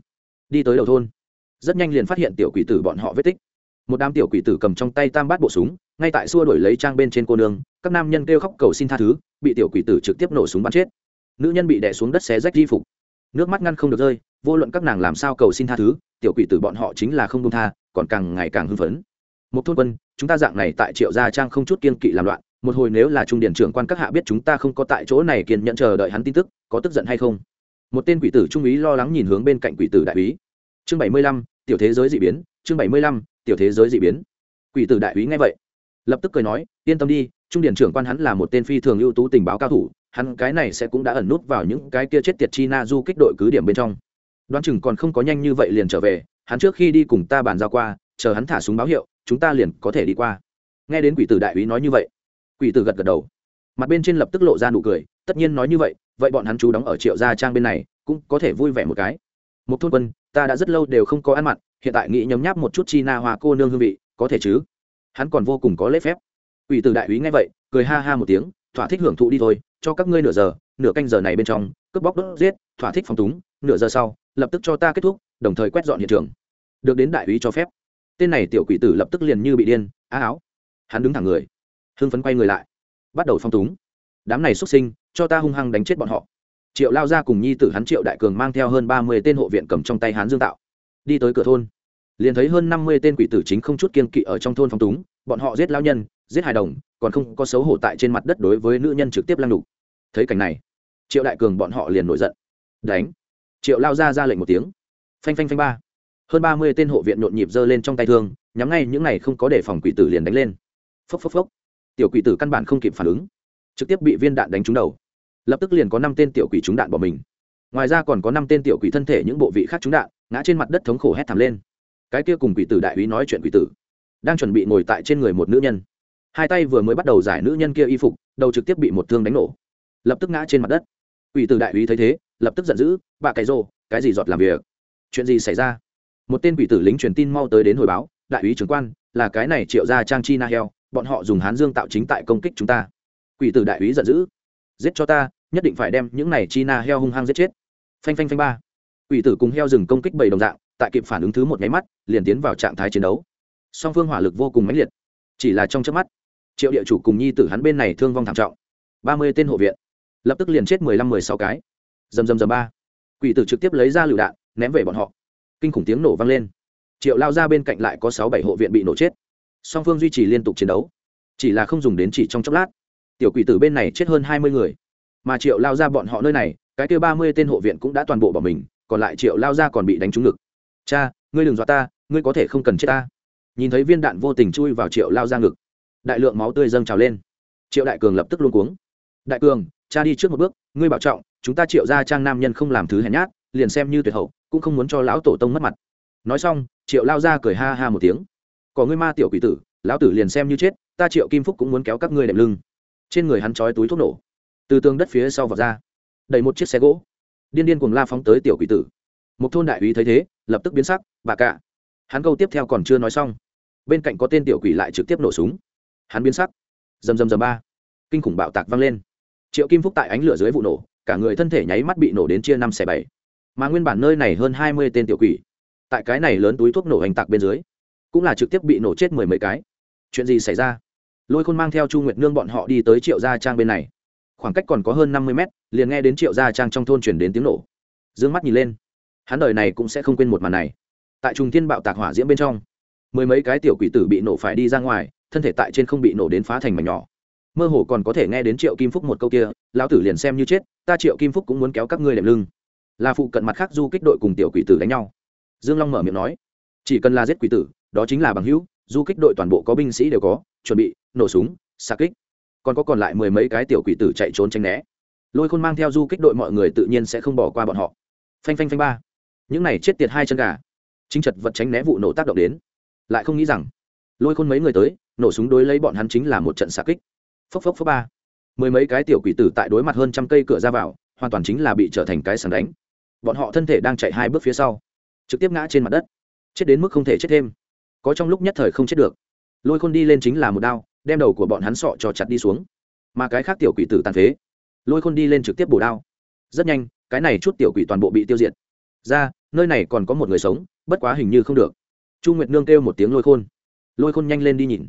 đi tới đầu thôn. Rất nhanh liền phát hiện tiểu quỷ tử bọn họ vết tích một đám tiểu quỷ tử cầm trong tay tam bát bộ súng, ngay tại xua đổi lấy trang bên trên cô nương, các nam nhân kêu khóc cầu xin tha thứ, bị tiểu quỷ tử trực tiếp nổ súng bắn chết. Nữ nhân bị đè xuống đất xé rách di phục. Nước mắt ngăn không được rơi, vô luận các nàng làm sao cầu xin tha thứ, tiểu quỷ tử bọn họ chính là không công tha, còn càng ngày càng hưng phấn. Một thôn quân, chúng ta dạng này tại triệu gia trang không chút kiên kỵ làm loạn, một hồi nếu là trung điển trưởng quan các hạ biết chúng ta không có tại chỗ này kiên nhận chờ đợi hắn tin tức, có tức giận hay không? Một tên quỷ tử trung úy lo lắng nhìn hướng bên cạnh quỷ tử đại úy. Chương bảy mươi lăm, tiểu thế giới d ị biến, chương bảy mươi lăm tiểu thế giới dị biến. Quỷ tử đại úy nghe vậy, lập tức cười nói, yên tâm đi, trung điển trưởng quan hắn là một tên phi thường ưu tú tình báo cao thủ, hắn cái này sẽ cũng đã ẩn nút vào những cái kia chết tiệt chi na du kích đội cứ điểm bên trong. Đoán chừng còn không có nhanh như vậy liền trở về, hắn trước khi đi cùng ta bàn giao qua, chờ hắn thả súng báo hiệu, chúng ta liền có thể đi qua. Nghe đến quỷ tử đại úy nói như vậy, quỷ tử gật gật đầu. Mặt bên trên lập tức lộ ra nụ cười, tất nhiên nói như vậy vậy bọn hắn chú đóng ở triệu gia trang bên này, cũng có thể vui vẻ một cái. Một thôn quân, ta đã rất lâu đều không có ăn mặn hiện tại nghĩ nhấm nháp một chút chi na hoa cô nương hương vị, có thể chứ? Hắn còn vô cùng có lễ phép. Ủy tử đại úy nghe vậy, cười ha ha một tiếng, thỏa thích hưởng thụ đi thôi, cho các ngươi nửa giờ, nửa canh giờ này bên trong, cướp bóc đốt giết, thỏa thích phóng túng, nửa giờ sau, lập tức cho ta kết thúc, đồng thời quét dọn hiện trường. Được đến đại úy cho phép. Tên này tiểu quỷ tử lập tức liền như bị điên, á áo. Hắn đứng thẳng người. Hưng phấn quay người lại. Bắt đầu phong túng. Đám này xuất sinh, cho ta hung hăng đánh chết bọn họ. Triệu lao ra cùng nhi tử hắn triệu đại cường mang theo hơn ba mươi tên hộ viện cầm trong tay hán dương tạo đi tới cửa thôn. Liền thấy hơn năm mươi tên quỷ tử chính không chút kiên kỵ ở trong thôn phong túng, bọn họ giết lao nhân, giết hài đồng, còn không có xấu hổ tại trên mặt đất đối với nữ nhân trực tiếp lăng đục thấy cảnh này, triệu đại cường bọn họ liền nổi giận. Đánh. Triệu lao ra ra lệnh một tiếng. Phanh phanh phanh ba. Hơn ba mươi tên hộ viện nhộn nhịp giơ lên trong tay thương, nhắm ngay những này không có đề phòng quỷ tử liền đánh lên. Phốc phốc phốc. Tiểu quỷ tử căn bản không kịp phản ứng, trực tiếp bị viên đạn đánh trúng đầu. Lập tức liền có năm tên tiểu quỷ trúng đạn bỏ mình ngoài ra còn có năm tên tiểu quỷ thân thể những bộ vị khác trúng đạn, ngã trên mặt đất thống khổ hét thảm lên. Cái kia cùng quỷ tử đại úy nói chuyện quỷ tử, đang chuẩn bị ngồi tại trên người một nữ nhân. Hai tay vừa mới bắt đầu giải nữ nhân kia y phục, đầu trực tiếp bị một thương đánh nổ. Lập tức ngã trên mặt đất. Quỷ tử đại úy thấy thế, lập tức giận dữ, bà cái rô cái gì giọt làm việc? Chuyện gì xảy ra? Một tên quỷ tử lính truyền tin mau tới đến hồi báo, đại úy trưởng quan, là cái này triệu ra trang chi na heo, bọn họ dùng hán dương tạo chính tại công kích chúng ta. Quỷ tử đại úy giận dữ, giết cho ta, nhất định phải đem những này chi na heo hung hăng giết chết phanh phanh phanh ba. Quỷ tử cùng heo rừng công kích bảy đồng dạng, tại kịp phản ứng thứ một nháy mắt, liền tiến vào trạng thái chiến đấu. Song phương hỏa lực vô cùng mãnh liệt. Chỉ là trong chớp mắt, triệu địa chủ cùng nhi tử hắn bên này thương vong thảm trọng. Ba mươi tên hộ viện. Lập tức liền chết mười lăm mười sáu cái. Dầm dầm dầm ba. Quỷ tử trực tiếp lấy ra lựu đạn, ném về bọn họ. Kinh khủng tiếng nổ vang lên. Triệu lao ra bên cạnh lại có sáu bảy hộ viện bị nổ chết. Song phương duy trì liên tục chiến đấu. Chỉ là không dùng đến chỉ trong chốc lát. Tiểu quỷ tử bên này chết hơn hai mươi người. Mà triệu lao ra bọn họ nơi này cái kia ba mươi tên hộ viện cũng đã toàn bộ bỏ mình, còn lại triệu lao ra còn bị đánh trúng ngực. Cha, ngươi đừng dọa ta, ngươi có thể không cần chết ta. Nhìn thấy viên đạn vô tình chui vào triệu lao ra ngực. Đại lượng máu tươi dâng trào lên. Triệu đại cường lập tức luôn cuống. Đại cường, cha đi trước một bước, ngươi bảo trọng, chúng ta triệu ra trang nam nhân không làm thứ hèn nhát, liền xem như tuyệt hậu, cũng không muốn cho lão tổ tông mất mặt. Nói xong, triệu lao ra cười ha ha một tiếng. Có ngươi ma tiểu quỷ tử, lão tử liền xem như chết, ta triệu kim phúc cũng muốn kéo các ngươi đệm lưng. Trên người hắn trói túi thuốc nổ. Từ tường đất phía sau vào ra đẩy một chiếc xe gỗ. Điên điên cuồng la phóng tới tiểu quỷ tử. Một thôn đại úy thấy thế, lập tức biến sắc, bà cạ hắn câu tiếp theo còn chưa nói xong, bên cạnh có tên tiểu quỷ lại trực tiếp nổ súng. Hắn biến sắc. Rầm rầm rầm ba. Kinh khủng bạo tạc vang lên. Triệu kim phúc tại ánh lửa dưới vụ nổ, cả người thân thể nháy mắt bị nổ đến chia năm xẻ bảy. Mà nguyên bản nơi này hơn hai mươi tên tiểu quỷ, tại cái này lớn túi thuốc nổ hành tạc bên dưới, cũng là trực tiếp bị nổ chết mười mấy cái. Chuyện gì xảy ra? Lôi khôn mang theo chu nguyệt nương bọn họ đi tới triệu gia trang bên này khoảng cách còn có hơn năm mươi mét, liền nghe đến triệu gia trang trong thôn chuyển đến tiếng nổ. D ư ơ n g mắt nhìn lên. Hắn đời này cũng sẽ không quên một màn này. Tại trung thiên bạo tạc hỏa diễm bên trong, mười mấy cái tiểu quỷ tử bị nổ phải đi ra ngoài, thân thể tại trên không bị nổ đến phá thành mảnh nhỏ. Mơ hồ còn có thể nghe đến triệu kim phúc một câu kia, lão tử liền xem như chết, ta triệu kim phúc cũng muốn kéo các ngươi đệm lưng. Là phụ cận mặt khác du kích đội cùng tiểu quỷ tử đánh nhau. Dương long mở miệng nói, chỉ cần là giết quỷ tử, đó chính là bằng hữu, du kích đội toàn bộ có binh sĩ đều có, chuẩn bị, nổ súng, xạ kích còn có còn lại mười mấy cái tiểu quỷ tử chạy trốn tranh né. Lôi khôn mang theo du kích đội mọi người tự nhiên sẽ không bỏ qua bọn họ. Phanh phanh phanh ba. Những này chết tiệt hai chân gà. Chính chật vật tránh né vụ nổ tác động đến. Lại không nghĩ rằng, lôi khôn mấy người tới, nổ súng đối lấy bọn hắn chính là một trận xạ kích. Phốc phốc phốc ba. Mười mấy cái tiểu quỷ tử tại đối mặt hơn trăm cây cửa ra vào, hoàn toàn chính là bị trở thành cái sàn đánh. Bọn họ thân thể đang chạy hai bước phía sau, trực tiếp ngã trên mặt đất. Chết đến mức không thể chết thêm. Có trong lúc nhất thời không chết được. Lôi khôn đi lên chính là một đao đem đầu của bọn hắn sọ cho chặt đi xuống. Mà cái khác tiểu quỷ tử tàn phế, lôi khôn đi lên trực tiếp bổ đao. Rất nhanh, cái này chút tiểu quỷ toàn bộ bị tiêu diệt. Ra, nơi này còn có một người sống, bất quá hình như không được. Chu nguyệt nương kêu một tiếng lôi khôn. Lôi khôn nhanh lên đi nhìn.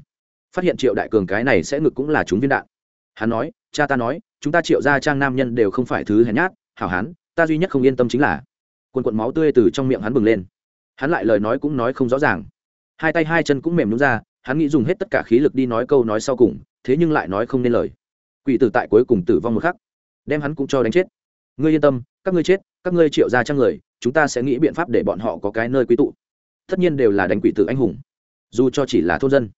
Phát hiện triệu đại cường cái này sẽ ngực cũng là chúng viên đạn. Hắn nói, cha ta nói, chúng ta triệu ra trang nam nhân đều không phải thứ hèn nhát, hảo hán, ta duy nhất không yên tâm chính là quần quận máu tươi từ trong miệng hắn bừng lên. Hắn lại lời nói cũng nói không rõ ràng. Hai tay hai chân cũng mềm nhún ra hắn nghĩ dùng hết tất cả khí lực đi nói câu nói sau cùng, thế nhưng lại nói không nên lời. Quỷ tử tại cuối cùng tử vong một khắc, đem hắn cũng cho đánh chết. Ngươi yên tâm, các ngươi chết, các ngươi triệu ra trang người, chúng ta sẽ nghĩ biện pháp để bọn họ có cái nơi quý tụ. Tất nhiên đều là đánh quỷ tử anh hùng. Dù cho chỉ là thôn dân,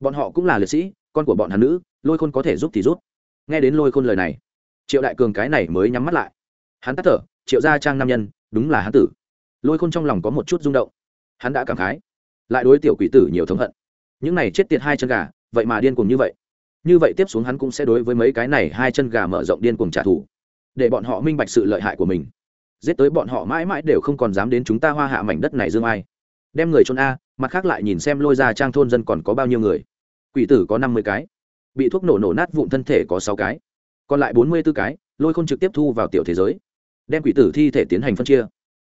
bọn họ cũng là liệt sĩ, con của bọn hắn nữ, lôi khôn có thể giúp thì rút nghe đến lôi khôn lời này, triệu đại cường cái này mới nhắm mắt lại. Hắn tắt thở, triệu gia trang nam nhân, đúng là hắn tử. Lôi khôn trong lòng có một chút rung động. Hắn đã cảm khái, lại đối tiểu quỷ tử nhiều thống hận những này chết tiệt hai chân gà, vậy mà điên cuồng như vậy. Như vậy tiếp xuống hắn cũng sẽ đối với mấy cái này hai chân gà mở rộng điên cuồng trả thù, để bọn họ minh bạch sự lợi hại của mình. Giết tới bọn họ mãi mãi đều không còn dám đến chúng ta hoa hạ mảnh đất này dương ai. Đem người trôn a, mặt khác lại nhìn xem lôi ra trang thôn dân còn có bao nhiêu người. Quỷ tử có năm mươi cái, bị thuốc nổ nổ nát vụn thân thể có sáu cái, còn lại bốn mươi b ố cái, lôi không trực tiếp thu vào tiểu thế giới. Đem quỷ tử thi thể tiến hành phân chia.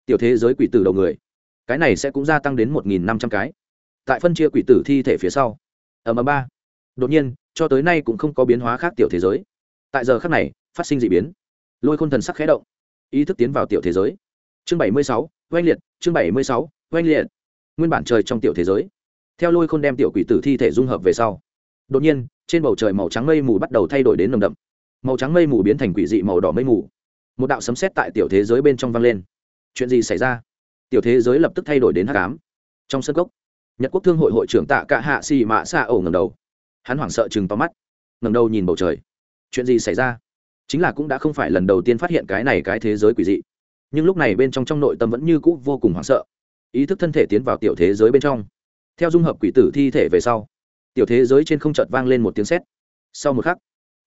Tiểu thế giới quỷ tử đầu người, cái này sẽ cũng gia tăng đến một nghìn năm trăm cái tại phân chia quỷ tử thi thể phía sau. Ở mà ba. Đột nhiên, cho tới nay cũng không có biến hóa khác tiểu thế giới. Tại giờ khắc này, phát sinh d ị biến. Lôi khôn thần sắc khé động. Ý thức tiến vào tiểu thế giới. Chương bảy mươi sáu, oanh liệt, chương bảy mươi sáu, oanh liệt. Nguyên bản trời trong tiểu thế giới. Theo lôi khôn đem tiểu quỷ tử thi thể dung hợp về sau. Đột nhiên, trên bầu trời màu trắng mây mù bắt đầu thay đổi đến nồng đậm. Màu trắng mây mù biến thành quỷ dị màu đỏ mây mù. Một đạo sấm sét tại tiểu thế giới bên trong vang lên. Chuyện gì xảy ra? Tiểu thế giới lập tức thay đổi đến h tám trong sân cốc nhật quốc thương hội hội trưởng tạ cả hạ xì mạ xạ ổ ngầm đầu. Hắn hoảng sợ chừng to mắt ngầm đầu nhìn bầu trời. Chuyện gì xảy ra? Chính là cũng đã không phải lần đầu tiên phát hiện cái này cái thế giới quỷ dị. Nhưng lúc này bên trong trong nội tâm vẫn như cũ vô cùng hoảng sợ. Ý thức thân thể tiến vào tiểu thế giới bên trong. Theo dung hợp quỷ tử thi thể về sau, tiểu thế giới trên không chợt vang lên một tiếng sét. Sau một khắc,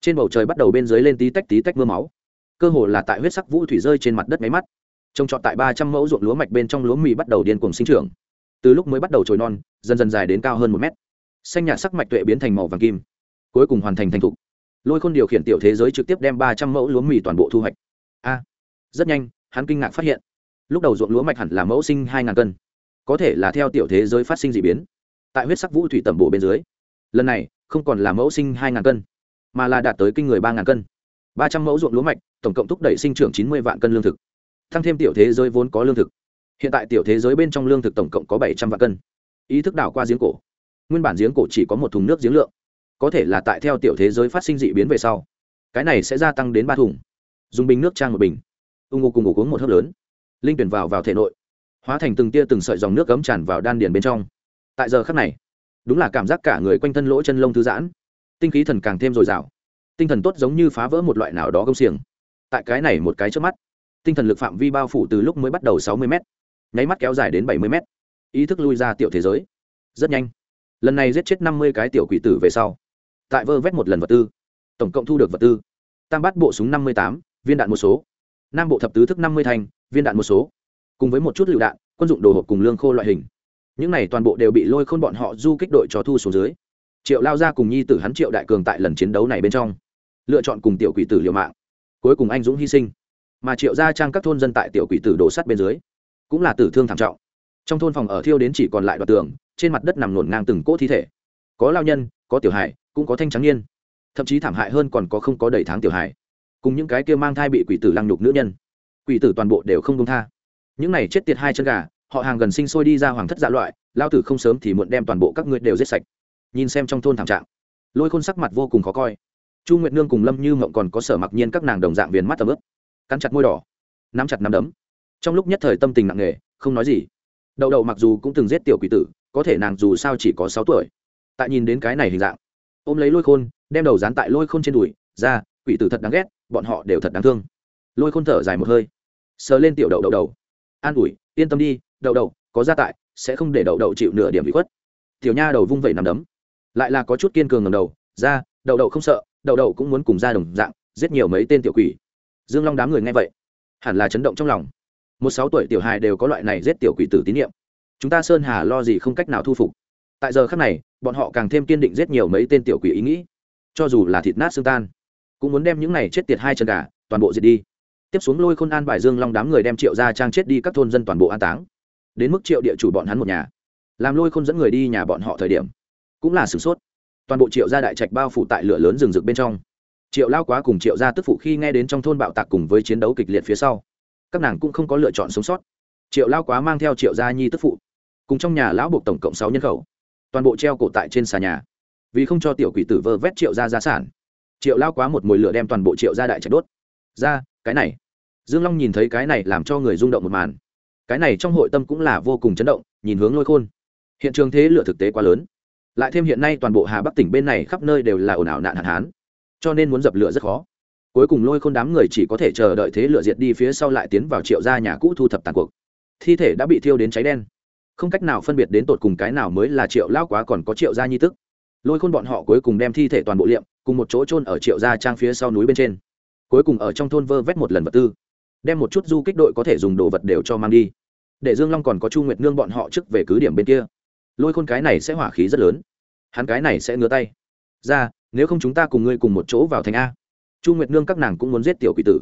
trên bầu trời bắt đầu bên dưới lên tí tách tí tách mưa máu. Cơ hồ là tại huyết sắc vũ thủy rơi trên mặt đất máy mắt. Trông trọt tại ba trăm mẫu ruộng lúa mạch bên trong lúa mì bắt đầu điên cuồng sinh trưởng từ lúc mới bắt đầu trồi non, dần dần dài đến cao hơn một mét. Xanh nhạt sắc mạch tuệ biến thành màu vàng kim, cuối cùng hoàn thành thành thục. Lôi khôn điều khiển tiểu thế giới trực tiếp đem ba trăm mẫu lúa mì toàn bộ thu hoạch. A, rất nhanh, hắn kinh ngạc phát hiện, lúc đầu ruộng lúa mạch hẳn là mẫu sinh hai ngàn cân, có thể là theo tiểu thế giới phát sinh d ị biến. Tại huyết sắc vũ thủy tẩm bộ bên dưới, lần này không còn là mẫu sinh hai ngàn cân, mà là đạt tới kinh người ba ngàn cân. Ba trăm mẫu ruộng lúa mạch, tổng cộng thúc đẩy sinh trưởng chín mươi vạn cân lương thực. Tăng thêm tiểu thế giới vốn có lương thực hiện tại tiểu thế giới bên trong lương thực tổng cộng có bảy trăm vạn cân. Ý thức đảo qua giếng cổ. Nguyên bản giếng cổ chỉ có một thùng nước giếng lượng. Có thể là tại theo tiểu thế giới phát sinh dị biến về sau, cái này sẽ gia tăng đến ba thùng. Dùng bình nước trang một bình. Ung ngô cùng ngủ uống một hớp lớn. Linh tuyển vào vào thể nội. Hóa thành từng tia từng sợi dòng nước cấm tràn vào đan điền bên trong. Tại giờ khắc này, đúng là cảm giác cả người quanh thân lỗ chân lông thư giãn. Tinh khí thần càng thêm dồi dào. Tinh thần tốt giống như phá vỡ một loại nào đó công xiềng. Tại cái này một cái trước mắt, tinh thần lực phạm vi bao phủ từ lúc mới bắt đầu sáu mươi m nháy mắt kéo dài đến bảy mươi mét, ý thức lui ra tiểu thế giới. Rất nhanh. Lần này giết chết năm mươi cái tiểu quỷ tử về sau tại vơ vét một lần vật tư. Tổng cộng thu được vật tư. Tam bát bộ súng năm mươi tám viên đạn một số. Nam bộ thập tứ thức năm mươi thành viên đạn một số. Cùng với một chút lựu đạn quân dụng đồ hộp cùng lương khô loại hình. Những này toàn bộ đều bị lôi khôn bọn họ du kích đội cho thu xuống dưới. Triệu lao ra cùng nhi tử hắn triệu đại cường tại lần chiến đấu này bên trong lựa chọn cùng tiểu quỷ tử liều mạng. Cuối cùng anh dũng hy sinh. Mà triệu gia trang các thôn dân tại tiểu quỷ tử đổ sắt bên dưới cũng là tử thương thảm trọng. Trong thôn phòng ở thiêu đến chỉ còn lại đoạn tường, trên mặt đất nằm nổn ngang từng cỗ thi thể. Có lao nhân, có tiểu hài, cũng có thanh trắng niên. Thậm chí thảm hại hơn còn có không có đầy tháng tiểu hài. Cùng những cái kia mang thai bị quỷ tử lăng nhục nữ nhân. Quỷ tử toàn bộ đều không công tha. Những này chết tiệt hai chân gà, họ hàng gần sinh sôi đi ra hoàng thất dạ loại, lao tử không sớm thì muộn đem toàn bộ các ngươi đều giết sạch. Nhìn xem trong thôn thảm trạng, lôi khôn sắc mặt vô cùng khó coi. Chu nguyệt nương cùng lâm như mộng còn có sở mặc nhiên các nàng đồng dạng viền mắt tầm ướp. Cắn chặt môi đỏ, nắm chặt nắm đấm trong lúc nhất thời tâm tình nặng nề, không nói gì. Đậu đậu mặc dù cũng từng giết tiểu quỷ tử, có thể nàng dù sao chỉ có sáu tuổi. Tại nhìn đến cái này hình dạng, ôm lấy lôi khôn, đem đầu dán tại lôi khôn trên đùi, ra, quỷ tử thật đáng ghét, bọn họ đều thật đáng thương. Lôi khôn thở dài một hơi, sờ lên tiểu đậu đậu đầu. An ủi, yên tâm đi, đậu đậu, có gia tại, sẽ không để đậu đậu chịu nửa điểm bị khuất. Tiểu nha đầu vung vẩy nằm đấm, lại là có chút kiên cường ngầm đầu, ra, đậu đậu không sợ, đậu đậu cũng muốn cùng ra đồng dạng, giết nhiều mấy tên tiểu quỷ. Dương long đám người nghe vậy, hẳn là chấn động trong lòng một sáu tuổi tiểu hài đều có loại này giết tiểu quỷ tử tín nhiệm. Chúng ta sơn hà lo gì không cách nào thu phục. Tại giờ khác này, bọn họ càng thêm kiên định giết nhiều mấy tên tiểu quỷ ý nghĩ. Cho dù là thịt nát xương tan, cũng muốn đem những này chết tiệt hai chân gà, toàn bộ diệt đi. Tiếp xuống lôi khôn an bài dương long đám người đem triệu ra trang chết đi các thôn dân toàn bộ an táng. Đến mức triệu địa chủ bọn hắn một nhà. Làm lôi khôn dẫn người đi nhà bọn họ thời điểm, cũng là sửng sốt. Toàn bộ triệu gia đại trạch bao phủ tại lửa lớn rừng rực bên trong. Triệu lao quá cùng triệu gia tức phụ khi nghe đến trong thôn bạo tạc cùng với chiến đấu kịch liệt phía sau các nàng cũng không có lựa chọn sống sót. Triệu lao quá mang theo triệu gia nhi tức phụ, cùng trong nhà lão buộc tổng cộng sáu nhân khẩu, toàn bộ treo cổ tại trên xà nhà. Vì không cho tiểu quỷ tử vơ vét triệu gia gia sản, triệu lao quá một mồi lửa đem toàn bộ triệu gia đại trạch đốt. Ra cái này. Dương long nhìn thấy cái này làm cho người rung động một màn. Cái này trong hội tâm cũng là vô cùng chấn động, nhìn hướng lôi khôn. Hiện trường thế lửa thực tế quá lớn. Lại thêm hiện nay toàn bộ hà bắc tỉnh bên này khắp nơi đều là ồn ào nạn hạn hán, cho nên muốn dập lửa rất khó cuối cùng lôi khôn đám người chỉ có thể chờ đợi thế lửa diệt đi phía sau lại tiến vào triệu gia nhà cũ thu thập tàn cuộc. Thi thể đã bị thiêu đến cháy đen. Không cách nào phân biệt đến tột cùng cái nào mới là triệu lao quá còn có triệu gia nhi tức. Lôi khôn bọn họ cuối cùng đem thi thể toàn bộ liệm, cùng một chỗ trôn ở triệu gia trang phía sau núi bên trên. Cuối cùng ở trong thôn vơ vét một lần vật tư. Đem một chút du kích đội có thể dùng đồ vật đều cho mang đi. Để dương long còn có chu nguyệt nương bọn họ trước về cứ điểm bên kia. Lôi khôn cái này sẽ hỏa khí rất lớn. Hắn cái này sẽ ngứa tay. Ra, nếu không chúng ta cùng ngươi cùng một chỗ vào thành a chu nguyệt nương các nàng cũng muốn giết tiểu quỷ tử.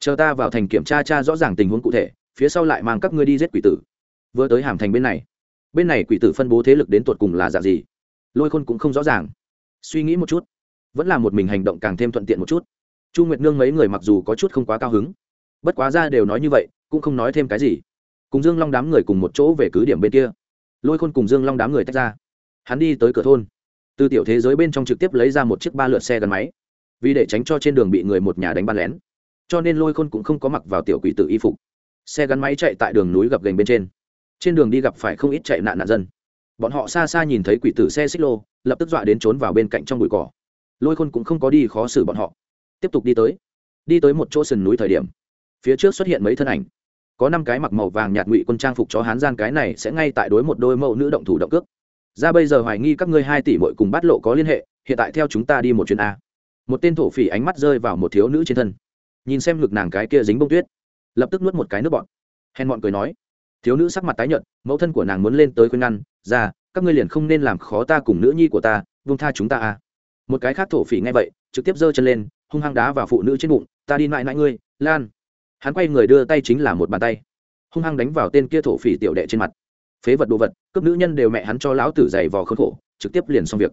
Chờ ta vào thành kiểm tra cha rõ ràng tình huống cụ thể, phía sau lại mang các ngươi đi giết quỷ tử. Vừa tới hàm thành bên này bên này quỷ tử phân bố thế lực đến tột cùng là dạng gì? Lôi khôn cũng không rõ ràng. Suy nghĩ một chút, vẫn là một mình hành động càng thêm thuận tiện một chút. Chu nguyệt nương mấy người mặc dù có chút không quá cao hứng, bất quá ra đều nói như vậy, cũng không nói thêm cái gì. Cùng dương long đám người cùng một chỗ về cứ điểm bên kia, lôi khôn cùng dương long đám người tách ra. Hắn đi tới cửa thôn. Từ tiểu thế giới bên trong trực tiếp lấy ra một chiếc ba lượt xe gắn máy vì để tránh cho trên đường bị người một nhà đánh bắn lén. Cho nên lôi khôn cũng không có mặc vào tiểu quỷ tử y phục. Xe gắn máy chạy tại đường núi gập gành bên trên. Trên đường đi gặp phải không ít chạy nạn nạn dân. Bọn họ xa xa nhìn thấy quỷ tử xe xích lô, lập tức dọa đến trốn vào bên cạnh trong bụi cỏ. Lôi khôn cũng không có đi khó xử bọn họ. Tiếp tục đi tới. Đi tới một chỗ sườn núi thời điểm, phía trước xuất hiện mấy thân ảnh. Có năm cái mặc màu vàng nhạt ngụy quân trang phục chó hán gian cái này sẽ ngay tại đối một đôi mẫu nữ động thủ động cước. Ra bây giờ hoài nghi các ngươi hai tỷ mội cùng bắt lộ có liên hệ, hiện tại theo chúng ta đi một chuyến a một tên thổ phỉ ánh mắt rơi vào một thiếu nữ trên thân. Nhìn xem ngực nàng cái kia dính bông tuyết, lập tức nuốt một cái nước bọn hèn bọn cười nói, thiếu nữ sắc mặt tái nhợt, mẫu thân của nàng muốn lên tới khuyên ngăn, ra, các ngươi liền không nên làm khó ta cùng nữ nhi của ta vung tha chúng ta à? một cái khác thổ phỉ ngay vậy, trực tiếp giơ chân lên, hung hăng đá vào phụ nữ trên bụng, ta đi mãi mãi ngươi, lan. Hắn quay người đưa tay chính là một bàn tay, hung hăng đánh vào tên kia thổ phỉ tiểu đệ trên mặt. Phế vật đồ vật, cướp nữ nhân đều mẹ hắn cho lão tử giày vò khốn khổ, trực tiếp liền xong việc.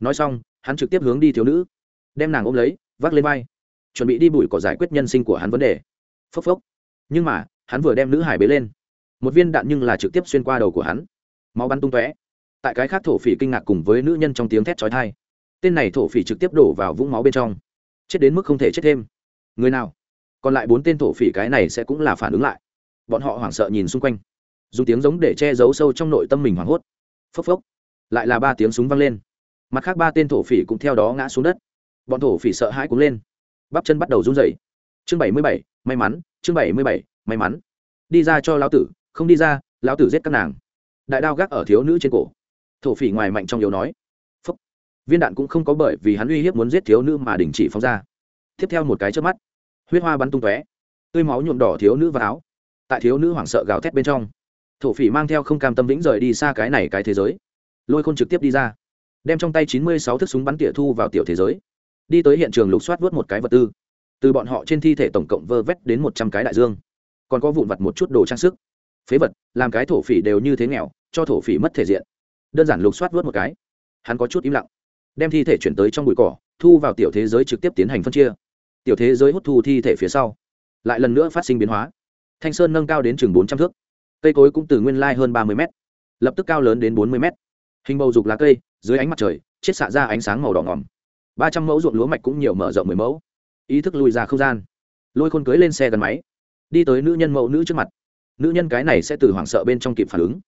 Nói xong, hắn trực tiếp hướng đi thiếu nữ đem nàng ôm lấy, vác lên vai. Chuẩn bị đi bụi cỏ giải quyết nhân sinh của hắn vấn đề. Phốc phốc. Nhưng mà, hắn vừa đem nữ hải bế lên. Một viên đạn nhưng là trực tiếp xuyên qua đầu của hắn. Máu bắn tung tóe. Tại cái khác thổ phỉ kinh ngạc cùng với nữ nhân trong tiếng thét trói thai tên này thổ phỉ trực tiếp đổ vào vũng máu bên trong. Chết đến mức không thể chết thêm. Người nào? Còn lại bốn tên thổ phỉ cái này sẽ cũng là phản ứng lại. Bọn họ hoảng sợ nhìn xung quanh. Dùng tiếng giống để che giấu sâu trong nội tâm mình hoảng hốt. Phốc phốc. Lại là ba tiếng súng vang lên. Mặt khác ba tên thổ phỉ cũng theo đó ngã xuống đất bọn thổ phỉ sợ hãi cũng lên. Bắp chân bắt đầu run rẩy. Chương bảy mươi bảy, may mắn, chương bảy mươi bảy, may mắn. Đi ra cho lão tử, không đi ra, lão tử giết các nàng. Đại đao gác ở thiếu nữ trên cổ. Thổ phỉ ngoài mạnh trong yếu nói. Phúc. viên đạn cũng không có bởi vì hắn uy hiếp muốn giết thiếu nữ mà đình chỉ phóng ra. Tiếp theo một cái trước mắt, huyết hoa bắn tung tóe. Tươi máu nhuộm đỏ thiếu nữ và áo. Tại thiếu nữ hoảng sợ gào thét bên trong, thổ phỉ mang theo không cam tâm vĩnh rời đi xa cái này cái thế giới. Lôi khôn trực tiếp đi ra, đem trong tay chín mươi sáu thước súng bắn tỉa thu vào tiểu thế giới đi tới hiện trường lục soát vớt một cái vật tư. Từ bọn họ trên thi thể tổng cộng vơ vét đến một trăm cái đại dương. Còn có vụn vặt một chút đồ trang sức. Phế vật, làm cái thổ phỉ đều như thế nghèo, cho thổ phỉ mất thể diện. Đơn giản lục soát vớt một cái. Hắn có chút im lặng. Đem thi thể chuyển tới trong bụi cỏ, thu vào tiểu thế giới trực tiếp tiến hành phân chia. Tiểu thế giới hút thu thi thể phía sau, lại lần nữa phát sinh biến hóa. Thanh sơn nâng cao đến chừng bốn trăm thước. Cây cối cũng từ nguyên lai hơn ba mươi mét, lập tức cao lớn đến bốn mươi mét. Hình bầu dục lá cây, dưới ánh mặt trời, chiết xạ ra ánh sáng màu đỏ ngỏm ba trăm mẫu ruộng lúa mạch cũng nhiều mở rộng mười mẫu. Ý thức lùi ra không gian. Lôi khôn cưới lên xe gắn máy. Đi tới nữ nhân mẫu nữ trước mặt. Nữ nhân cái này sẽ từ hoảng sợ bên trong kịp phản ứng.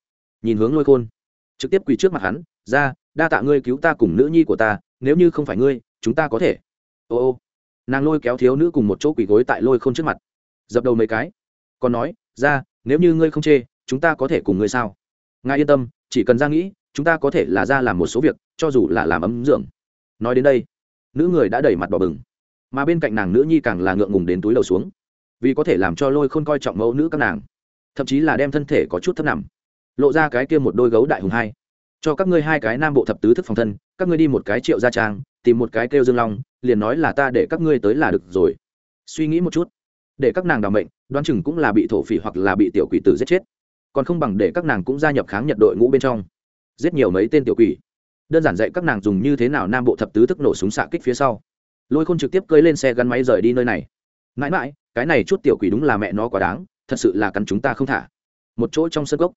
Nhìn hướng lôi khôn. Trực tiếp quỳ trước mặt hắn, ra, đa tạ ngươi cứu ta cùng nữ nhi của ta, nếu như không phải ngươi, chúng ta có thể. Ô ô. Nàng lôi kéo thiếu nữ cùng một chỗ quỳ gối tại lôi khôn trước mặt. Dập đầu mấy cái. Còn nói, ra, nếu như ngươi không chê, chúng ta có thể cùng ngươi sao? Ngài yên tâm, chỉ cần ra nghĩ, chúng ta có thể là ra làm một số việc, cho dù là làm ấm dưỡng. Nói đến đây nữ người đã đẩy mặt bỏ bừng. Mà bên cạnh nàng nữ nhi càng là ngượng ngùng đến túi đầu xuống, vì có thể làm cho lôi khôn coi trọng mẫu nữ các nàng, thậm chí là đem thân thể có chút thấp nằm. Lộ ra cái kia một đôi gấu đại hùng hai. Cho các ngươi hai cái nam bộ thập tứ thức phòng thân, các ngươi đi một cái triệu gia trang, tìm một cái kêu dương long, liền nói là ta để các ngươi tới là được rồi. Suy nghĩ một chút, để các nàng đ ò mệnh, đoán chừng cũng là bị thổ phỉ hoặc là bị tiểu quỷ tử giết chết. Còn không bằng để các nàng cũng gia nhập kháng nhật đội ngũ bên trong. Giết nhiều mấy tên tiểu quỷ đơn giản dạy các nàng dùng như thế nào nam bộ thập tứ thức nổ súng xạ kích phía sau. Lôi khôn trực tiếp cưới lên xe gắn máy rời đi nơi này. Mãi mãi, cái này chút tiểu quỷ đúng là mẹ nó quá đáng, thật sự là cắn chúng ta không thả. Một chỗ trong sân gốc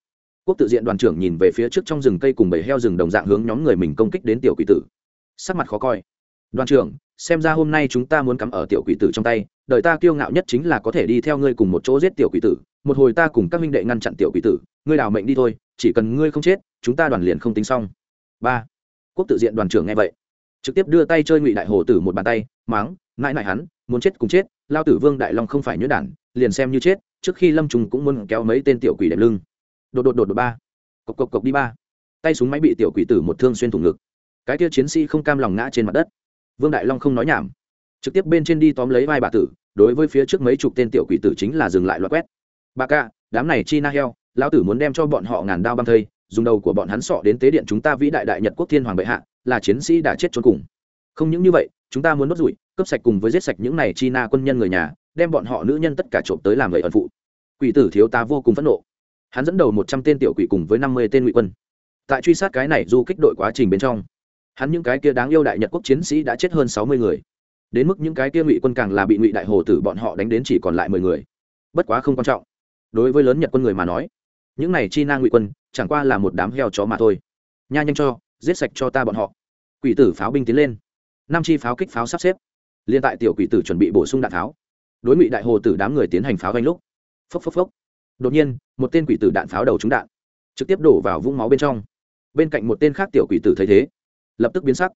quốc tự diện đoàn trưởng nhìn về phía trước trong rừng cây cùng bầy heo rừng đồng dạng hướng nhóm người mình công kích đến tiểu quỷ tử. Sắc mặt khó coi. Đoàn trưởng, xem ra hôm nay chúng ta muốn cắm ở tiểu quỷ tử trong tay, đời ta kiêu ngạo nhất chính là có thể đi theo ngươi cùng một chỗ giết tiểu quỷ tử, một hồi ta cùng các minh đệ ngăn chặn tiểu quỷ tử, ngươi đào mệnh đi thôi, chỉ cần ngươi không chết, chúng ta đoàn liền không tính xong. Ba quốc tự diện đoàn trưởng nghe vậy, trực tiếp đưa tay chơi ngụy đại hồ tử một bàn tay, máng mãi mãi hắn, muốn chết cùng chết, lao tử vương đại long không phải nhuyễn đản, liền xem như chết, trước khi lâm trùng cũng muốn kéo mấy tên tiểu quỷ đẹp lưng. Đột đột đột đột ba. Cộc cộc cộc đi ba. Tay súng máy bị tiểu quỷ tử một thương xuyên thủng ngực. Cái kia chiến sĩ không cam lòng ngã trên mặt đất. Vương đại long không nói nhảm. Trực tiếp bên trên đi tóm lấy vai bà tử, đối với phía trước mấy chục tên tiểu quỷ tử chính là dừng lại loại quét. Bà ca, đám này chi na heo, lão tử muốn đem cho bọn họ ngàn đao băng thây dùng đầu của bọn hắn sọ đến tế điện chúng ta vĩ đại đại nhật quốc thiên hoàng bệ hạ, là chiến sĩ đã chết trốn cùng. Không những như vậy, chúng ta muốn đốt rủi, cướp sạch cùng với giết sạch những này chi na quân nhân người nhà, đem bọn họ nữ nhân tất cả trộm tới làm vậy ẩn phụ. Quỷ tử thiếu ta vô cùng phẫn nộ. Hắn dẫn đầu một trăm tên tiểu quỷ cùng với năm mươi tên ngụy quân. Tại truy sát cái này du kích đội quá trình bên trong, hắn những cái kia đáng yêu đại nhật quốc chiến sĩ đã chết hơn sáu mươi người. Đến mức những cái kia ngụy quân càng là bị ngụy đại hồ tử bọn họ đánh đến chỉ còn lại mười người. Bất quá không quan trọng. Đối với lớn nhật quân người mà nói, những này chi na ngụy quân chẳng qua là một đám heo chó mà thôi. Nha nhanh cho, giết sạch cho ta bọn họ. Quỷ tử pháo binh tiến lên. Năm chi pháo kích pháo sắp xếp. Liên tại tiểu quỷ tử chuẩn bị bổ sung đạn pháo. Đối ngụy đại hồ tử đám người tiến hành pháo ganh lúc. Phốc phốc phốc. Đột nhiên, một tên quỷ tử đạn pháo đầu trúng đạn, trực tiếp đổ vào vũng máu bên trong. Bên cạnh một tên khác tiểu quỷ tử thấy thế, lập tức biến sắc.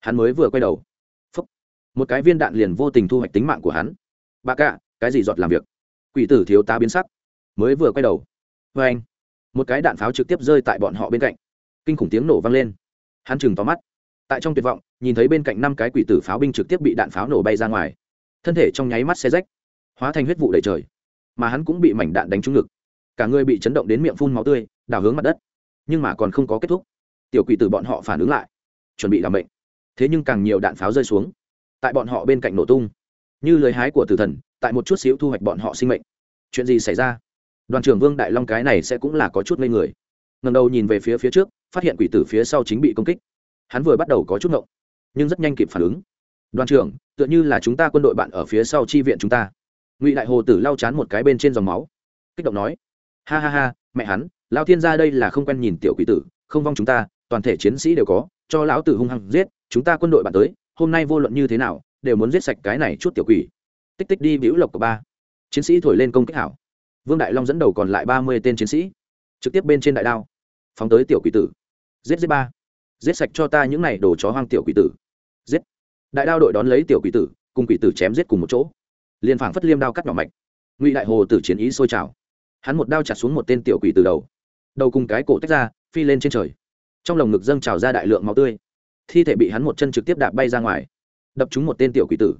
Hắn mới vừa quay đầu. Phốc. Một cái viên đạn liền vô tình thu hoạch tính mạng của hắn. Bà cạ, cái gì giọt làm việc? Quỷ tử thiếu tá biến sắc, mới vừa quay đầu. Vê anh một cái đạn pháo trực tiếp rơi tại bọn họ bên cạnh. Kinh khủng tiếng nổ vang lên. Hắn chừng tóm mắt. Tại trong tuyệt vọng, nhìn thấy bên cạnh năm cái quỷ tử pháo binh trực tiếp bị đạn pháo nổ bay ra ngoài. Thân thể trong nháy mắt xe rách, hóa thành huyết vụ đầy trời. Mà hắn cũng bị mảnh đạn đánh trúng ngực. Cả người bị chấn động đến miệng phun máu tươi đào hướng mặt đất. Nhưng mà còn không có kết thúc. Tiểu quỷ tử bọn họ phản ứng lại, chuẩn bị làm bệnh thế nhưng càng nhiều đạn pháo rơi xuống, tại bọn họ bên cạnh nổ tung. Như lời hái của tử thần, tại một chút xíu thu hoạch bọn họ sinh mệnh. Chuyện gì xảy ra? Đoàn trưởng vương đại long cái này sẽ cũng là có chút ngây người ngần đầu nhìn về phía phía trước phát hiện quỷ tử phía sau chính bị công kích hắn vừa bắt đầu có chút ngộng, nhưng rất nhanh kịp phản ứng. đoàn trưởng, tựa như là chúng ta quân đội bạn ở phía sau chi viện chúng ta. ngụy đại hồ tử lau chán một cái bên trên dòng máu, kích động nói, ha ha ha, mẹ hắn, lao thiên ra đây là không quen nhìn tiểu quỷ tử, không vong chúng ta, toàn thể chiến sĩ đều có, cho lão tử hung hăng giết, chúng ta quân đội bạn tới, hôm nay vô luận như thế nào, đều muốn giết sạch cái này chút tiểu quỷ. tích tích đi bĩu lộc của ba. chiến sĩ thổi lên công kích hảo vương đại long dẫn đầu còn lại ba mươi tên chiến sĩ, trực tiếp bên trên đại đao, phóng tới tiểu quỷ tử. Giết giết ba. Giết sạch cho ta những này đồ chó hoang tiểu quỷ tử. Giết. Đại đao đội đón lấy tiểu quỷ tử, cùng quỷ tử chém giết cùng một chỗ. Liền phảng phất liêm đao cắt nhỏ mạch. Ngụy đại hồ tử chiến ý sôi trào. Hắn một đao chặt xuống một tên tiểu quỷ từ đầu. Đầu cùng cái cổ tách ra, phi lên trên trời. Trong lồng ngực dâng trào ra đại lượng máu tươi. Thi thể bị hắn một chân trực tiếp đạp bay ra ngoài. Đập trúng một tên tiểu quỷ tử.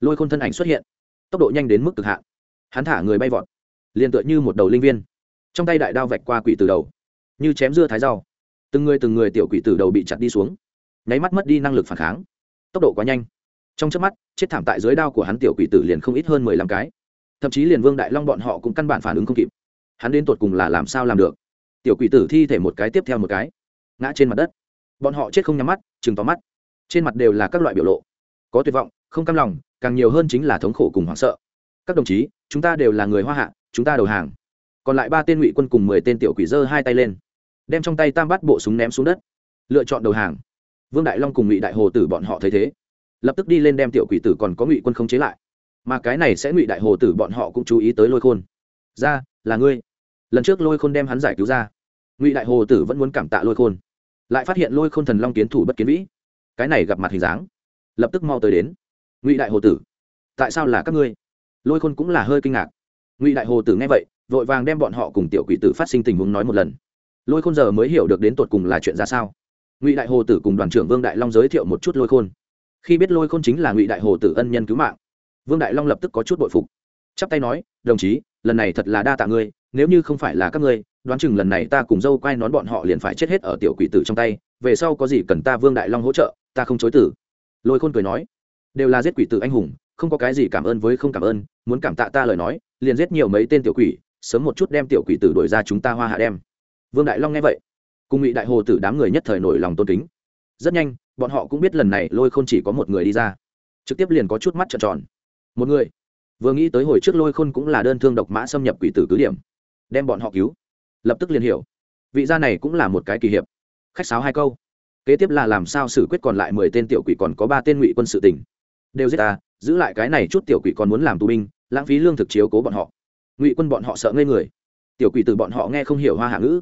Lôi khôn thân ảnh xuất hiện. Tốc độ nhanh đến mức cực hạn. Hắn thả người bay vọt liền tựa như một đầu linh viên. Trong tay đại đao vạch qua quỷ từ đầu, như chém dưa thái rau. Từng người từng người tiểu quỷ từ đầu bị chặt đi xuống, nháy mắt mất đi năng lực phản kháng. Tốc độ quá nhanh. Trong trước mắt, chết thảm tại dưới đao của hắn tiểu quỷ tử liền không ít hơn mười lăm cái. Thậm chí liền vương đại long bọn họ cũng căn bản phản ứng không kịp. Hắn đến tột cùng là làm sao làm được? Tiểu quỷ tử thi thể một cái tiếp theo một cái, ngã trên mặt đất. Bọn họ chết không nhắm mắt, chừng tóm mắt. Trên mặt đều là các loại biểu lộ. Có tuyệt vọng, không cam lòng, càng nhiều hơn chính là thống khổ cùng hoảng sợ. Các đồng chí, chúng ta đều là người hoa hạ chúng ta đầu hàng. Còn lại ba tên ngụy quân cùng mười tên tiểu quỷ dơ hai tay lên, đem trong tay tam bắt bộ súng ném xuống đất, lựa chọn đầu hàng. Vương đại long cùng ngụy đại hồ tử bọn họ thấy thế, lập tức đi lên đem tiểu quỷ tử còn có ngụy quân không chế lại. Mà cái này sẽ ngụy đại hồ tử bọn họ cũng chú ý tới lôi khôn. Ra, là ngươi. Lần trước lôi khôn đem hắn giải cứu ra, ngụy đại hồ tử vẫn muốn cảm tạ lôi khôn. Lại phát hiện lôi khôn thần long kiến thủ bất kiến vĩ. Cái này gặp mặt hình dáng, lập tức mau tới đến. Ngụy đại hồ tử, tại sao là các ngươi? Lôi khôn cũng là hơi kinh ngạc ngụy đại hồ tử nghe vậy vội vàng đem bọn họ cùng tiểu quỷ tử phát sinh tình huống nói một lần lôi khôn giờ mới hiểu được đến tột cùng là chuyện ra sao ngụy đại hồ tử cùng đoàn trưởng vương đại long giới thiệu một chút lôi khôn khi biết lôi khôn chính là ngụy đại hồ tử ân nhân cứu mạng vương đại long lập tức có chút bội phục chắp tay nói đồng chí lần này thật là đa tạ ngươi nếu như không phải là các ngươi đoán chừng lần này ta cùng dâu quay nón bọn họ liền phải chết hết ở tiểu quỷ tử trong tay về sau có gì cần ta vương đại long hỗ trợ ta không chối tử lôi khôn cười nói đều là giết quỷ tử anh hùng không có cái gì cảm ơn với không cảm ơn muốn cảm tạ ta lời nói liền giết nhiều mấy tên tiểu quỷ, sớm một chút đem tiểu quỷ tử đổi ra chúng ta hoa hạ đem vương đại long nghe vậy, cùng ngụy đại hồ tử đám người nhất thời nổi lòng tôn kính. Rất nhanh, bọn họ cũng biết lần này lôi khôn chỉ có một người đi ra. Trực tiếp liền có chút mắt trợn tròn. Một người. Vừa nghĩ tới hồi trước lôi khôn cũng là đơn thương độc mã xâm nhập quỷ tử cứ điểm. Đem bọn họ cứu. Lập tức liền hiểu. Vị gia này cũng là một cái kỳ hiệp. Khách sáo hai câu. Kế tiếp là làm sao xử quyết còn lại mười tên tiểu quỷ còn có ba tên ngụy quân sự tỉnh. Đều giết ta, giữ lại cái này chút tiểu quỷ còn muốn làm tù binh lãng phí lương thực chiếu cố bọn họ. Ngụy quân bọn họ sợ ngây người. Tiểu quỷ từ bọn họ nghe không hiểu hoa hạ ngữ.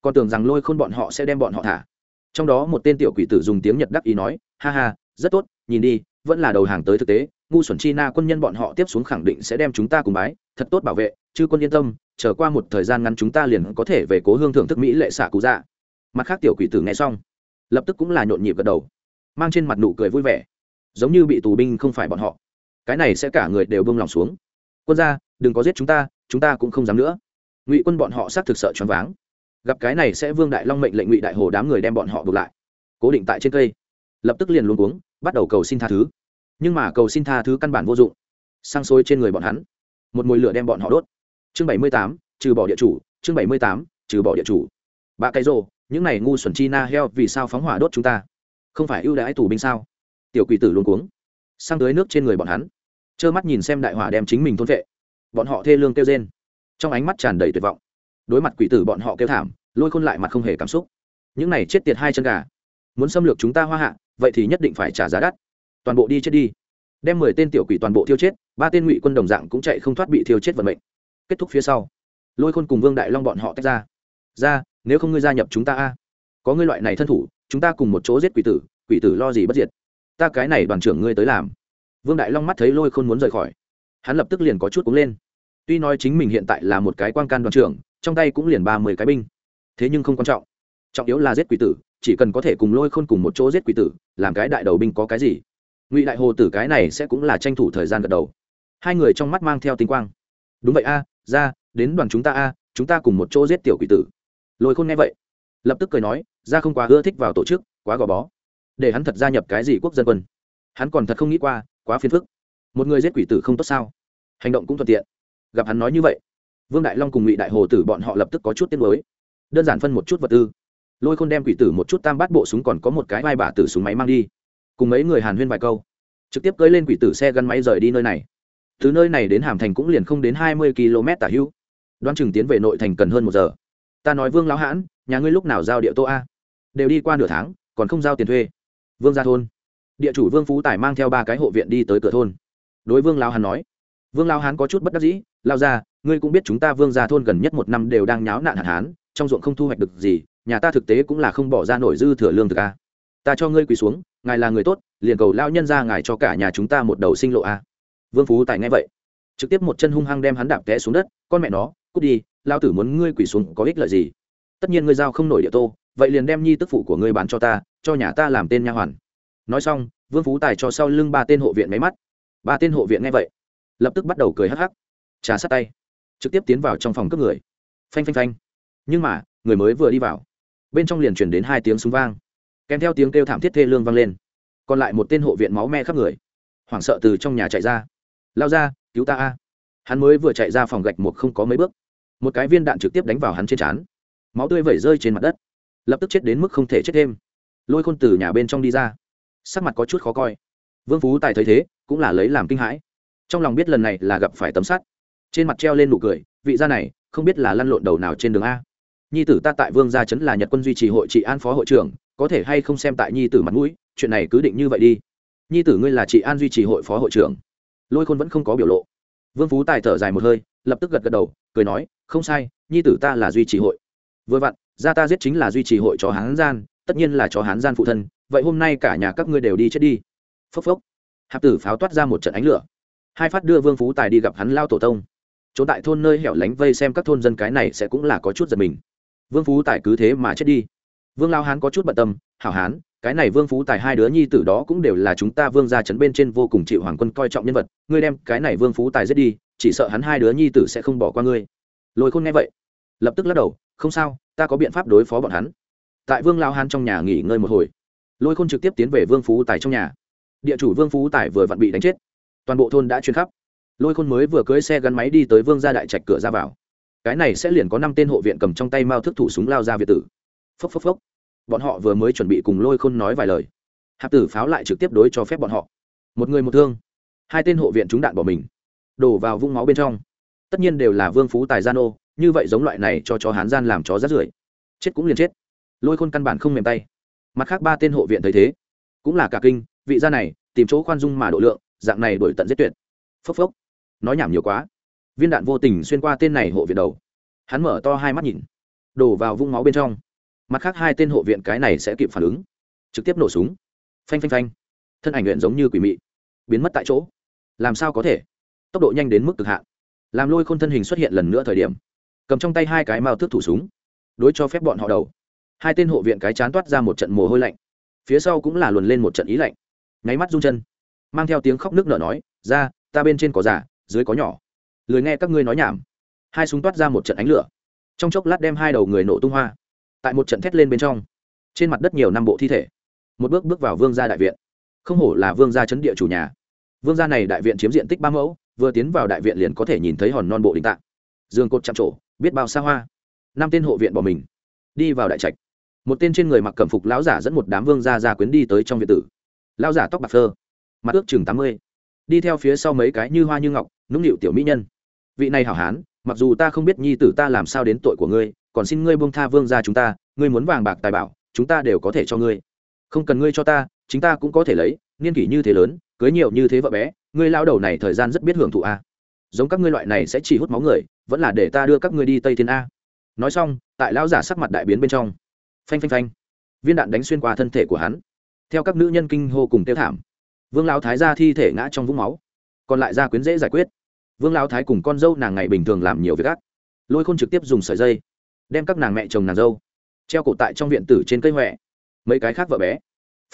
Còn tưởng rằng lôi khôn bọn họ sẽ đem bọn họ thả. Trong đó một tên tiểu quỷ tử dùng tiếng nhật đắc ý nói, ha ha, rất tốt, nhìn đi, vẫn là đầu hàng tới thực tế, ngu xuẩn chi na quân nhân bọn họ tiếp xuống khẳng định sẽ đem chúng ta cùng bái, thật tốt bảo vệ chứ quân yên tâm trở qua một thời gian ngắn chúng ta liền có thể về cố hương thưởng thức mỹ lệ xạ cú dạ. Mặt khác tiểu quỷ tử nghe xong, lập tức cũng là nhộn nhịp gật đầu, mang trên mặt nụ cười vui vẻ, giống như bị tù binh không phải bọn họ. Cái này sẽ cả người đều bông lòng xuống quân ra đừng có giết chúng ta chúng ta cũng không dám nữa. Ngụy quân bọn họ xác thực sợ choáng váng. Gặp cái này sẽ vương đại long mệnh lệnh ngụy đại hồ đám người đem bọn họ buộc lại. Cố định tại trên cây. Lập tức liền luôn cuống, bắt đầu cầu xin tha thứ. Nhưng mà cầu xin tha thứ căn bản vô dụng. Sang sôi trên người bọn hắn. Một mùi lửa đem bọn họ đốt. Chương bảy mươi tám, trừ bỏ địa chủ. Chương bảy mươi tám, trừ bỏ địa chủ. Ba cái rồ, những này ngu xuẩn chi na heo vì sao phóng hỏa đốt chúng ta? Không phải ưu đãi tù binh sao? Tiểu quỷ tử luôn cuống. Sang tới nước trên người bọn hắn trơ mắt nhìn xem đại hỏa đem chính mình thôn vệ. Bọn họ thê lương kêu rên. Trong ánh mắt tràn đầy tuyệt vọng. Đối mặt quỷ tử bọn họ kêu thảm, lôi khôn lại mặt không hề cảm xúc. Những này chết tiệt hai chân gà. Muốn xâm lược chúng ta hoa hạ, vậy thì nhất định phải trả giá đắt. Toàn bộ đi chết đi. Đem mười tên tiểu quỷ toàn bộ thiêu chết, ba tên ngụy quân đồng dạng cũng chạy không thoát bị thiêu chết vận mệnh. Kết thúc phía sau, lôi khôn cùng vương đại long bọn họ tách ra. Ra, nếu không ngươi gia nhập chúng ta a. Có ngươi loại này thân thủ, chúng ta cùng một chỗ giết quỷ tử quỷ tử lo gì bất diệt. Ta cái này đoàn trưởng ngươi tới làm vương đại long mắt thấy lôi khôn muốn rời khỏi. Hắn lập tức liền có chút cúng lên. Tuy nói chính mình hiện tại là một cái quan can đoàn trưởng, trong tay cũng liền ba mươi cái binh. Thế nhưng không quan trọng. Trọng yếu là giết quỷ tử, chỉ cần có thể cùng lôi khôn cùng một chỗ giết quỷ tử, làm cái đại đầu binh có cái gì? Ngụy đại hồ tử cái này sẽ cũng là tranh thủ thời gian gật đầu. Hai người trong mắt mang theo tinh quang. Đúng vậy a, ra, đến đoàn chúng ta a, chúng ta cùng một chỗ giết tiểu quỷ tử. Lôi khôn nghe vậy, lập tức cười nói, ra không quá ưa thích vào tổ chức, quá gò bó. Để hắn thật gia nhập cái gì quốc dân quân. Hắn còn thật không nghĩ qua quá phiền phức. Một người giết quỷ tử không tốt sao? Hành động cũng thuận tiện. Gặp hắn nói như vậy, vương đại long cùng ngụy đại hồ tử bọn họ lập tức có chút tiếng mới đơn giản phân một chút vật tư. Lôi khôn đem quỷ tử một chút tam bát bộ súng còn có một cái vai bả tử súng máy mang đi. Cùng mấy người hàn huyên vài câu, trực tiếp cưỡi lên quỷ tử xe gắn máy rời đi nơi này. Từ nơi này đến hàm thành cũng liền không đến hai mươi km tả hữu. Đoan chừng tiến về nội thành cần hơn một giờ. Ta nói vương lão hãn, nhà ngươi lúc nào giao địa tô a? Đều đi qua nửa tháng, còn không giao tiền thuê. Vương ra thôn địa chủ vương phú tài mang theo ba cái hộ viện đi tới cửa thôn. Đối vương lao hán nói, vương lao hán có chút bất đắc dĩ lao ra ngươi cũng biết chúng ta vương ra thôn gần nhất một năm đều đang nháo nạn hạn hán, trong ruộng không thu hoạch được gì, nhà ta thực tế cũng là không bỏ ra nổi dư thừa lương thực a. Ta cho ngươi quỳ xuống, ngài là người tốt, liền cầu lao nhân ra ngài cho cả nhà chúng ta một đầu sinh lộ a. Vương phú tài nghe vậy, trực tiếp một chân hung hăng đem hắn đạp té xuống đất, con mẹ nó, cút đi lao tử muốn ngươi quỳ xuống có ích lợi gì? Tất nhiên ngươi giao không nổi địa tô, vậy liền đem nhi tức phụ của ngươi bán cho ta, cho nhà ta làm tên nha hoàn nói xong, vương phú tài cho sau lưng ba tên hộ viện máy mắt. Ba tên hộ viện nghe vậy, lập tức bắt đầu cười hắc hắc. Trà sát tay, trực tiếp tiến vào trong phòng cướp người. Phanh phanh phanh. Nhưng mà, người mới vừa đi vào, bên trong liền chuyển đến hai tiếng súng vang. Kèm theo tiếng kêu thảm thiết thê lương vang lên. Còn lại một tên hộ viện máu me khắp người. Hoảng sợ từ trong nhà chạy ra. Lao ra, cứu ta a. Hắn mới vừa chạy ra phòng gạch một không có mấy bước. Một cái viên đạn trực tiếp đánh vào hắn trên trán. Máu tươi vẩy rơi trên mặt đất. Lập tức chết đến mức không thể chết thêm. Lôi khôn từ nhà bên trong đi ra sắc mặt có chút khó coi. Vương phú tài thấy thế, cũng là lấy làm kinh hãi. Trong lòng biết lần này là gặp phải tấm sắt. Trên mặt treo lên nụ cười, vị gia này, không biết là lăn lộn đầu nào trên đường a. Nhi tử ta tại vương gia trấn là nhật quân duy trì hội trị an phó hội trưởng, có thể hay không xem tại nhi tử mặt mũi, chuyện này cứ định như vậy đi. Nhi tử ngươi là trị an duy trì hội phó hội trưởng. Lôi khôn vẫn không có biểu lộ. Vương phú tài thở dài một hơi, lập tức gật gật đầu, cười nói, không sai, nhi tử ta là duy trì hội. Vừa vặn, gia ta giết chính là duy trì hội cho hán gian tất nhiên là cho hán gian phụ thân, vậy hôm nay cả nhà các ngươi đều đi chết đi. Phốc phốc. Hạp tử pháo toát ra một trận ánh lửa. Hai phát đưa vương phú tài đi gặp hắn lao tổ tông. Trốn tại thôn nơi hẻo lánh vây xem các thôn dân cái này sẽ cũng là có chút giật mình. Vương phú tài cứ thế mà chết đi. Vương lao hán có chút bận tâm, hảo hán, cái này vương phú tài hai đứa nhi tử đó cũng đều là chúng ta vương ra chấn bên trên vô cùng chịu hoàng quân coi trọng nhân vật, ngươi đem cái này vương phú tài giết đi, chỉ sợ hắn hai đứa nhi tử sẽ không bỏ qua ngươi. Lôi khôn nghe vậy, lập tức lắc đầu, không sao, ta có biện pháp đối phó bọn hắn tại vương lao hán trong nhà nghỉ ngơi một hồi. Lôi khôn trực tiếp tiến về vương phú tài trong nhà. Địa chủ vương phú tài vừa vặn bị đánh chết. Toàn bộ thôn đã chuyên khắp. Lôi khôn mới vừa cưới xe gắn máy đi tới vương gia đại trạch cửa ra vào. Cái này sẽ liền có năm tên hộ viện cầm trong tay mao thức thủ súng lao ra việt tử. Phốc phốc phốc. Bọn họ vừa mới chuẩn bị cùng lôi khôn nói vài lời. Hạp tử pháo lại trực tiếp đối cho phép bọn họ. Một người một thương. Hai tên hộ viện trúng đạn bỏ mình. Đổ vào vũng máu bên trong. Tất nhiên đều là vương phú tài gian ô. Như vậy giống loại này cho chó hán gian làm chó rát rưởi. Chết cũng liền chết lôi khôn căn bản không mềm tay. Mặt khác ba tên hộ viện thấy thế, cũng là cả kinh, vị gia này, tìm chỗ khoan dung mà độ lượng, dạng này đổi tận giết tuyệt. Phốc phốc. Nói nhảm nhiều quá. Viên đạn vô tình xuyên qua tên này hộ viện đầu. Hắn mở to hai mắt nhìn, đổ vào vũng máu bên trong. Mặt khác hai tên hộ viện cái này sẽ kịp phản ứng. Trực tiếp nổ súng. Phanh phanh phanh. Thân ảnh luyện giống như quỷ mị, biến mất tại chỗ. Làm sao có thể? Tốc độ nhanh đến mức cực hạn. Làm lôi khôn thân hình xuất hiện lần nữa thời điểm, cầm trong tay hai cái mao thước thủ súng, đối cho phép bọn họ đầu hai tên hộ viện cái chán toát ra một trận mồ hôi lạnh. Phía sau cũng là luồn lên một trận ý lạnh. Nháy mắt rung chân. Mang theo tiếng khóc nước nở nói, ra, ta bên trên có già, dưới có nhỏ. Lười nghe các ngươi nói nhảm. Hai súng toát ra một trận ánh lửa. Trong chốc lát đem hai đầu người nổ tung hoa. Tại một trận thét lên bên trong, trên mặt đất nhiều năm bộ thi thể. Một bước bước vào vương gia đại viện. Không hổ là vương gia chấn địa chủ nhà. Vương gia này đại viện chiếm diện tích ba mẫu, vừa tiến vào đại viện liền có thể nhìn thấy hòn non bộ đình tạng. Dương cột chạm trổ, biết bao xa hoa. Năm tên hộ viện bỏ mình. Đi vào đại trạch một tên trên người mặc cẩm phục lão giả dẫn một đám vương gia gia quyến đi tới trong viện tử. Lão giả tóc bạc phơ, mặt ước chừng tám mươi, đi theo phía sau mấy cái như hoa như ngọc, nũng nịu tiểu mỹ nhân. Vị này hảo hán, mặc dù ta không biết nhi tử ta làm sao đến tội của ngươi, còn xin ngươi buông tha vương ra chúng ta, ngươi muốn vàng bạc tài bảo, chúng ta đều có thể cho ngươi. Không cần ngươi cho ta, chính ta cũng có thể lấy, niên kỷ như thế lớn, cưới nhiều như thế vợ bé, ngươi lao đầu này thời gian rất biết hưởng thụ a. Giống các ngươi loại này sẽ chỉ hút máu người, vẫn là để ta đưa các ngươi đi tây thiên a. Nói xong, tại lão giả sắc mặt đại biến bên trong phanh phanh phanh. Viên đạn đánh xuyên qua thân thể của hắn. Theo các nữ nhân kinh hô cùng tiêu thảm, vương lão thái ra thi thể ngã trong vũng máu. Còn lại gia quyến dễ giải quyết. Vương lão thái cùng con dâu nàng ngày bình thường làm nhiều việc ác. Lôi khôn trực tiếp dùng sợi dây, đem các nàng mẹ chồng nàng dâu, treo cổ tại trong viện tử trên cây huệ mấy cái khác vợ bé,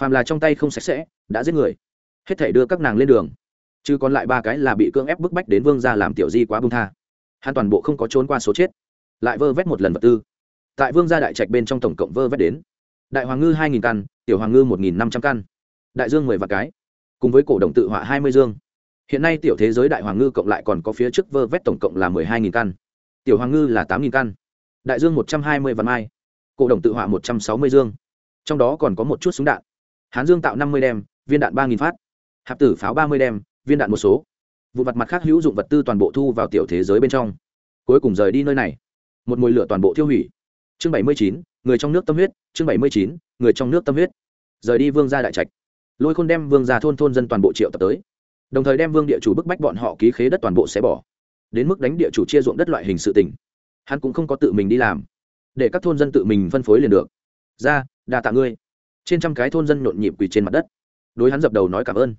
phàm là trong tay không sạch sẽ, đã giết người. Hết thể đưa các nàng lên đường. Chứ còn lại ba cái là bị cưỡng ép bức bách đến vương ra làm tiểu di quá bung tha. Hắn toàn bộ không có trốn qua số chết, lại vơ vét một lần vật tư tại vương gia đại trạch bên trong tổng cộng vơ vét đến. Đại hoàng ngư hai nghìn căn, tiểu hoàng ngư một nghìn năm trăm căn, đại dương mười vạn cái, cùng với cổ đồng tự họa hai mươi dương. Hiện nay tiểu thế giới đại hoàng ngư cộng lại còn có phía trước vơ vét tổng cộng là mười hai nghìn căn, tiểu hoàng ngư là tám nghìn căn, đại dương một trăm hai mươi vạn mai, cổ đồng tự họa một trăm sáu mươi dương. Trong đó còn có một chút súng đạn. Hán dương tạo năm mươi đem, viên đạn ba nghìn phát. Hạp tử pháo ba mươi đem, viên đạn một số. Vụ vặt mặt khác hữu dụng vật tư toàn bộ thu vào tiểu thế giới bên trong. Cuối cùng rời đi nơi này. Một mùi lửa toàn bộ tiêu hủy chương bảy mươi chín, người trong nước tâm huyết, chương bảy mươi chín, người trong nước tâm huyết. Rời đi vương gia đại trạch. Lôi khôn đem vương gia thôn thôn dân toàn bộ triệu tập tới. Đồng thời đem vương địa chủ bức bách bọn họ ký khế đất toàn bộ xé bỏ. Đến mức đánh địa chủ chia ruộng đất loại hình sự tỉnh hắn cũng không có tự mình đi làm. Để các thôn dân tự mình phân phối liền được. Ra, đa tạ ngươi. Trên trăm cái thôn dân nhộn nhịp quỳ trên mặt đất. Đối hắn dập đầu nói cảm ơn.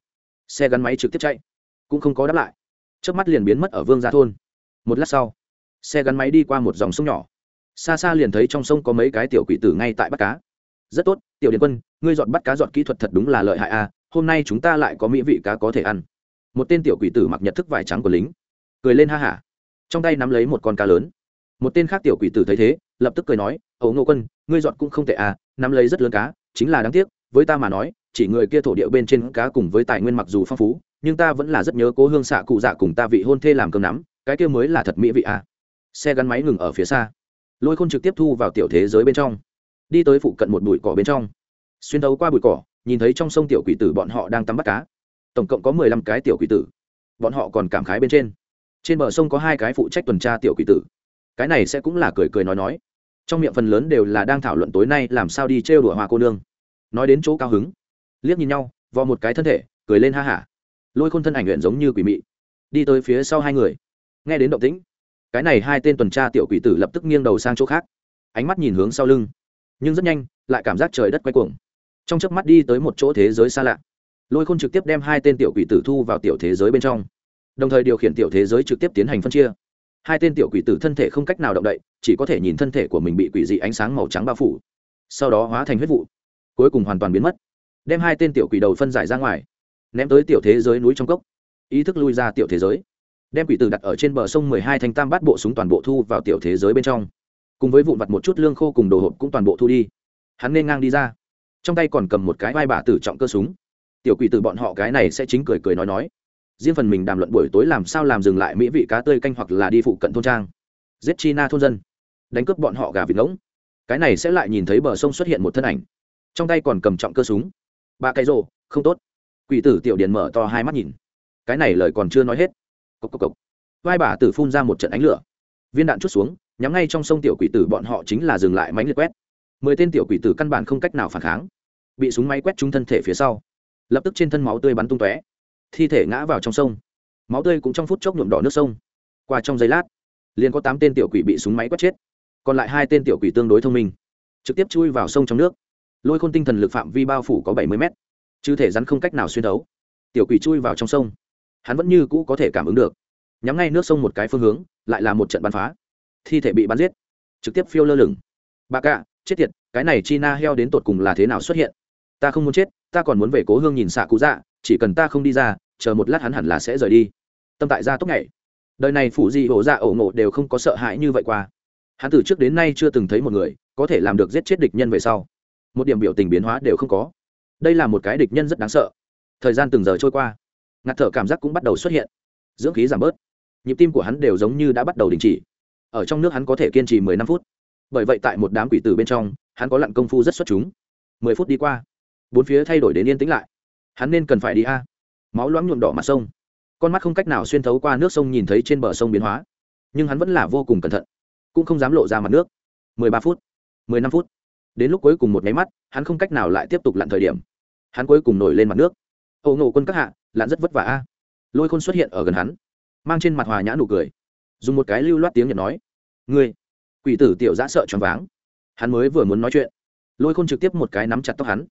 Xe gắn máy trực tiếp chạy. Cũng không có đáp lại. Trước mắt liền biến mất ở vương gia thôn. Một lát sau, xe gắn máy đi qua một dòng sông nhỏ xa xa liền thấy trong sông có mấy cái tiểu quỷ tử ngay tại bắt cá. Rất tốt, tiểu Điền quân, ngươi dọn bắt cá dọn kỹ thuật thật đúng là lợi hại a hôm nay chúng ta lại có mỹ vị cá có thể ăn. Một tên tiểu quỷ tử mặc nhật thức vải trắng của lính, cười lên ha hả. Trong tay nắm lấy một con cá lớn. Một tên khác tiểu quỷ tử thấy thế, lập tức cười nói, ấu ngô quân, ngươi dọn cũng không tệ à nắm lấy rất lớn cá, chính là đáng tiếc, với ta mà nói, chỉ người kia thổ địa bên trên cá cùng với tài nguyên mặc dù phong phú, nhưng ta vẫn là rất nhớ cố hương xạ cụ dạ cùng ta vị hôn thê làm cơm nắm, cái kia mới là thật mỹ vị à. Xe gắn máy ngừng ở phía xa lôi khôn trực tiếp thu vào tiểu thế giới bên trong, đi tới phụ cận một bụi cỏ bên trong. Xuyên tấu qua bụi cỏ, nhìn thấy trong sông tiểu quỷ tử bọn họ đang tắm bắt cá. Tổng cộng có mười lăm cái tiểu quỷ tử. Bọn họ còn cảm khái bên trên. Trên bờ sông có hai cái phụ trách tuần tra tiểu quỷ tử. Cái này sẽ cũng là cười cười nói nói. Trong miệng phần lớn đều là đang thảo luận tối nay làm sao đi trêu đùa hoa cô nương. Nói đến chỗ cao hứng, liếc nhìn nhau, vò một cái thân thể, cười lên ha hả. Lôi khôn thân ảnh luyện giống như quỷ mị, đi tới phía sau hai người. Nghe đến động tĩnh cái này hai tên tuần tra tiểu quỷ tử lập tức nghiêng đầu sang chỗ khác. Ánh mắt nhìn hướng sau lưng. Nhưng rất nhanh, lại cảm giác trời đất quay cuồng. Trong chớp mắt đi tới một chỗ thế giới xa lạ. Lôi khôn trực tiếp đem hai tên tiểu quỷ tử thu vào tiểu thế giới bên trong. Đồng thời điều khiển tiểu thế giới trực tiếp tiến hành phân chia. Hai tên tiểu quỷ tử thân thể không cách nào động đậy, chỉ có thể nhìn thân thể của mình bị quỷ dị ánh sáng màu trắng bao phủ. Sau đó hóa thành huyết vụ. Cuối cùng hoàn toàn biến mất. Đem hai tên tiểu quỷ đầu phân giải ra ngoài, ném tới tiểu thế giới núi trong cốc. Ý thức lui ra tiểu thế giới đem quỷ tử đặt ở trên bờ sông mười hai thanh tam bát bộ súng toàn bộ thu vào tiểu thế giới bên trong. Cùng với vụn vặt một chút lương khô cùng đồ hộp cũng toàn bộ thu đi. Hắn nên ngang đi ra. Trong tay còn cầm một cái vai bả tử trọng cơ súng. Tiểu quỷ tử bọn họ cái này sẽ chính cười cười nói nói. Riêng phần mình đàm luận buổi tối làm sao làm dừng lại mỹ vị cá tươi canh hoặc là đi phụ cận thôn trang. Giết chi na thôn dân. Đánh cướp bọn họ gà vịt ngỗng. Cái này sẽ lại nhìn thấy bờ sông xuất hiện một thân ảnh. Trong tay còn cầm trọng cơ súng. Ba cái rồ không tốt. Quỷ tử tiểu điền mở to hai mắt nhìn. Cái này lời còn chưa nói hết cốc cốc cốc. vai bà tử phun ra một trận ánh lửa. Viên đạn chút xuống, nhắm ngay trong sông tiểu quỷ tử bọn họ chính là dừng lại mánh liệt quét. Mười tên tiểu quỷ tử căn bản không cách nào phản kháng. Bị súng máy quét trúng thân thể phía sau. Lập tức trên thân máu tươi bắn tung tóe. Thi thể ngã vào trong sông. Máu tươi cũng trong phút chốc nhuộm đỏ nước sông. Qua trong giây lát, liền có tám tên tiểu quỷ bị súng máy quét chết. Còn lại hai tên tiểu quỷ tương đối thông minh, trực tiếp chui vào sông trong nước. Lôi khôn tinh thần lực phạm vi bao phủ có bảy mươi mét, chứ thể rắn không cách nào xuyên đấu tiểu quỷ chui vào trong sông hắn vẫn như cũ có thể cảm ứng được. Nhắm ngay nước sông một cái phương hướng, lại là một trận bắn phá. Thi thể bị bắn giết. Trực tiếp phiêu lơ lửng. Bà cạ chết tiệt, cái này chi na heo đến tột cùng là thế nào xuất hiện? Ta không muốn chết, ta còn muốn về cố hương nhìn xạ cụ dạ chỉ cần ta không đi ra, chờ một lát hắn hẳn là sẽ rời đi. Tâm tại gia tốc ngày đời này phủ di hổ dạ ổ ngộ đều không có sợ hãi như vậy qua. Hắn từ trước đến nay chưa từng thấy một người có thể làm được giết chết địch nhân về sau. Một điểm biểu tình biến hóa đều không có. Đây là một cái địch nhân rất đáng sợ. Thời gian từng giờ trôi qua ngạt thở cảm giác cũng bắt đầu xuất hiện. Dưỡng khí giảm bớt. Nhịp tim của hắn đều giống như đã bắt đầu đình chỉ. Ở trong nước hắn có thể kiên trì mười năm phút. Bởi vậy tại một đám quỷ tử bên trong, hắn có lặn công phu rất xuất chúng. Mười phút đi qua, bốn phía thay đổi đến yên tĩnh lại. Hắn nên cần phải đi a. Máu loãng nhuộm đỏ mặt sông. Con mắt không cách nào xuyên thấu qua nước sông nhìn thấy trên bờ sông biến hóa. Nhưng hắn vẫn là vô cùng cẩn thận, cũng không dám lộ ra mặt nước. Mười ba phút, mười năm phút. Đến lúc cuối cùng một nháy mắt, hắn không cách nào lại tiếp tục lặn thời điểm. Hắn cuối cùng nổi lên mặt nước. Ẩu ngộ quân các hạ lặn rất vất vả a. Lôi khôn xuất hiện ở gần hắn, mang trên mặt hòa nhã nụ cười, dùng một cái lưu loát tiếng nhật nói, ngươi, quỷ tử tiểu giã sợ choáng váng. Hắn mới vừa muốn nói chuyện, lôi khôn trực tiếp một cái nắm chặt tóc hắn,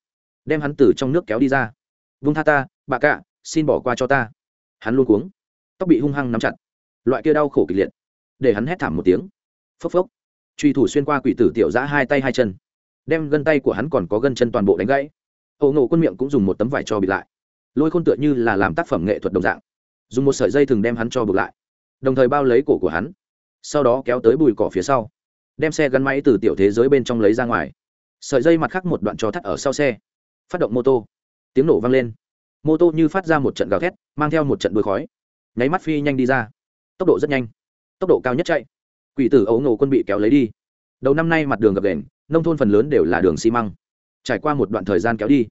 đem hắn từ trong nước kéo đi ra. Vung tha ta, bà cạ, xin bỏ qua cho ta. Hắn luôn cuống, tóc bị hung hăng nắm chặt, loại kia đau khổ kịch liệt, để hắn hét thảm một tiếng. Phốc phốc, truy thủ xuyên qua quỷ tử tiểu giã hai tay hai chân, đem gân tay của hắn còn có gân chân toàn bộ đánh gãy. Ẩu nổ quân miệng cũng dùng một tấm vải cho bịt lại lôi khôn tựa như là làm tác phẩm nghệ thuật đồng dạng, dùng một sợi dây thừng đem hắn cho bực lại, đồng thời bao lấy cổ của hắn, sau đó kéo tới bùi cỏ phía sau, đem xe gắn máy từ tiểu thế giới bên trong lấy ra ngoài, sợi dây mặt khác một đoạn cho thắt ở sau xe, phát động mô tô, tiếng nổ vang lên, mô tô như phát ra một trận gào thét, mang theo một trận đuôi khói, nháy mắt phi nhanh đi ra, tốc độ rất nhanh, tốc độ cao nhất chạy, quỷ tử ấu nổ quân bị kéo lấy đi, đầu năm nay mặt đường gập đền nông thôn phần lớn đều là đường xi măng, trải qua một đoạn thời gian kéo đi,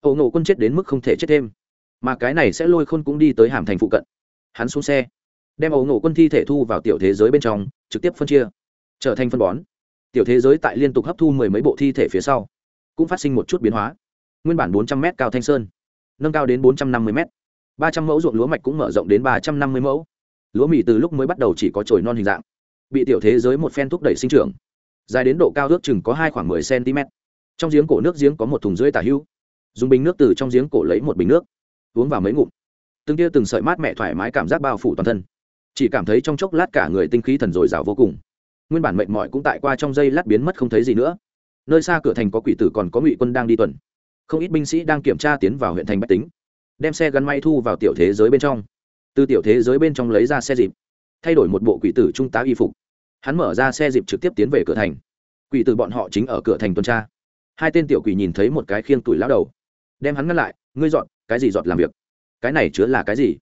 ấu nổ quân chết đến mức không thể chết thêm mà cái này sẽ lôi khôn cũng đi tới hàm thành phụ cận. Hắn xuống xe, đem ấu ngộ quân thi thể thu vào tiểu thế giới bên trong, trực tiếp phân chia, trở thành phân bón. Tiểu thế giới tại liên tục hấp thu mười mấy bộ thi thể phía sau, cũng phát sinh một chút biến hóa. Nguyên bản bốn trăm m cao thanh sơn, nâng cao đến bốn trăm năm mươi m ba trăm mẫu ruộng lúa mạch cũng mở rộng đến ba trăm năm mươi mẫu. Lúa mì từ lúc mới bắt đầu chỉ có chồi non hình dạng, bị tiểu thế giới một phen thúc đẩy sinh trưởng, dài đến độ cao ước chừng có hai khoảng mười cm trong giếng cổ nước giếng có một thùng rưỡi tả hữu dùng bình nước từ trong giếng cổ lấy một bình nước uống vào mấy ngụm. Từng tia từng sợi mát mẹ thoải mái cảm giác bao phủ toàn thân. Chỉ cảm thấy trong chốc lát cả người tinh khí thần dồi dào vô cùng. Nguyên bản mệnh mọi cũng tại qua trong giây lát biến mất không thấy gì nữa. Nơi xa cửa thành có quỷ tử còn có ngụy quân đang đi tuần. Không ít binh sĩ đang kiểm tra tiến vào huyện thành bách tính. Đem xe gắn máy thu vào tiểu thế giới bên trong. Từ tiểu thế giới bên trong lấy ra xe dịp. Thay đổi một bộ quỷ tử trung tá y phục. Hắn mở ra xe dịp trực tiếp tiến về cửa thành. Quỷ tử bọn họ chính ở cửa thành tuần tra. Hai tên tiểu quỷ nhìn thấy một cái khiêng tuổi lão đầu. Đem hắn ngăn lại, ngươi dọn cái gì dọn làm việc? Cái này chứa là cái gì?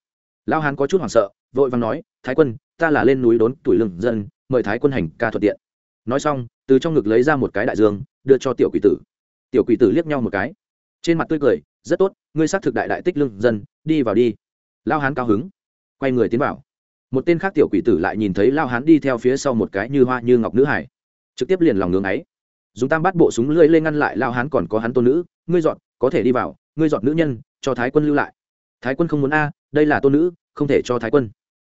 Lao hán có chút hoảng sợ, vội vàng nói, thái quân, ta là lên núi đốn tuổi lưng dân, mời thái quân hành ca thuận tiện. Nói xong, từ trong ngực lấy ra một cái đại dương, đưa cho tiểu quỷ tử. Tiểu quỷ tử liếc nhau một cái. Trên mặt tươi cười, rất tốt, ngươi xác thực đại đại tích lưng dân, đi vào đi. Lao hán cao hứng, quay người tiến vào. Một tên khác tiểu quỷ tử lại nhìn thấy lao hán đi theo phía sau một cái như hoa như ngọc nữ hải. Trực tiếp liền lòng ngưng ấy. Dùng tam bắt bộ súng lưỡi lên ngăn lại lao hán còn có hắn tôn nữ, ngươi dọn, có thể đi vào, ngươi dọn nữ nhân cho thái quân lưu lại. Thái quân không muốn a, đây là tôn nữ, không thể cho thái quân.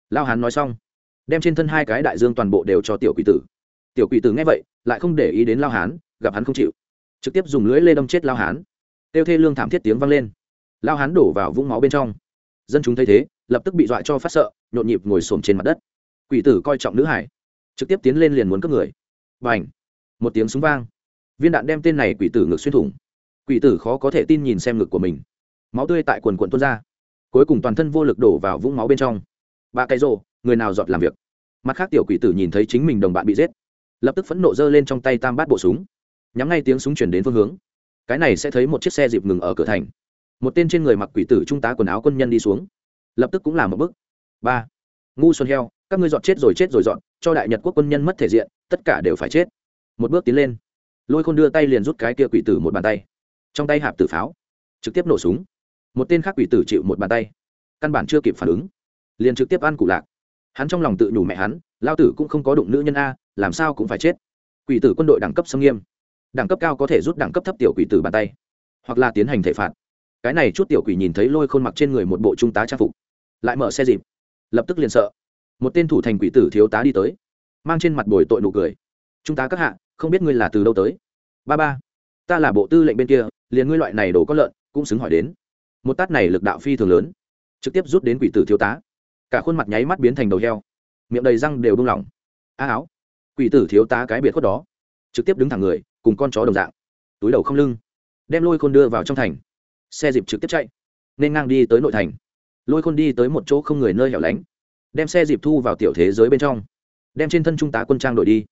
Lao hán nói xong, đem trên thân hai cái đại dương toàn bộ đều cho tiểu quỷ tử. Tiểu quỷ tử nghe vậy, lại không để ý đến lao hán, gặp hắn không chịu. Trực tiếp dùng lưỡi lê đâm chết lao hán. Tiêu thê lương thảm thiết tiếng vang lên. Lao hán đổ vào vũng máu bên trong. Dân chúng thấy thế, lập tức bị dọa cho phát sợ, nhộn nhịp ngồi xổm trên mặt đất. Quỷ tử coi trọng nữ hải, trực tiếp tiến lên liền muốn cướp người. Và ảnh một tiếng súng vang. Viên đạn đem tên này quỷ tử ngược xuyên thủng. Quỷ tử khó có thể tin nhìn xem ngực của mình máu tươi tại quần quận tuôn ra. Cuối cùng toàn thân vô lực đổ vào vũng máu bên trong. Ba cái rồ, người nào dọn làm việc? Mặt khác tiểu quỷ tử nhìn thấy chính mình đồng bạn bị giết, lập tức phẫn nộ giơ lên trong tay tam bát bộ súng. Nhắm ngay tiếng súng chuyển đến phương hướng. Cái này sẽ thấy một chiếc xe dịp ngừng ở cửa thành. Một tên trên người mặc quỷ tử trung tá quần áo quân nhân đi xuống. Lập tức cũng làm một bức ba. Ngu xuân heo, các ngươi dọn chết rồi chết rồi dọn cho đại nhật quốc quân nhân mất thể diện, tất cả đều phải chết. Một bước tiến lên. Lôi khôn đưa tay liền rút cái kia quỷ tử một bàn tay. Trong tay hạp tử pháo. Trực tiếp nổ súng một tên khác quỷ tử chịu một bàn tay. Căn bản chưa kịp phản ứng. Liền trực tiếp ăn cụ lạc. Hắn trong lòng tự nhủ mẹ hắn, lao tử cũng không có đụng nữ nhân a, làm sao cũng phải chết. Quỷ tử quân đội đẳng cấp xâm nghiêm. Đẳng cấp cao có thể rút đẳng cấp thấp tiểu quỷ tử bàn tay. Hoặc là tiến hành thể phạt. Cái này chút tiểu quỷ nhìn thấy lôi khôn mặc trên người một bộ trung tá trang phục. Lại mở xe dịp. Lập tức liền sợ. Một tên thủ thành quỷ tử thiếu tá đi tới. Mang trên mặt bồi tội nụ cười. Trung tá các hạ, không biết ngươi là từ đâu tới? Ba ba, ta là bộ tư lệnh bên kia, liền ngươi loại này đồ có lợn, cũng xứng hỏi đến một tát này lực đạo phi thường lớn, trực tiếp rút đến quỷ tử thiếu tá. Cả khuôn mặt nháy mắt biến thành đầu heo, miệng đầy răng đều đông lỏng. A áo, quỷ tử thiếu tá cái biệt khuất đó, trực tiếp đứng thẳng người, cùng con chó đồng dạng, túi đầu không lưng, đem lôi khôn đưa vào trong thành. Xe dịp trực tiếp chạy, nên ngang đi tới nội thành. Lôi khôn đi tới một chỗ không người nơi hẻo lánh, đem xe dịp thu vào tiểu thế giới bên trong, đem trên thân trung tá quân trang đổi đi.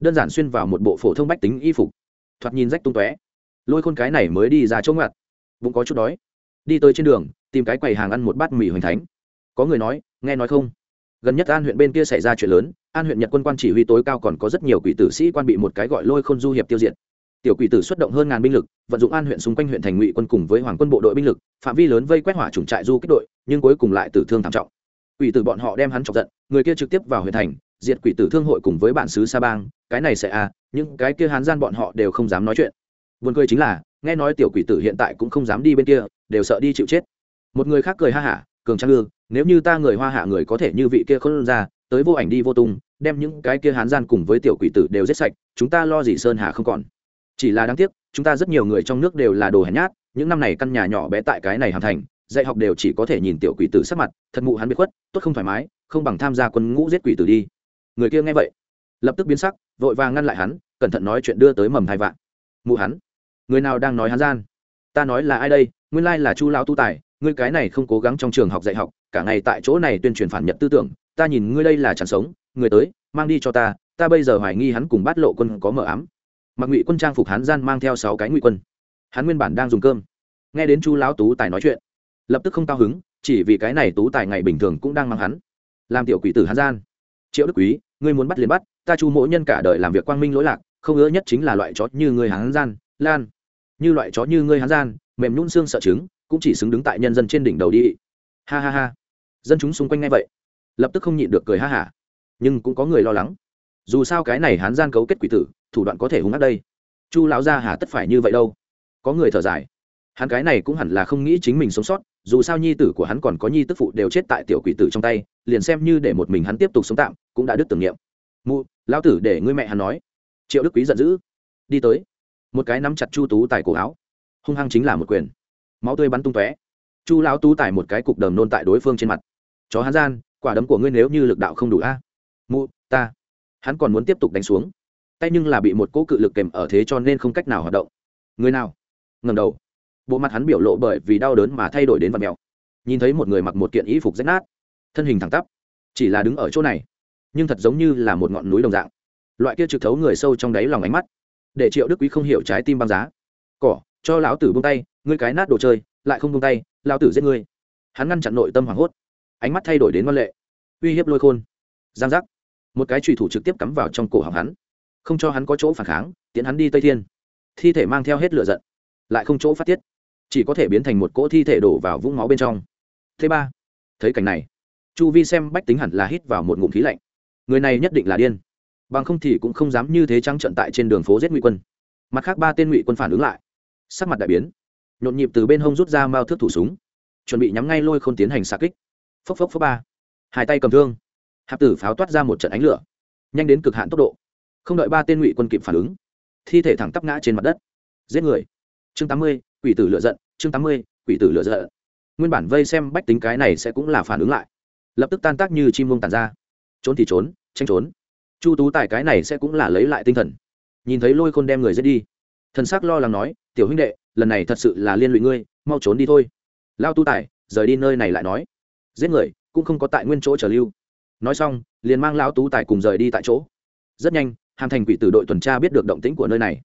Đơn giản xuyên vào một bộ phổ thông bách tính y phục, thoạt nhìn rách tung tóe. Lôi khôn cái này mới đi ra chỗ ngặt bụng có chút đói đi tới trên đường, tìm cái quầy hàng ăn một bát mì hoành thánh. Có người nói, nghe nói không? Gần nhất an huyện bên kia xảy ra chuyện lớn, an huyện nhật quân quan chỉ huy tối cao còn có rất nhiều quỷ tử sĩ quan bị một cái gọi lôi khôn du hiệp tiêu diệt. Tiểu quỷ tử xuất động hơn ngàn binh lực, vận dụng an huyện xung quanh huyện thành ngụy quân cùng với hoàng quân bộ đội binh lực, phạm vi lớn vây quét hỏa chủng trại du kích đội, nhưng cuối cùng lại tử thương thảm trọng. Quỷ tử bọn họ đem hắn chọc giận, người kia trực tiếp vào huyện thành, diệt quỷ tử thương hội cùng với bản xứ sa bang, cái này sẽ à những cái kia hán gian bọn họ đều không dám nói chuyện. Buồn cười chính là nghe nói tiểu quỷ tử hiện tại cũng không dám đi bên kia, đều sợ đi chịu chết. Một người khác cười ha hả, cường trang ư nếu như ta người hoa hạ người có thể như vị kia không ra, tới vô ảnh đi vô tung, đem những cái kia hán gian cùng với tiểu quỷ tử đều giết sạch, chúng ta lo gì sơn hà không còn? Chỉ là đáng tiếc, chúng ta rất nhiều người trong nước đều là đồ hèn nhát, những năm này căn nhà nhỏ bé tại cái này hoàn thành, dạy học đều chỉ có thể nhìn tiểu quỷ tử sắc mặt, thật mụ hắn bị khuất, tốt không thoải mái, không bằng tham gia quân ngũ giết quỷ tử đi. Người kia nghe vậy, lập tức biến sắc, vội vàng ngăn lại hắn, cẩn thận nói chuyện đưa tới mầm hai vạn. Mụ hắn người nào đang nói hắn gian? Ta nói là ai đây? Nguyên lai là chu lão tu tài, ngươi cái này không cố gắng trong trường học dạy học, cả ngày tại chỗ này tuyên truyền phản nhật tư tưởng, ta nhìn ngươi đây là chẳng sống, người tới, mang đi cho ta ta bây giờ hoài nghi hắn cùng bát lộ quân có mở ám. Mặc ngụy quân trang phục hắn gian mang theo sáu cái ngụy quân. Hắn nguyên bản đang dùng cơm. Nghe đến chu lão tú tài nói chuyện, lập tức không cao hứng, chỉ vì cái này tú tài ngày bình thường cũng đang mang hắn. Làm tiểu quỷ tử hắn gian. Triệu đức quý, ngươi muốn bắt liền bắt, ta chu mỗi nhân cả đời làm việc quang minh lỗi lạc, không ngỡ nhất chính là loại chó như ngươi hắn gian lan. Như loại chó như ngươi hắn gian, mềm nhún xương sợ trứng, cũng chỉ xứng đứng tại nhân dân trên đỉnh đầu đi. Ha ha ha. Dân chúng xung quanh ngay vậy, lập tức không nhịn được cười ha hả. Nhưng cũng có người lo lắng. Dù sao cái này hán gian cấu kết quỷ tử, thủ đoạn có thể hung ác đây. Chu lão gia hà tất phải như vậy đâu. Có người thở dài. Hắn cái này cũng hẳn là không nghĩ chính mình sống sót, dù sao nhi tử của hắn còn có nhi tức phụ đều chết tại tiểu quỷ tử trong tay, liền xem như để một mình hắn tiếp tục sống tạm, cũng đã đứt tưởng niệm. Mụ, lão tử để ngươi mẹ hắn nói. Triệu đức quý giận dữ. Đi tới một cái nắm chặt chu tú tài cổ áo. Hung hăng chính là một quyền. Máu tươi bắn tung tóe. Chu lão tú tài một cái cục đờm nôn tại đối phương trên mặt. Chó hắn gian, quả đấm của ngươi nếu như lực đạo không đủ a. Mụ, ta. Hắn còn muốn tiếp tục đánh xuống. Tay nhưng là bị một cỗ cự lực kèm ở thế cho nên không cách nào hoạt động. Người nào? Ngầm đầu. Bộ mặt hắn biểu lộ bởi vì đau đớn mà thay đổi đến vật mèo nhìn thấy một người mặc một kiện y phục rách nát. Thân hình thẳng tắp. Chỉ là đứng ở chỗ này. Nhưng thật giống như là một ngọn núi đồng dạng. Loại kia trực thấu người sâu trong đáy lòng ánh mắt để triệu đức quý không hiểu trái tim băng giá. Cỏ, cho lão tử buông tay, ngươi cái nát đồ chơi, lại không buông tay, lão tử giết ngươi. Hắn ngăn chặn nội tâm hoảng hốt. Ánh mắt thay đổi đến văn lệ. Uy hiếp lôi khôn. Giang giác. Một cái trùy thủ trực tiếp cắm vào trong cổ họng hắn. Không cho hắn có chỗ phản kháng tiến hắn đi tây thiên. Thi thể mang theo hết lửa giận. Lại không chỗ phát tiết. Chỉ có thể biến thành một cỗ thi thể đổ vào vũng máu bên trong. Thứ ba. Thấy cảnh này, chu vi xem bách tính hẳn là hít vào một ngụm khí lạnh. Người này nhất định là điên bằng không thì cũng không dám như thế trắng trận tại trên đường phố giết ngụy quân. Mặt khác ba tên ngụy quân phản ứng lại. Sắc mặt đại biến. Nhộn nhịp từ bên hông rút ra mao thước thủ súng. Chuẩn bị nhắm ngay lôi k h ô n tiến hành xa kích. Phốc phốc phốc ba. Hai tay cầm thương. Hạp tử pháo toát ra một trận ánh lửa. Nhanh đến cực hạn tốc độ. Không đợi ba tên ngụy quân kịp phản ứng, thi thể thẳng tắp ngã trên mặt đất. Giết người. Chương tám mươi, quỷ tử lựa giận. Chương tám mươi, quỷ tử lựa giận. Nguyên bản vây xem bách tính cái này sẽ cũng là phản ứng lại. Lập tức tan tác như chim mông tàn ra. Trốn thì trốn tranh trốn chu tú tài cái này sẽ cũng là lấy lại tinh thần. Nhìn thấy lôi khôn đem người giết đi, thần s ắ c lo lắng nói, tiểu huynh đệ, lần này thật sự là liên lụy ngươi, mau trốn đi thôi. Lao tu tài, rời đi nơi này lại nói, giết người, cũng không có tại nguyên chỗ trở lưu. Nói xong, liền mang lao tú tài cùng rời đi tại chỗ. Rất nhanh, hàm thành quỷ tử đội tuần tra biết được động tĩnh của nơi này,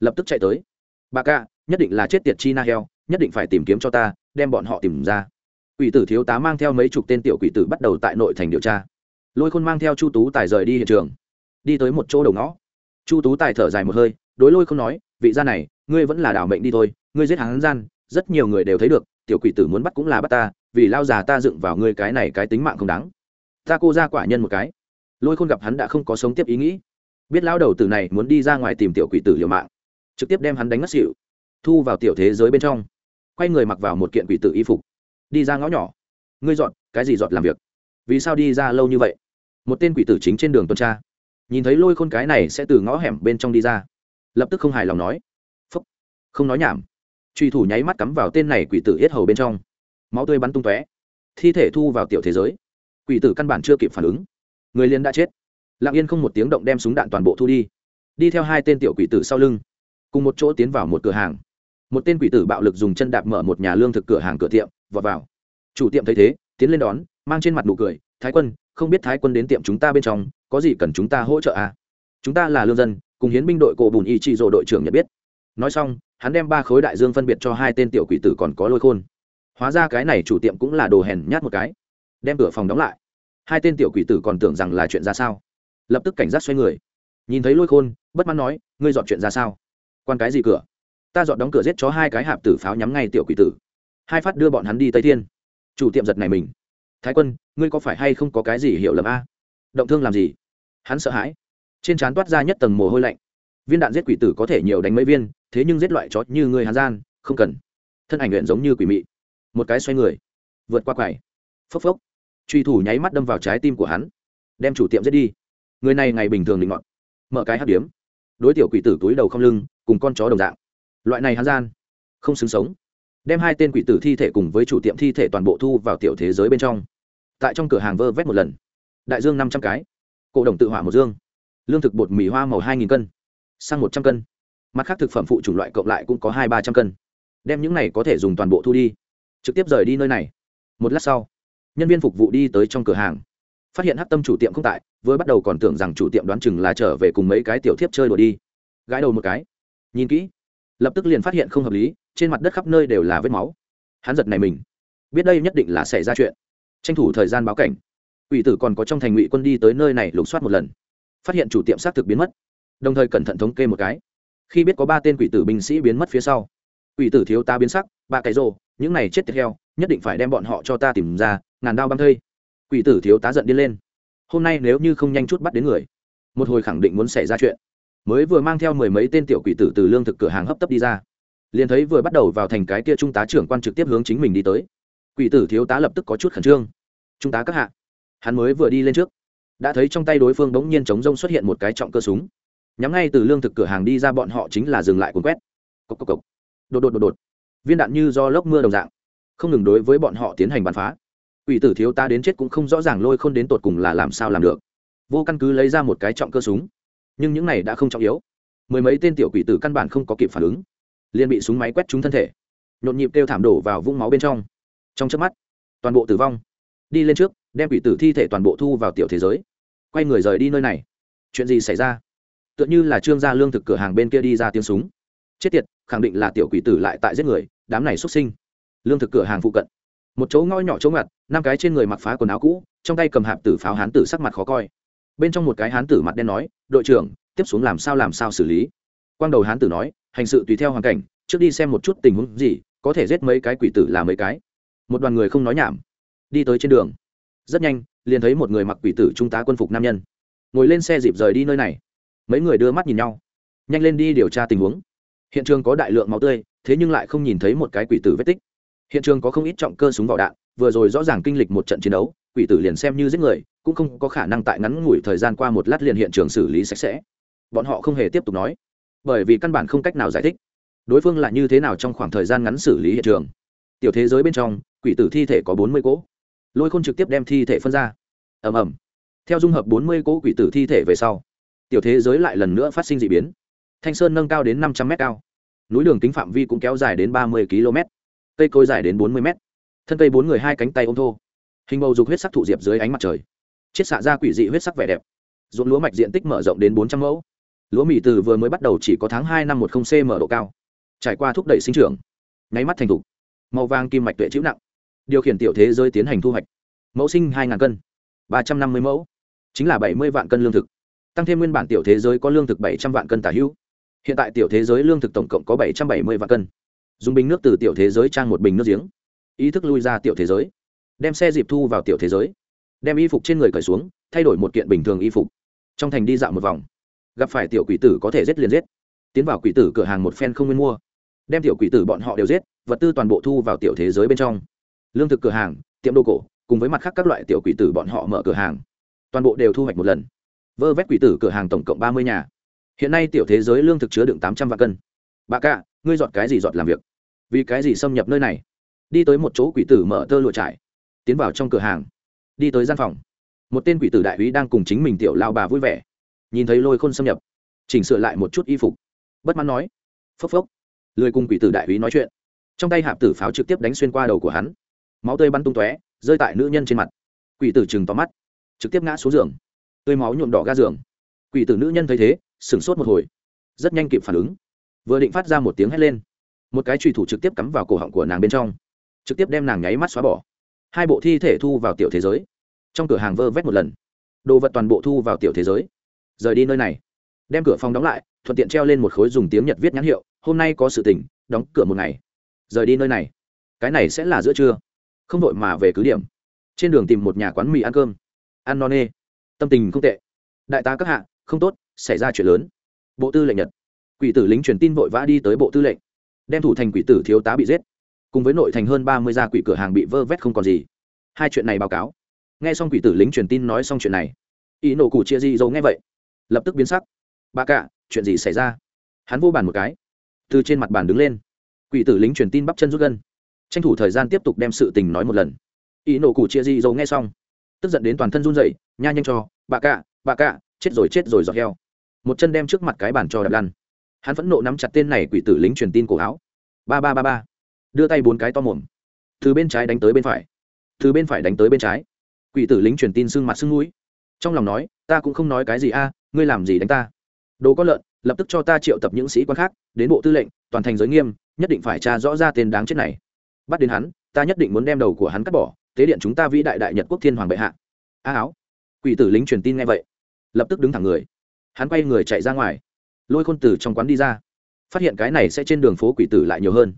lập tức chạy tới. Bà ca, nhất định là chết tiệt chi na heo, nhất định phải tìm kiếm cho ta, đem bọn họ tìm ra. Quỷ tử thiếu tá mang theo mấy chục tên tiểu quỷ tử bắt đầu tại nội thành điều tra. Lôi khôn mang theo chu tú tài rời đi hiện trường đi tới một chỗ đầu ngõ. Chu tú tài thở dài một hơi, đối lôi không nói, vị gia này, ngươi vẫn là đảo mệnh đi thôi, ngươi giết hắn gian, rất nhiều người đều thấy được, tiểu quỷ tử muốn bắt cũng là bắt ta, vì lao già ta dựng vào ngươi cái này cái tính mạng không đáng. Ta cô ra quả nhân một cái. Lôi khôn gặp hắn đã không có sống tiếp ý nghĩ. Biết lao đầu tử này muốn đi ra ngoài tìm tiểu quỷ tử liều mạng, trực tiếp đem hắn đánh ngất xỉu, thu vào tiểu thế giới bên trong. Quay người mặc vào một kiện quỷ tử y phục, đi ra ngõ nhỏ. Ngươi dọn, cái gì dọn làm việc? Vì sao đi ra lâu như vậy? Một tên quỷ tử chính trên đường tuần tra nhìn thấy lôi khôn cái này sẽ từ ngõ hẻm bên trong đi ra. Lập tức không hài lòng nói. Phúc. Không nói nhảm. Truy thủ nháy mắt cắm vào tên này quỷ tử yết hầu bên trong. Máu tươi bắn tung tóe. Thi thể thu vào tiểu thế giới. Quỷ tử căn bản chưa kịp phản ứng. Người liên đã chết. Lặng yên không một tiếng động đem súng đạn toàn bộ thu đi. Đi theo hai tên tiểu quỷ tử sau lưng. Cùng một chỗ tiến vào một cửa hàng. Một tên quỷ tử bạo lực dùng chân đạp mở một nhà lương thực cửa hàng cửa tiệm, vọt vào. Chủ tiệm thấy thế, tiến lên đón, mang trên mặt nụ cười, thái quân, không biết thái quân đến tiệm chúng ta bên trong có gì cần chúng ta hỗ trợ à? chúng ta là lương dân, cùng hiến binh đội cổ bùn y trị rồ đội trưởng nhận biết. Nói xong, hắn đem ba khối đại dương phân biệt cho hai tên tiểu quỷ tử còn có lôi khôn. Hóa ra cái này chủ tiệm cũng là đồ hèn nhát một cái. Đem cửa phòng đóng lại. Hai tên tiểu quỷ tử còn tưởng rằng là chuyện ra sao. Lập tức cảnh giác xoay người. Nhìn thấy lôi khôn, bất mãn nói, ngươi dọn chuyện ra sao? Quan cái gì cửa? Ta dọn đóng cửa giết chó hai cái hạp tử pháo nhắm ngay tiểu quỷ tử. Hai phát đưa bọn hắn đi tây thiên. Chủ tiệm giật này mình. Thái quân, ngươi có phải hay không có cái gì hiểu lầm a? Động thương làm gì? Hắn sợ hãi. Trên trán toát ra nhất tầng mồ hôi lạnh. Viên đạn giết quỷ tử có thể nhiều đánh mấy viên, thế nhưng giết loại chó như người hàn gian, không cần. Thân ảnh luyện giống như quỷ mị. Một cái xoay người. Vượt qua quầy phốc phốc. Truy thủ nháy mắt đâm vào trái tim của hắn. Đem chủ tiệm giết đi. Người này ngày bình thường định ngọn mở cái hát điếm. Đối tiểu quỷ tử túi đầu không lưng, cùng con chó đồng dạng. Loại này hắn gian, không xứng sống. Đem hai tên quỷ tử thi thể cùng với chủ tiệm thi thể toàn bộ thu vào tiểu thế giới bên trong. Tại trong cửa hàng vơ vét một lần. Đại dương năm trăm cái cổ đồng tự hỏa một dương. Lương thực bột mì hoa màu hai nghìn cân sang một trăm cân. Mặt khác thực phẩm phụ chủng loại cộng lại cũng có hai, ba trăm cân. Đem những này có thể dùng toàn bộ thu đi. Trực tiếp rời đi nơi này. Một lát sau, nhân viên phục vụ đi tới trong cửa hàng. Phát hiện hát tâm chủ tiệm không tại, vừa bắt đầu còn tưởng rằng chủ tiệm đoán chừng là trở về cùng mấy cái tiểu thiếp chơi đùa đi. Gãi đầu một cái, nhìn kỹ, lập tức liền phát hiện không hợp lý, trên mặt đất khắp nơi đều là vết máu. Hắn giật này mình, biết đây nhất định là xảy ra chuyện. Tranh thủ thời gian báo cảnh ủy tử còn có trong thành ngụy quân đi tới nơi này lục soát một lần. Phát hiện chủ tiệm xác thực biến mất. Đồng thời cẩn thận thống kê một cái. Khi biết có ba tên quỷ tử binh sĩ biến mất phía sau, quỷ tử thiếu ta biến sắc ba cái rồ, những này chết tiệt theo nhất định phải đem bọn họ cho ta tìm ra, ngàn đao băng thây. Quỷ tử thiếu tá giận điên lên. Hôm nay nếu như không nhanh chút bắt đến người, một hồi khẳng định muốn xảy ra chuyện. Mới vừa mang theo mười mấy tên tiểu quỷ tử từ lương thực cửa hàng hấp tấp đi ra, liền thấy vừa bắt đầu vào thành cái kia trung tá trưởng quan trực tiếp hướng chính mình đi tới. Quỷ tử thiếu tá lập tức có chút khẩn trương. Trung tá các hạ hắn mới vừa đi lên trước. Đã thấy trong tay đối phương bỗng nhiên chống rông xuất hiện một cái trọng cơ súng. Nhắm ngay từ lương thực cửa hàng đi ra bọn họ chính là dừng lại cuốn quét. Cốc cốc cốc đột đột đột đột. Viên đạn như do lốc mưa đồng dạng. Không ngừng đối với bọn họ tiến hành bắn phá. Ủy tử thiếu ta đến chết cũng không rõ ràng lôi khôn đến tột cùng là làm sao làm được. Vô căn cứ lấy ra một cái trọng cơ súng. Nhưng những này đã không trọng yếu. Mười mấy tên tiểu quỷ tử căn bản không có kịp phản ứng. Liền bị súng máy quét trúng thân thể. Nhộn nhịp kêu thảm đổ vào vũng máu bên trong. Trong chớp mắt, toàn bộ tử vong đi lên trước, đem quỷ tử thi thể toàn bộ thu vào tiểu thế giới. Quay người rời đi nơi này. Chuyện gì xảy ra? Tựa như là trương gia lương thực cửa hàng bên kia đi ra tiếng súng. Chết tiệt, khẳng định là tiểu quỷ tử lại tại giết người, đám này xuất sinh. Lương thực cửa hàng phụ cận. Một chỗ ngõ nhỏ chỗ ngặt năm cái trên người mặc phá quần áo cũ, trong tay cầm hạp tử pháo hán tử sắc mặt khó coi. Bên trong một cái hán tử mặt đen nói, đội trưởng, tiếp xuống làm sao làm sao xử lý? Quang đầu hán tử nói, hành sự tùy theo hoàn cảnh, trước đi xem một chút tình huống gì, có thể giết mấy cái quỷ tử là mấy cái. Một đoàn người không nói nhảm đi tới trên đường. Rất nhanh, liền thấy một người mặc quỷ tử trung tá quân phục nam nhân. Ngồi lên xe dịp rời đi nơi này. Mấy người đưa mắt nhìn nhau. Nhanh lên đi điều tra tình huống. Hiện trường có đại lượng máu tươi, thế nhưng lại không nhìn thấy một cái quỷ tử vết tích. Hiện trường có không ít trọng cơ súng vỏ đạn, vừa rồi rõ ràng kinh lịch một trận chiến đấu, quỷ tử liền xem như giết người, cũng không có khả năng tại ngắn ngủi thời gian qua một lát liền hiện trường xử lý sạch sẽ. Bọn họ không hề tiếp tục nói, bởi vì căn bản không cách nào giải thích đối phương là như thế nào trong khoảng thời gian ngắn xử lý hiện trường. Tiểu thế giới bên trong, quỷ tử thi thể có bốn mươi cỗ lôi khôn trực tiếp đem thi thể phân ra. Ầm ầm. Theo dung hợp bốn mươi cỗ quỷ tử thi thể về sau, tiểu thế giới lại lần nữa phát sinh d ị biến. Thanh sơn nâng cao đến năm trăm m cao. Núi đường kính phạm vi cũng kéo dài đến ba mươi km. Cây cối dài đến bốn mươi m thân cây bốn người hai cánh tay ôm thô. Hình bầu dục huyết sắc thụ diệp dưới ánh mặt trời. Chiết xạ ra quỷ dị huyết sắc vẻ đẹp. Ruộng lúa mạch diện tích mở rộng đến bốn trăm mẫu. Lúa mì từ vừa mới bắt đầu chỉ có tháng hai năm một không cm độ cao. Trải qua thúc đẩy sinh trưởng. Nháy mắt thành thục. Màu vàng kim mạch tuệ chữ nặng điều khiển tiểu thế giới tiến hành thu hoạch. Mẫu sinh hai cân, ba trăm năm mươi mẫu, chính là bảy mươi vạn cân lương thực. Tăng thêm nguyên bản tiểu thế giới có lương thực bảy trăm vạn cân tả hữu. Hiện tại tiểu thế giới lương thực tổng cộng có bảy trăm bảy mươi vạn cân. Dùng bình nước từ tiểu thế giới trang một bình nước giếng. Ý thức lui ra tiểu thế giới. Đem xe dịp thu vào tiểu thế giới. Đem y phục trên người cởi xuống, thay đổi một kiện bình thường y phục. Trong thành đi dạo một vòng. Gặp phải tiểu quỷ tử có thể giết liền giết. Tiến vào quỷ tử cửa hàng một phen không nguyên mua. Đem tiểu quỷ tử bọn họ đều giết, vật tư toàn bộ thu vào tiểu thế giới bên trong lương thực cửa hàng, tiệm đồ cổ, cùng với mặt khác các loại tiểu quỷ tử bọn họ mở cửa hàng. Toàn bộ đều thu hoạch một lần. Vơ vét quỷ tử cửa hàng tổng cộng ba mươi nhà. Hiện nay tiểu thế giới lương thực chứa đựng tám trăm vạn cân. Bà cạ, ngươi dọn cái gì dọn làm việc? Vì cái gì xâm nhập nơi này? Đi tới một chỗ quỷ tử mở tơ lụa trải tiến vào trong cửa hàng. Đi tới gian phòng. Một tên quỷ tử đại úy đang cùng chính mình tiểu lao bà vui vẻ. Nhìn thấy lôi khôn xâm nhập. Chỉnh sửa lại một chút y phục. Bất mãn nói. Phốc phốc. Lười cùng quỷ tử đại úy nói chuyện. Trong tay hạp tử pháo trực tiếp đánh xuyên qua đầu của hắn máu tươi bắn tung tóe, rơi tại nữ nhân trên mặt. Quỷ tử chừng tóm mắt, trực tiếp ngã xuống giường. Tươi máu nhuộm đỏ ga giường. Quỷ tử nữ nhân thấy thế, sửng sốt một hồi, rất nhanh kịp phản ứng. Vừa định phát ra một tiếng hét lên, một cái trùy thủ trực tiếp cắm vào cổ họng của nàng bên trong, trực tiếp đem nàng nháy mắt xóa bỏ. Hai bộ thi thể thu vào tiểu thế giới. Trong cửa hàng vơ vét một lần, đồ vật toàn bộ thu vào tiểu thế giới. Rời đi nơi này, đem cửa phòng đóng lại, thuận tiện treo lên một khối dùng tiếng nhật viết nhãn hiệu, hôm nay có sự tình, đóng cửa một ngày. Rời đi nơi này, cái này sẽ là giữa trưa không vội mà về cứ điểm. Trên đường tìm một nhà quán mì ăn cơm. Ăn no nê. Tâm tình không tệ. Đại tá các hạ, không tốt, xảy ra chuyện lớn. Bộ tư lệnh nhật. Quỷ tử lính truyền tin vội vã đi tới bộ tư lệnh. Đem thủ thành quỷ tử thiếu tá bị giết. Cùng với nội thành hơn ba mươi gia quỷ cửa hàng bị vơ vét không còn gì. Hai chuyện này báo cáo. Nghe xong quỷ tử lính truyền tin nói xong chuyện này. Ý nổ cụ chia di dâu nghe vậy. Lập tức biến sắc. Bà cạ chuyện gì xảy ra? Hắn vô bàn một cái. Từ trên mặt bàn đứng lên. Quỷ tử lính truyền tin bắp chân rút gân tranh thủ thời gian tiếp tục đem sự tình nói một lần. Ý nổ cụ chia di dầu nghe xong. Tức giận đến toàn thân run rẩy, nha nhanh cho, bà cạ bà cạ chết rồi chết rồi giọt heo. Một chân đem trước mặt cái bàn cho đập lăn. Hắn phẫn nộ nắm chặt tên này quỷ tử lính truyền tin cổ áo. Ba ba ba ba. Đưa tay bốn cái to mồm. Từ bên trái đánh tới bên phải. Từ bên phải đánh tới bên trái. Quỷ tử lính truyền tin sưng mặt sưng mũi. Trong lòng nói, ta cũng không nói cái gì a, ngươi làm gì đánh ta? Đồ có lợn, lập tức cho ta triệu tập những sĩ quan khác, đến bộ tư lệnh, toàn thành giới nghiêm, nhất định phải tra rõ ra tên đáng chết này bắt đến hắn, ta nhất định muốn đem đầu của hắn cắt bỏ, tế điện chúng ta vĩ đại đại nhật quốc thiên hoàng bệ hạ. A áo. Quỷ tử lính truyền tin nghe vậy, lập tức đứng thẳng người. Hắn quay người chạy ra ngoài. Lôi khôn tử trong quán đi ra. Phát hiện cái này sẽ trên đường phố quỷ tử lại nhiều hơn.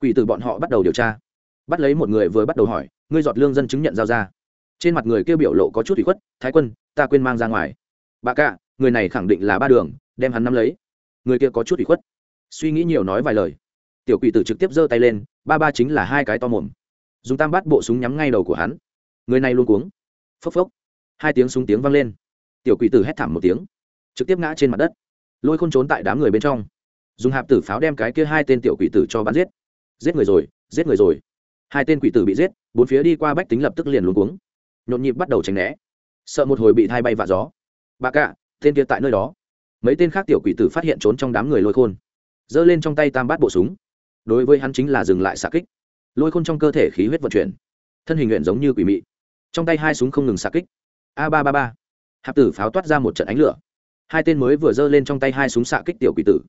Quỷ tử bọn họ bắt đầu điều tra. Bắt lấy một người vừa bắt đầu hỏi, ngươi giọt lương dân chứng nhận giao ra. Trên mặt người kêu biểu lộ có chút ủy khuất, thái quân, ta quên mang ra ngoài. Bà cạ, người này khẳng định là ba đường, đem hắn nắm lấy. Người kia có chút ủy khuất. Suy nghĩ nhiều nói vài lời tiểu quỷ tử trực tiếp giơ tay lên, ba ba chính là hai cái to mồm. Dùng tam bát bộ súng nhắm ngay đầu của hắn. Người này luôn cuống. Phốc phốc. Hai tiếng súng tiếng vang lên. Tiểu quỷ tử hét thảm một tiếng, trực tiếp ngã trên mặt đất, lôi khôn trốn tại đám người bên trong. Dùng hạp tử pháo đem cái kia hai tên tiểu quỷ tử cho bắn giết. Giết người rồi, giết người rồi. Hai tên quỷ tử bị giết, bốn phía đi qua bách tính lập tức liền luôn cuống. Nhộn nhịp bắt đầu tránh né. Sợ một hồi bị thay bay vạ gió. Bà cạ, tên kia tại nơi đó. Mấy tên khác tiểu quỷ tử phát hiện trốn trong đám người lôi khôn. Giơ lên trong tay tam bát bộ súng đối với hắn chính là dừng lại xạ kích. Lôi khôn trong cơ thể khí huyết vận chuyển, thân hình nguyện giống như quỷ mị. Trong tay hai súng không ngừng xạ kích. A ba ba ba. Hạp tử pháo toát ra một trận ánh lửa. Hai tên mới vừa giơ lên trong tay hai súng xạ kích tiểu quỷ tử,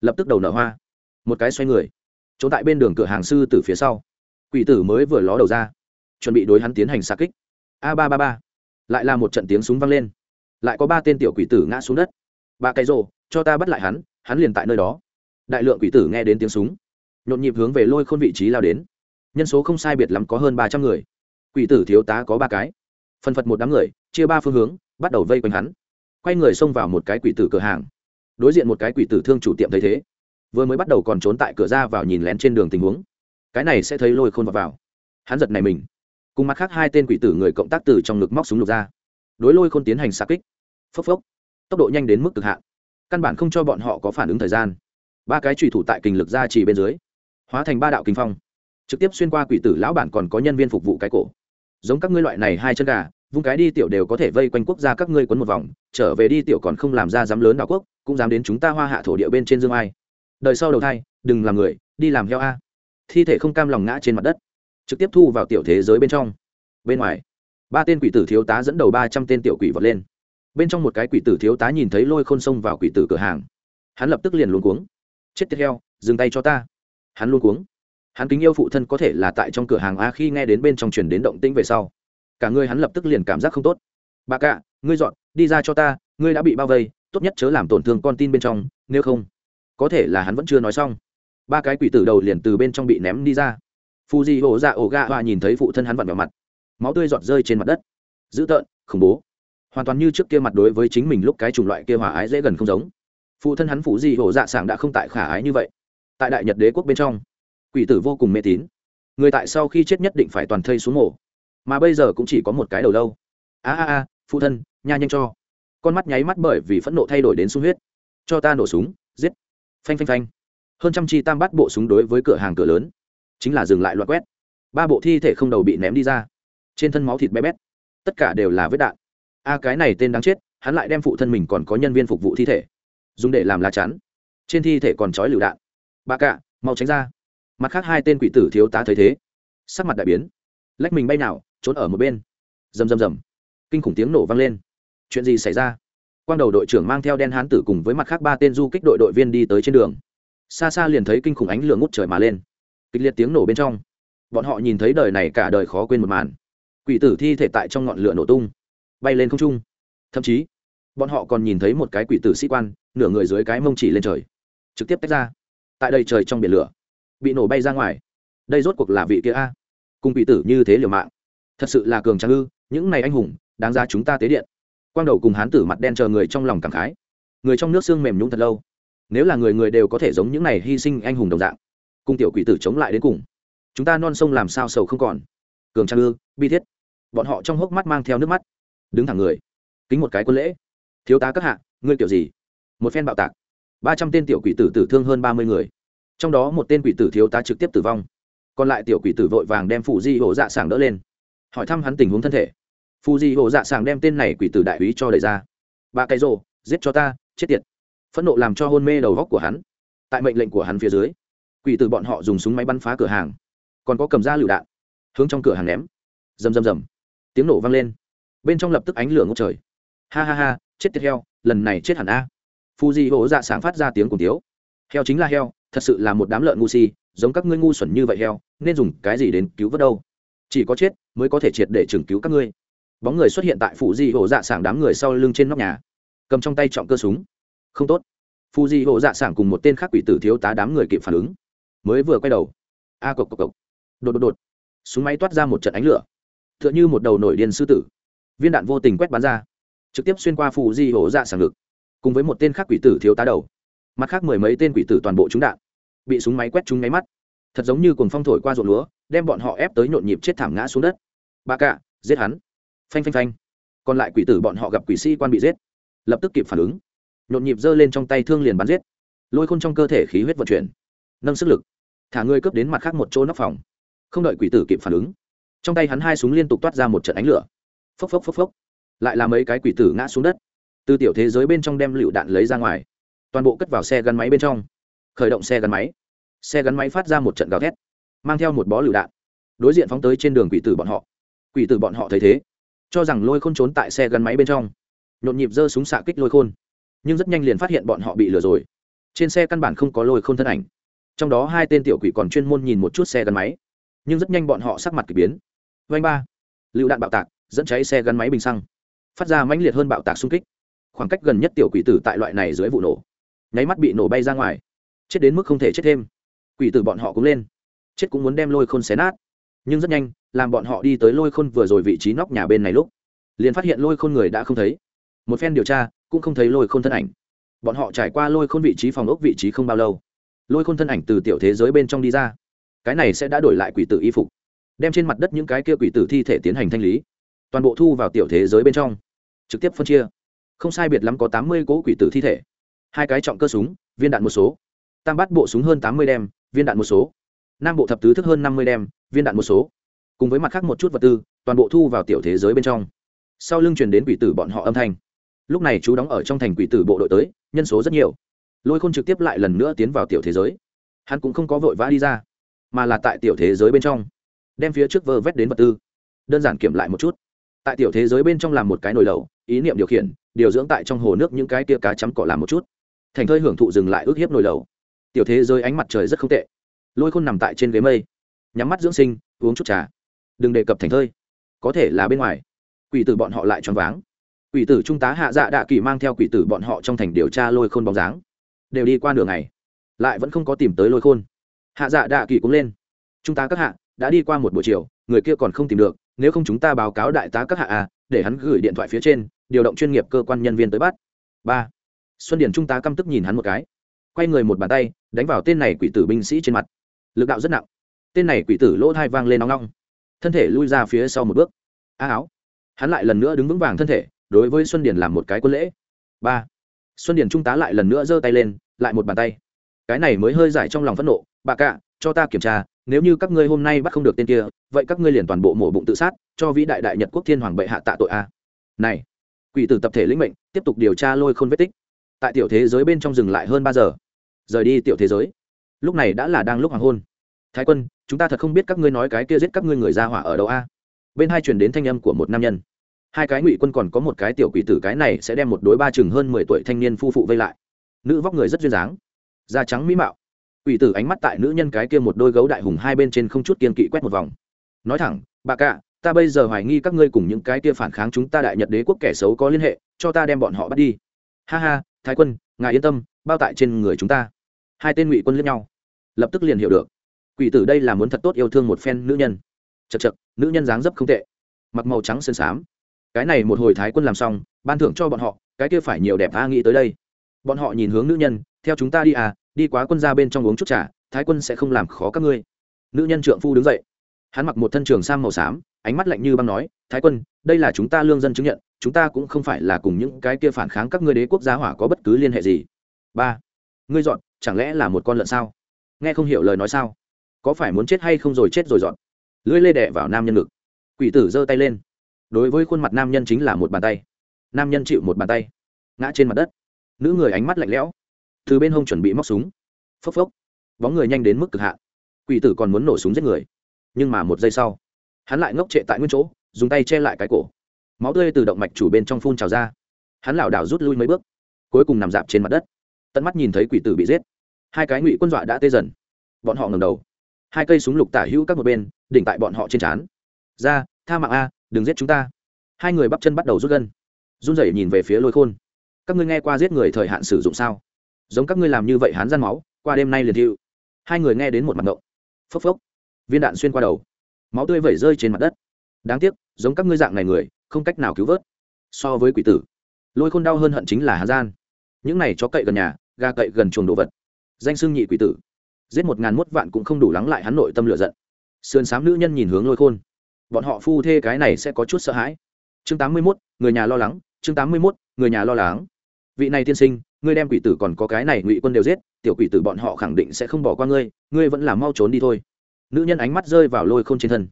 lập tức đầu nở hoa. Một cái xoay người, trốn tại bên đường cửa hàng sư từ phía sau. Quỷ tử mới vừa ló đầu ra, chuẩn bị đối hắn tiến hành xạ kích. A ba ba ba. Lại là một trận tiếng súng vang lên. Lại có ba tên tiểu quỷ tử ngã xuống đất. Ba cái rồ, cho ta bắt lại hắn hắn liền tại nơi đó. Đại lượng quỷ tử nghe đến tiếng súng nhộn nhịp hướng về lôi khôn vị trí lao đến. Nhân số không sai biệt lắm có hơn ba trăm người. Quỷ tử thiếu tá có ba cái. Phân phật một đám người chia ba phương hướng bắt đầu vây quanh hắn. Quay người xông vào một cái quỷ tử cửa hàng. Đối diện một cái quỷ tử thương chủ tiệm thấy thế vừa mới bắt đầu còn trốn tại cửa ra vào nhìn lén trên đường tình huống. Cái này sẽ thấy lôi khôn vào, vào. hắn giật này mình. Cùng mặt khác hai tên quỷ tử người cộng tác từ trong ngực móc súng lục ra. Đối lôi khôn tiến hành xa kích. Phốc phốc. Tốc độ nhanh đến mức cực hạn. Căn bản không cho bọn họ có phản ứng thời gian. Ba cái trùy thủ tại kình lực ra chỉ bên dưới hóa thành ba đạo kinh phong. Trực tiếp xuyên qua quỷ tử lão bản còn có nhân viên phục vụ cái cổ. Giống các ngươi loại này hai chân gà, vung cái đi tiểu đều có thể vây quanh quốc gia các ngươi quấn một vòng, trở về đi tiểu còn không làm ra dám lớn đảo quốc, cũng dám đến chúng ta hoa hạ thổ địa bên trên dương ai. Đời sau đầu thai, đừng làm người, đi làm heo a. Thi thể không cam lòng ngã trên mặt đất. Trực tiếp thu vào tiểu thế giới bên trong. Bên ngoài, ba tên quỷ tử thiếu tá dẫn đầu ba trăm tên tiểu quỷ vọt lên. Bên trong một cái quỷ tử thiếu tá nhìn thấy lôi khôn xông vào quỷ tử cửa hàng. Hắn lập tức liền luôn cuống. Chết tiếp heo, dừng tay cho ta hắn luôn cuống. Hắn kính yêu phụ thân có thể là tại trong cửa hàng a khi nghe đến bên trong truyền đến động tĩnh về sau. Cả người hắn lập tức liền cảm giác không tốt. Bà cạ ngươi dọn, đi ra cho ta, ngươi đã bị bao vây, tốt nhất chớ làm tổn thương con tin bên trong, nếu không, có thể là hắn vẫn chưa nói xong. Ba cái quỷ tử đầu liền từ bên trong bị ném đi ra. Phù di ổ dạ ổ gạ hoa nhìn thấy phụ thân hắn vặn vào mặt. Máu tươi giọt rơi trên mặt đất. Dữ tợn, khủng bố. Hoàn toàn như trước kia mặt đối với chính mình lúc cái chủng loại kia hòa ái dễ gần không giống. Phụ thân hắn phụ di ổ dạ sảng đã không tại khả ái như vậy tại đại nhật đế quốc bên trong. Quỷ tử vô cùng mê tín. Người tại sau khi chết nhất định phải toàn thây xuống mổ. Mà bây giờ cũng chỉ có một cái đầu lâu. A a a, phụ thân, nha nhanh cho. Con mắt nháy mắt bởi vì phẫn nộ thay đổi đến sung huyết. Cho ta nổ súng, giết. Phanh phanh phanh. Hơn trăm chi tam bắt bộ súng đối với cửa hàng cửa lớn. Chính là dừng lại loạt quét. Ba bộ thi thể không đầu bị ném đi ra. Trên thân máu thịt bé bét. Tất cả đều là vết đạn. A cái này tên đáng chết, hắn lại đem phụ thân mình còn có nhân viên phục vụ thi thể. Dùng để làm lá chắn. Trên thi thể còn trói lựu đạn bà cạ, mau tránh ra. Mặt khác hai tên quỷ tử thiếu tá thấy thế, sắc mặt đại biến. Lách mình bay nào, trốn ở một bên. Rầm rầm rầm. Kinh khủng tiếng nổ vang lên. Chuyện gì xảy ra? Quang đầu đội trưởng mang theo đen hán tử cùng với mặt khác ba tên du kích đội đội viên đi tới trên đường. Xa xa liền thấy kinh khủng ánh lửa ngút trời mà lên. Kịch liệt tiếng nổ bên trong. Bọn họ nhìn thấy đời này cả đời khó quên một màn. Quỷ tử thi thể tại trong ngọn lửa nổ tung, bay lên không trung. Thậm chí, bọn họ còn nhìn thấy một cái quỷ tử sĩ quan, nửa người dưới cái mông chỉ lên trời, trực tiếp tách ra tại đây trời trong biển lửa, bị nổ bay ra ngoài. Đây rốt cuộc là vị kia a. Cùng bị tử như thế liều mạng. Thật sự là cường trang ư, những này anh hùng, đáng ra chúng ta tế điện. Quang đầu cùng hán tử mặt đen chờ người trong lòng cảm khái. Người trong nước xương mềm nhũng thật lâu. Nếu là người người đều có thể giống những này hy sinh anh hùng đồng dạng, cùng tiểu quỷ tử chống lại đến cùng, chúng ta non sông làm sao sầu không còn. Cường trang ư, bi thiết. Bọn họ trong hốc mắt mang theo nước mắt. Đứng thẳng người, kính một cái quân lễ. Thiếu tá các hạ, ngươi kiểu gì? Một phen bạo tạc ba trăm tên tiểu quỷ tử tử thương hơn ba mươi người. Trong đó một tên quỷ tử thiếu tá trực tiếp tử vong. Còn lại tiểu quỷ tử vội vàng đem phụ di hộ dạ sảng đỡ lên. Hỏi thăm hắn tình huống thân thể. Phụ di hộ dạ sảng đem tên này quỷ tử đại úy cho đẩy ra. Ba cái rồ, giết cho ta, chết tiệt. Phẫn nộ làm cho hôn mê đầu góc của hắn. Tại mệnh lệnh của hắn phía dưới, quỷ tử bọn họ dùng súng máy bắn phá cửa hàng. Còn có cầm ra lựu đạn, hướng trong cửa hàng ném. Rầm rầm rầm. Tiếng nổ vang lên. Bên trong lập tức ánh lửa ngốc trời. Ha ha ha, chết tiệt heo, lần này chết hẳn a phu di hổ dạ sáng phát ra tiếng cùng tiếu. Heo chính là heo, thật sự là một đám lợn ngu si, giống các ngươi ngu xuẩn như vậy heo, nên dùng cái gì đến cứu vớt đâu? Chỉ có chết mới có thể triệt để trừng cứu các ngươi. Bóng người xuất hiện tại phụ di hổ dạ sảng đám người sau lưng trên nóc nhà. Cầm trong tay trọng cơ súng. Không tốt. Phụ di hổ dạ sảng cùng một tên khác quỷ tử thiếu tá đám người kịp phản ứng. Mới vừa quay đầu. A cộc cộc cộc. Đột đột đột. Súng máy toát ra một trận ánh lửa. T h ư ợ n h ư một đầu nổi điên sư tử. Viên đạn vô tình quét bắn ra. Trực tiếp xuyên qua phụ di hổ dạ sảng ngực cùng với một tên khác quỷ tử thiếu tá đầu. Mặt khác mười mấy tên quỷ tử toàn bộ trúng đạn. Bị súng máy quét trúng máy mắt. Thật giống như cồn phong thổi qua ruộng lúa, đem bọn họ ép tới nhộn nhịp chết thảm ngã xuống đất. Ba cạ, giết hắn. Phanh phanh phanh. Còn lại quỷ tử bọn họ gặp quỷ sĩ quan bị giết. Lập tức kịp phản ứng. Nhộn nhịp giơ lên trong tay thương liền bắn giết. Lôi khôn trong cơ thể khí huyết vận chuyển. Nâng sức lực. Thả người cướp đến mặt khác một chỗ nóc phòng. Không đợi quỷ tử kịp phản ứng. Trong tay hắn hai súng liên tục toát ra một trận ánh lửa. Phốc phốc phốc phốc. Lại là mấy cái quỷ tử ngã xuống đất từ tiểu thế giới bên trong đem lựu đạn lấy ra ngoài, toàn bộ cất vào xe gắn máy bên trong, khởi động xe gắn máy. Xe gắn máy phát ra một trận gào thét, mang theo một bó lựu đạn, đối diện phóng tới trên đường quỷ tử bọn họ. Quỷ tử bọn họ thấy thế, cho rằng lôi khôn trốn tại xe gắn máy bên trong. Nhộn nhịp giơ súng xạ kích lôi khôn, nhưng rất nhanh liền phát hiện bọn họ bị lừa rồi. Trên xe căn bản không có lôi khôn thân ảnh. Trong đó hai tên tiểu quỷ còn chuyên môn nhìn một chút xe gắn máy, nhưng rất nhanh bọn họ sắc mặt k ỳ biến. Vanh ba, lựu đạn bạo tạc, dẫn cháy xe gắn máy bình xăng, phát ra mãnh liệt hơn bạo tạc xung kích khoảng cách gần nhất tiểu quỷ tử tại loại này dưới vụ nổ. Nháy mắt bị nổ bay ra ngoài. Chết đến mức không thể chết thêm. Quỷ tử bọn họ cũng lên. Chết cũng muốn đem lôi khôn xé nát. Nhưng rất nhanh, làm bọn họ đi tới lôi khôn vừa rồi vị trí nóc nhà bên này lúc, liền phát hiện lôi khôn người đã không thấy. Một phen điều tra, cũng không thấy lôi khôn thân ảnh. Bọn họ trải qua lôi khôn vị trí phòng ốc vị trí không bao lâu, lôi khôn thân ảnh từ tiểu thế giới bên trong đi ra. Cái này sẽ đã đổi lại quỷ tử y phục, đem trên mặt đất những cái kia quỷ tử thi thể tiến hành thanh lý, toàn bộ thu vào tiểu thế giới bên trong, trực tiếp phân chia không sai biệt lắm có tám mươi cỗ quỷ tử thi thể. Hai cái trọng cơ súng, viên đạn một số. Tam bắt bộ súng hơn tám mươi đem, viên đạn một số. Nam bộ thập tứ thức hơn năm mươi đem, viên đạn một số. Cùng với mặt khác một chút vật tư, toàn bộ thu vào tiểu thế giới bên trong. Sau lưng truyền đến quỷ tử bọn họ âm thanh. Lúc này chú đóng ở trong thành quỷ tử bộ đội tới, nhân số rất nhiều. Lôi khôn trực tiếp lại lần nữa tiến vào tiểu thế giới. Hắn cũng không có vội vã đi ra, mà là tại tiểu thế giới bên trong, đem phía trước vơ vét đến vật tư, đơn giản kiểm lại một chút. Tại tiểu thế giới bên trong làm một cái nồi lẩu, ý niệm điều khiển điều dưỡng tại trong hồ nước những cái tia cá chấm cỏ làm một chút. Thành thơi hưởng thụ dừng lại ước hiếp nồi lẩu. Tiểu thế giới ánh mặt trời rất không tệ. Lôi khôn nằm tại trên ghế mây, nhắm mắt dưỡng sinh, uống chút trà. Đừng đề cập thành thơi. Có thể là bên ngoài. Quỷ tử bọn họ lại choáng váng. Quỷ tử trung tá hạ dạ đạ kỳ mang theo quỷ tử bọn họ trong thành điều tra lôi khôn bóng dáng. Đều đi qua đường này lại vẫn không có tìm tới lôi khôn. Hạ dạ đạ kỳ cũng lên. Chúng ta các hạ, đã đi qua một buổi chiều, người kia còn không tìm được, nếu không chúng ta báo cáo đại tá các hạ à để hắn gửi điện thoại phía trên điều động chuyên nghiệp cơ quan nhân viên tới bắt. Ba. Xuân điển trung tá căm tức nhìn hắn một cái. Quay người một bàn tay, đánh vào tên này quỷ tử binh sĩ trên mặt. Lực đạo rất nặng. Tên này quỷ tử lỗ thai vang lên nóng nóng thân thể lui ra phía sau một bước. A áo. Hắn lại lần nữa đứng vững vàng thân thể, đối với xuân điển làm một cái quân lễ. Ba. Xuân điển trung tá lại lần nữa giơ tay lên, lại một bàn tay. Cái này mới hơi giải trong lòng phẫn nộ. Bà cạ, cho ta kiểm tra, nếu như các ngươi hôm nay bắt không được tên kia, vậy các ngươi liền toàn bộ mổ bụng tự sát, cho vĩ đại đại nhật quốc thiên hoàng bệ hạ tạ tội a. Này quỷ tử tập thể lĩnh mệnh, tiếp tục điều tra lôi khôn vết tích. Tại tiểu thế giới bên trong dừng lại hơn ba giờ. Rời đi tiểu thế giới. Lúc này đã là đang lúc hoàng hôn. Thái quân, chúng ta thật không biết các ngươi nói cái kia giết các ngươi người ra hỏa ở đâu a? Bên hai chuyển đến thanh âm của một nam nhân. Hai cái ngụy quân còn có một cái tiểu quỷ tử cái này sẽ đem một đối ba chừng hơn mười tuổi thanh niên phu phụ vây lại. Nữ vóc người rất duyên dáng, da trắng mỹ mạo. Quỷ tử ánh mắt tại nữ nhân cái kia một đôi gấu đại hùng hai bên trên không chút kiên kỵ quét một vòng. Nói thẳng, bà cạ ta bây giờ hoài nghi các ngươi cùng những cái kia phản kháng chúng ta đại nhật đế quốc kẻ xấu có liên hệ, cho ta đem bọn họ bắt đi. Ha ha, thái quân, ngài yên tâm, bao tại trên người chúng ta. Hai tên ngụy quân lẫn nhau. Lập tức liền hiểu được. Quỷ tử đây là muốn thật tốt yêu thương một phen nữ nhân. Chật chật nữ nhân dáng dấp không tệ. Mặc màu trắng sơn xám cái này một hồi thái quân làm xong, ban thưởng cho bọn họ, cái kia phải nhiều đẹp a nghĩ tới đây. Bọn họ nhìn hướng nữ nhân, theo chúng ta đi à đi quá quân ra bên trong uống chút trà, thái quân sẽ không làm khó các ngươi. Nữ nhân trượng phu đứng dậy. Hắn mặc một thân trường sam màu xám ánh mắt lạnh như băng nói, thái quân, đây là chúng ta lương dân chứng nhận, chúng ta cũng không phải là cùng những cái kia phản kháng các ngươi đế quốc gia hỏa có bất cứ liên hệ gì. Ba, ngươi dọn, chẳng lẽ là một con lợn sao? Nghe không hiểu lời nói sao? Có phải muốn chết hay không rồi chết rồi dọn? Lưỡi lê đẻ vào nam nhân ngực. Quỷ tử giơ tay lên. Đối với khuôn mặt nam nhân chính là một bàn tay. Nam nhân chịu một bàn tay. Ngã trên mặt đất. Nữ người ánh mắt lạnh lẽo. Từ bên hông chuẩn bị móc súng. Phốc phốc. Bóng người nhanh đến mức cực hạn. Quỷ tử còn muốn nổ súng giết người. Nhưng mà một giây sau hắn lại ngốc trệ tại nguyên chỗ, dùng tay che lại cái cổ. Máu tươi từ động mạch chủ bên trong phun trào ra. Hắn lảo đảo rút lui mấy bước, cuối cùng nằm dạp trên mặt đất. Tận mắt nhìn thấy quỷ tử bị giết. Hai cái ngụy quân dọa đã tê dần. Bọn họ ngầm đầu. Hai cây súng lục tả hữu các một bên, đỉnh tại bọn họ trên trán. Ra, tha mạng a, đừng giết chúng ta. Hai người bắp chân bắt đầu rút gân. Run rẩy nhìn về phía lôi khôn. Các ngươi nghe qua giết người thời hạn sử dụng sao? Giống các ngươi làm như vậy hán gian máu, qua đêm nay liền thiệu hai người nghe đến một mặt ngộng. Phốc phốc. Viên đạn xuyên qua đầu máu tươi vẩy rơi trên mặt đất. Đáng tiếc, giống các ngươi dạng này người, không cách nào cứu vớt. So với quỷ tử, lôi khôn đau hơn hận chính là hà gian. Những này chó cậy gần nhà ga cậy gần chuồng đồ vật. Danh xương nhị quỷ tử. Giết một ngàn mốt vạn cũng không đủ lắng lại hắn nội tâm lửa giận. Sườn xám nữ nhân nhìn hướng lôi khôn. Bọn họ phu thê cái này sẽ có chút sợ hãi. Chương tám mươi mốt, người nhà lo lắng. Chương tám mươi mốt, người nhà lo lắng. Vị này tiên sinh, ngươi đem quỷ tử còn có cái này ngụy quân đều giết, tiểu quỷ tử bọn họ khẳng định sẽ không bỏ qua ngươi ngươi vẫn là mau trốn đi thôi nữ nhân ánh mắt rơi vào lôi khôn trên thân.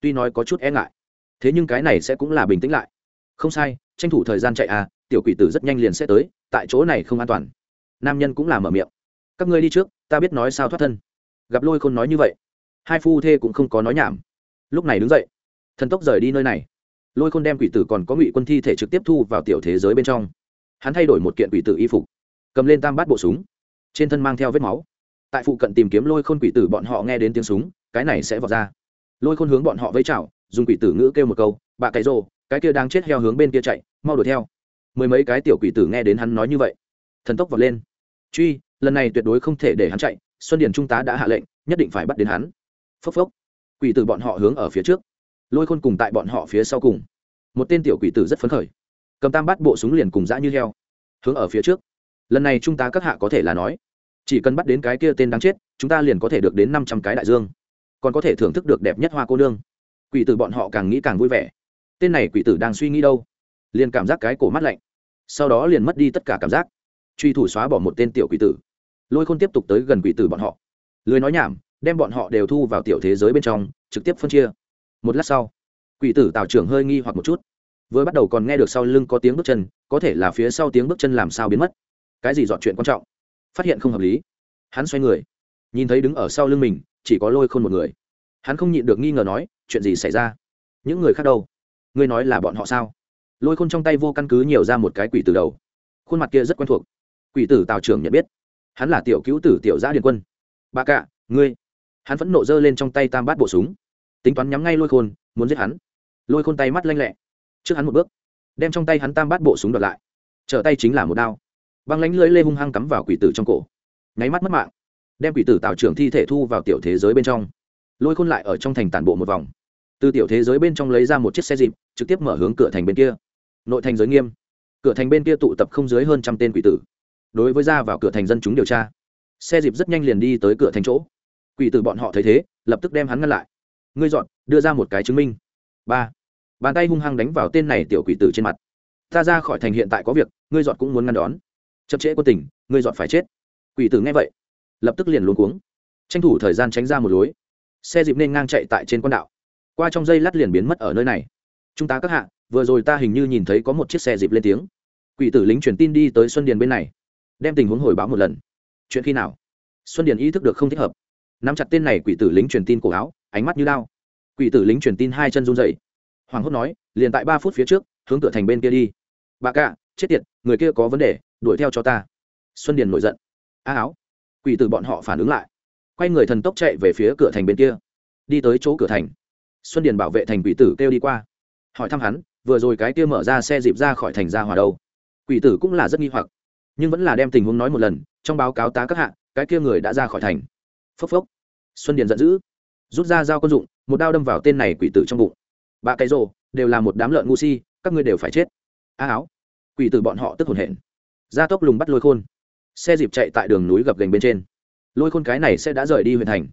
Tuy nói có chút e ngại, thế nhưng cái này sẽ cũng là bình tĩnh lại. Không sai, tranh thủ thời gian chạy à tiểu quỷ tử rất nhanh liền sẽ tới, tại chỗ này không an toàn. Nam nhân cũng là mở miệng. Các ngươi đi trước, ta biết nói sao thoát thân. Gặp lôi khôn nói như vậy, hai phu thê cũng không có nói nhảm. Lúc này đứng dậy, thần tốc rời đi nơi này. Lôi khôn đem quỷ tử còn có ngụy quân thi thể trực tiếp thu vào tiểu thế giới bên trong. Hắn thay đổi một kiện quỷ tử y phục, cầm lên tam bát bộ súng, trên thân mang theo vết máu. Tại phụ cận tìm kiếm lôi khôn quỷ tử, bọn họ nghe đến tiếng súng cái này sẽ vọt ra. Lôi khôn hướng bọn họ với chảo dùng quỷ tử ngữ kêu một câu, bà cái rồ, cái kia đang chết heo hướng bên kia chạy, mau đuổi theo. Mười mấy cái tiểu quỷ tử nghe đến hắn nói như vậy, thần tốc vọt lên. Truy, lần này tuyệt đối không thể để hắn chạy, xuân điển trung tá đã hạ lệnh, nhất định phải bắt đến hắn. Phốc phốc, quỷ tử bọn họ hướng ở phía trước. Lôi khôn cùng tại bọn họ phía sau cùng. Một tên tiểu quỷ tử rất phấn khởi. Cầm tam bắt bộ súng liền cùng dã như heo, hướng ở phía trước. Lần này trung tá các hạ có thể là nói, chỉ cần bắt đến cái kia tên đáng chết, chúng ta liền có thể được đến năm trăm cái đại dương còn có thể thưởng thức được đẹp nhất hoa cô nương. Quỷ tử bọn họ càng nghĩ càng vui vẻ. Tên này quỷ tử đang suy nghĩ đâu? Liền cảm giác cái cổ mắt lạnh. Sau đó liền mất đi tất cả cảm giác. Truy thủ xóa bỏ một tên tiểu quỷ tử. Lôi khôn tiếp tục tới gần quỷ tử bọn họ. Lười nói nhảm, đem bọn họ đều thu vào tiểu thế giới bên trong, trực tiếp phân chia. Một lát sau, quỷ tử tào trưởng hơi nghi hoặc một chút. Vừa bắt đầu còn nghe được sau lưng có tiếng bước chân, có thể là phía sau tiếng bước chân làm sao biến mất. Cái gì dọn chuyện quan trọng? Phát hiện không hợp lý. Hắn xoay người, nhìn thấy đứng ở sau lưng mình chỉ có lôi khôn một người. Hắn không nhịn được nghi ngờ nói, chuyện gì xảy ra? Những người khác đâu? Ngươi nói là bọn họ sao? Lôi khôn trong tay vô căn cứ nhiều ra một cái quỷ từ đầu. Khuôn mặt kia rất quen thuộc. Quỷ tử tào trưởng nhận biết. Hắn là tiểu cứu tử tiểu giã điền quân. Bà cạ ngươi. Hắn vẫn nộ dơ lên trong tay tam bát bộ súng. Tính toán nhắm ngay lôi khôn, muốn giết hắn. Lôi khôn tay mắt lanh lẹ. Trước hắn một bước, đem trong tay hắn tam bát bộ súng đoạt lại. Trở tay chính là một đao. Băng lánh lưỡi lê hung hăng cắm vào quỷ tử trong cổ. Nháy mắt mất mạng đem quỷ tử tạo trưởng thi thể thu vào tiểu thế giới bên trong. Lôi khôn lại ở trong thành tản bộ một vòng. Từ tiểu thế giới bên trong lấy ra một chiếc xe dịp, trực tiếp mở hướng cửa thành bên kia. Nội thành giới nghiêm. Cửa thành bên kia tụ tập không dưới hơn trăm tên quỷ tử. Đối với ra vào cửa thành dân chúng điều tra, xe dịp rất nhanh liền đi tới cửa thành chỗ. Quỷ tử bọn họ thấy thế, lập tức đem hắn ngăn lại. Ngươi dọn, đưa ra một cái chứng minh. Ba. Bàn tay hung hăng đánh vào tên này tiểu quỷ tử trên mặt. Ta ra khỏi thành hiện tại có việc, ngươi dọn cũng muốn ngăn đón. Chậm trễ quân tình, ngươi dọn phải chết. Quỷ tử nghe vậy lập tức liền luống cuống. Tranh thủ thời gian tránh ra một lối. Xe dịp nên ngang chạy tại trên con đạo. Qua trong dây lát liền biến mất ở nơi này. Chúng ta các hạ, vừa rồi ta hình như nhìn thấy có một chiếc xe dịp lên tiếng. Quỷ tử lính truyền tin đi tới xuân điền bên này, đem tình huống hồi báo một lần. Chuyện khi nào? Xuân điền ý thức được không thích hợp. Nắm chặt tên này quỷ tử lính truyền tin cổ áo, ánh mắt như lao quỷ tử lính truyền tin hai chân run dậy hoàng hốt nói, liền tại ba phút phía trước, hướng cửa thành bên kia đi. Bà cạ chết tiệt, người kia có vấn đề, đuổi theo cho ta. Xuân điền nổi giận. A áo quỷ tử bọn họ phản ứng lại. Quay người thần tốc chạy về phía cửa thành bên kia. Đi tới chỗ cửa thành. Xuân điền bảo vệ thành quỷ tử kêu đi qua. Hỏi thăm hắn, vừa rồi cái kia mở ra xe dịp ra khỏi thành ra hòa đâu? Quỷ tử cũng là rất nghi hoặc, nhưng vẫn là đem tình huống nói một lần, trong báo cáo tá các hạ, cái kia người đã ra khỏi thành. Phốc phốc. Xuân điền giận dữ, rút ra dao quân dụng, một đao đâm vào tên này quỷ tử trong bụng. Ba cái rồ, đều là một đám lợn ngu si, các ngươi đều phải chết. A áo. Quỷ tử bọn họ tức hồn hển. Gia tốc lùng bắt lôi khôn xe dịp chạy tại đường núi gập gành bên trên. Lôi khôn cái này sẽ đã rời đi huyện thành.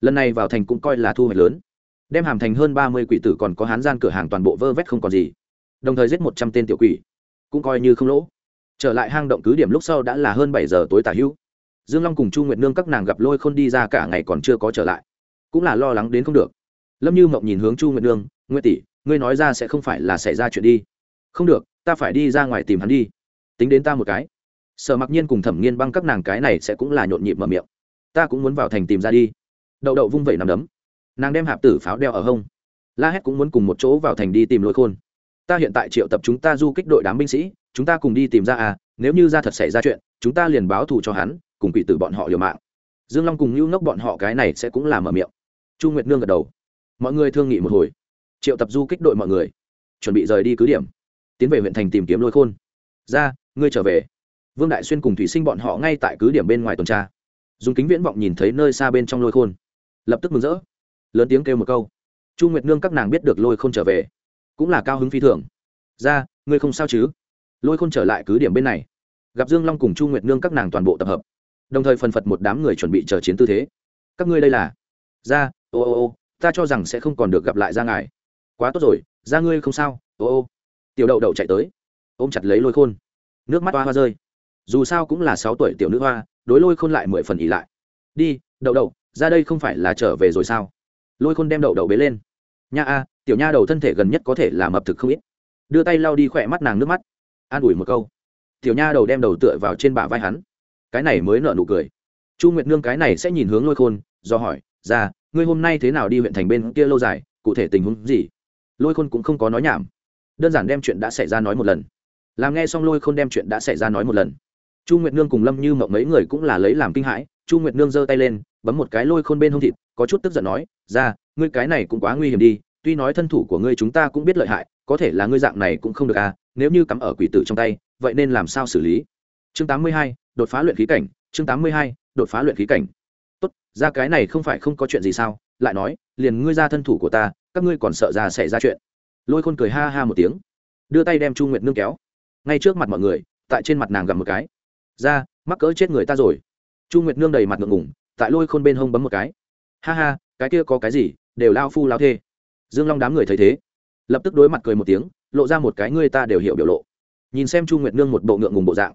Lần này vào thành cũng coi là thu hoạch lớn. Đem hàm thành hơn ba mươi quỷ tử còn có hán gian cửa hàng toàn bộ vơ vét không còn gì. Đồng thời giết một trăm tên tiểu quỷ. Cũng coi như không lỗ. Trở lại hang động cứ điểm lúc sau đã là hơn bảy giờ tối tả hữu. Dương long cùng chu nguyệt nương các nàng gặp lôi khôn đi ra cả ngày còn chưa có trở lại. Cũng là lo lắng đến không được. Lâm như mộng nhìn hướng chu nguyệt nương, nguyệt tỷ, ngươi nói ra sẽ không phải là xảy ra chuyện đi. Không được, ta phải đi ra ngoài tìm hắn đi. Tính đến ta một cái sở mặc nhiên cùng thẩm nghiên băng các nàng cái này sẽ cũng là nhộn nhịp mở miệng. Ta cũng muốn vào thành tìm ra đi. Đậu đậu vung vẩy nằm đấm. Nàng đem hạp tử pháo đeo ở hông. La hét cũng muốn cùng một chỗ vào thành đi tìm lôi khôn. Ta hiện tại triệu tập chúng ta du kích đội đám binh sĩ, chúng ta cùng đi tìm ra à nếu như ra thật xảy ra chuyện, chúng ta liền báo thù cho hắn, cùng quỷ tử bọn họ liều mạng. Dương long cùng lưu ngốc bọn họ cái này sẽ cũng là mở miệng. Chu nguyệt nương gật đầu. Mọi người thương nghị một hồi. Triệu tập du kích đội mọi người. Chuẩn bị rời đi cứ điểm. Tiến về huyện thành tìm kiếm lôi khôn. Ra, ngươi trở về vương đại xuyên cùng thủy sinh bọn họ ngay tại cứ điểm bên ngoài tuần tra. Dùng kính viễn vọng nhìn thấy nơi xa bên trong lôi khôn. Lập tức mừng rỡ. Lớn tiếng kêu một câu. Chu nguyệt nương các nàng biết được lôi khôn trở về. Cũng là cao hứng phi thường. Ra, ngươi không sao chứ? Lôi khôn trở lại cứ điểm bên này. Gặp dương long cùng chu nguyệt nương các nàng toàn bộ tập hợp. Đồng thời phần phật một đám người chuẩn bị chờ chiến tư thế. Các ngươi đây là? Ra, ô ô ô, ta cho rằng sẽ không còn được gặp lại ra ngài. Quá tốt rồi, ra ngươi không sao, ô ô. Tiểu đậu đậu chạy tới, ôm chặt lấy lôi khôn. Nước mắt hoa hoa rơi dù sao cũng là sáu tuổi tiểu nữ hoa, đối lôi khôn lại mười phần ỉ lại. Đi, đậu đậu, ra đây không phải là trở về rồi sao? Lôi khôn đem đậu đậu bế lên. Nha a, tiểu nha đầu thân thể gần nhất có thể là mập thực không ít. Đưa tay lau đi khỏe mắt nàng nước mắt. An ủi một câu. Tiểu nha đầu đem đầu tựa vào trên bả vai hắn. Cái này mới nợ nụ cười. Chu nguyệt nương cái này sẽ nhìn hướng lôi khôn, do hỏi, ra, ngươi hôm nay thế nào đi huyện thành bên kia lâu dài, cụ thể tình huống gì? Lôi khôn cũng không có nói nhảm. Đơn giản đem chuyện đã xảy ra nói một lần. Làm nghe xong lôi khôn đem chuyện đã xảy ra nói một lần chu nguyệt nương cùng lâm như mộng mấy người cũng là lấy làm kinh hãi chu nguyệt nương giơ tay lên bấm một cái lôi khôn bên hông thịt có chút tức giận nói ra ngươi cái này cũng quá nguy hiểm đi tuy nói thân thủ của ngươi chúng ta cũng biết lợi hại có thể là ngươi dạng này cũng không được à nếu như cắm ở quỷ tử trong tay vậy nên làm sao xử lý? Chương 82, đột phá luyện khí cảnh chương 82, đột phá luyện khí cảnh. Tốt ra cái này không phải không có chuyện gì sao? Lại nói liền ngươi ra thân thủ của ta các ngươi còn sợ ra xảy ra chuyện. Lôi khôn cười ha ha một tiếng đưa tay đem chu nguyệt nương kéo. Ngay trước mặt mọi người tại trên mặt nàng gặp một cái ra, mắc cỡ chết người ta rồi. Chu nguyệt nương đầy mặt ngượng ngủng tại lôi khôn bên hông bấm một cái. Ha ha, cái kia có cái gì, đều lao phu lao thê. Dương long đám người thấy thế, lập tức đối mặt cười một tiếng, lộ ra một cái người ta đều hiểu biểu lộ. Nhìn xem chu nguyệt nương một bộ ngượng ngùng bộ dạng,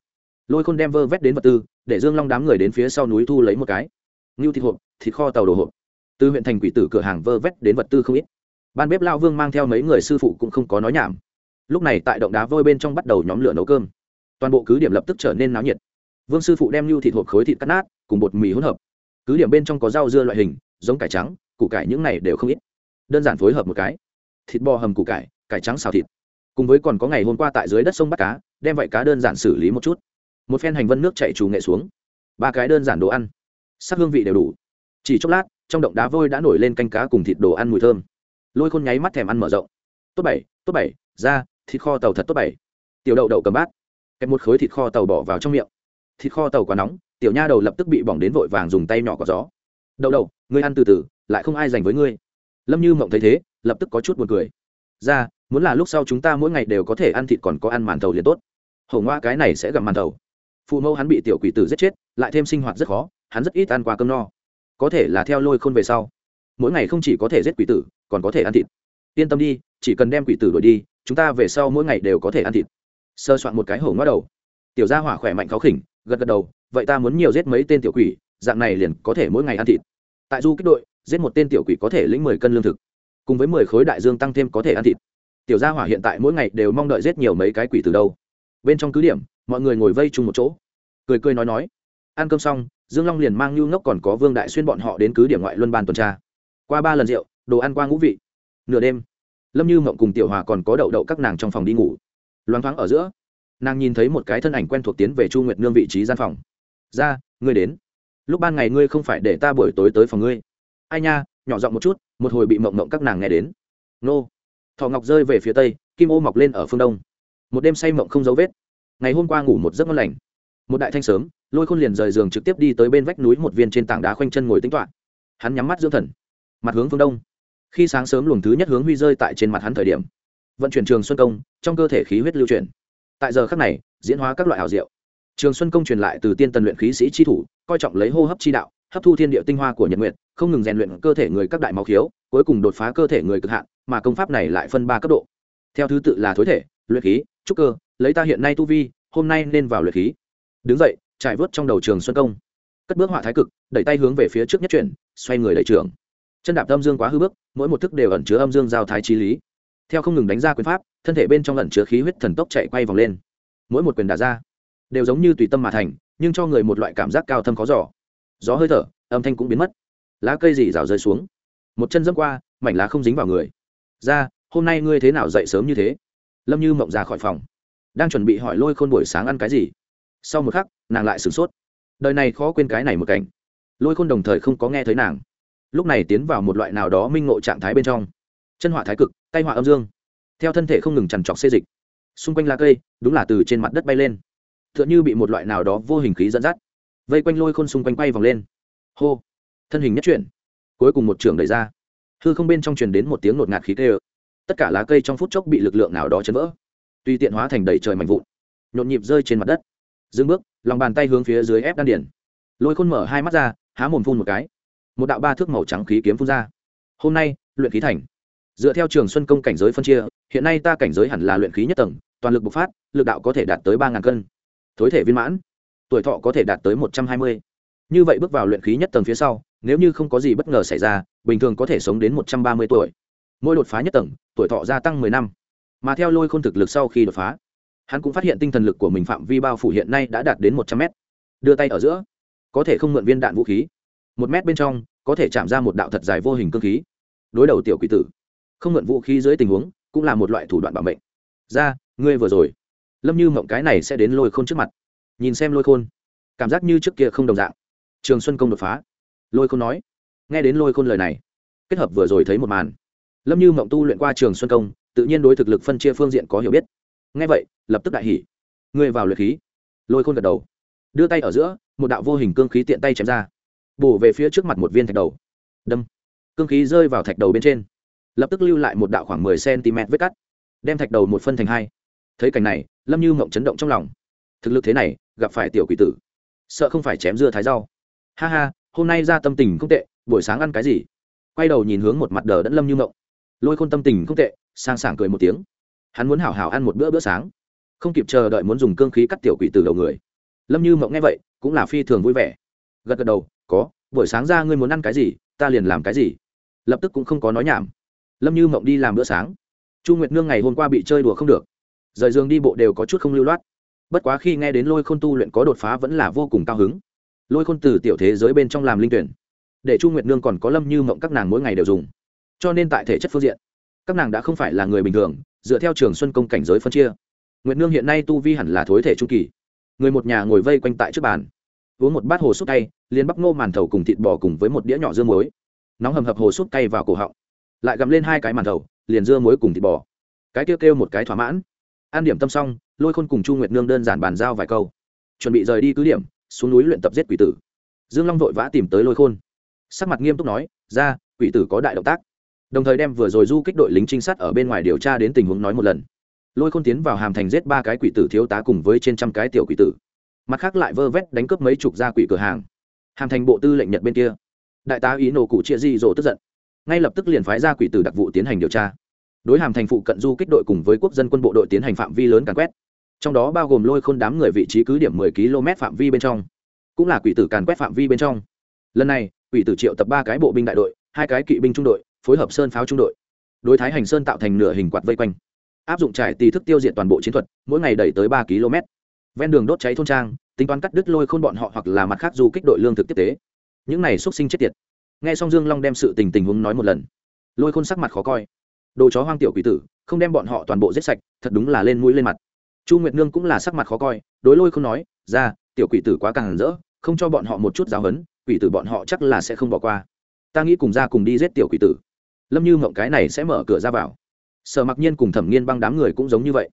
lôi khôn đem vơ vét đến vật tư, để dương long đám người đến phía sau núi thu lấy một cái. Ngưu thịt hộp, thịt kho tàu đồ hộp. Từ huyện thành quỷ tử cửa hàng vơ vét đến vật tư không ít. Ban bếp lao vương mang theo mấy người sư phụ cũng không có nói nhảm. Lúc này tại động đá vôi bên trong bắt đầu nhóm lửa nấu cơm. Toàn bộ cứ điểm lập tức trở nên náo nhiệt vương sư phụ đem lưu thịt hộp khối thịt cắt nát, cùng bột mì hỗn hợp. Cứ điểm bên trong có rau dưa loại hình, giống cải trắng, củ cải những này đều không ít. Đơn giản phối hợp một cái. Thịt bò hầm củ cải cải trắng xào thịt. Cùng với còn có ngày hôm qua tại dưới đất sông bắt cá, đem vậy cá đơn giản xử lý một chút. Một phen hành vân nước chạy trù nghệ xuống. Ba cái đơn giản đồ ăn. Sắc hương vị đều đủ. Chỉ chốc lát, trong động đá vôi đã nổi lên canh cá cùng thịt đồ ăn mùi thơm. Lôi khôn nháy mắt thèm ăn mở rộng. Tốt bảy tốt bảy, ra, thịt kho tàu thật tốt bảy. Tiểu đậu đậu cầm bát. Kẹp một khối thịt kho tàu bỏ vào trong miệng thịt kho tàu quá nóng, tiểu nha đầu lập tức bị bỏng đến vội vàng dùng tay nhỏ có gió. Đậu đậu, ngươi ăn từ từ, lại không ai dành với ngươi. Lâm như mộng thấy thế, lập tức có chút buồn cười. Ra, muốn là lúc sau chúng ta mỗi ngày đều có thể ăn thịt còn có ăn màn thầu liền tốt. Hổ ngoa cái này sẽ gặp màn thầu. Phụ mẫu hắn bị tiểu quỷ tử giết chết, lại thêm sinh hoạt rất khó, hắn rất ít ăn qua cơm no. Có thể là theo lôi khôn về sau. Mỗi ngày không chỉ có thể giết quỷ tử, còn có thể ăn thịt. Yên tâm đi, chỉ cần đem quỷ tử đuổi đi, chúng ta về sau mỗi ngày đều có thể ăn thịt. Sơ soạn một cái hổ ngoa đầu. Tiểu gia hỏa khỏe mạnh khó khỉnh gật gật đầu, vậy ta muốn nhiều giết mấy tên tiểu quỷ, dạng này liền có thể mỗi ngày ăn thịt. Tại du kích đội, giết một tên tiểu quỷ có thể lĩnh mười cân lương thực, cùng với mười khối đại dương tăng thêm có thể ăn thịt. Tiểu gia hỏa hiện tại mỗi ngày đều mong đợi giết nhiều mấy cái quỷ từ đâu. Bên trong cứ điểm, mọi người ngồi vây chung một chỗ. Cười cười nói nói, ăn cơm xong, dương long liền mang nhu ngốc còn có vương đại xuyên bọn họ đến cứ điểm ngoại luân ban tuần tra. Qua ba lần rượu, đồ ăn qua ngũ vị. Nửa đêm, lâm như mộng cùng tiểu hòa còn có đậu đậu các nàng trong phòng đi ngủ. Loáng thoáng ở giữa nàng nhìn thấy một cái thân ảnh quen thuộc tiến về chu nguyệt nương vị trí gian phòng. Ra, ngươi đến. Lúc ban ngày ngươi không phải để ta buổi tối tới phòng ngươi. Ai nha, nhỏ giọng một chút, một hồi bị mộng mộng các nàng nghe đến. Nô. Thọ ngọc rơi về phía tây, kim ô mọc lên ở phương đông. Một đêm say mộng không dấu vết. Ngày hôm qua ngủ một giấc ngon lành. Một đại thanh sớm, lôi khôn liền rời giường trực tiếp đi tới bên vách núi một viên trên tảng đá khoanh chân ngồi tính toạ hắn nhắm mắt dưỡng thần. Mặt hướng phương đông. Khi sáng sớm luồng thứ nhất hướng huy rơi tại trên mặt hắn thời điểm, vận chuyển trường xuân công, trong cơ thể khí huyết lưu chuyển tại giờ khắc này, diễn hóa các loại ảo diệu. Trường xuân công truyền lại từ tiên tần luyện khí sĩ chi thủ, coi trọng lấy hô hấp chi đạo, hấp thu thiên địa tinh hoa của nhật nguyện không ngừng rèn luyện cơ thể người các đại máu khiếu, cuối cùng đột phá cơ thể người cực hạn, mà công pháp này lại phân ba cấp độ. Theo thứ tự là thối thể, luyện khí, trúc cơ, lấy ta hiện nay tu vi, hôm nay nên vào luyện khí. Đứng dậy, trải vớt trong đầu trường xuân công. Cất bước họa thái cực, đẩy tay hướng về phía trước nhất chuyển, xoay người đẩy trường chân đạp âm dương quá hư bước, mỗi một thức đều ẩn chứa âm dương giao thái trí lý. Theo không ngừng đánh ra quyền pháp thân thể bên trong ẩn chứa khí huyết thần tốc chạy quay vòng lên. Mỗi một quyền đả ra, đều giống như tùy tâm mà thành, nhưng cho người một loại cảm giác cao thâm khó giỏ gió hơi thở, âm thanh cũng biến mất. Lá cây dì rào rơi xuống. Một chân dẫm qua, mảnh lá không dính vào người. Ra, hôm nay ngươi thế nào dậy sớm như thế? Lâm như mộng ra khỏi phòng, đang chuẩn bị hỏi lôi khôn buổi sáng ăn cái gì. Sau một khắc, nàng lại sửng sốt. Đời này khó quên cái này một cảnh. Lôi khôn đồng thời không có nghe thấy nàng. Lúc này tiến vào một loại nào đó minh ngộ trạng thái bên trong. Chân họa thái cực, tay họa âm dương theo thân thể không ngừng chằn trọc xê dịch. Xung quanh lá cây, đúng là từ trên mặt đất bay lên. T h ư ợ n h ư bị một loại nào đó vô hình khí dẫn dắt. Vây quanh lôi khôn xung quanh quay vòng lên. Hô! Thân hình nhất chuyển. Cuối cùng một trường đẩy ra. Hư không bên trong truyền đến một tiếng ngột ngạt khí tê ơ tất cả lá cây trong phút chốc bị lực lượng nào đó chấn vỡ. Tùy tiện hóa thành đầy trời mạnh vụn, nhộn nhịp rơi trên mặt đất. Dưng bước, lòng bàn tay hướng phía dưới ép đan điển lôi khôn mở hai mắt ra, há mồm phun một cái. Một đạo ba thước màu trắng khí kiếm phun ra. Hôm nay, luyện khí thành dựa theo trường xuân công cảnh giới phân chia, hiện nay ta cảnh giới hẳn là luyện khí nhất tầng, toàn lực bộc phát, lực đạo có thể đạt tới ba ngàn cân. Thối thể viên mãn, tuổi thọ có thể đạt tới một trăm hai mươi. Như vậy bước vào luyện khí nhất tầng phía sau, nếu như không có gì bất ngờ xảy ra, bình thường có thể sống đến một trăm ba mươi tuổi. Mỗi đột phá nhất tầng, tuổi thọ gia tăng mười năm. Mà theo lôi khôn thực lực sau khi đột phá, hắn cũng phát hiện tinh thần lực của mình phạm vi bao phủ hiện nay đã đạt đến một trăm mét. Đưa tay ở giữa, có thể không mượn viên đạn vũ khí. Một mét bên trong, có thể chạm ra một đạo thật dài vô hình cơ khí. Đối đầu tiểu quỷ tử không mượn vũ khí dưới tình huống, cũng là một loại thủ đoạn bảo mệnh. Ra, ngươi vừa rồi. Lâm như mộng cái này sẽ đến lôi khôn trước mặt. Nhìn xem lôi khôn. Cảm giác như trước kia không đồng dạng. Trường xuân công đột phá. Lôi khôn nói. Nghe đến lôi khôn lời này, kết hợp vừa rồi thấy một màn. Lâm như mộng tu luyện qua trường xuân công, tự nhiên đối thực lực phân chia phương diện có hiểu biết. Nghe vậy, lập tức đại hỉ. Ngươi vào luyện khí. Lôi khôn gật đầu. Đưa tay ở giữa, một đạo vô hình cương khí tiện tay chém ra. Bổ về phía trước mặt một viên thạch đầu. Đâm. Cương khí rơi vào thạch đầu bên trên lập tức lưu lại một đạo khoảng mười cm vết cắt, đem thạch đầu một phân thành hai. Thấy cảnh này, lâm như mộng chấn động trong lòng. Thực lực thế này, gặp phải tiểu quỷ tử, sợ không phải chém dưa thái rau. Ha ha, hôm nay ra tâm tình không tệ, buổi sáng ăn cái gì? Quay đầu nhìn hướng một mặt đờ đẫn lâm như mộng. Lôi khôn tâm tình không tệ, sang sảng cười một tiếng. Hắn muốn hảo hảo ăn một bữa bữa sáng, không kịp chờ đợi muốn dùng cương khí cắt tiểu quỷ từ đầu người. Lâm như mộng nghe vậy, cũng là phi thường vui vẻ. Gật gật đầu, có, buổi sáng ra ngươi muốn ăn cái gì, ta liền làm cái gì. Lập tức cũng không có nói nhảm lâm như mộng đi làm bữa sáng. Chu nguyệt nương ngày hôm qua bị chơi đùa không được. Rời giường đi bộ đều có chút không lưu loát. Bất quá khi nghe đến lôi khôn tu luyện có đột phá vẫn là vô cùng cao hứng. Lôi khôn từ tiểu thế giới bên trong làm linh tuyển. Để chu nguyệt nương còn có lâm như mộng các nàng mỗi ngày đều dùng. Cho nên tại thể chất phương diện, các nàng đã không phải là người bình thường, dựa theo trường xuân công cảnh giới phân chia. Nguyệt nương hiện nay tu vi hẳn là thối thể trung kỳ. Người một nhà ngồi vây quanh tại trước bàn, uống một bát hồ súp tay liền bắp ngô màn thầu cùng thịt bò cùng với một đĩa nhỏ dương muối. Nóng hầm hập hồ súp tay vào cổ họng lại gặm lên hai cái màn thầu, liền dưa muối cùng thịt bò. Cái kêu kêu một cái thỏa mãn. An điểm tâm xong, lôi khôn cùng chu nguyệt nương đơn giản bàn giao vài câu. Chuẩn bị rời đi cứ điểm, xuống núi luyện tập giết quỷ tử. Dương long vội vã tìm tới lôi khôn. Sắc mặt nghiêm túc nói, ra, quỷ tử có đại động tác. Đồng thời đem vừa rồi du kích đội lính trinh sát ở bên ngoài điều tra đến tình huống nói một lần. Lôi khôn tiến vào hàm thành giết ba cái quỷ tử thiếu tá cùng với trên trăm cái tiểu quỷ tử. Mặt khác lại vơ vét đánh cướp mấy chục gia quỷ cửa hàng. Hàm thành bộ tư lệnh nhật bên kia. Đại tá ý nổ cụ chia di rồ tức giận ngay lập tức liền phái ra quỷ tử đặc vụ tiến hành điều tra. Đối hàm thành phụ cận du kích đội cùng với quốc dân quân bộ đội tiến hành phạm vi lớn càn quét. Trong đó bao gồm lôi khôn đám người vị trí cứ điểm mười km phạm vi bên trong. Cũng là quỷ tử càn quét phạm vi bên trong. Lần này, quỷ tử triệu tập ba cái bộ binh đại đội, hai cái kỵ binh trung đội, phối hợp sơn pháo trung đội. Đối thái hành sơn tạo thành nửa hình quạt vây quanh. Áp dụng trải tì thức tiêu diệt toàn bộ chiến thuật, mỗi ngày đẩy tới ba km. Ven đường đốt cháy thôn trang, tính toán cắt đứt lôi khôn bọn họ hoặc là mặt khác du kích đội lương thực tiếp tế. Những này xuất sinh chết tiệt nghe xong dương long đem sự tình tình huống nói một lần, lôi khôn sắc mặt khó coi. Đồ chó hoang tiểu quỷ tử, không đem bọn họ toàn bộ giết sạch, thật đúng là lên mũi lên mặt. Chu nguyệt nương cũng là sắc mặt khó coi, đối lôi Khôn nói, ra, tiểu quỷ tử quá càng rỡ, không cho bọn họ một chút giáo hấn quỷ tử bọn họ chắc là sẽ không bỏ qua. Ta nghĩ cùng ra cùng đi giết tiểu quỷ tử. Lâm như mộng cái này sẽ mở cửa ra vào. Sở mặc nhiên cùng thẩm nghiên băng đám người cũng giống như vậy.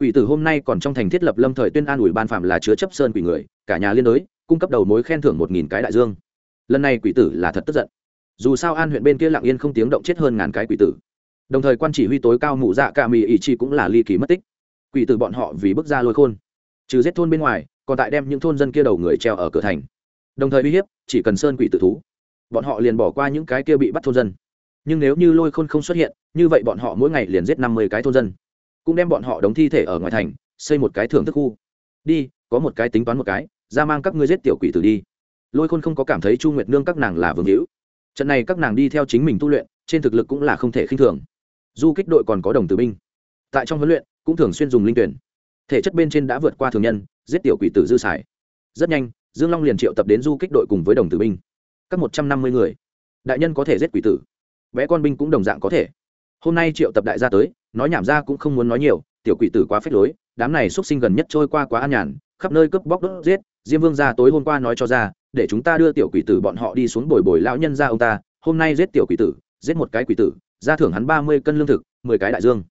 Quỷ tử hôm nay còn trong thành thiết lập lâm thời tuyên an ủi ban phạm là chứa chấp sơn quỷ người, cả nhà liên đối, cung cấp đầu mối khen thưởng một nghìn cái đại dương lần này quỷ tử là thật tức giận. Dù sao an huyện bên kia lặng yên không tiếng động chết hơn ngàn cái quỷ tử. Đồng thời quan chỉ huy tối cao mụ dạ cả mì ỷ chi cũng là ly kỳ mất tích. Quỷ tử bọn họ vì bước ra lôi khôn. Trừ giết thôn bên ngoài, còn tại đem những thôn dân kia đầu người treo ở cửa thành. Đồng thời uy hiếp, chỉ cần sơn quỷ tử thú, bọn họ liền bỏ qua những cái kia bị bắt thôn dân. Nhưng nếu như lôi khôn không xuất hiện, như vậy bọn họ mỗi ngày liền giết năm mươi cái thôn dân. Cũng đem bọn họ đóng thi thể ở ngoài thành, xây một cái thưởng thức khu. Đi, có một cái tính toán một cái, ra mang các ngươi giết tiểu quỷ tử đi lôi khôn không có cảm thấy chu nguyệt nương các nàng là vương hữu trận này các nàng đi theo chính mình tu luyện trên thực lực cũng là không thể khinh thường du kích đội còn có đồng tử binh tại trong huấn luyện cũng thường xuyên dùng linh tuyển thể chất bên trên đã vượt qua thường nhân giết tiểu quỷ tử dư sải rất nhanh dương long liền triệu tập đến du kích đội cùng với đồng tử binh các một trăm năm mươi người đại nhân có thể giết quỷ tử bé con binh cũng đồng dạng có thể hôm nay triệu tập đại gia tới nói nhảm ra cũng không muốn nói nhiều tiểu quỷ tử quá phết lối đám này x sinh gần nhất trôi qua quá an nhàn khắp nơi cướp bóc đốt giết diêm vương ra tối hôm qua nói cho ra để chúng ta đưa tiểu quỷ tử bọn họ đi xuống bồi bồi lão nhân ra ông ta, hôm nay giết tiểu quỷ tử, giết một cái quỷ tử, ra thưởng hắn ba mươi cân lương thực, mười cái đại dương.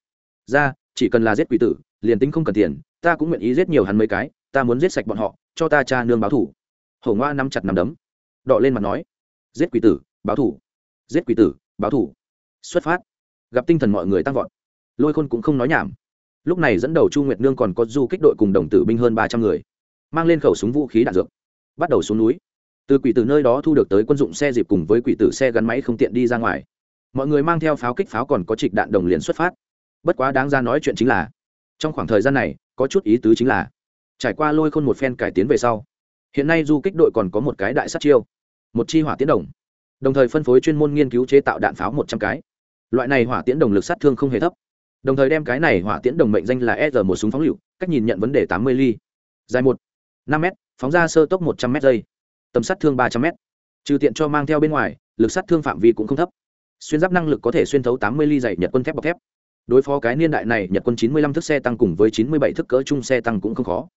Ra, chỉ cần là giết quỷ tử, liền tính không cần tiền, ta cũng nguyện ý giết nhiều hắn mấy cái, ta muốn giết sạch bọn họ, cho ta cha nương báo thủ. Hổ ngoa nắm chặt nắm đấm đọ lên mặt nói, giết quỷ tử, báo thủ. Giết quỷ tử, báo thủ. Xuất phát. Gặp tinh thần mọi người tăng vọt. Lôi khôn cũng không nói nhảm. Lúc này dẫn đầu chu nguyệt nương còn có du kích đội cùng đồng tử binh hơn ba trăm người, mang lên khẩu súng vũ khí đạn dược, bắt đầu xuống núi từ quỷ tử nơi đó thu được tới quân dụng xe dịp cùng với quỷ tử xe gắn máy không tiện đi ra ngoài. Mọi người mang theo pháo kích pháo còn có trịch đạn đồng liền xuất phát. Bất quá đáng ra nói chuyện chính là, trong khoảng thời gian này, có chút ý tứ chính là, trải qua lôi khôn một phen cải tiến về sau, hiện nay du kích đội còn có một cái đại sát chiêu, một chi hỏa tiến đồng. Đồng thời phân phối chuyên môn nghiên cứu chế tạo đạn pháo một trăm cái. Loại này hỏa tiễn đồng lực sát thương không hề thấp. Đồng thời đem cái này hỏa tiễn đồng mệnh danh là r một súng phóng lựu, cách nhìn nhận vấn đề tám mươi ly. Dài một, năm m phóng ra sơ tốc một trăm m giây tầm sát thương ba trăm m trừ tiện cho mang theo bên ngoài, lực sát thương phạm vi cũng không thấp. Xuyên giáp năng lực có thể xuyên thấu tám mươi ly dày nhật quân thép bọc thép. Đối phó cái niên đại này, nhật quân chín mươi lăm thức xe tăng cùng với chín mươi bảy thức cỡ chung xe tăng cũng không khó.